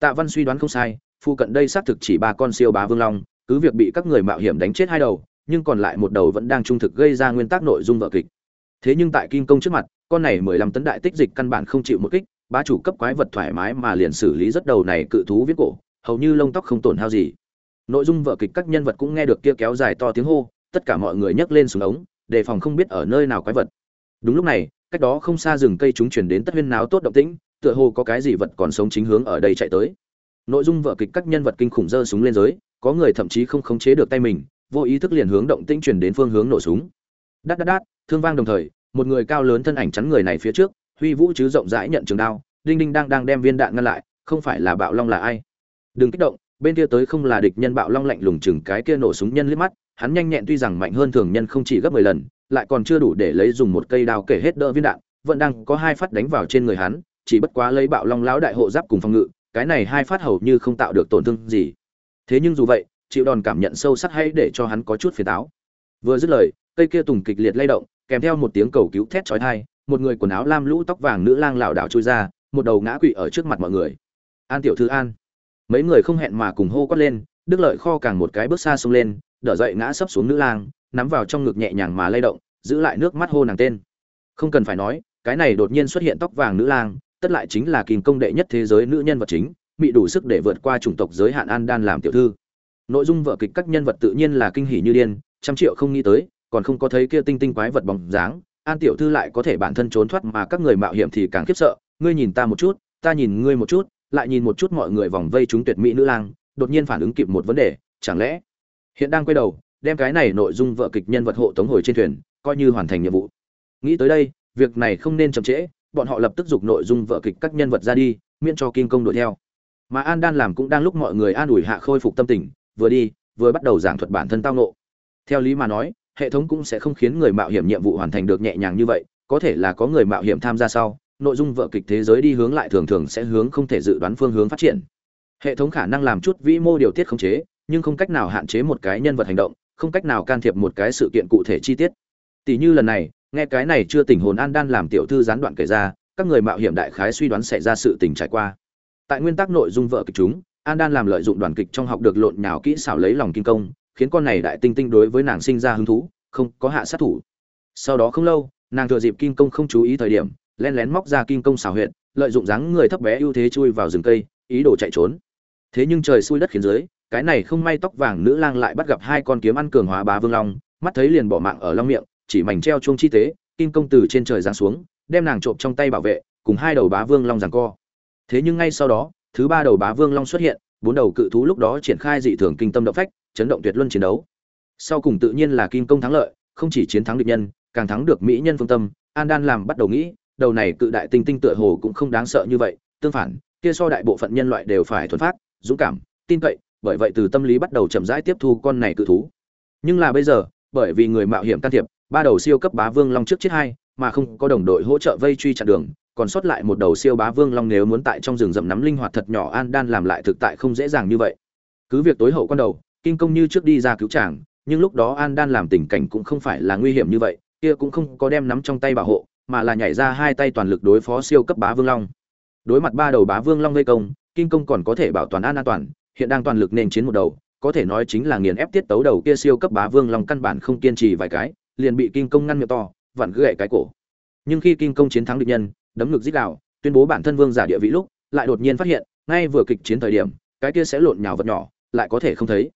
Tạ văn suy đoán không sai phụ cận đây xác thực chỉ ba con siêu bá vương long, cứ việc bị các người mạo hiểm đánh chết hai đầu, nhưng còn lại một đầu vẫn đang trung thực gây ra nguyên tắc nội dung vợ kịch. Thế nhưng tại kinh công trước mặt, con này mười lăm tấn đại tích dịch căn bản không chịu một kích, bá chủ cấp quái vật thoải mái mà liền xử lý rất đầu này cự thú viết cổ hầu như lông tóc không tổn hao gì. Nội dung vở kịch các nhân vật cũng nghe được kia kéo dài to tiếng hô, tất cả mọi người nhấc lên xuống ống, đề phòng không biết ở nơi nào quái vật. Đúng lúc này, cách đó không xa rừng cây chúng chuyển đến tất huyên náo tốt động tĩnh, tựa hồ có cái gì vật còn sống chính hướng ở đây chạy tới. Nội dung vở kịch các nhân vật kinh khủng giơ súng lên giới, có người thậm chí không khống chế được tay mình, vô ý thức liền hướng động tĩnh chuyển đến phương hướng nổ súng. Đát đát đát, thương vang đồng thời, một người cao lớn thân ảnh chắn người này phía trước, huy vũ chứ rộng rãi nhận trường đao, đinh đinh đang đang đem viên đạn ngăn lại, không phải là bạo long là ai? Đừng kích động, bên kia tới không là địch nhân bạo long lạnh lùng chừng cái kia nổ súng nhân liếc mắt, hắn nhanh nhẹn tuy rằng mạnh hơn thường nhân không chỉ gấp mười lần, lại còn chưa đủ để lấy dùng một cây đao kể hết đỡ viên đạn, vẫn đang có hai phát đánh vào trên người hắn, chỉ bất quá lấy bạo long lão đại hộ giáp cùng phòng ngự, cái này hai phát hầu như không tạo được tổn thương gì. Thế nhưng dù vậy, chịu đòn cảm nhận sâu sắc hay để cho hắn có chút phiền táo. Vừa dứt lời, cây kia tùng kịch liệt lay động, kèm theo một tiếng cầu cứu thét chói tai, một người quần áo lam lũ tóc vàng nữ lang lảo đảo trôi ra, một đầu ngã quỵ ở trước mặt mọi người. An tiểu thư an mấy người không hẹn mà cùng hô quát lên, đức lợi kho càng một cái bước xa xông lên, đỡ dậy ngã sấp xuống nữ lang, nắm vào trong ngực nhẹ nhàng mà lay động, giữ lại nước mắt hô nàng tên. Không cần phải nói, cái này đột nhiên xuất hiện tóc vàng nữ lang, tất lại chính là kìm công đệ nhất thế giới nữ nhân vật chính bị đủ sức để vượt qua chủng tộc giới hạn an đan làm tiểu thư. Nội dung vở kịch các nhân vật tự nhiên là kinh hỉ như điên, trăm triệu không nghĩ tới, còn không có thấy kia tinh tinh quái vật bóng dáng, an tiểu thư lại có thể bản thân trốn thoát mà các người mạo hiểm thì càng khiếp sợ, ngươi nhìn ta một chút, ta nhìn ngươi một chút lại nhìn một chút mọi người vòng vây chúng tuyệt mỹ nữ lang, đột nhiên phản ứng kịp một vấn đề, chẳng lẽ hiện đang quay đầu, đem cái này nội dung vợ kịch nhân vật hộ tống hồi trên thuyền, coi như hoàn thành nhiệm vụ. Nghĩ tới đây, việc này không nên chậm trễ, bọn họ lập tức dục nội dung vợ kịch các nhân vật ra đi, miễn cho kim công đuổi theo. Mà an đan làm cũng đang lúc mọi người an ủi hạ khôi phục tâm tình, vừa đi, vừa bắt đầu giảng thuật bản thân tao nộ theo lý mà nói, hệ thống cũng sẽ không khiến người mạo hiểm nhiệm vụ hoàn thành được nhẹ nhàng như vậy, có thể là có người mạo hiểm tham gia sau nội dung vở kịch thế giới đi hướng lại thường thường sẽ hướng không thể dự đoán phương hướng phát triển. Hệ thống khả năng làm chút vĩ mô điều tiết khống chế, nhưng không cách nào hạn chế một cái nhân vật hành động, không cách nào can thiệp một cái sự kiện cụ thể chi tiết. Tỷ như lần này, nghe cái này chưa tỉnh hồn an đan làm tiểu thư gián đoạn kể ra, các người mạo hiểm đại khái suy đoán sẽ ra sự tình trải qua. Tại nguyên tắc nội dung vợ kịch chúng, an đan làm lợi dụng đoàn kịch trong học được lộn nhào kỹ xảo lấy lòng kinh công, khiến con này đại tinh tinh đối với nàng sinh ra hứng thú, không có hạ sát thủ. Sau đó không lâu, nàng thừa dịp kinh công không chú ý thời điểm len lén móc ra kim công xảo huyệt, lợi dụng dáng người thấp bé ưu thế chui vào rừng cây, ý đồ chạy trốn. Thế nhưng trời xui đất khiến dưới, cái này không may tóc vàng nữ lang lại bắt gặp hai con kiếm ăn cường hóa bá vương long, mắt thấy liền bỏ mạng ở long miệng, chỉ mảnh treo chuông chi tế kim công từ trên trời giáng xuống, đem nàng trộm trong tay bảo vệ, cùng hai đầu bá vương long giằng co. Thế nhưng ngay sau đó, thứ ba đầu bá vương long xuất hiện, bốn đầu cự thú lúc đó triển khai dị thường kinh tâm động phách, chấn động tuyệt luân chiến đấu. Sau cùng tự nhiên là kim công thắng lợi, không chỉ chiến thắng địch nhân, càng thắng được mỹ nhân phương tâm, an đan làm bắt đầu nghĩ đầu này cự đại tinh tinh tựa hồ cũng không đáng sợ như vậy, tương phản, kia so đại bộ phận nhân loại đều phải thuần phát, dũng cảm, tin cậy, bởi vậy từ tâm lý bắt đầu chậm rãi tiếp thu con này cự thú. Nhưng là bây giờ, bởi vì người mạo hiểm can thiệp, ba đầu siêu cấp bá vương long trước chết hai, mà không có đồng đội hỗ trợ vây truy chặn đường, còn sót lại một đầu siêu bá vương long nếu muốn tại trong rừng rậm nắm linh hoạt thật nhỏ an đan làm lại thực tại không dễ dàng như vậy. Cứ việc tối hậu con đầu kinh công như trước đi ra cứu chàng, nhưng lúc đó an đan làm tình cảnh cũng không phải là nguy hiểm như vậy, kia cũng không có đem nắm trong tay bảo hộ mà là nhảy ra hai tay toàn lực đối phó siêu cấp bá vương long. Đối mặt ba đầu bá vương long gây công kinh công còn có thể bảo toàn an an toàn, hiện đang toàn lực nên chiến một đầu, có thể nói chính là nghiền ép tiết tấu đầu kia siêu cấp bá vương long căn bản không kiên trì vài cái, liền bị kinh công ngăn miệng to, vặn gãy cái cổ. Nhưng khi kinh công chiến thắng địch nhân, đấm ngực giết đạo tuyên bố bản thân vương giả địa vị lúc, lại đột nhiên phát hiện, ngay vừa kịch chiến thời điểm, cái kia sẽ lộn nhào vật nhỏ, lại có thể không thấy.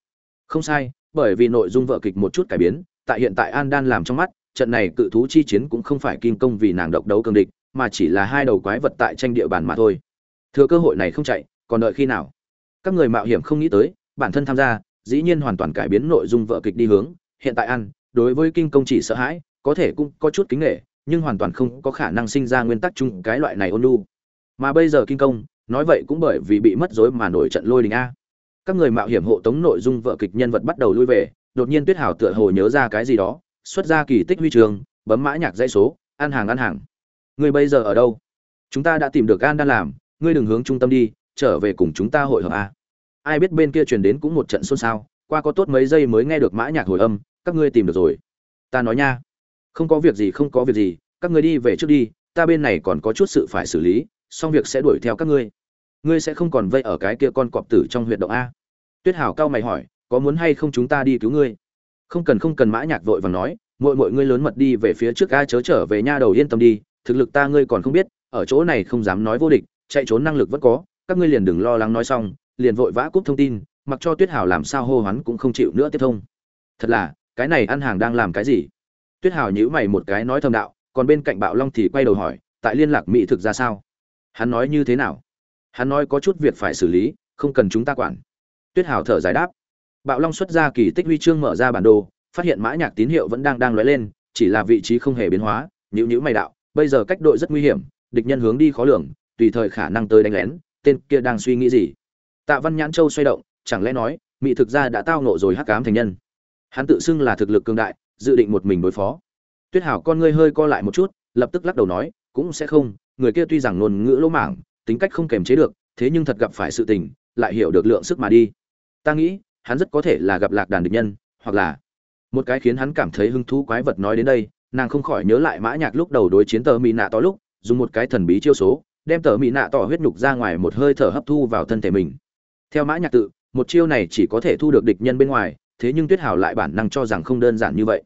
Không sai, bởi vì nội dung vợ kịch một chút cải biến, tại hiện tại an đan làm trong mắt trận này cự thú chi chiến cũng không phải kinh công vì nàng độc đấu cường địch, mà chỉ là hai đầu quái vật tại tranh địa bàn mà thôi. Thừa cơ hội này không chạy, còn đợi khi nào? Các người mạo hiểm không nghĩ tới, bản thân tham gia, dĩ nhiên hoàn toàn cải biến nội dung vợ kịch đi hướng. Hiện tại an đối với kinh công chỉ sợ hãi, có thể cũng có chút kính nghệ nhưng hoàn toàn không có khả năng sinh ra nguyên tắc chung cái loại này ôn lu mà bây giờ kinh công nói vậy cũng bởi vì bị mất dối mà nổi trận lôi đình a. Các người mạo hiểm hộ tống nội dung vợ kịch nhân vật bắt đầu lui về, đột nhiên tuyết Hào tựa hồ nhớ ra cái gì đó xuất ra kỳ tích huy trường, bấm mã nhạc dãy số, ăn hàng ăn hàng. Ngươi bây giờ ở đâu? Chúng ta đã tìm được an đang làm, ngươi đừng hướng trung tâm đi, trở về cùng chúng ta hội hợp a ai biết bên kia truyền đến cũng một trận xôn xao, qua có tốt mấy giây mới nghe được mã nhạc hồi âm, các ngươi tìm được rồi. Ta nói nha, không có việc gì, không có việc gì, các ngươi đi về trước đi, ta bên này còn có chút sự phải xử lý, xong việc sẽ đuổi theo các ngươi. Ngươi sẽ không còn vây ở cái kia con cọp tử trong huyệt động a? Tuyết hảo cao mày hỏi, có muốn hay không chúng ta đi cứu ngươi? Không cần không cần mã nhạc vội vàng nói mọi mọi ngươi lớn mật đi về phía trước a chớ trở về nha đầu, yên tâm đi, thực lực ta ngươi còn không biết, ở chỗ này không dám nói vô địch, chạy trốn năng lực vẫn có, các ngươi liền đừng lo lắng nói xong, liền vội vã cúp thông tin, mặc cho tuyết hảo làm sao hô hoán cũng không chịu nữa tiếp thông. Thật là, cái này ăn hàng đang làm cái gì? Tuyết hảo nhíu mày một cái nói thầm đạo, còn bên cạnh bạo long thì quay đầu hỏi, tại liên lạc mỹ thực ra sao? Hắn nói như thế nào? Hắn nói có chút việc phải xử lý, không cần chúng ta quản. Tuyết hảo thở giải đáp bạo long xuất ra kỳ tích huy chương mở ra bản đồ, phát hiện mã nhạc tín hiệu vẫn đang đang lóe lên, chỉ là vị trí không hề biến hóa, nhíu nhíu mày đạo, bây giờ cách đội rất nguy hiểm, địch nhân hướng đi khó lường, tùy thời khả năng tới đánh lén, tên kia đang suy nghĩ gì? Tạ văn nhãn châu xoay động, chẳng lẽ nói, mỹ thực ra đã tao nộ rồi hắc ám thành nhân? Hắn tự xưng là thực lực cường đại, dự định một mình đối phó. Tuyết hảo con ngươi hơi co lại một chút, lập tức lắc đầu nói, cũng sẽ không, người kia tuy rằng ngôn ngữ lỗ mảng, tính cách không kềm chế được, thế nhưng thật gặp phải sự tình, lại hiểu được lượng sức mà đi. Ta nghĩ hắn rất có thể là gặp lạc đàn địch nhân, hoặc là một cái khiến hắn cảm thấy hứng thú quái vật nói đến đây, nàng không khỏi nhớ lại mã nhạc lúc đầu đối chiến tờ mỹ nạ to lúc, dùng một cái thần bí chiêu số, đem tờ mỹ nạ tỏ huyết nhục ra ngoài một hơi thở hấp thu vào thân thể mình. Theo mã nhạc tự, một chiêu này chỉ có thể thu được địch nhân bên ngoài, thế nhưng tuyết hảo lại bản năng cho rằng không đơn giản như vậy.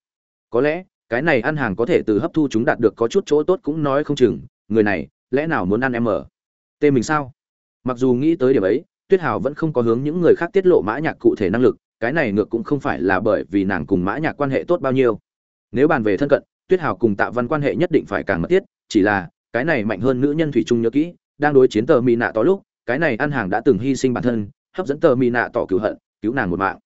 Có lẽ, cái này ăn hàng có thể từ hấp thu chúng đạt được có chút chỗ tốt cũng nói không chừng, người này, lẽ nào muốn ăn em ở? Tê mình sao? Mặc dù nghĩ tới điểm ấy tuyết Hào vẫn không có hướng những người khác tiết lộ mã nhạc cụ thể năng lực, cái này ngược cũng không phải là bởi vì nàng cùng mã nhạc quan hệ tốt bao nhiêu. Nếu bàn về thân cận, tuyết Hào cùng tạ văn quan hệ nhất định phải càng mật thiết, chỉ là, cái này mạnh hơn nữ nhân thủy trung nhớ kỹ, đang đối chiến tờ mỹ nạ tỏ lúc, cái này ăn hàng đã từng hy sinh bản thân, hấp dẫn tờ mỹ nạ tỏ cứu hận, cứu nàng một mạng.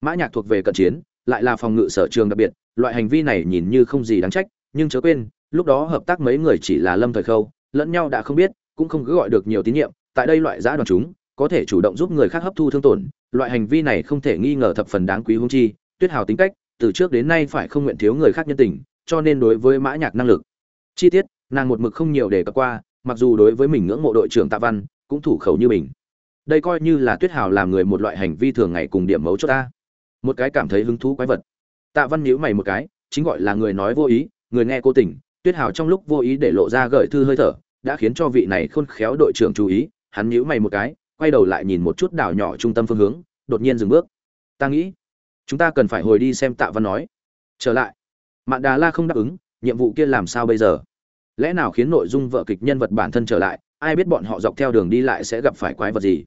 Mã nhạc thuộc về cận chiến, lại là phòng ngự sở trường đặc biệt, loại hành vi này nhìn như không gì đáng trách, nhưng chớ quên, lúc đó hợp tác mấy người chỉ là lâm thời khâu, lẫn nhau đã không biết, cũng không cứ gọi được nhiều tín nhiệm, tại đây loại giã đoàn chúng có thể chủ động giúp người khác hấp thu thương tổn, loại hành vi này không thể nghi ngờ thập phần đáng quý hung chi, tuyết hào tính cách, từ trước đến nay phải không nguyện thiếu người khác nhân tình, cho nên đối với mã nhạc năng lực. Chi tiết, nàng một mực không nhiều để cập qua, mặc dù đối với mình ngưỡng mộ đội trưởng tạ văn, cũng thủ khẩu như mình. Đây coi như là tuyết hào làm người một loại hành vi thường ngày cùng điểm mấu chốt ta. Một cái cảm thấy hứng thú quái vật. Tạ văn nhíu mày một cái, chính gọi là người nói vô ý, người nghe cố tình tuyết hào trong lúc vô ý để lộ ra gợi thư hơi thở, đã khiến cho vị này khôn khéo đội trưởng chú ý, hắn nhíu mày một cái quay đầu lại nhìn một chút đảo nhỏ trung tâm phương hướng, đột nhiên dừng bước. Ta nghĩ, chúng ta cần phải hồi đi xem tạ văn nói. Trở lại. Mạn đà la không đáp ứng, nhiệm vụ kia làm sao bây giờ? Lẽ nào khiến nội dung vợ kịch nhân vật bản thân trở lại, ai biết bọn họ dọc theo đường đi lại sẽ gặp phải quái vật gì?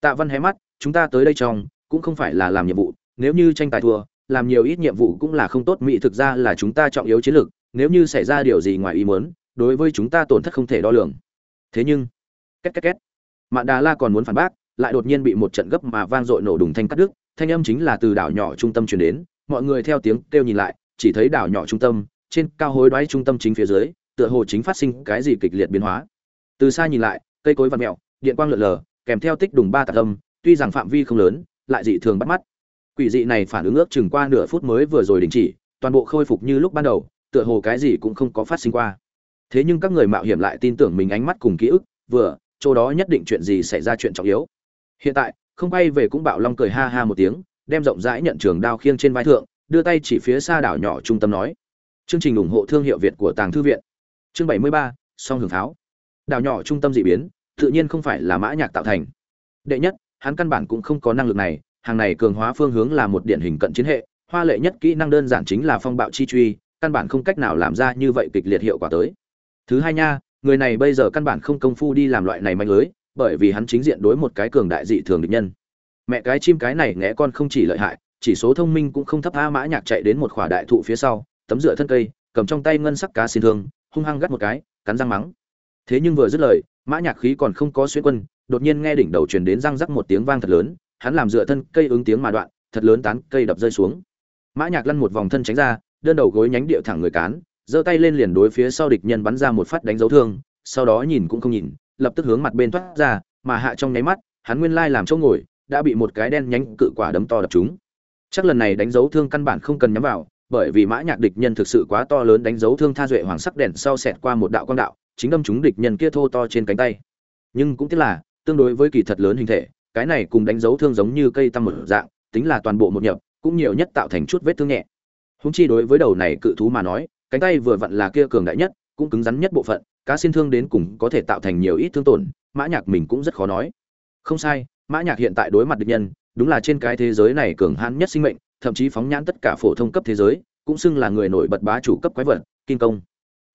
Tạ văn hé mắt, chúng ta tới đây trong, cũng không phải là làm nhiệm vụ, nếu như tranh tài thua, làm nhiều ít nhiệm vụ cũng là không tốt, mỹ thực ra là chúng ta trọng yếu chiến lược, nếu như xảy ra điều gì ngoài ý muốn, đối với chúng ta tổn thất không thể đo lường. Thế nhưng, két két két mạn đà la còn muốn phản bác lại đột nhiên bị một trận gấp mà vang dội nổ đùng thanh cắt đứt thanh âm chính là từ đảo nhỏ trung tâm truyền đến mọi người theo tiếng kêu nhìn lại chỉ thấy đảo nhỏ trung tâm trên cao hối đoái trung tâm chính phía dưới tựa hồ chính phát sinh cái gì kịch liệt biến hóa. Từ xa nhìn lại cây cối vằn mèo, điện quang lượn lờ kèm theo tích đùng ba tạc âm tuy rằng phạm vi không lớn lại dị thường bắt mắt. Quỷ dị này phản ứng ước chừng qua nửa phút mới vừa rồi đình chỉ toàn bộ khôi phục như lúc ban đầu tựa hồ cái gì cũng không có phát sinh qua. Thế nhưng các người mạo hiểm lại tin tưởng mình ánh mắt cùng ký ức vừa chỗ đó nhất định chuyện gì xảy ra chuyện trọng yếu. Hiện tại, không bay về cũng bạo long cười ha ha một tiếng, đem rộng rãi nhận trường đao khiêng trên vai thượng, đưa tay chỉ phía xa đảo nhỏ trung tâm nói. Chương trình ủng hộ thương hiệu việt của tàng thư viện. Chương bảy mươi ba, song hưởng tháo đảo nhỏ trung tâm dị biến, tự nhiên không phải là mã nhạc tạo thành. Đệ nhất, hắn căn bản cũng không có năng lực này, hàng này cường hóa phương hướng là một điển hình cận chiến hệ, hoa lệ nhất kỹ năng đơn giản chính là phong bạo chi truy, căn bản không cách nào làm ra như vậy kịch liệt hiệu quả tới. Thứ hai nha người này bây giờ căn bản không công phu đi làm loại này manh lưới, bởi vì hắn chính diện đối một cái cường đại dị thường địch nhân. Mẹ cái chim cái này ngẽ con không chỉ lợi hại, chỉ số thông minh cũng không thấp, a mã nhạc chạy đến một khỏa đại thụ phía sau, tấm dựa thân cây, cầm trong tay ngân sắc cá xin thương, hung hăng gắt một cái, cắn răng mắng. Thế nhưng vừa dứt lời, mã nhạc khí còn không có xuyên quân, đột nhiên nghe đỉnh đầu truyền đến răng rắc một tiếng vang thật lớn, hắn làm dựa thân cây ứng tiếng mà đoạn, thật lớn tán cây đập rơi xuống. Mã nhạc lăn một vòng thân tránh ra, đơn đầu gối nhánh địa thẳng người cán giơ tay lên liền đối phía sau địch nhân bắn ra một phát đánh dấu thương, sau đó nhìn cũng không nhìn, lập tức hướng mặt bên thoát ra, mà hạ trong nháy mắt, hắn nguyên lai làm chỗ ngồi, đã bị một cái đen nhánh cự quả đấm to đập trúng. Chắc lần này đánh dấu thương căn bản không cần nhắm vào, bởi vì mã nhạc địch nhân thực sự quá to lớn đánh dấu thương tha duệ hoàng sắc đèn sau xẹt qua một đạo quang đạo, chính đâm trúng địch nhân kia thô to trên cánh tay. Nhưng cũng tiếc là, tương đối với kỳ thật lớn hình thể, cái này cùng đánh dấu thương giống như cây tăm một dạng, tính là toàn bộ một nhập, cũng nhiều nhất tạo thành chút vết thương nhẹ. Húng chi đối với đầu này cự thú mà nói cánh tay vừa vặn là kia cường đại nhất, cũng cứng rắn nhất bộ phận, cá xin thương đến cùng có thể tạo thành nhiều ít thương tổn, mã nhạc mình cũng rất khó nói. Không sai, mã nhạc hiện tại đối mặt địch nhân, đúng là trên cái thế giới này cường hãn nhất sinh mệnh, thậm chí phóng nhãn tất cả phổ thông cấp thế giới, cũng xưng là người nổi bật bá chủ cấp quái vật kinh công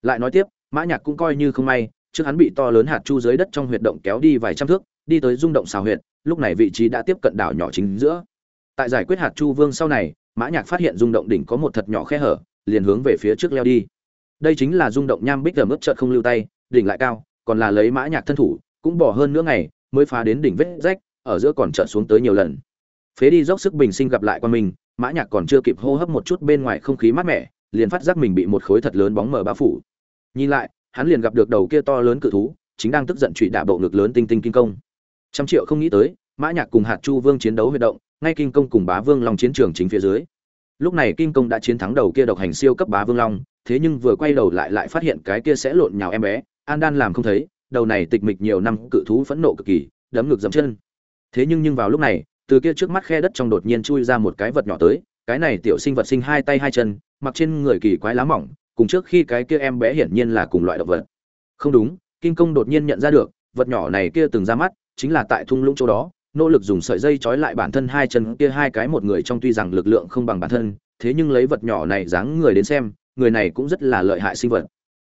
lại nói tiếp, mã nhạc cũng coi như không may, trước hắn bị to lớn hạt chu dưới đất trong huyệt động kéo đi vài trăm thước, đi tới rung động xào huyệt, lúc này vị trí đã tiếp cận đảo nhỏ chính giữa. Tại giải quyết hạt chu vương sau này, mã nhạc phát hiện rung động đỉnh có một thật nhỏ khe hở liền hướng về phía trước leo đi. Đây chính là rung động nham bích ở mức chợt không lưu tay, đỉnh lại cao, còn là lấy mã nhạc thân thủ, cũng bỏ hơn nửa ngày mới phá đến đỉnh vết rách, ở giữa còn chợt xuống tới nhiều lần. Phế đi dốc sức bình sinh gặp lại quan mình, mã nhạc còn chưa kịp hô hấp một chút bên ngoài không khí mát mẻ, liền phát giác mình bị một khối thật lớn bóng mờ bao phủ. Nhìn lại, hắn liền gặp được đầu kia to lớn cự thú, chính đang tức giận trụy đả bộ ngực lớn tinh tinh kinh công. Trăm triệu không nghĩ tới, mã nhạc cùng hạt chu vương chiến đấu huy động, ngay kinh công cùng bá vương long chiến trường chính phía dưới lúc này kinh công đã chiến thắng đầu kia độc hành siêu cấp bá vương long, thế nhưng vừa quay đầu lại lại phát hiện cái kia sẽ lộn nhào em bé, an đan làm không thấy, đầu này tịch mịch nhiều năm, cự thú phẫn nộ cực kỳ, đấm ngực dẫm chân. Thế nhưng nhưng vào lúc này, từ kia trước mắt khe đất trong đột nhiên chui ra một cái vật nhỏ tới, cái này tiểu sinh vật sinh hai tay hai chân, mặc trên người kỳ quái lá mỏng, cùng trước khi cái kia em bé hiển nhiên là cùng loại động vật. Không đúng kinh công đột nhiên nhận ra được, vật nhỏ này kia từng ra mắt, chính là tại thung lũng chỗ đó nỗ lực dùng sợi dây trói lại bản thân hai chân kia hai cái một người trong tuy rằng lực lượng không bằng bản thân, thế nhưng lấy vật nhỏ này dáng người đến xem, người này cũng rất là lợi hại sinh vật.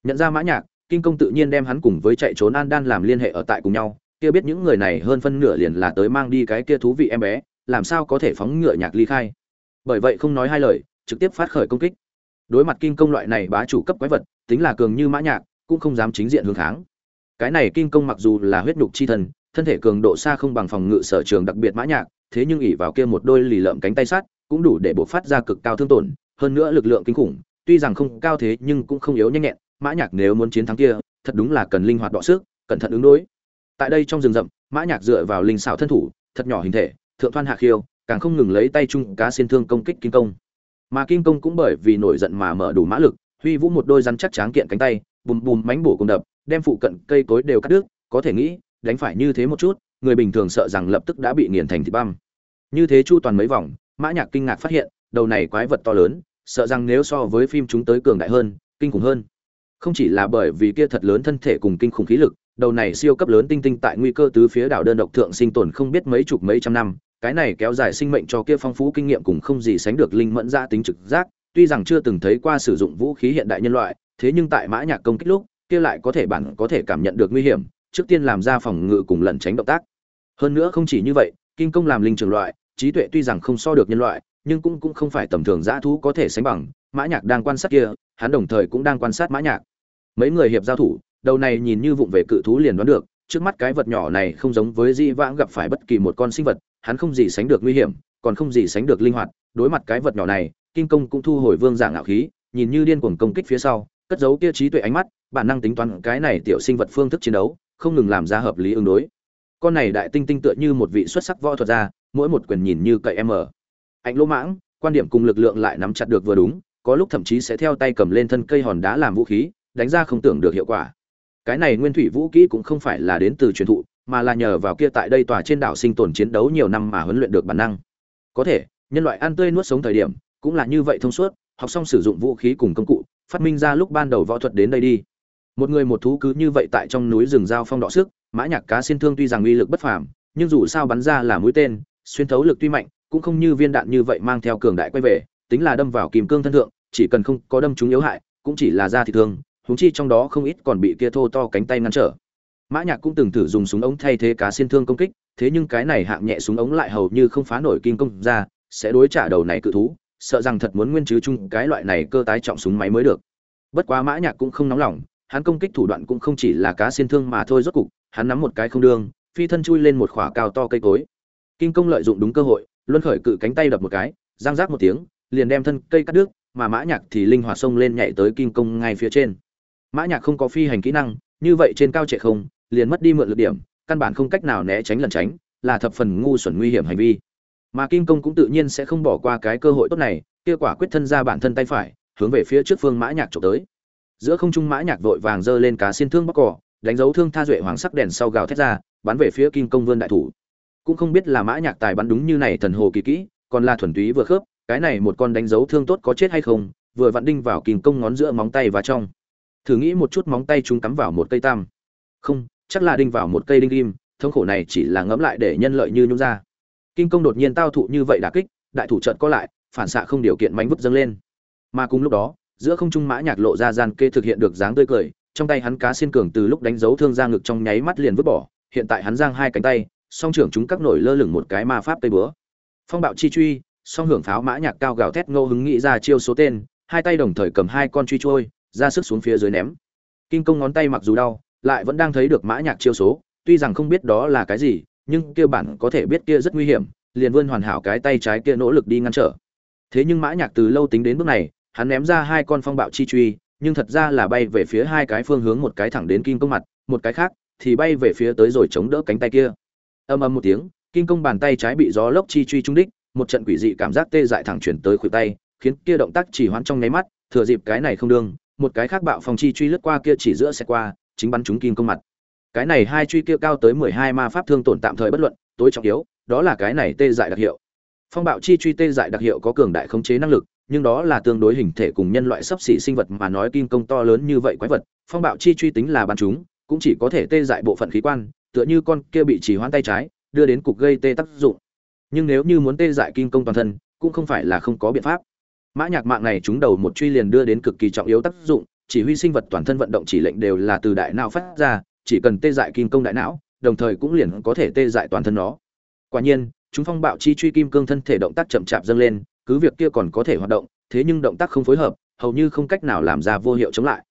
Nhận ra mã nhạc, kinh công tự nhiên đem hắn cùng với chạy trốn an đan làm liên hệ ở tại cùng nhau, kia biết những người này hơn phân nửa liền là tới mang đi cái kia thú vị em bé, làm sao có thể phóng ngựa nhạc ly khai. Bởi vậy không nói hai lời, trực tiếp phát khởi công kích. Đối mặt kinh công loại này bá chủ cấp quái vật, tính là cường như mã nhạc, cũng không dám chính diện hướng kháng. Cái này kinh công mặc dù là huyết nhục chi thần thân thể cường độ xa không bằng phòng ngự sở trường đặc biệt mã nhạc, thế nhưng ỉ vào kia một đôi lì lợm cánh tay sắt cũng đủ để bộc phát ra cực cao thương tổn, hơn nữa lực lượng kinh khủng, tuy rằng không cao thế nhưng cũng không yếu nhanh nhẹn, mã nhạc nếu muốn chiến thắng kia, thật đúng là cần linh hoạt đọ sức, cẩn thận ứng đối. Tại đây trong rừng rậm, mã nhạc dựa vào linh xảo thân thủ, thật nhỏ hình thể, thượng thoan hạ khiêu, càng không ngừng lấy tay chung cá xiên thương công kích kim công. Mà kim công cũng bởi vì nổi giận mà mở đủ mã lực, huy vũ một đôi rắn chắc tráng kiện cánh tay, bùm bùm mánh bổ cùng đập, đem phụ cận cây cối đều cắt đứt, có thể nghĩ đánh phải như thế một chút, người bình thường sợ rằng lập tức đã bị nghiền thành thịt băm. Như thế chu toàn mấy vòng, mã nhạc kinh ngạc phát hiện, đầu này quái vật to lớn, sợ rằng nếu so với phim chúng tới cường đại hơn, kinh khủng hơn. Không chỉ là bởi vì kia thật lớn thân thể cùng kinh khủng khí lực, đầu này siêu cấp lớn tinh tinh tại nguy cơ tứ phía đảo đơn độc thượng sinh tồn không biết mấy chục mấy trăm năm, cái này kéo dài sinh mệnh cho kia phong phú kinh nghiệm cùng không gì sánh được linh mẫn ra tính trực giác, tuy rằng chưa từng thấy qua sử dụng vũ khí hiện đại nhân loại, thế nhưng tại mã nhạc công kích lúc, kia lại có thể bản có thể cảm nhận được nguy hiểm trước tiên làm ra phòng ngự cùng lẩn tránh động tác. Hơn nữa không chỉ như vậy kinh công làm linh trường loại, trí tuệ tuy rằng không so được nhân loại, nhưng cũng cũng không phải tầm thường dã thú có thể sánh bằng. Mã nhạc đang quan sát kia, hắn đồng thời cũng đang quan sát mã nhạc. Mấy người hiệp giao thủ, đầu này nhìn như vụng về cự thú liền đoán được, trước mắt cái vật nhỏ này không giống với di vãng gặp phải bất kỳ một con sinh vật, hắn không gì sánh được nguy hiểm, còn không gì sánh được linh hoạt. Đối mặt cái vật nhỏ này kinh công cũng thu hồi vương giả ngạo khí, nhìn như điên cuồng công kích phía sau, cất giấu kia trí tuệ ánh mắt, bản năng tính toán cái này tiểu sinh vật phương thức chiến đấu không ngừng làm ra hợp lý ứng đối. Con này đại tinh tinh tựa như một vị xuất sắc võ thuật gia, mỗi một quyền nhìn như cậy em ở anh lỗ mãng, quan điểm cùng lực lượng lại nắm chặt được vừa đúng, có lúc thậm chí sẽ theo tay cầm lên thân cây hòn đá làm vũ khí, đánh ra không tưởng được hiệu quả. Cái này nguyên thủy vũ kỹ cũng không phải là đến từ truyền thụ, mà là nhờ vào kia tại đây tòa trên đảo sinh tồn chiến đấu nhiều năm mà huấn luyện được bản năng. Có thể, nhân loại ăn tươi nuốt sống thời điểm, cũng là như vậy thông suốt, học xong sử dụng vũ khí cùng công cụ, phát minh ra lúc ban đầu võ thuật đến đây đi một người một thú cứ như vậy tại trong núi rừng giao phong đọ sức, mã nhạc cá xin thương tuy rằng uy lực bất phàm, nhưng dù sao bắn ra là mũi tên, xuyên thấu lực tuy mạnh, cũng không như viên đạn như vậy mang theo cường đại quay về, tính là đâm vào kìm cương thân thượng, chỉ cần không có đâm trúng yếu hại, cũng chỉ là ra thì thương chúng chi trong đó không ít còn bị kia thô to cánh tay ngăn trở. Mã nhạc cũng từng thử dùng súng ống thay thế cá xin thương công kích, thế nhưng cái này hạng nhẹ súng ống lại hầu như không phá nổi kim công ra, sẽ đối trả đầu này cự thú, sợ rằng thật muốn nguyên chứ chung cái loại này cơ tái trọng súng máy mới được. Bất quá mã nhạc cũng không nóng lòng hắn công kích thủ đoạn cũng không chỉ là cá xin thương mà thôi, rốt cục, hắn nắm một cái không đương phi thân chui lên một khỏa cao to cây cối. Kim công lợi dụng đúng cơ hội, luân khởi cự cánh tay đập một cái giang rác một tiếng, liền đem thân cây cắt đứt, mà mã nhạc thì linh hoạt xông lên nhảy tới kim công ngay phía trên. Mã nhạc không có phi hành kỹ năng, như vậy trên cao chạy không, liền mất đi mượn lực điểm, căn bản không cách nào né tránh lẩn tránh, là thập phần ngu xuẩn nguy hiểm hành vi. Mà kim công cũng tự nhiên sẽ không bỏ qua cái cơ hội tốt này, kia quả quyết thân ra bản thân tay phải, hướng về phía trước phương mã nhạc chụp tới giữa không trung mã nhạc vội vàng giơ lên cá xiên thương bắc cỏ, đánh dấu thương tha duệ hoàng sắc đèn sau gào thét ra, bắn về phía kim công vương đại thủ. Cũng không biết là mã nhạc tài bắn đúng như này thần hồ kỳ kỹ, còn là thuần túy vừa khớp, cái này một con đánh dấu thương tốt có chết hay không, vừa vặn đinh vào kim công ngón giữa móng tay và trong. Thử nghĩ một chút móng tay chúng cắm vào một cây tam. Không, chắc là đinh vào một cây đinh kim thống khổ này chỉ là ngẫm lại để nhân lợi như nhung ra. Kim công đột nhiên tao thụ như vậy đả kích, đại thủ trận có lại, phản xạ không điều kiện mánh vứt dâng lên. Mà cùng lúc đó giữa không trung mã nhạc lộ ra gian kê thực hiện được dáng tươi cười, trong tay hắn cá xiên cường từ lúc đánh dấu thương ra ngực trong nháy mắt liền vứt bỏ, hiện tại hắn giang hai cánh tay, song trưởng chúng các nổi lơ lửng một cái ma pháp tây búa. Phong bạo chi truy, song hưởng pháo mã nhạc cao gào thét ngô hứng nghĩ ra chiêu số tên, hai tay đồng thời cầm hai con truy trôi, ra sức xuống phía dưới ném. Kinh công ngón tay mặc dù đau, lại vẫn đang thấy được mã nhạc chiêu số, tuy rằng không biết đó là cái gì, nhưng kia bản có thể biết kia rất nguy hiểm, liền vươn hoàn hảo cái tay trái kia nỗ lực đi ngăn trở. Thế nhưng mã nhạc từ lâu tính đến bước này hắn ném ra hai con phong bạo chi truy, nhưng thật ra là bay về phía hai cái phương hướng, một cái thẳng đến kim công mặt, một cái khác thì bay về phía tới rồi chống đỡ cánh tay kia. Âm âm một tiếng kim công bàn tay trái bị gió lốc chi truy trúng đích, một trận quỷ dị cảm giác tê dại thẳng chuyển tới khuỷu tay, khiến kia động tác chỉ hoãn trong nháy mắt, thừa dịp cái này không đương, một cái khác bạo phong chi truy lướt qua kia chỉ giữa xe qua, chính bắn trúng kim công mặt. Cái này hai truy kia cao tới mười hai ma pháp thương tổn tạm thời bất luận, tối trọng yếu, đó là cái này tê dại đặc hiệu. Phong bạo chi truy tê dại đặc hiệu có cường đại khống chế năng lực nhưng đó là tương đối hình thể cùng nhân loại sấp xỉ sinh vật mà nói kim công to lớn như vậy quái vật, phong bạo chi truy tính là bắn chúng, cũng chỉ có thể tê dại bộ phận khí quan, tựa như con kia bị chỉ hoãn tay trái, đưa đến cục gây tê tác dụng. Nhưng nếu như muốn tê dại kim công toàn thân, cũng không phải là không có biện pháp. Mã nhạc mạng này chúng đầu một truy liền đưa đến cực kỳ trọng yếu tác dụng, chỉ huy sinh vật toàn thân vận động chỉ lệnh đều là từ đại não phát ra, chỉ cần tê dại kim công đại não, đồng thời cũng liền có thể tê dại toàn thân nó. Quả nhiên, chúng phong bạo chi truy kim cương thân thể động tác chậm chạp dâng lên cứ việc kia còn có thể hoạt động thế nhưng động tác không phối hợp hầu như không cách nào làm ra vô hiệu chống lại.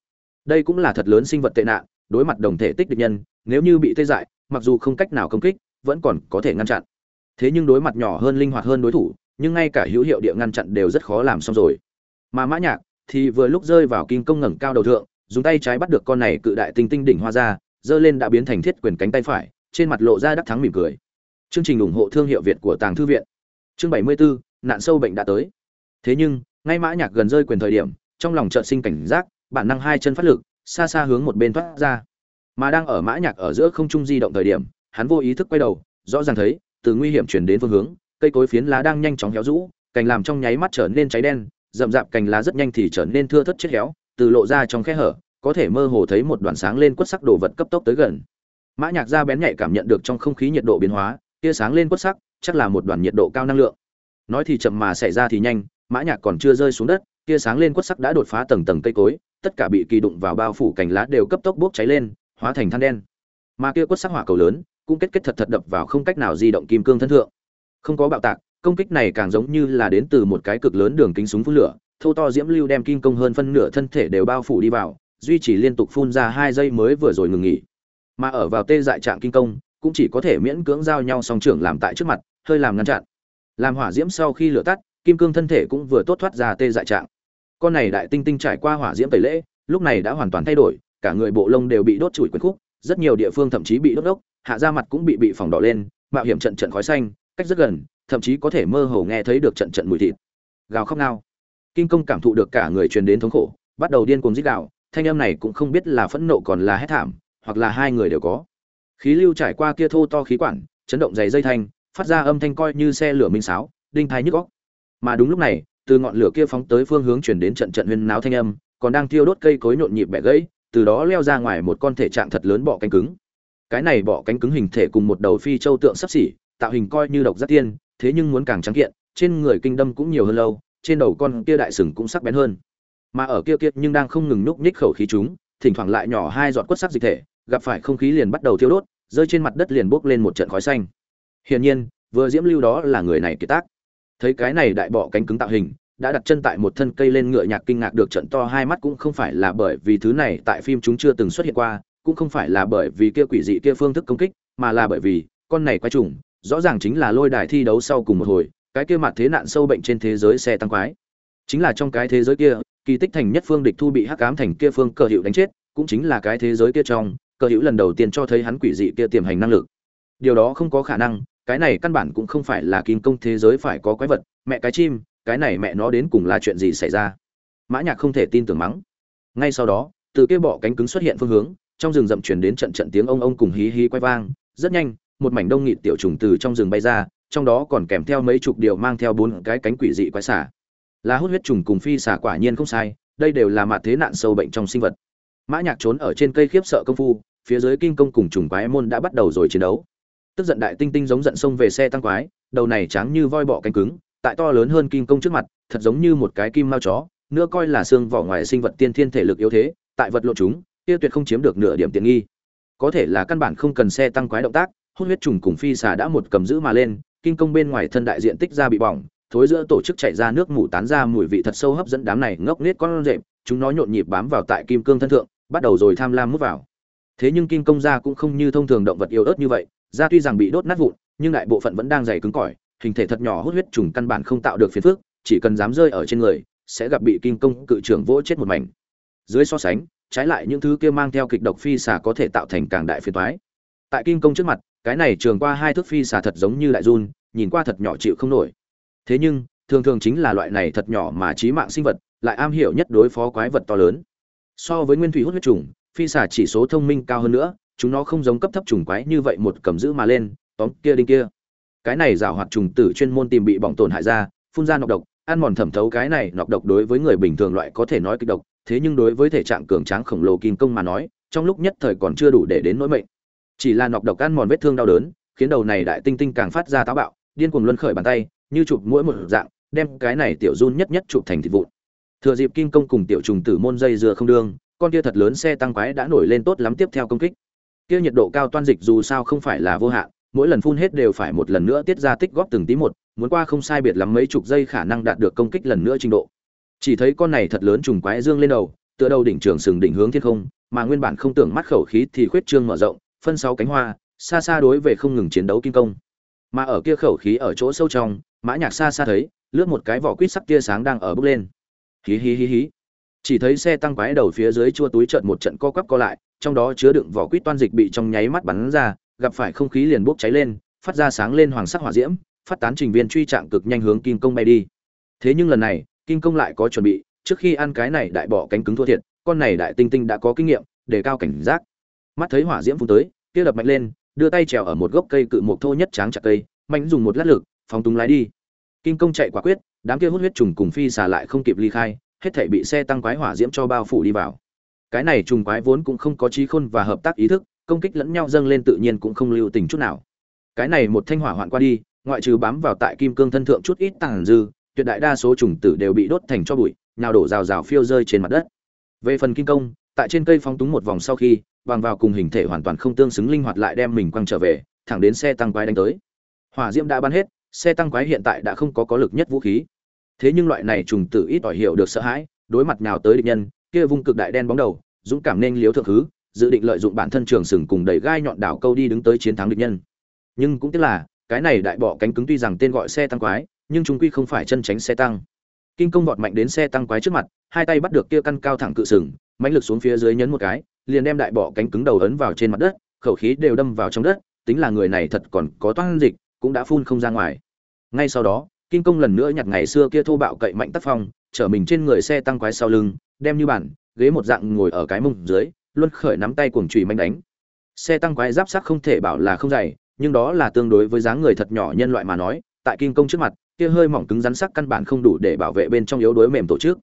Đây cũng là thật lớn sinh vật tệ nạn đối mặt đồng thể tích địch nhân nếu như bị tê dại mặc dù không cách nào công kích vẫn còn có thể ngăn chặn. Thế nhưng đối mặt nhỏ hơn linh hoạt hơn đối thủ nhưng ngay cả hữu hiệu địa ngăn chặn đều rất khó làm xong rồi. Mà mã nhạc thì vừa lúc rơi vào kim công ngẩng cao đầu thượng dùng tay trái bắt được con này cự đại tinh tinh đỉnh hoa ra dơ lên đã biến thành thiết quyền cánh tay phải trên mặt lộ ra đắc thắng mỉm cười. Chương trình ủng hộ thương hiệu việt của tàng thư viện. Chương 74, nạn sâu bệnh đã tới. Thế nhưng, ngay mã nhạc gần rơi quyền thời điểm, trong lòng chợt sinh cảnh giác, bản năng hai chân phát lực, xa xa hướng một bên thoát ra. Mà đang ở mã nhạc ở giữa không trung di động thời điểm, hắn vô ý thức quay đầu, rõ ràng thấy, từ nguy hiểm chuyển đến phương hướng, cây cối phiến lá đang nhanh chóng héo rũ, cành làm trong nháy mắt trở nên cháy đen, rậm rạp cành lá rất nhanh thì trở nên thưa thớt chết héo, từ lộ ra trong khe hở, có thể mơ hồ thấy một đoàn sáng lên quất sắc đồ vật cấp tốc tới gần. Mã nhạc ra bén nhạy cảm nhận được trong không khí nhiệt độ biến hóa, tia sáng lên quất sắc, chắc là một đoàn nhiệt độ cao năng lượng nói thì chậm mà xảy ra thì nhanh, mã nhạc còn chưa rơi xuống đất, tia sáng lên quất sắc đã đột phá tầng tầng cây cối, tất cả bị kỳ đụng vào bao phủ cành lá đều cấp tốc bốc cháy lên, hóa thành than đen. Mà kia quất sắc hỏa cầu lớn, cũng kết kết thật thật đập vào không cách nào di động kim cương thân thượng. Không có bạo tạc, công kích này càng giống như là đến từ một cái cực lớn đường kính súng phun lửa, thâu to diễm lưu đem kim công hơn phân nửa thân thể đều bao phủ đi vào, duy trì liên tục phun ra hai giây mới vừa rồi ngừng nghỉ. Mà ở vào tê dại trạng kim công, cũng chỉ có thể miễn cưỡng giao nhau song trưởng làm tại trước mặt, hơi làm ngăn chặn làm hỏa diễm sau khi lửa tắt kim cương thân thể cũng vừa tốt thoát ra tê dại trạng. Con này đại tinh tinh trải qua hỏa diễm tẩy lễ lúc này đã hoàn toàn thay đổi cả người bộ lông đều bị đốt chùi quyến khúc rất nhiều địa phương thậm chí bị đốt đốc hạ da mặt cũng bị bị phỏng đỏ lên mạo hiểm trận trận khói xanh cách rất gần thậm chí có thể mơ hồ nghe thấy được trận trận mùi thịt. Gào khóc nao, kim công cảm thụ được cả người truyền đến thống khổ bắt đầu điên cuồng rít gào thanh âm này cũng không biết là phẫn nộ còn là hét thảm hoặc là hai người đều có. Khí lưu trải qua kia thô to khí quản chấn động dày dây thanh phát ra âm thanh coi như xe lửa minh sáo, đinh thái nhức góc mà đúng lúc này, từ ngọn lửa kia phóng tới phương hướng chuyển đến trận trận huyên náo thanh âm, còn đang thiêu đốt cây cối nhộn nhịp bẻ gãy, từ đó leo ra ngoài một con thể trạng thật lớn bọ cánh cứng. Cái này bọ cánh cứng hình thể cùng một đầu phi châu tượng sắp xỉ, tạo hình coi như độc giác tiên, thế nhưng muốn càng trắng kiện, trên người kinh đâm cũng nhiều hơn lâu, trên đầu con kia đại sừng cũng sắc bén hơn. Mà ở kia kia nhưng đang không ngừng núp nhích khẩu khí chúng, thỉnh thoảng lại nhỏ hai giọt quất sắc dịch thể, gặp phải không khí liền bắt đầu thiêu đốt, rơi trên mặt đất liền bốc lên một trận khói xanh hiển nhiên, vừa diễm lưu đó là người này kiệt tác. Thấy cái này đại bọ cánh cứng tạo hình, đã đặt chân tại một thân cây lên ngựa nhạc kinh ngạc được trận to hai mắt cũng không phải là bởi vì thứ này tại phim chúng chưa từng xuất hiện qua, cũng không phải là bởi vì kia quỷ dị kia phương thức công kích, mà là bởi vì con này quái trùng, rõ ràng chính là lôi đài thi đấu sau cùng một hồi, cái kia mặt thế nạn sâu bệnh trên thế giới xe tăng quái. Chính là trong cái thế giới kia, kỳ tích thành nhất phương địch thu bị hắc ám thành kia phương cờ hiệu đánh chết, cũng chính là cái thế giới kia trong, cờ hữu lần đầu tiên cho thấy hắn quỷ dị kia tiềm hành năng lực. Điều đó không có khả năng cái này căn bản cũng không phải là kim công thế giới phải có quái vật, mẹ cái chim, cái này mẹ nó đến cùng là chuyện gì xảy ra? Mã nhạc không thể tin tưởng mắng. Ngay sau đó, từ kia bọ cánh cứng xuất hiện phương hướng, trong rừng rậm truyền đến trận trận tiếng ông ông cùng hí hí quay vang, rất nhanh, một mảnh đông nghịt tiểu trùng từ trong rừng bay ra, trong đó còn kèm theo mấy chục điều mang theo bốn cái cánh quỷ dị quái xả. Là hút huyết trùng cùng phi xả quả nhiên không sai, đây đều là mạt thế nạn sâu bệnh trong sinh vật. Mã nhạc trốn ở trên cây khiếp sợ công phu, phía dưới kinh công cùng trùng quái môn đã bắt đầu rồi chiến đấu tức giận đại tinh tinh giống giận sông về xe tăng quái, đầu này trắng như voi bọ cánh cứng, tại to lớn hơn kim công trước mặt, thật giống như một cái kim mao chó, nữa coi là xương vỏ ngoài sinh vật tiên thiên thể lực yếu thế, tại vật lộ chúng tiêu tuyệt không chiếm được nửa điểm tiện nghi. Có thể là căn bản không cần xe tăng quái động tác, hút huyết trùng cùng phi xà đã một cầm giữ mà lên kinh công bên ngoài thân đại diện tích ra bị bỏng, thối giữa tổ chức chạy ra nước mủ tán ra mùi vị thật sâu hấp dẫn đám này ngốc nết con rệp, chúng nó nhộn nhịp bám vào tại kim cương thân thượng, bắt đầu rồi tham lam mút vào. Thế nhưng kim công da cũng không như thông thường động vật yếu ớt như vậy da tuy rằng bị đốt nát vụn, nhưng đại bộ phận vẫn đang dày cứng cỏi, hình thể thật nhỏ hút huyết trùng căn bản không tạo được phiền phức, chỉ cần dám rơi ở trên người, sẽ gặp bị kim công cự trưởng vỗ chết một mảnh. Dưới so sánh, trái lại những thứ kia mang theo kịch độc phi xà có thể tạo thành càng đại phiền toái. Tại kim công trước mặt, cái này trường qua hai thước phi xà thật giống như đại run, nhìn qua thật nhỏ chịu không nổi. Thế nhưng, thường thường chính là loại này thật nhỏ mà trí mạng sinh vật, lại am hiểu nhất đối phó quái vật to lớn. So với nguyên thủy hút huyết trùng, phi xà chỉ số thông minh cao hơn nữa chúng nó không giống cấp thấp trùng quái như vậy một cầm giữ mà lên, tóm kia đinh kia. Cái này giảo hoạt trùng tử chuyên môn tìm bị bỏng tổn hại ra, phun ra nọc độc, ăn mòn thẩm thấu cái này nọc độc đối với người bình thường loại có thể nói kịch độc, thế nhưng đối với thể trạng cường tráng khổng lồ kim công mà nói, trong lúc nhất thời còn chưa đủ để đến nỗi mệnh. Chỉ là nọc độc ăn mòn vết thương đau đớn, khiến đầu này đại tinh tinh càng phát ra táo bạo, điên cuồng luân khởi bàn tay, như chụp mũi một dạng, đem cái này tiểu run nhất nhất chụp thành thịt vụn. Thừa dịp kim công cùng tiểu trùng tử môn dây dừa không đương, con kia thật lớn xe tăng quái đã nổi lên tốt lắm tiếp theo công kích kia nhiệt độ cao toan dịch dù sao không phải là vô hạn, mỗi lần phun hết đều phải một lần nữa tiết ra tích góp từng tí một, muốn qua không sai biệt lắm mấy chục giây khả năng đạt được công kích lần nữa trình độ. Chỉ thấy con này thật lớn trùng quái dương lên đầu, tựa đầu đỉnh trường sừng đỉnh hướng thiên không, mà nguyên bản không tưởng mắt khẩu khí thì khuyết trương mở rộng, phân sáu cánh hoa, xa xa đối về không ngừng chiến đấu kinh công. Mà ở kia khẩu khí ở chỗ sâu trong, mã nhạc xa xa thấy, lướt một cái vỏ quýt sắc tia sáng đang ở bước lên. Hí hí hí hí. Chỉ thấy xe tăng quái đầu phía dưới chua túi trận một trận co quắp co lại trong đó chứa đựng vỏ quýt toan dịch bị trong nháy mắt bắn ra, gặp phải không khí liền bốc cháy lên, phát ra sáng lên hoàng sắc hỏa diễm, phát tán trình viên truy trạng cực nhanh hướng kim công bay đi. Thế nhưng lần này, kim công lại có chuẩn bị, trước khi ăn cái này đại bỏ cánh cứng thua thiệt, con này đại tinh tinh đã có kinh nghiệm, để cao cảnh giác. Mắt thấy hỏa diễm phun tới, kia đập mạnh lên, đưa tay trèo ở một gốc cây cự mục thô nhất tráng chặt cây, mạnh dùng một lát lực, phóng túng lái đi. Kim công chạy quả quyết, đám kia hút huyết trùng cùng phi xà lại không kịp ly khai, hết thảy bị xe tăng quái hỏa diễm cho bao phủ đi vào cái này trùng quái vốn cũng không có trí khôn và hợp tác ý thức, công kích lẫn nhau dâng lên tự nhiên cũng không lưu tình chút nào. Cái này một thanh hỏa hoạn qua đi, ngoại trừ bám vào tại kim cương thân thượng chút ít tàn dư, tuyệt đại đa số trùng tử đều bị đốt thành cho bụi nào đổ rào rào phiêu rơi trên mặt đất. Về phần kinh công tại trên cây phóng túng một vòng sau khi, bằng vào cùng hình thể hoàn toàn không tương xứng linh hoạt lại đem mình quăng trở về, thẳng đến xe tăng quái đánh tới. Hỏa diễm đã bắn hết, xe tăng quái hiện tại đã không có có lực nhất vũ khí. Thế nhưng loại này trùng tử ít ỏi hiểu được sợ hãi, đối mặt nào tới địch nhân kia vung cực đại đen bóng đầu, dũng cảm nên liếu thượng thứ, dự định lợi dụng bản thân trường sừng cùng đẩy gai nhọn đảo câu đi đứng tới chiến thắng địch nhân. Nhưng cũng tức là, cái này đại bọ cánh cứng tuy rằng tên gọi xe tăng quái, nhưng chúng quy không phải chân tránh xe tăng. Kinh công vọt mạnh đến xe tăng quái trước mặt, hai tay bắt được kia căn cao thẳng cự sừng, mãnh lực xuống phía dưới nhấn một cái, liền đem đại bọ cánh cứng đầu ấn vào trên mặt đất, khẩu khí đều đâm vào trong đất, tính là người này thật còn có toan dịch, cũng đã phun không ra ngoài. Ngay sau đó, kinh công lần nữa nhặt ngày xưa kia thô bạo cậy mạnh tác phong chở mình trên người xe tăng quái sau lưng, đem như bản, ghế một dạng ngồi ở cái mông dưới, luân khởi nắm tay cuồng chùy manh đánh. Xe tăng quái giáp sắc không thể bảo là không dày, nhưng đó là tương đối với dáng người thật nhỏ nhân loại mà nói, tại kinh công trước mặt, kia hơi mỏng cứng rắn sắc căn bản không đủ để bảo vệ bên trong yếu đuối mềm tổ chức.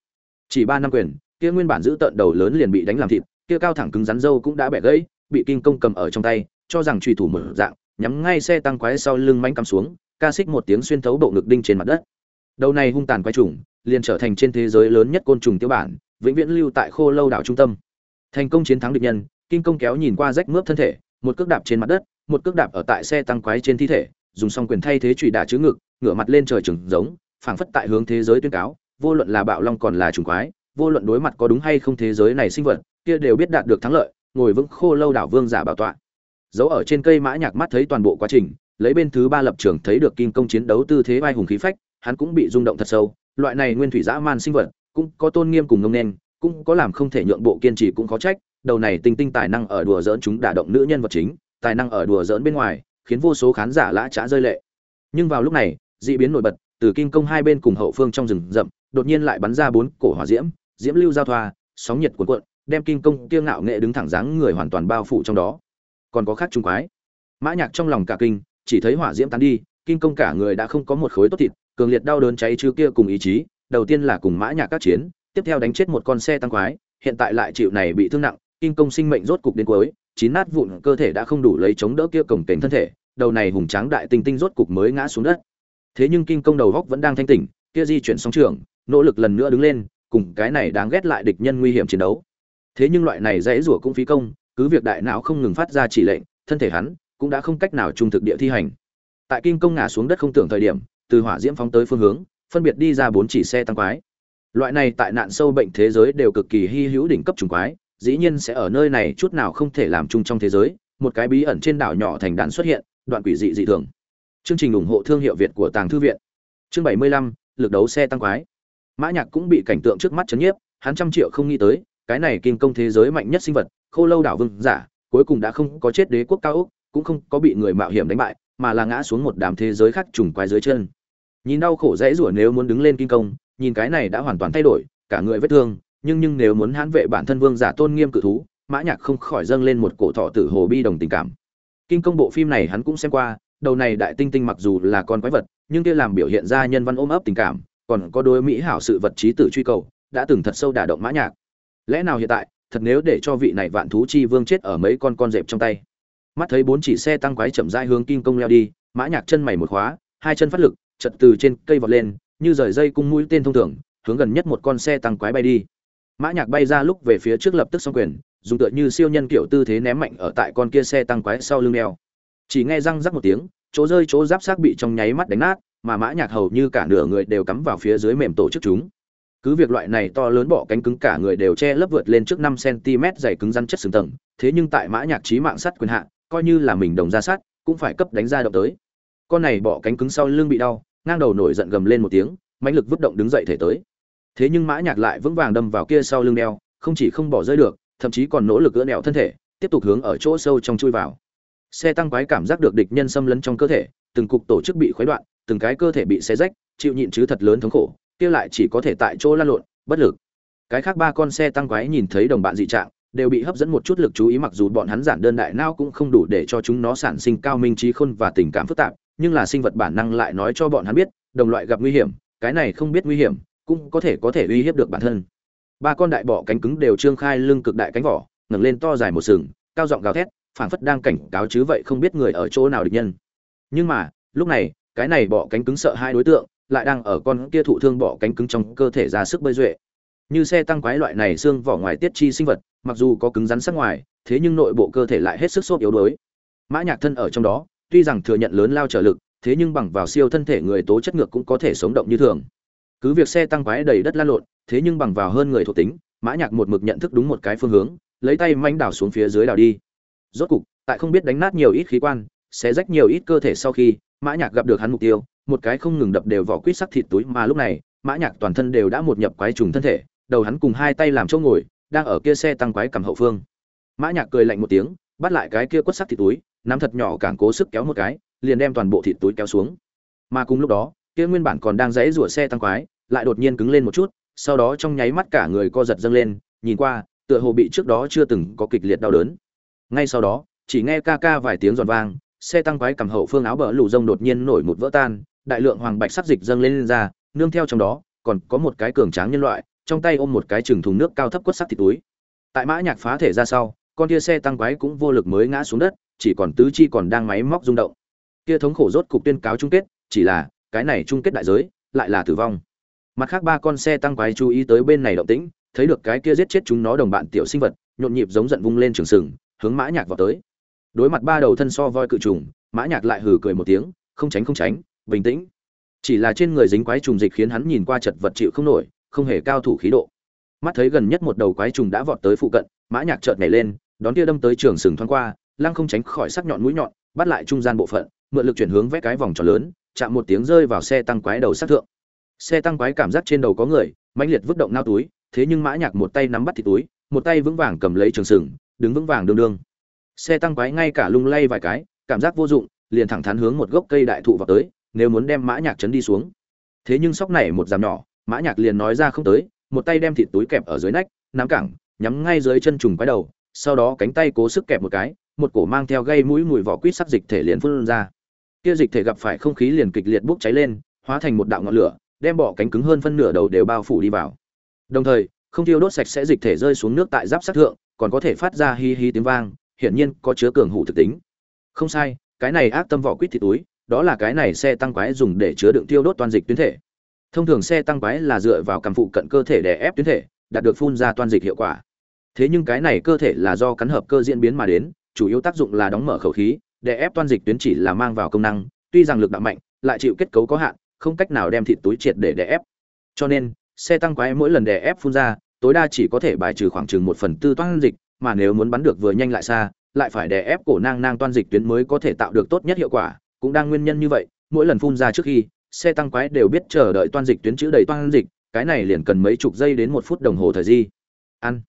Chỉ ba năm quyền, kia nguyên bản giữ tận đầu lớn liền bị đánh làm thịt, kia cao thẳng cứng rắn dâu cũng đã bẻ gãy, bị kinh công cầm ở trong tay, cho rằng truy thủ mở dạng, nhắm ngay xe tăng quái sau lưng manh cắm xuống, ca xích một tiếng xuyên thấu bộ ngực đinh trên mặt đất đầu này hung tàn quái trùng, liền trở thành trên thế giới lớn nhất côn trùng tiêu bản, vĩnh viễn lưu tại khô lâu đảo trung tâm. Thành công chiến thắng địch nhân kinh công kéo nhìn qua rách mướp thân thể, một cước đạp trên mặt đất, một cước đạp ở tại xe tăng quái trên thi thể, dùng xong quyền thay thế trụy đả chữ ngực, ngửa mặt lên trời trừng giống, phảng phất tại hướng thế giới tuyên cáo, vô luận là bạo long còn là trùng quái, vô luận đối mặt có đúng hay không thế giới này sinh vật, kia đều biết đạt được thắng lợi, ngồi vững khô lâu đảo vương giả bảo tọa. Giấu ở trên cây mã nhạc mắt thấy toàn bộ quá trình, lấy bên thứ ba lập trường thấy được kim công chiến đấu tư thế vai hùng khí phách hắn cũng bị rung động thật sâu, loại này nguyên thủy dã man sinh vật, cũng có tôn nghiêm cùng ngông nên cũng có làm không thể nhượng bộ kiên trì cũng khó trách, đầu này tinh tinh tài năng ở đùa dỡn chúng đả động nữ nhân vật chính, tài năng ở đùa dỡn bên ngoài, khiến vô số khán giả lã trá rơi lệ. Nhưng vào lúc này, dị biến nổi bật, từ kim công hai bên cùng hậu phương trong rừng rậm, đột nhiên lại bắn ra bốn cổ hỏa diễm diễm lưu giao thoa, sóng nhiệt cuộn cuộn, đem kim công kiêng ngạo nghệ đứng thẳng dáng người hoàn toàn bao phủ trong đó. Còn có khác trung quái. Mã nhạc trong lòng cả kinh, chỉ thấy hỏa diễm tán đi kim công cả người đã không có một khối tốt thịt cường liệt đau đớn cháy chứ kia cùng ý chí, đầu tiên là cùng mã nhạc các chiến, tiếp theo đánh chết một con xe tăng quái, hiện tại lại chịu này bị thương nặng kim công sinh mệnh rốt cục đến cuối, chín nát vụn cơ thể đã không đủ lấy chống đỡ kia cổng kềnh thân thể, đầu này hùng tráng đại tinh tinh rốt cục mới ngã xuống đất. Thế nhưng kim công đầu góc vẫn đang thanh tỉnh, kia di chuyển sóng trường, nỗ lực lần nữa đứng lên, cùng cái này đáng ghét lại địch nhân nguy hiểm chiến đấu. Thế nhưng loại này dễ rủa cũng phí công, cứ việc đại não không ngừng phát ra chỉ lệnh, thân thể hắn cũng đã không cách nào trung thực địa thi hành. Tại kim công ngã xuống đất không tưởng thời điểm từ hỏa diễm phóng tới phương hướng, phân biệt đi ra bốn chỉ xe tăng quái. Loại này tại nạn sâu bệnh thế giới đều cực kỳ hy hữu đỉnh cấp trùng quái, dĩ nhiên sẽ ở nơi này chút nào không thể làm chung trong thế giới, một cái bí ẩn trên đảo nhỏ thành đàn xuất hiện, đoạn quỷ dị dị thường. Chương trình ủng hộ thương hiệu việt của tàng thư viện. Chương bảy mươi lăm, lực đấu xe tăng quái. Mã nhạc cũng bị cảnh tượng trước mắt chấn nhiếp, hắn trăm triệu không nghĩ tới, cái này kim công thế giới mạnh nhất sinh vật, khô lâu đảo vương giả, cuối cùng đã không có chết đế quốc cao úc cũng không có bị người mạo hiểm đánh bại, mà là ngã xuống một đám thế giới khác trùng quái dưới chân nhìn đau khổ dễ rủa nếu muốn đứng lên kim công, nhìn cái này đã hoàn toàn thay đổi, cả người vết thương, nhưng nhưng nếu muốn hãn vệ bản thân vương giả tôn nghiêm cự thú, mã nhạc không khỏi dâng lên một cổ thọ tử hồ bi đồng tình cảm. Kinh công bộ phim này hắn cũng xem qua, đầu này đại tinh tinh mặc dù là con quái vật, nhưng kia làm biểu hiện ra nhân văn ôm ấp tình cảm, còn có đối mỹ hảo sự vật trí tử truy cầu, đã từng thật sâu đả động mã nhạc. Lẽ nào hiện tại, thật nếu để cho vị này vạn thú chi vương chết ở mấy con con dẹp trong tay? Mắt thấy bốn chỉ xe tăng quái chậm rãi hướng kinh công leo đi, mã nhạc chân mày một khóa, hai chân phát lực chật từ trên cây vọt lên, như rời dây cung mũi tên thông thường, hướng gần nhất một con xe tăng quái bay đi. Mã nhạc bay ra lúc về phía trước lập tức xong quyền, dùng tựa như siêu nhân kiểu tư thế ném mạnh ở tại con kia xe tăng quái sau lưng đeo. Chỉ nghe răng rắc một tiếng, chỗ rơi chỗ giáp xác bị trong nháy mắt đánh nát, mà mã nhạc hầu như cả nửa người đều cắm vào phía dưới mềm tổ chức chúng. Cứ việc loại này to lớn bỏ cánh cứng cả người đều che lấp vượt lên trước 5 cm dày cứng rắn chất xương tầng, thế nhưng tại mã nhạc chí mạng sắt quyền hạ, coi như là mình đồng ra sát cũng phải cấp đánh ra động tới. Con này bỏ cánh cứng sau lưng bị đau ngang đầu nổi giận gầm lên một tiếng, mãnh lực vứt động đứng dậy thể tới. Thế nhưng mã nhạc lại vững vàng đâm vào kia sau lưng đeo, không chỉ không bỏ rơi được, thậm chí còn nỗ lực gỡ nẹo thân thể, tiếp tục hướng ở chỗ sâu trong chui vào. Xe tăng quái cảm giác được địch nhân xâm lấn trong cơ thể, từng cục tổ chức bị khuấy đoạn, từng cái cơ thể bị xé rách, chịu nhịn chứ thật lớn thống khổ, kia lại chỉ có thể tại chỗ lăn lộn, bất lực. Cái khác ba con xe tăng quái nhìn thấy đồng bạn dị trạng, đều bị hấp dẫn một chút lực chú ý mặc dù bọn hắn giản đơn đại não cũng không đủ để cho chúng nó sản sinh cao minh trí khôn và tình cảm phức tạp nhưng là sinh vật bản năng lại nói cho bọn hắn biết, đồng loại gặp nguy hiểm, cái này không biết nguy hiểm, cũng có thể có thể uy hiếp được bản thân. Ba con đại bọ cánh cứng đều trương khai lưng cực đại cánh vỏ, ngẩng lên to dài một sừng, cao giọng gào thét, phảng phất đang cảnh cáo chứ vậy không biết người ở chỗ nào địch nhân. Nhưng mà, lúc này, cái này bọ cánh cứng sợ hai đối tượng, lại đang ở con kia thụ thương bọ cánh cứng trong cơ thể ra sức bơi duệ. Như xe tăng quái loại này xương vỏ ngoài tiết chi sinh vật, mặc dù có cứng rắn sắc ngoài, thế nhưng nội bộ cơ thể lại hết sức xốp yếu đuối. Mã nhạc thân ở trong đó tuy rằng thừa nhận lớn lao trở lực, thế nhưng bằng vào siêu thân thể người tố chất ngược cũng có thể sống động như thường. Cứ việc xe tăng quái đầy đất lan lộn, thế nhưng bằng vào hơn người thuộc tính, mã nhạc một mực nhận thức đúng một cái phương hướng, lấy tay manh đảo xuống phía dưới đảo đi. Rốt cục, tại không biết đánh nát nhiều ít khí quan sẽ rách nhiều ít cơ thể sau khi, mã nhạc gặp được hắn mục tiêu, một cái không ngừng đập đều vỏ quýt sắc thịt túi mà lúc này, mã nhạc toàn thân đều đã một nhập quái trùng thân thể, đầu hắn cùng hai tay làm chỗ ngồi, đang ở kia xe tăng quái cầm hậu phương. Mã nhạc cười lạnh một tiếng, bắt lại cái kia quất sắc thịt túi nắm thật nhỏ càng cố sức kéo một cái liền đem toàn bộ thịt túi kéo xuống. Mà cùng lúc đó kia nguyên bản còn đang dãy rủa xe tăng quái lại đột nhiên cứng lên một chút sau đó trong nháy mắt cả người co giật dâng lên nhìn qua tựa hồ bị trước đó chưa từng có kịch liệt đau đớn. Ngay sau đó chỉ nghe ca ca vài tiếng giòn vang xe tăng quái cầm hậu phương áo bờ lù rông đột nhiên nổi một vỡ tan đại lượng hoàng bạch sắc dịch dâng lên, lên ra nương theo trong đó còn có một cái cường tráng nhân loại trong tay ôm một cái chừng thùng nước cao thấp quất sắc thịt túi. Tại mã nhạc phá thể ra sau con kia xe tăng quái cũng vô lực mới ngã xuống đất chỉ còn tứ chi còn đang máy móc rung động. Kia thống khổ rốt cục tuyên cáo chung kết, chỉ là, cái này chung kết đại giới, lại là tử vong. Mặt khác ba con xe tăng quái chú ý tới bên này động tĩnh, thấy được cái kia giết chết chúng nó đồng bạn tiểu sinh vật, nhộn nhịp giống giận vung lên trường sừng, hướng mã nhạc vào tới. Đối mặt ba đầu thân so voi cự trùng, mã nhạc lại hừ cười một tiếng, không tránh không tránh, bình tĩnh. Chỉ là trên người dính quái trùng dịch khiến hắn nhìn qua chật vật chịu không nổi, không hề cao thủ khí độ. Mắt thấy gần nhất một đầu quái trùng đã vọt tới phụ cận, mã nhạc chợt nhảy lên, đón kia đâm tới trường sừng thoáng qua lăng không tránh khỏi sắc nhọn mũi nhọn, bắt lại trung gian bộ phận, mượn lực chuyển hướng vẽ cái vòng tròn lớn, chạm một tiếng rơi vào xe tăng quái đầu sát thượng. Xe tăng quái cảm giác trên đầu có người, mãnh liệt vứt động nao túi, thế nhưng mã nhạc một tay nắm bắt thịt túi, một tay vững vàng cầm lấy trường sừng, đứng vững vàng đương đương. Xe tăng quái ngay cả lung lay vài cái, cảm giác vô dụng, liền thẳng thắn hướng một gốc cây đại thụ vào tới, nếu muốn đem mã nhạc chấn đi xuống. Thế nhưng sóc này một giảm nhỏ, mã nhạc liền nói ra không tới, một tay đem thịt túi kẹp ở dưới nách, nắm cẳng, nhắm ngay dưới chân trùng quái đầu sau đó cánh tay cố sức kẹp một cái, một cổ mang theo gây mũi mùi vỏ quýt sắc dịch thể liền phun ra. Kia dịch thể gặp phải không khí liền kịch liệt bốc cháy lên, hóa thành một đạo ngọn lửa, đem bỏ cánh cứng hơn phân nửa đầu đều bao phủ đi vào. Đồng thời, không tiêu đốt sạch sẽ dịch thể rơi xuống nước tại giáp sát thượng, còn có thể phát ra hi hi tiếng vang, hiển nhiên có chứa cường hủ thực tính. Không sai, cái này ác tâm vỏ quýt thịt túi, đó là cái này xe tăng quái dùng để chứa đựng tiêu đốt toàn dịch tuyến thể. Thông thường xe tăng quái là dựa vào cầm phụ cận cơ thể để ép tuyến thể, đạt được phun ra toàn dịch hiệu quả thế nhưng cái này cơ thể là do cắn hợp cơ diễn biến mà đến, chủ yếu tác dụng là đóng mở khẩu khí để ép toan dịch tuyến chỉ là mang vào công năng, tuy rằng lực đạo mạnh, lại chịu kết cấu có hạn, không cách nào đem thịt túi triệt để đè ép. Cho nên, xe tăng quái mỗi lần đè ép phun ra, tối đa chỉ có thể bài trừ khoảng chừng một phần tư toan dịch, mà nếu muốn bắn được vừa nhanh lại xa, lại phải đè ép cổ nang nang toan dịch tuyến mới có thể tạo được tốt nhất hiệu quả, cũng đang nguyên nhân như vậy, mỗi lần phun ra trước khi, xe tăng quái đều biết chờ đợi toan dịch tuyến chữ đầy toan dịch, cái này liền cần mấy chục giây đến một phút đồng hồ thời di ăn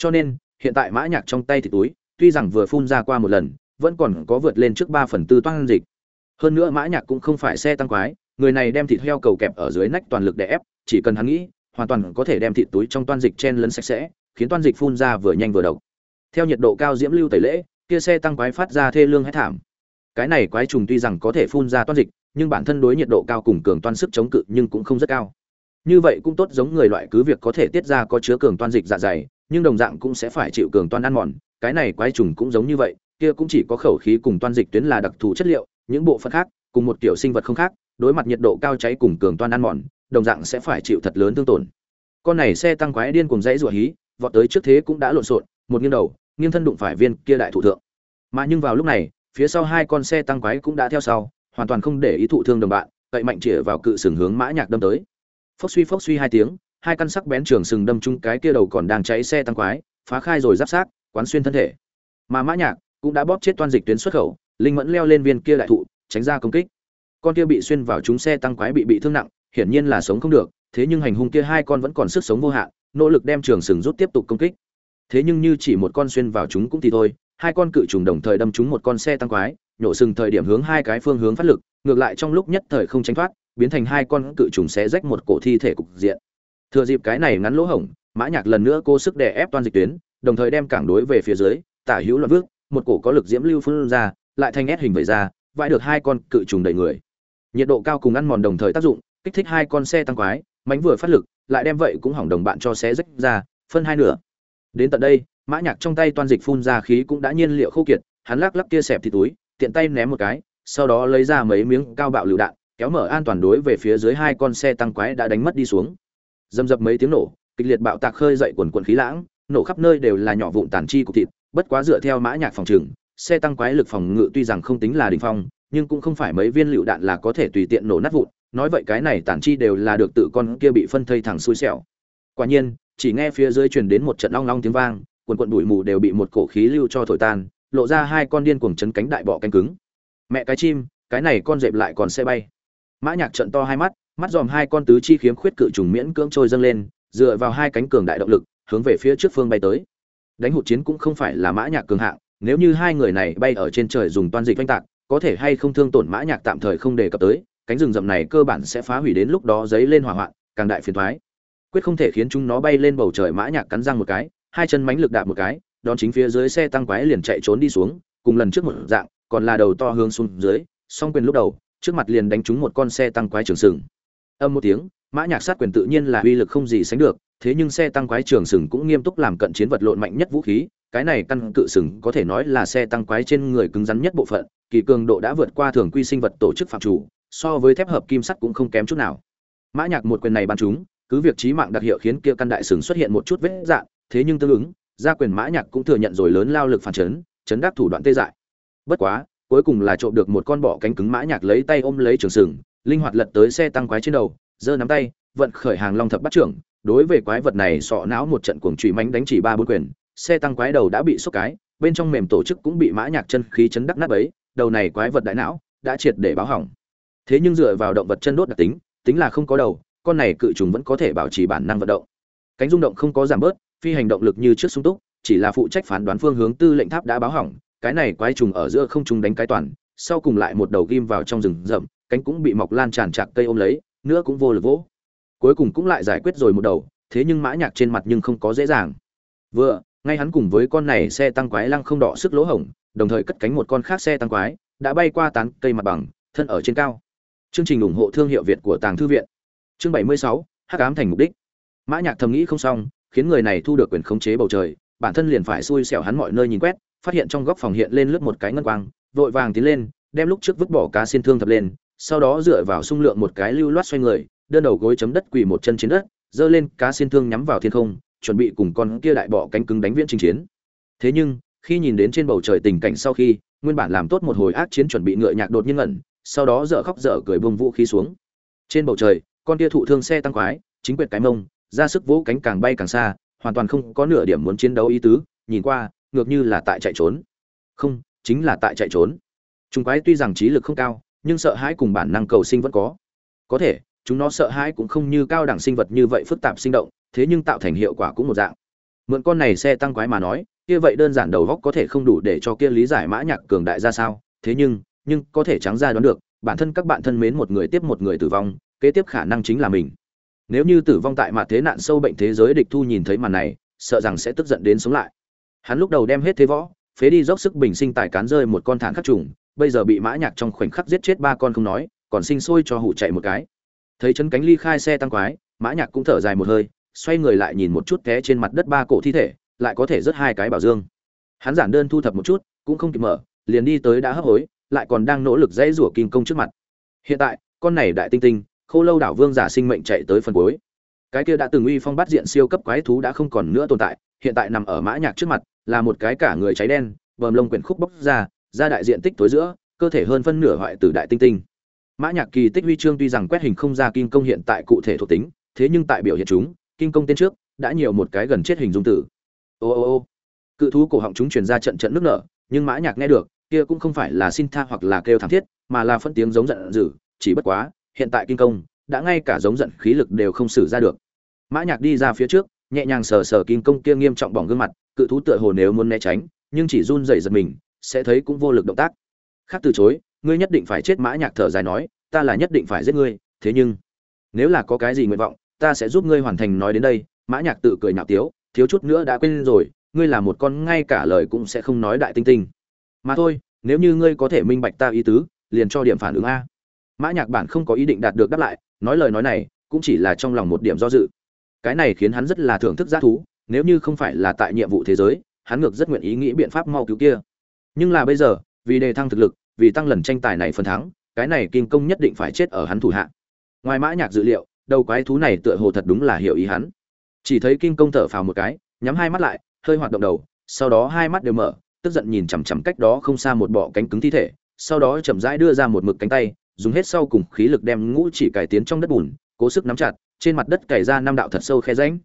cho nên, hiện tại mã nhạc trong tay thì túi, tuy rằng vừa phun ra qua một lần, vẫn còn có vượt lên trước ba phần tư toan dịch. Hơn nữa mã nhạc cũng không phải xe tăng quái, người này đem thịt heo cầu kẹp ở dưới nách toàn lực để ép, chỉ cần hắn nghĩ, hoàn toàn có thể đem thịt túi trong toan dịch chen lấn sạch sẽ, khiến toan dịch phun ra vừa nhanh vừa độc. Theo nhiệt độ cao diễm lưu tẩy lễ, kia xe tăng quái phát ra thê lương hết thảm. Cái này quái trùng tuy rằng có thể phun ra toan dịch, nhưng bản thân đối nhiệt độ cao cùng cường toan sức chống cự nhưng cũng không rất cao. Như vậy cũng tốt giống người loại cứ việc có thể tiết ra có chứa cường toan dịch dạ dày nhưng đồng dạng cũng sẽ phải chịu cường toan ăn mòn, cái này quái trùng cũng giống như vậy, kia cũng chỉ có khẩu khí cùng toan dịch tuyến là đặc thù chất liệu, những bộ phận khác, cùng một kiểu sinh vật không khác, đối mặt nhiệt độ cao cháy cùng cường toan ăn mòn, đồng dạng sẽ phải chịu thật lớn thương tổn. Con này xe tăng quái điên cùng dãy rủa hí, vọt tới trước thế cũng đã lộn xộn, một nghiêng đầu, nghiêng thân đụng phải viên kia đại thủ thượng. Mà nhưng vào lúc này, phía sau hai con xe tăng quái cũng đã theo sau, hoàn toàn không để ý thụ thương đồng bạn, cậy mạnh chĩa vào cự sừng hướng mã nhạc đâm tới. Phốc suy phốc suy hai tiếng hai căn sắc bén trường sừng đâm chung cái kia đầu còn đang cháy xe tăng quái, phá khai rồi giáp sát quán xuyên thân thể. Mà mã nhạc cũng đã bóp chết toan dịch tuyến xuất khẩu, linh mẫn leo lên viên kia đại thụ, tránh ra công kích. Con kia bị xuyên vào chúng xe tăng quái bị bị thương nặng, hiển nhiên là sống không được, thế nhưng hành hung kia hai con vẫn còn sức sống vô hạn, nỗ lực đem trường sừng rút tiếp tục công kích. Thế nhưng như chỉ một con xuyên vào chúng cũng thì thôi, hai con cự trùng đồng thời đâm trúng một con xe tăng quái, nhổ sừng thời điểm hướng hai cái phương hướng phát lực, ngược lại trong lúc nhất thời không tránh thoát, biến thành hai con cự trùng xé rách một cổ thi thể cục diện thừa dịp cái này ngắn lỗ hổng, mã nhạc lần nữa cố sức đè ép toàn dịch tuyến, đồng thời đem cảng đối về phía dưới, tả hữu loạn vước, một cổ có lực diễm lưu phun ra, lại thanh ép hình vẩy ra, vãi được hai con cự trùng đầy người. Nhiệt độ cao cùng ăn mòn đồng thời tác dụng, kích thích hai con xe tăng quái mánh vừa phát lực, lại đem vậy cũng hỏng đồng bạn cho xé rách ra, phân hai nửa. Đến tận đây, mã nhạc trong tay toàn dịch phun ra khí cũng đã nhiên liệu khô kiệt, hắn lắc lắc kia sẹp thì túi, tiện tay ném một cái, sau đó lấy ra mấy miếng cao bạo lựu đạn, kéo mở an toàn đối về phía dưới hai con xe tăng quái đã đánh mất đi xuống dầm dập mấy tiếng nổ, kịch liệt bạo tạc khơi dậy quần quần khí lãng, nổ khắp nơi đều là nhỏ vụn tàn chi của thịt, bất quá dựa theo mã nhạc phòng trường xe tăng quái lực phòng ngự tuy rằng không tính là đỉnh phong, nhưng cũng không phải mấy viên lựu đạn là có thể tùy tiện nổ nát vụn, nói vậy cái này tàn chi đều là được tự con kia bị phân thây thẳng xui xẻo. Quả nhiên, chỉ nghe phía dưới truyền đến một trận long long tiếng vang, quần quần bụi mù đều bị một cổ khí lưu cho thổi tan, lộ ra hai con điên cuồng chấn cánh đại bọ cánh cứng. Mẹ cái chim, cái này con dẹp lại còn sẽ bay. Mã nhạc trận to hai mắt mắt dòm hai con tứ chi khiếm khuyết cự trùng miễn cưỡng trôi dâng lên, dựa vào hai cánh cường đại động lực, hướng về phía trước phương bay tới. Đánh hụt chiến cũng không phải là mã nhạc cường hạng, nếu như hai người này bay ở trên trời dùng toan dịch vanh tạc, có thể hay không thương tổn mã nhạc tạm thời không đề cập tới, cánh rừng rậm này cơ bản sẽ phá hủy đến lúc đó giấy lên hỏa hoạn, càng đại phiền toái. Quyết không thể khiến chúng nó bay lên bầu trời mã nhạc cắn răng một cái, hai chân mánh lực đạp một cái, đón chính phía dưới xe tăng quái liền chạy trốn đi xuống, cùng lần trước một dạng, còn là đầu to hướng xuống dưới, song quyền lúc đầu, trước mặt liền đánh trúng một con xe tăng quái trường sừng âm một tiếng mã nhạc sát quyền tự nhiên là uy lực không gì sánh được thế nhưng xe tăng quái trường sừng cũng nghiêm túc làm cận chiến vật lộn mạnh nhất vũ khí cái này căn cự sừng có thể nói là xe tăng quái trên người cứng rắn nhất bộ phận kỳ cường độ đã vượt qua thường quy sinh vật tổ chức phạm chủ so với thép hợp kim sắt cũng không kém chút nào. Mã nhạc một quyền này bắn chúng, cứ việc trí mạng đặc hiệu khiến kia căn đại sừng xuất hiện một chút vết dạn thế nhưng tương ứng gia quyền mã nhạc cũng thừa nhận rồi lớn lao lực phản chấn chấn đắc thủ đoạn tê dại. Bất quá cuối cùng là trộm được một con bọ cánh cứng mã nhạc lấy tay ôm lấy trường sừng linh hoạt lật tới xe tăng quái trên đầu, giơ nắm tay, vận khởi hàng long thập bắt trưởng đối với quái vật này sọ não một trận cuồng trụy mánh đánh chỉ ba bốn quyền, xe tăng quái đầu đã bị sốc cái, bên trong mềm tổ chức cũng bị mã nhạc chân khí chấn đắc nát ấy. đầu này quái vật đại não đã triệt để báo hỏng thế nhưng dựa vào động vật chân đốt đặc tính tính là không có đầu, con này cự trùng vẫn có thể bảo trì bản năng vận động cánh rung động không có giảm bớt, phi hành động lực như trước sung túc, chỉ là phụ trách phán đoán phương hướng tư lệnh tháp đã báo hỏng, cái này quái trùng ở giữa không trùng đánh cái toàn, sau cùng lại một đầu ghim vào trong rừng rậm cánh cũng bị mọc lan tràn chạc cây ôm lấy nữa cũng vô lực vỗ. Cuối cùng cũng lại giải quyết rồi một đầu thế nhưng mã nhạc trên mặt nhưng không có dễ dàng. Vừa ngay hắn cùng với con này xe tăng quái lăng không đỏ sức lỗ hổng đồng thời cất cánh một con khác xe tăng quái đã bay qua tán cây mặt bằng thân ở trên cao. Chương trình ủng hộ thương hiệu việt của tàng thư viện. Chương 76, hắc ám thành mục đích. Mã nhạc thầm nghĩ không xong khiến người này thu được quyền khống chế bầu trời bản thân liền phải xui xẻo hắn mọi nơi nhìn quét phát hiện trong góc phòng hiện lên lướt một cái ngân quang vội vàng tiến lên đem lúc trước vứt bỏ cá xiên thương thập lên sau đó dựa vào sung lượng một cái lưu loát xoay người, đơn đầu gối chấm đất quỳ một chân trên đất, giơ lên cá xiên thương nhắm vào thiên không, chuẩn bị cùng con kia đại bọ cánh cứng đánh viễn trình chiến. Thế nhưng, khi nhìn đến trên bầu trời tình cảnh sau khi, nguyên bản làm tốt một hồi ác chiến chuẩn bị ngựa nhạc đột nhiên ngẩn, sau đó dở khóc dở cười bông vũ khí xuống. Trên bầu trời, con kia thụ thương xe tăng quái chính quyền cái mông, ra sức vỗ cánh càng bay càng xa, hoàn toàn không có nửa điểm muốn chiến đấu ý tứ, nhìn qua, ngược như là tại chạy trốn. Không, chính là tại chạy trốn. Chúng quái tuy rằng trí lực không cao nhưng sợ hãi cùng bản năng cầu sinh vẫn có. Có thể, chúng nó sợ hãi cũng không như cao đẳng sinh vật như vậy phức tạp sinh động, thế nhưng tạo thành hiệu quả cũng một dạng. Mượn con này xe tăng quái mà nói, kia vậy đơn giản đầu góc có thể không đủ để cho kia lý giải mã nhạc cường đại ra sao, thế nhưng nhưng có thể trắng ra đoán được, bản thân các bạn thân mến một người tiếp một người tử vong, kế tiếp khả năng chính là mình. Nếu như tử vong tại mặt thế nạn sâu bệnh thế giới địch thu nhìn thấy màn này, sợ rằng sẽ tức giận đến sống lại. Hắn lúc đầu đem hết thế võ, phế đi dốc sức bình sinh tài cán rơi một con thản khắc trùng bây giờ bị mã nhạc trong khoảnh khắc giết chết ba con không nói, còn sinh sôi cho hụ chạy một cái. Thấy chân cánh ly khai xe tăng quái, mã nhạc cũng thở dài một hơi, xoay người lại nhìn một chút té trên mặt đất ba cổ thi thể, lại có thể rớt hai cái bảo dương. Hắn giản đơn thu thập một chút, cũng không kịp mở, liền đi tới đã hấp hối, lại còn đang nỗ lực dãy rủa kim công trước mặt. Hiện tại, con này đại tinh tinh, khô lâu đảo vương giả sinh mệnh chạy tới phần cuối. Cái kia đã từng uy phong bắt diện siêu cấp quái thú đã không còn nữa tồn tại, hiện tại nằm ở mã nhạc trước mặt, là một cái cả người cháy đen, bờm lông quyển khúc bốc ra ra đại diện tích tối giữa, cơ thể hơn phân nửa hoại tử đại tinh tinh. Mã nhạc kỳ tích huy chương tuy rằng quét hình không ra kim công hiện tại cụ thể thuộc tính, thế nhưng tại biểu hiện chúng, kim công tên trước, đã nhiều một cái gần chết hình dung tử. Ô ô ô. Cự thú cổ họng chúng truyền ra trận trận nước nở, nhưng mã nhạc nghe được, kia cũng không phải là xin tha hoặc là kêu thảm thiết, mà là phân tiếng giống giận dữ, chỉ bất quá, hiện tại kim công, đã ngay cả giống giận khí lực đều không sử ra được. Mã nhạc đi ra phía trước, nhẹ nhàng sờ sờ kim công kia nghiêm trọng bỏng gương mặt, cự thú tựa hồ nếu muốn né tránh, nhưng chỉ run rẩy giật mình sẽ thấy cũng vô lực động tác. Khác từ chối, ngươi nhất định phải chết mã nhạc thở dài nói, ta là nhất định phải giết ngươi, thế nhưng, nếu là có cái gì nguyện vọng, ta sẽ giúp ngươi hoàn thành nói đến đây, mã nhạc tự cười nhạo tiếu, thiếu chút nữa đã quên rồi, ngươi là một con ngay cả lời cũng sẽ không nói đại tinh tinh. Mà thôi, nếu như ngươi có thể minh bạch ta ý tứ, liền cho điểm phản ứng a. Mã nhạc bản không có ý định đạt được đáp lại, nói lời nói này, cũng chỉ là trong lòng một điểm do dự. Cái này khiến hắn rất là thưởng thức giá thú, nếu như không phải là tại nhiệm vụ thế giới, hắn ngược rất nguyện ý nghĩ biện pháp mau cứu kia nhưng là bây giờ, vì đề thăng thực lực, vì tăng lần tranh tài này phần thắng, cái này kinh công nhất định phải chết ở hắn thủ hạ. Ngoài mã nhạc dự liệu, đầu quái thú này tựa hồ thật đúng là hiểu ý hắn. Chỉ thấy kinh công thở phào một cái, nhắm hai mắt lại, hơi hoạt động đầu, sau đó hai mắt đều mở, tức giận nhìn chằm chằm cách đó không xa một bọ cánh cứng thi thể, sau đó chậm rãi đưa ra một mực cánh tay, dùng hết sau cùng khí lực đem ngũ chỉ cải tiến trong đất bùn, cố sức nắm chặt, trên mặt đất cày ra năm đạo thật sâu khe rãnh.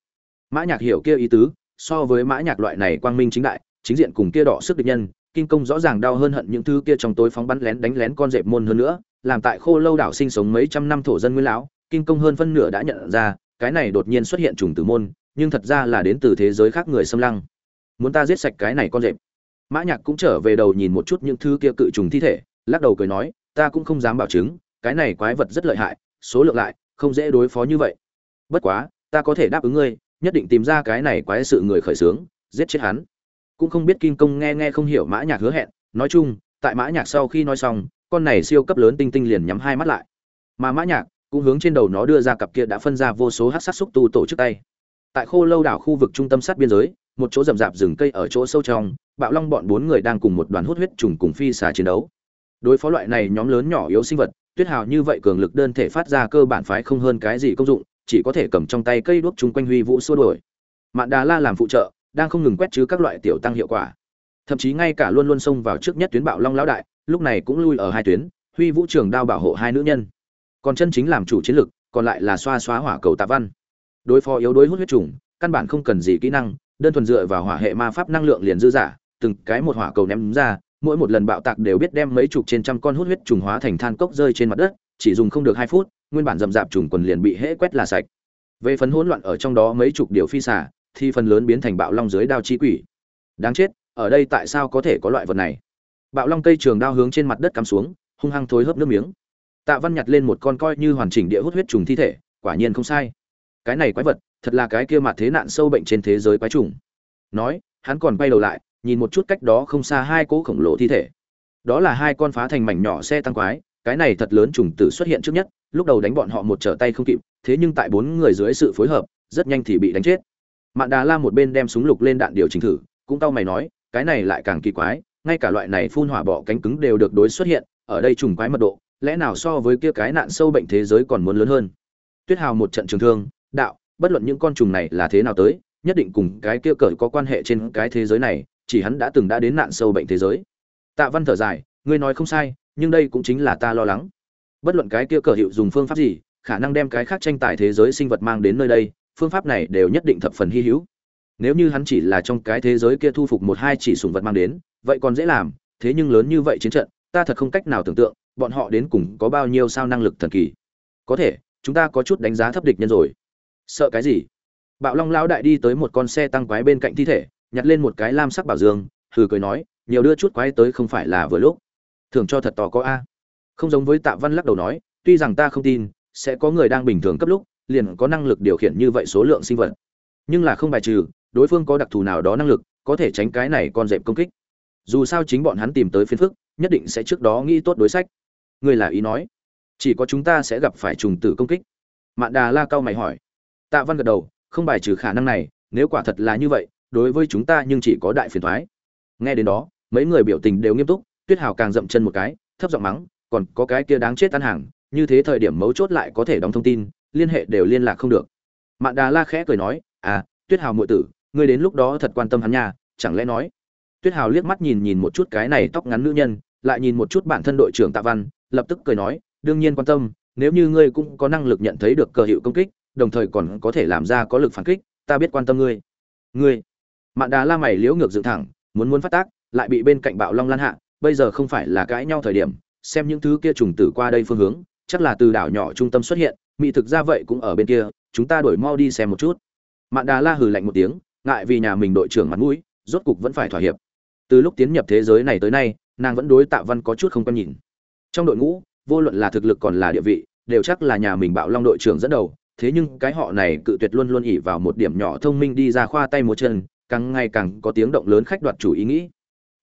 Mã nhạc hiểu kia ý tứ, so với mã nhạc loại này quang minh chính đại, chính diện cùng kia đỏ sức địch nhân kinh công rõ ràng đau hơn hận những thứ kia trong tối phóng bắn lén đánh lén con dẹp môn hơn nữa, làm tại khô lâu đảo sinh sống mấy trăm năm thổ dân nguyên lão kinh công hơn phân nửa đã nhận ra, cái này đột nhiên xuất hiện trùng tử môn, nhưng thật ra là đến từ thế giới khác người xâm lăng. Muốn ta giết sạch cái này con dẹp mã nhạc cũng trở về đầu nhìn một chút những thứ kia cự trùng thi thể, lắc đầu cười nói, ta cũng không dám bảo chứng, cái này quái vật rất lợi hại, số lượng lại không dễ đối phó như vậy. Bất quá, ta có thể đáp ứng ngươi, nhất định tìm ra cái này quái sự người khởi sướng giết chết hắn cũng không biết kim công nghe nghe không hiểu mã nhạc hứa hẹn, nói chung, tại mã nhạc sau khi nói xong, con này siêu cấp lớn tinh tinh liền nhắm hai mắt lại. Mà mã nhạc cũng hướng trên đầu nó đưa ra cặp kia đã phân ra vô số hắc sát xúc tu tổ chức tay. Tại khô lâu đảo khu vực trung tâm sát biên giới, một chỗ rậm rạp rừng cây ở chỗ sâu trong, bạo long bọn bốn người đang cùng một đoàn hút huyết trùng cùng phi xà chiến đấu. Đối phó loại này nhóm lớn nhỏ yếu sinh vật, tuyết hào như vậy cường lực đơn thể phát ra cơ bản phái không hơn cái gì công dụng, chỉ có thể cầm trong tay cây đuốc chung quanh huy vũ xua đuổi. Mạn đà la làm phụ trợ đang không ngừng quét chứ các loại tiểu tăng hiệu quả. Thậm chí ngay cả luôn luôn xông vào trước nhất tuyến bạo long lão đại, lúc này cũng lui ở hai tuyến, huy vũ trường đao bảo hộ hai nữ nhân. Còn chân chính làm chủ chiến lực, còn lại là xoa xóa hỏa cầu tạ văn. Đối phó yếu đối hút huyết trùng, căn bản không cần gì kỹ năng, đơn thuần dựa vào hỏa hệ ma pháp năng lượng liền dư giả, từng cái một hỏa cầu ném ra, mỗi một lần bạo tạc đều biết đem mấy chục trên trăm con hút huyết trùng hóa thành than cốc rơi trên mặt đất, chỉ dùng không được hai phút, nguyên bản rậm rạp trùng quần liền bị hễ quét là sạch. Về phần hỗn loạn ở trong đó mấy chục điều phi xả thì phần lớn biến thành bạo long dưới đao chi quỷ. Đáng chết, ở đây tại sao có thể có loại vật này? Bạo long cây trường đao hướng trên mặt đất cắm xuống, hung hăng thối hớp nước miếng. Tạ văn nhặt lên một con coi như hoàn chỉnh địa hút huyết trùng thi thể, quả nhiên không sai. Cái này quái vật, thật là cái kia mặt thế nạn sâu bệnh trên thế giới quái trùng. Nói, hắn còn bay đầu lại, nhìn một chút cách đó không xa hai cỗ khổng lồ thi thể. Đó là hai con phá thành mảnh nhỏ xe tăng quái, cái này thật lớn trùng tử xuất hiện trước nhất, lúc đầu đánh bọn họ một trở tay không kịp, thế nhưng tại bốn người dưới sự phối hợp, rất nhanh thì bị đánh chết mạn đà la một bên đem súng lục lên đạn điều chỉnh thử, cũng tao mày nói, cái này lại càng kỳ quái, ngay cả loại này phun hỏa bỏ cánh cứng đều được đối xuất hiện, ở đây trùng quái mật độ, lẽ nào so với kia cái nạn sâu bệnh thế giới còn muốn lớn hơn? Tuyết hào một trận trường thương, đạo, bất luận những con trùng này là thế nào tới, nhất định cùng cái kia cởi có quan hệ trên cái thế giới này, chỉ hắn đã từng đã đến nạn sâu bệnh thế giới. Tạ văn thở dài, ngươi nói không sai, nhưng đây cũng chính là ta lo lắng. Bất luận cái kia cờ hiệu dùng phương pháp gì, khả năng đem cái khác tranh tài thế giới sinh vật mang đến nơi đây phương pháp này đều nhất định thập phần hy hữu. Nếu như hắn chỉ là trong cái thế giới kia thu phục một hai chỉ sùng vật mang đến, vậy còn dễ làm, thế nhưng lớn như vậy chiến trận, ta thật không cách nào tưởng tượng, bọn họ đến cùng có bao nhiêu sao năng lực thần kỳ. Có thể, chúng ta có chút đánh giá thấp địch nhân rồi. Sợ cái gì? Bạo long lão đại đi tới một con xe tăng quái bên cạnh thi thể, nhặt lên một cái lam sắc bảo dương, hừ cười nói, nhiều đưa chút quái tới không phải là vừa lúc. Thường cho thật tò có a. Không giống với tạ văn lắc đầu nói, tuy rằng ta không tin, sẽ có người đang bình thường cấp lúc liền có năng lực điều khiển như vậy số lượng sinh vật. Nhưng là không bài trừ, đối phương có đặc thù nào đó năng lực, có thể tránh cái này con dẹp công kích. Dù sao chính bọn hắn tìm tới phiền phức, nhất định sẽ trước đó nghĩ tốt đối sách. Người là ý nói, chỉ có chúng ta sẽ gặp phải trùng tử công kích. Mạn đà la cao mày hỏi. Tạ văn gật đầu, không bài trừ khả năng này, nếu quả thật là như vậy, đối với chúng ta nhưng chỉ có đại phiền thoái. Nghe đến đó, mấy người biểu tình đều nghiêm túc, tuyết hào càng dậm chân một cái, thấp giọng mắng, còn có cái kia đáng chết tan hàng, như thế thời điểm mấu chốt lại có thể đóng thông tin liên hệ đều liên lạc không được. Mạn đà la khẽ cười nói à tuyết hào muội tử, ngươi đến lúc đó thật quan tâm hắn nha, chẳng lẽ nói? Tuyết hào liếc mắt nhìn nhìn một chút cái này tóc ngắn nữ nhân, lại nhìn một chút bản thân đội trưởng tạ văn, lập tức cười nói, đương nhiên quan tâm, nếu như ngươi cũng có năng lực nhận thấy được cơ hiệu công kích, đồng thời còn có thể làm ra có lực phản kích, ta biết quan tâm ngươi. Ngươi? Mạn đà la mày liễu ngược dựng thẳng, muốn muốn phát tác, lại bị bên cạnh bạo long lan hạ, bây giờ không phải là cãi nhau thời điểm, xem những thứ kia trùng tử qua đây phương hướng, chắc là từ đảo nhỏ trung tâm xuất hiện mỹ thực ra vậy cũng ở bên kia, chúng ta đổi mau đi xem một chút. Mạn đà la hừ lạnh một tiếng, ngại vì nhà mình đội trưởng mặt mũi, rốt cục vẫn phải thỏa hiệp. Từ lúc tiến nhập thế giới này tới nay, nàng vẫn đối tạ văn có chút không quen nhìn. Trong đội ngũ, vô luận là thực lực còn là địa vị, đều chắc là nhà mình bạo long đội trưởng dẫn đầu, thế nhưng cái họ này cự tuyệt luôn luôn ỉ vào một điểm nhỏ thông minh đi ra khoa tay một chân, càng ngày càng có tiếng động lớn khách đoạt chủ ý nghĩ.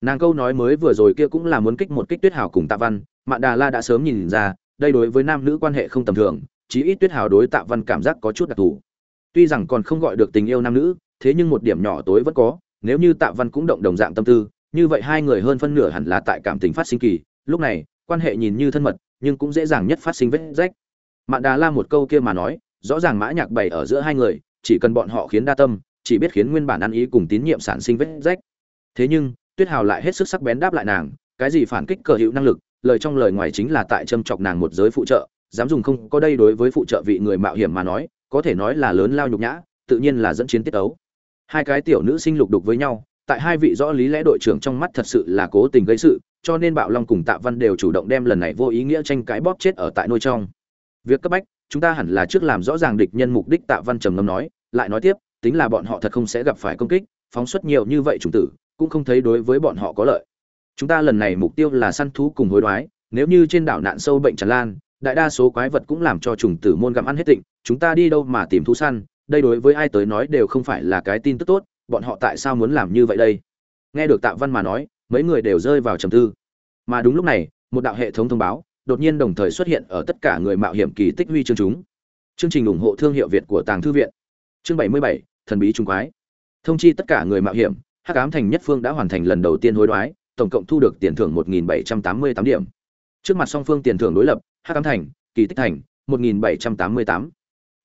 Nàng câu nói mới vừa rồi kia cũng là muốn kích một kích tuyết hào cùng tạ văn, mạn đà la đã sớm nhìn ra, đây đối với nam nữ quan hệ không tầm thường chí ít tuyết hào đối tạ văn cảm giác có chút đặc thù. Tuy rằng còn không gọi được tình yêu nam nữ, thế nhưng một điểm nhỏ tối vẫn có, nếu như tạ văn cũng động đồng dạng tâm tư, như vậy hai người hơn phân nửa hẳn là tại cảm tình phát sinh kỳ, lúc này, quan hệ nhìn như thân mật, nhưng cũng dễ dàng nhất phát sinh vết rách. Mạn đà la một câu kia mà nói, rõ ràng mã nhạc bày ở giữa hai người, chỉ cần bọn họ khiến đa tâm, chỉ biết khiến nguyên bản ăn ý cùng tín nhiệm sản sinh vết rách. Thế nhưng, tuyết hào lại hết sức sắc bén đáp lại nàng, cái gì phản kích cờ hữu năng lực, lời trong lời ngoài chính là tại châm chọc nàng một giới phụ trợ dám dùng không có đây đối với phụ trợ vị người mạo hiểm mà nói, có thể nói là lớn lao nhục nhã, tự nhiên là dẫn chiến tiết ấu. Hai cái tiểu nữ sinh lục đục với nhau, tại hai vị rõ lý lẽ đội trưởng trong mắt thật sự là cố tình gây sự, cho nên bạo long cùng tạ văn đều chủ động đem lần này vô ý nghĩa tranh cãi bóp chết ở tại nôi trong. Việc cấp bách, chúng ta hẳn là trước làm rõ ràng địch nhân mục đích, tạ văn trầm ngâm nói, lại nói tiếp, tính là bọn họ thật không sẽ gặp phải công kích, phóng xuất nhiều như vậy chủng tử, cũng không thấy đối với bọn họ có lợi. Chúng ta lần này mục tiêu là săn thú cùng hối đoái, nếu như trên đảo nạn sâu bệnh tràn lan đại đa số quái vật cũng làm cho trùng tử môn gặm ăn hết tịnh chúng ta đi đâu mà tìm thú săn đây đối với ai tới nói đều không phải là cái tin tức tốt bọn họ tại sao muốn làm như vậy đây? Nghe được tạ văn mà nói mấy người đều rơi vào trầm tư. Mà đúng lúc này một đạo hệ thống thông báo đột nhiên đồng thời xuất hiện ở tất cả người mạo hiểm kỳ tích huy chương chúng. Chương trình ủng hộ thương hiệu việt của tàng thư viện. Chương 77, thần bí trung quái. Thông chi tất cả người mạo hiểm hắc ám thành nhất phương đã hoàn thành lần đầu tiên hối đoái tổng cộng thu được tiền thưởng 1.788 điểm. Trước mặt song phương tiền thưởng đối lập hắc ám thành, kỳ tích thành 1.788.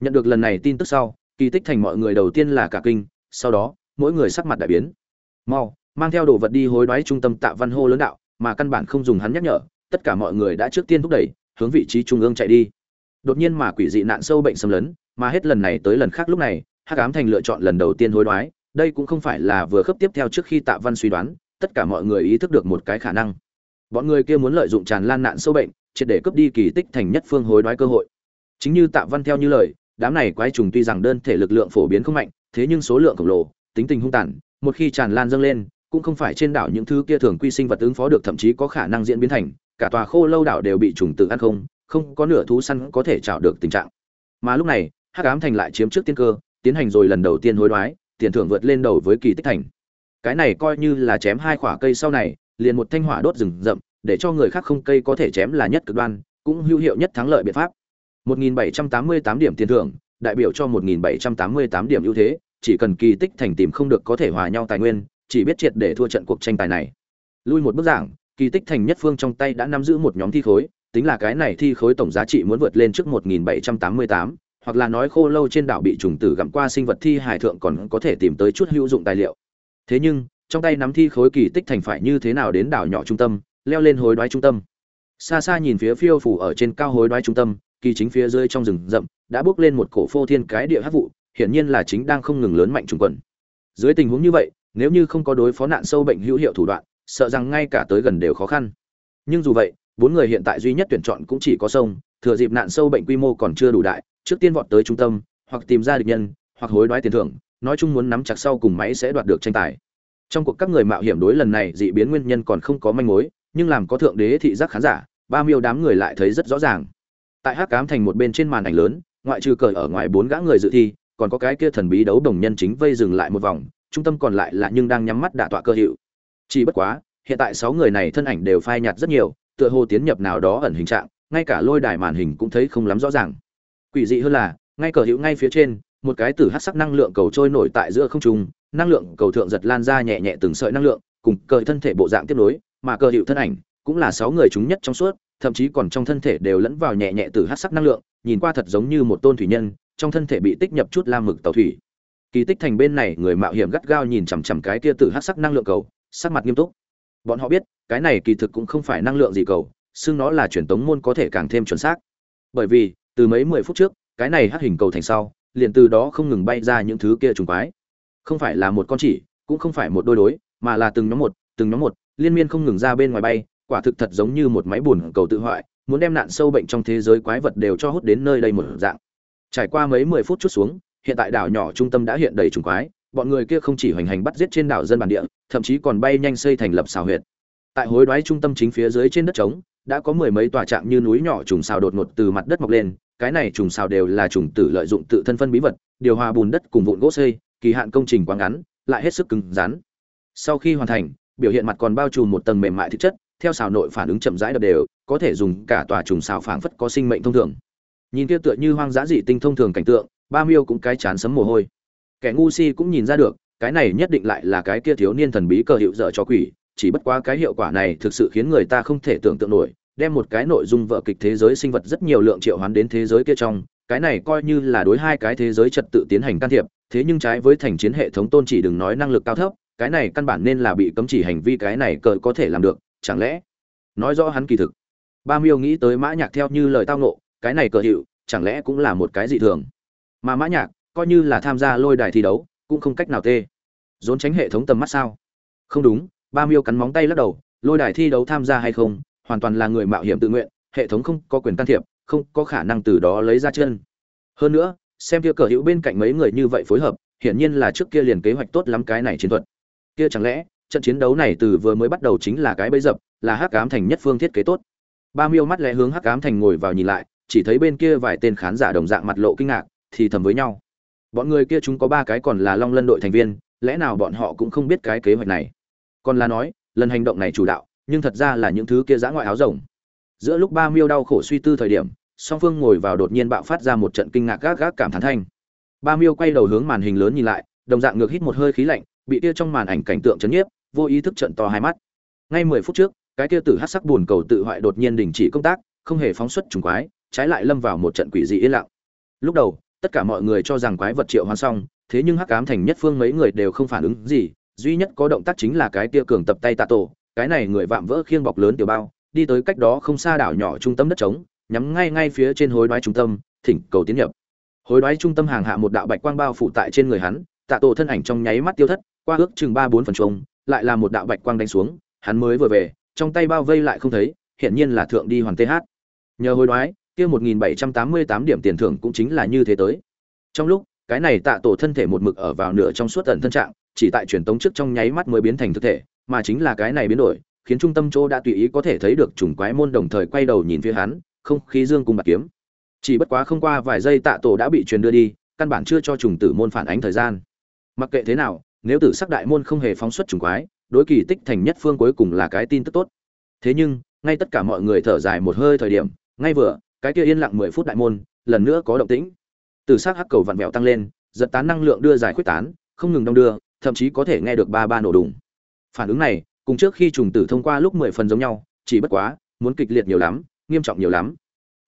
nhận được lần này tin tức sau, kỳ tích thành mọi người đầu tiên là cả kinh, sau đó, mỗi người sắc mặt đại biến. Mau, mang theo đồ vật đi hối đoái trung tâm tạ văn hô lớn đạo, mà căn bản không dùng hắn nhắc nhở, tất cả mọi người đã trước tiên thúc đẩy, hướng vị trí trung ương chạy đi. Đột nhiên mà quỷ dị nạn sâu bệnh xâm lấn, mà hết lần này tới lần khác lúc này, hắc ám thành lựa chọn lần đầu tiên hối đoái, đây cũng không phải là vừa khớp tiếp theo trước khi tạ văn suy đoán, tất cả mọi người ý thức được một cái khả năng. Bọn người kia muốn lợi dụng tràn lan nạn sâu bệnh triệt để cướp đi kỳ tích thành nhất phương hối đoái cơ hội. Chính như tạ văn theo như lời, đám này quái trùng tuy rằng đơn thể lực lượng phổ biến không mạnh, thế nhưng số lượng khổng lồ, tính tình hung tàn, một khi tràn lan dâng lên, cũng không phải trên đảo những thứ kia thường quy sinh vật ứng phó được thậm chí có khả năng diễn biến thành, cả tòa khô lâu đảo đều bị trùng tự ăn không không có nửa thú săn có thể chảo được tình trạng. Mà lúc này, hắc ám thành lại chiếm trước tiên cơ, tiến hành rồi lần đầu tiên hối đoái, tiền thưởng vượt lên đầu với kỳ tích thành. Cái này coi như là chém hai quả cây sau này, liền một thanh hỏa đốt rừng rậm để cho người khác không cây có thể chém là nhất cực đoan cũng hữu hiệu nhất thắng lợi biện pháp 1788 điểm tiền thưởng đại biểu cho 1788 điểm ưu thế chỉ cần kỳ tích thành tìm không được có thể hòa nhau tài nguyên chỉ biết triệt để thua trận cuộc tranh tài này lui một bước giảng kỳ tích thành nhất phương trong tay đã nắm giữ một nhóm thi khối tính là cái này thi khối tổng giá trị muốn vượt lên trước 1788, hoặc là nói khô lâu trên đảo bị trùng tử gặm qua sinh vật thi hải thượng còn có thể tìm tới chút hữu dụng tài liệu. Thế nhưng, trong tay nắm thi khối kỳ tích thành phải như thế nào đến đảo nhỏ trung tâm, leo lên hối đoái trung tâm. Xa xa nhìn phía phiêu phủ ở trên cao hối đoái trung tâm, kỳ chính phía dưới trong rừng rậm, đã bước lên một cổ phô thiên cái địa hát vụ, hiển nhiên là chính đang không ngừng lớn mạnh trùng quần. Dưới tình huống như vậy, nếu như không có đối phó nạn sâu bệnh hữu hiệu thủ đoạn, sợ rằng ngay cả tới gần đều khó khăn. Nhưng dù vậy, bốn người hiện tại duy nhất tuyển chọn cũng chỉ có sông, thừa dịp nạn sâu bệnh quy mô còn chưa đủ đại, trước tiên vọt tới trung tâm, hoặc tìm ra địch nhân, hoặc hối đoái tiền thưởng, nói chung muốn nắm chặt sau cùng máy sẽ đoạt được tranh tài. Trong cuộc các người mạo hiểm đối lần này dị biến nguyên nhân còn không có manh mối, nhưng làm có thượng đế thị giác khán giả, ba miêu đám người lại thấy rất rõ ràng. Tại Hắc cám thành một bên trên màn ảnh lớn, ngoại trừ cởi ở ngoài bốn gã người dự thi, còn có cái kia thần bí đấu đồng nhân chính vây dừng lại một vòng, trung tâm còn lại là nhưng đang nhắm mắt đả tọa cơ hiệu. Chỉ bất quá, hiện tại sáu người này thân ảnh đều phai nhạt rất nhiều, tựa hồ tiến nhập nào đó ẩn hình trạng, ngay cả lôi đài màn hình cũng thấy không lắm rõ ràng quỷ dị hơn là ngay cờ hữu ngay phía trên một cái tử hát sắc năng lượng cầu trôi nổi tại giữa không trung năng lượng cầu thượng giật lan ra nhẹ nhẹ từng sợi năng lượng cùng cờ thân thể bộ dạng tiếp nối mà cơ hiệu thân ảnh cũng là sáu người chúng nhất trong suốt, thậm chí còn trong thân thể đều lẫn vào nhẹ nhẹ từ hát sắc năng lượng, nhìn qua thật giống như một tôn thủy nhân, trong thân thể bị tích nhập chút lam mực tàu thủy. Kỳ tích thành bên này người mạo hiểm gắt gao nhìn chằm chằm cái kia từ hát sắc năng lượng cầu, sắc mặt nghiêm túc. Bọn họ biết, cái này kỳ thực cũng không phải năng lượng gì cầu, xưng nó là truyền tống môn có thể càng thêm chuẩn xác. Bởi vì, từ mấy mười phút trước, cái này hát hình cầu thành sau, liền từ đó không ngừng bay ra những thứ kia trùng quái. Không phải là một con chỉ, cũng không phải một đôi đối, mà là từng nhóm một, từng nhóm một liên miên không ngừng ra bên ngoài bay, quả thực thật giống như một máy bùn cầu tự hoại, muốn đem nạn sâu bệnh trong thế giới quái vật đều cho hút đến nơi đây một dạng. Trải qua mấy mười phút chút xuống, hiện tại đảo nhỏ trung tâm đã hiện đầy trùng quái, bọn người kia không chỉ hoành hành bắt giết trên đảo dân bản địa, thậm chí còn bay nhanh xây thành lập xào huyệt. Tại hối đoái trung tâm chính phía dưới trên đất trống, đã có mười mấy tòa trạm như núi nhỏ trùng xào đột ngột từ mặt đất mọc lên, cái này trùng xào đều là trùng tử lợi dụng tự thân phân bí vật, điều hòa bùn đất cùng vụn gỗ xây, kỳ hạn công trình quá ngắn, lại hết sức cứng rắn. Sau khi hoàn thành biểu hiện mặt còn bao trùm một tầng mềm mại thực chất, theo xào nội phản ứng chậm rãi đập đều, có thể dùng cả tòa trùng xào phảng phất có sinh mệnh thông thường. Nhìn kia tựa như hoang dã dị tinh thông thường cảnh tượng, ba miêu cũng cái chán sấm mồ hôi. Kẻ ngu si cũng nhìn ra được, cái này nhất định lại là cái kia thiếu niên thần bí cờ hiệu dở cho quỷ, chỉ bất quá cái hiệu quả này thực sự khiến người ta không thể tưởng tượng nổi, đem một cái nội dung vợ kịch thế giới sinh vật rất nhiều lượng triệu hoán đến thế giới kia trong, cái này coi như là đối hai cái thế giới trật tự tiến hành can thiệp, thế nhưng trái với thành chiến hệ thống tôn chỉ đừng nói năng lực cao thấp cái này căn bản nên là bị cấm chỉ hành vi cái này cờ có thể làm được, chẳng lẽ? Nói rõ hắn kỳ thực. Ba miêu nghĩ tới mã nhạc theo như lời tao nộ cái này cờ hiệu, chẳng lẽ cũng là một cái dị thường? Mà mã nhạc, coi như là tham gia lôi đài thi đấu, cũng không cách nào tê. Dốn tránh hệ thống tầm mắt sao? Không đúng, ba miêu cắn móng tay lắc đầu, lôi đài thi đấu tham gia hay không, hoàn toàn là người mạo hiểm tự nguyện, hệ thống không có quyền can thiệp, không có khả năng từ đó lấy ra chân. Hơn nữa, xem kia cờ hữu bên cạnh mấy người như vậy phối hợp, hiển nhiên là trước kia liền kế hoạch tốt lắm cái này chiến thuật kia chẳng lẽ, trận chiến đấu này từ vừa mới bắt đầu chính là cái bẫy dập, là hắc ám thành nhất phương thiết kế tốt? Ba miêu mắt lẽ hướng hắc ám thành ngồi vào nhìn lại, chỉ thấy bên kia vài tên khán giả đồng dạng mặt lộ kinh ngạc, thì thầm với nhau. Bọn người kia chúng có ba cái còn là long lân đội thành viên, lẽ nào bọn họ cũng không biết cái kế hoạch này? Còn là nói, lần hành động này chủ đạo, nhưng thật ra là những thứ kia giã ngoại áo rồng. Giữa lúc ba miêu đau khổ suy tư thời điểm, song phương ngồi vào đột nhiên bạo phát ra một trận kinh ngạc gác gác cảm thán thanh. Ba miêu quay đầu hướng màn hình lớn nhìn lại, đồng dạng ngược hít một hơi khí lạnh bị kia trong màn ảnh cảnh tượng chấn nhiếp, vô ý thức trận to hai mắt. Ngay mười phút trước, cái kia tử hắc sắc buồn cầu tự hoại đột nhiên đình chỉ công tác, không hề phóng xuất trùng quái, trái lại lâm vào một trận quỷ dị yên lặng. Lúc đầu, tất cả mọi người cho rằng quái vật triệu hoán xong, thế nhưng hắc ám thành nhất phương mấy người đều không phản ứng gì, duy nhất có động tác chính là cái kia cường tập tay tạ tổ, cái này người vạm vỡ khiêng bọc lớn tiểu bao, đi tới cách đó không xa đảo nhỏ trung tâm đất trống, nhắm ngay ngay phía trên hối đoái trung tâm, thỉnh cầu tiến nhập. Hối đoái trung tâm hàng hạ một đạo bạch quang bao phủ tại trên người hắn, tạ tổ thân ảnh trong nháy mắt tiêu thất qua ước chừng ba bốn phần chuông, lại là một đạo bạch quang đánh xuống, hắn mới vừa về, trong tay bao vây lại không thấy, hiển nhiên là thượng đi hoàn th nhờ hối đoái, kia một nghìn bảy trăm tám mươi tám điểm tiền thưởng cũng chính là như thế tới. Trong lúc, cái này tạ tổ thân thể một mực ở vào nửa trong suốt tận thân trạng, chỉ tại truyền tống trước trong nháy mắt mới biến thành thực thể, mà chính là cái này biến đổi, khiến trung tâm chỗ đã tùy ý có thể thấy được trùng quái môn đồng thời quay đầu nhìn phía hắn, không khí dương cùng bạc kiếm. Chỉ bất quá không qua vài giây tạ tổ đã bị truyền đưa đi, căn bản chưa cho trùng tử môn phản ánh thời gian. Mặc kệ thế nào nếu tử sắc đại môn không hề phóng xuất trùng quái, đối kỳ tích thành nhất phương cuối cùng là cái tin tức tốt. Thế nhưng, ngay tất cả mọi người thở dài một hơi thời điểm, ngay vừa, cái kia yên lặng mười phút đại môn, lần nữa có động tĩnh. Tử sắc hắc cầu vặn vẹo tăng lên, giật tán năng lượng đưa giải quyết tán, không ngừng đong đưa, thậm chí có thể nghe được ba ba nổ đùng. Phản ứng này, cùng trước khi trùng tử thông qua lúc mười phần giống nhau, chỉ bất quá, muốn kịch liệt nhiều lắm, nghiêm trọng nhiều lắm.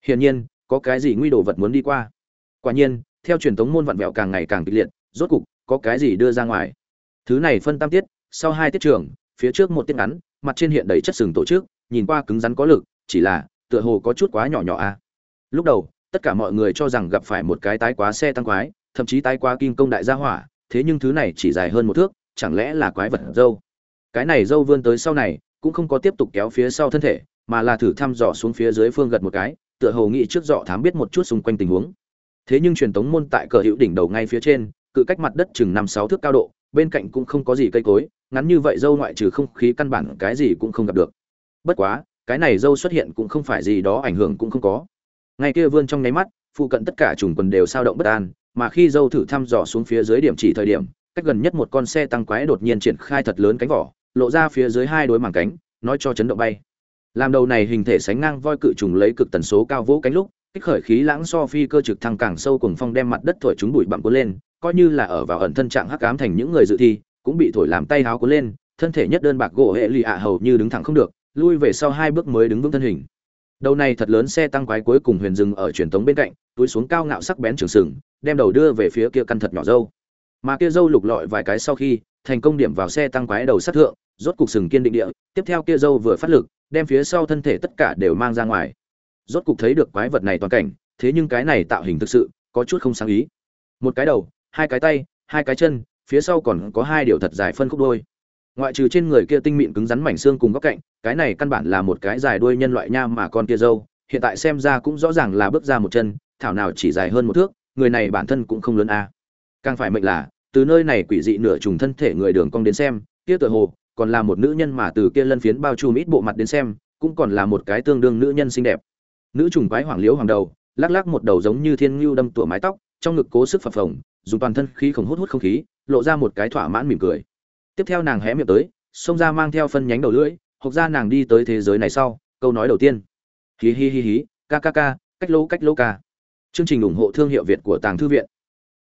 Hiển nhiên, có cái gì nguy đồ vật muốn đi qua? Quả nhiên, theo truyền thống môn vặn vẹo càng ngày càng kịch liệt, rốt cục, có cái gì đưa ra ngoài? Thứ này phân tam tiết, sau hai tiết trường, phía trước một tiết ngắn, mặt trên hiện đầy chất sừng tổ chức, nhìn qua cứng rắn có lực, chỉ là, tựa hồ có chút quá nhỏ nhỏ a à. lúc đầu, tất cả mọi người cho rằng gặp phải một cái tái quá xe tăng quái, thậm chí tái quá kim công đại gia hỏa, thế nhưng thứ này chỉ dài hơn một thước, chẳng lẽ là quái vật dâu cái này dâu vươn tới sau này, cũng không có tiếp tục kéo phía sau thân thể, mà là thử thăm dò xuống phía dưới phương gật một cái, tựa hồ nghĩ trước dọ thám biết một chút xung quanh tình huống thế nhưng truyền tống môn tại cờ hữu đỉnh đầu ngay phía trên, cự cách mặt đất chừng năm sáu thước cao độ bên cạnh cũng không có gì cây cối, ngắn như vậy dâu ngoại trừ không khí căn bản cái gì cũng không gặp được. Bất quá, cái này dâu xuất hiện cũng không phải gì đó ảnh hưởng cũng không có. Ngay kia vươn trong nháy mắt, phụ cận tất cả trùng quần đều sao động bất an, mà khi dâu thử thăm dò xuống phía dưới điểm chỉ thời điểm, cách gần nhất một con xe tăng quái đột nhiên triển khai thật lớn cánh vỏ, lộ ra phía dưới hai đối màng cánh, nói cho chấn động bay. Làm đầu này hình thể sánh ngang voi cự trùng lấy cực tần số cao vỗ cánh lúc kích khởi khí lãng so phi cơ trực thăng càng sâu cùng phong đem mặt đất thổi chúng bụi bặm cuốn lên, coi như là ở vào ẩn thân trạng hắc ám thành những người dự thi, cũng bị thổi làm tay háo cuốn lên, thân thể nhất đơn bạc gỗ hệ lì ạ hầu như đứng thẳng không được, lui về sau hai bước mới đứng vững thân hình. Đầu này thật lớn xe tăng quái cuối cùng huyền dừng ở truyền tống bên cạnh, túi xuống cao ngạo sắc bén trường sừng, đem đầu đưa về phía kia căn thật nhỏ dâu. Mà kia dâu lục lọi vài cái sau khi, thành công điểm vào xe tăng quái đầu sát thượng, rốt cục sừng kiên định địa, tiếp theo kia dâu vừa phát lực, đem phía sau thân thể tất cả đều mang ra ngoài rốt cục thấy được quái vật này toàn cảnh, thế nhưng cái này tạo hình thực sự có chút không sáng ý. Một cái đầu, hai cái tay, hai cái chân, phía sau còn có hai điều thật dài phân khúc đôi. Ngoại trừ trên người kia tinh mịn cứng rắn mảnh xương cùng góc cạnh, cái này căn bản là một cái dài đuôi nhân loại nha mà con kia dâu, hiện tại xem ra cũng rõ ràng là bước ra một chân, thảo nào chỉ dài hơn một thước, người này bản thân cũng không lớn a. Càng phải mệnh là, từ nơi này quỷ dị nửa trùng thân thể người đường cong đến xem, kia tựa hồ còn là một nữ nhân mà từ kia lân phiến bao trùm ít bộ mặt đến xem, cũng còn là một cái tương đương nữ nhân xinh đẹp nữ trùng quái hoàng liễu hoàng đầu, lắc lắc một đầu giống như thiên ngưu đâm tủa mái tóc, trong ngực cố sức phập phồng, dùng toàn thân khí khổng hút hút không khí, lộ ra một cái thỏa mãn mỉm cười. Tiếp theo nàng hé miệng tới, xông ra mang theo phân nhánh đầu lưỡi hoặc ra nàng đi tới thế giới này sau, câu nói đầu tiên. Hí hí hí hí, ca ca ca, cách lỗ cách lỗ ca. Chương trình ủng hộ thương hiệu việt của tàng thư viện.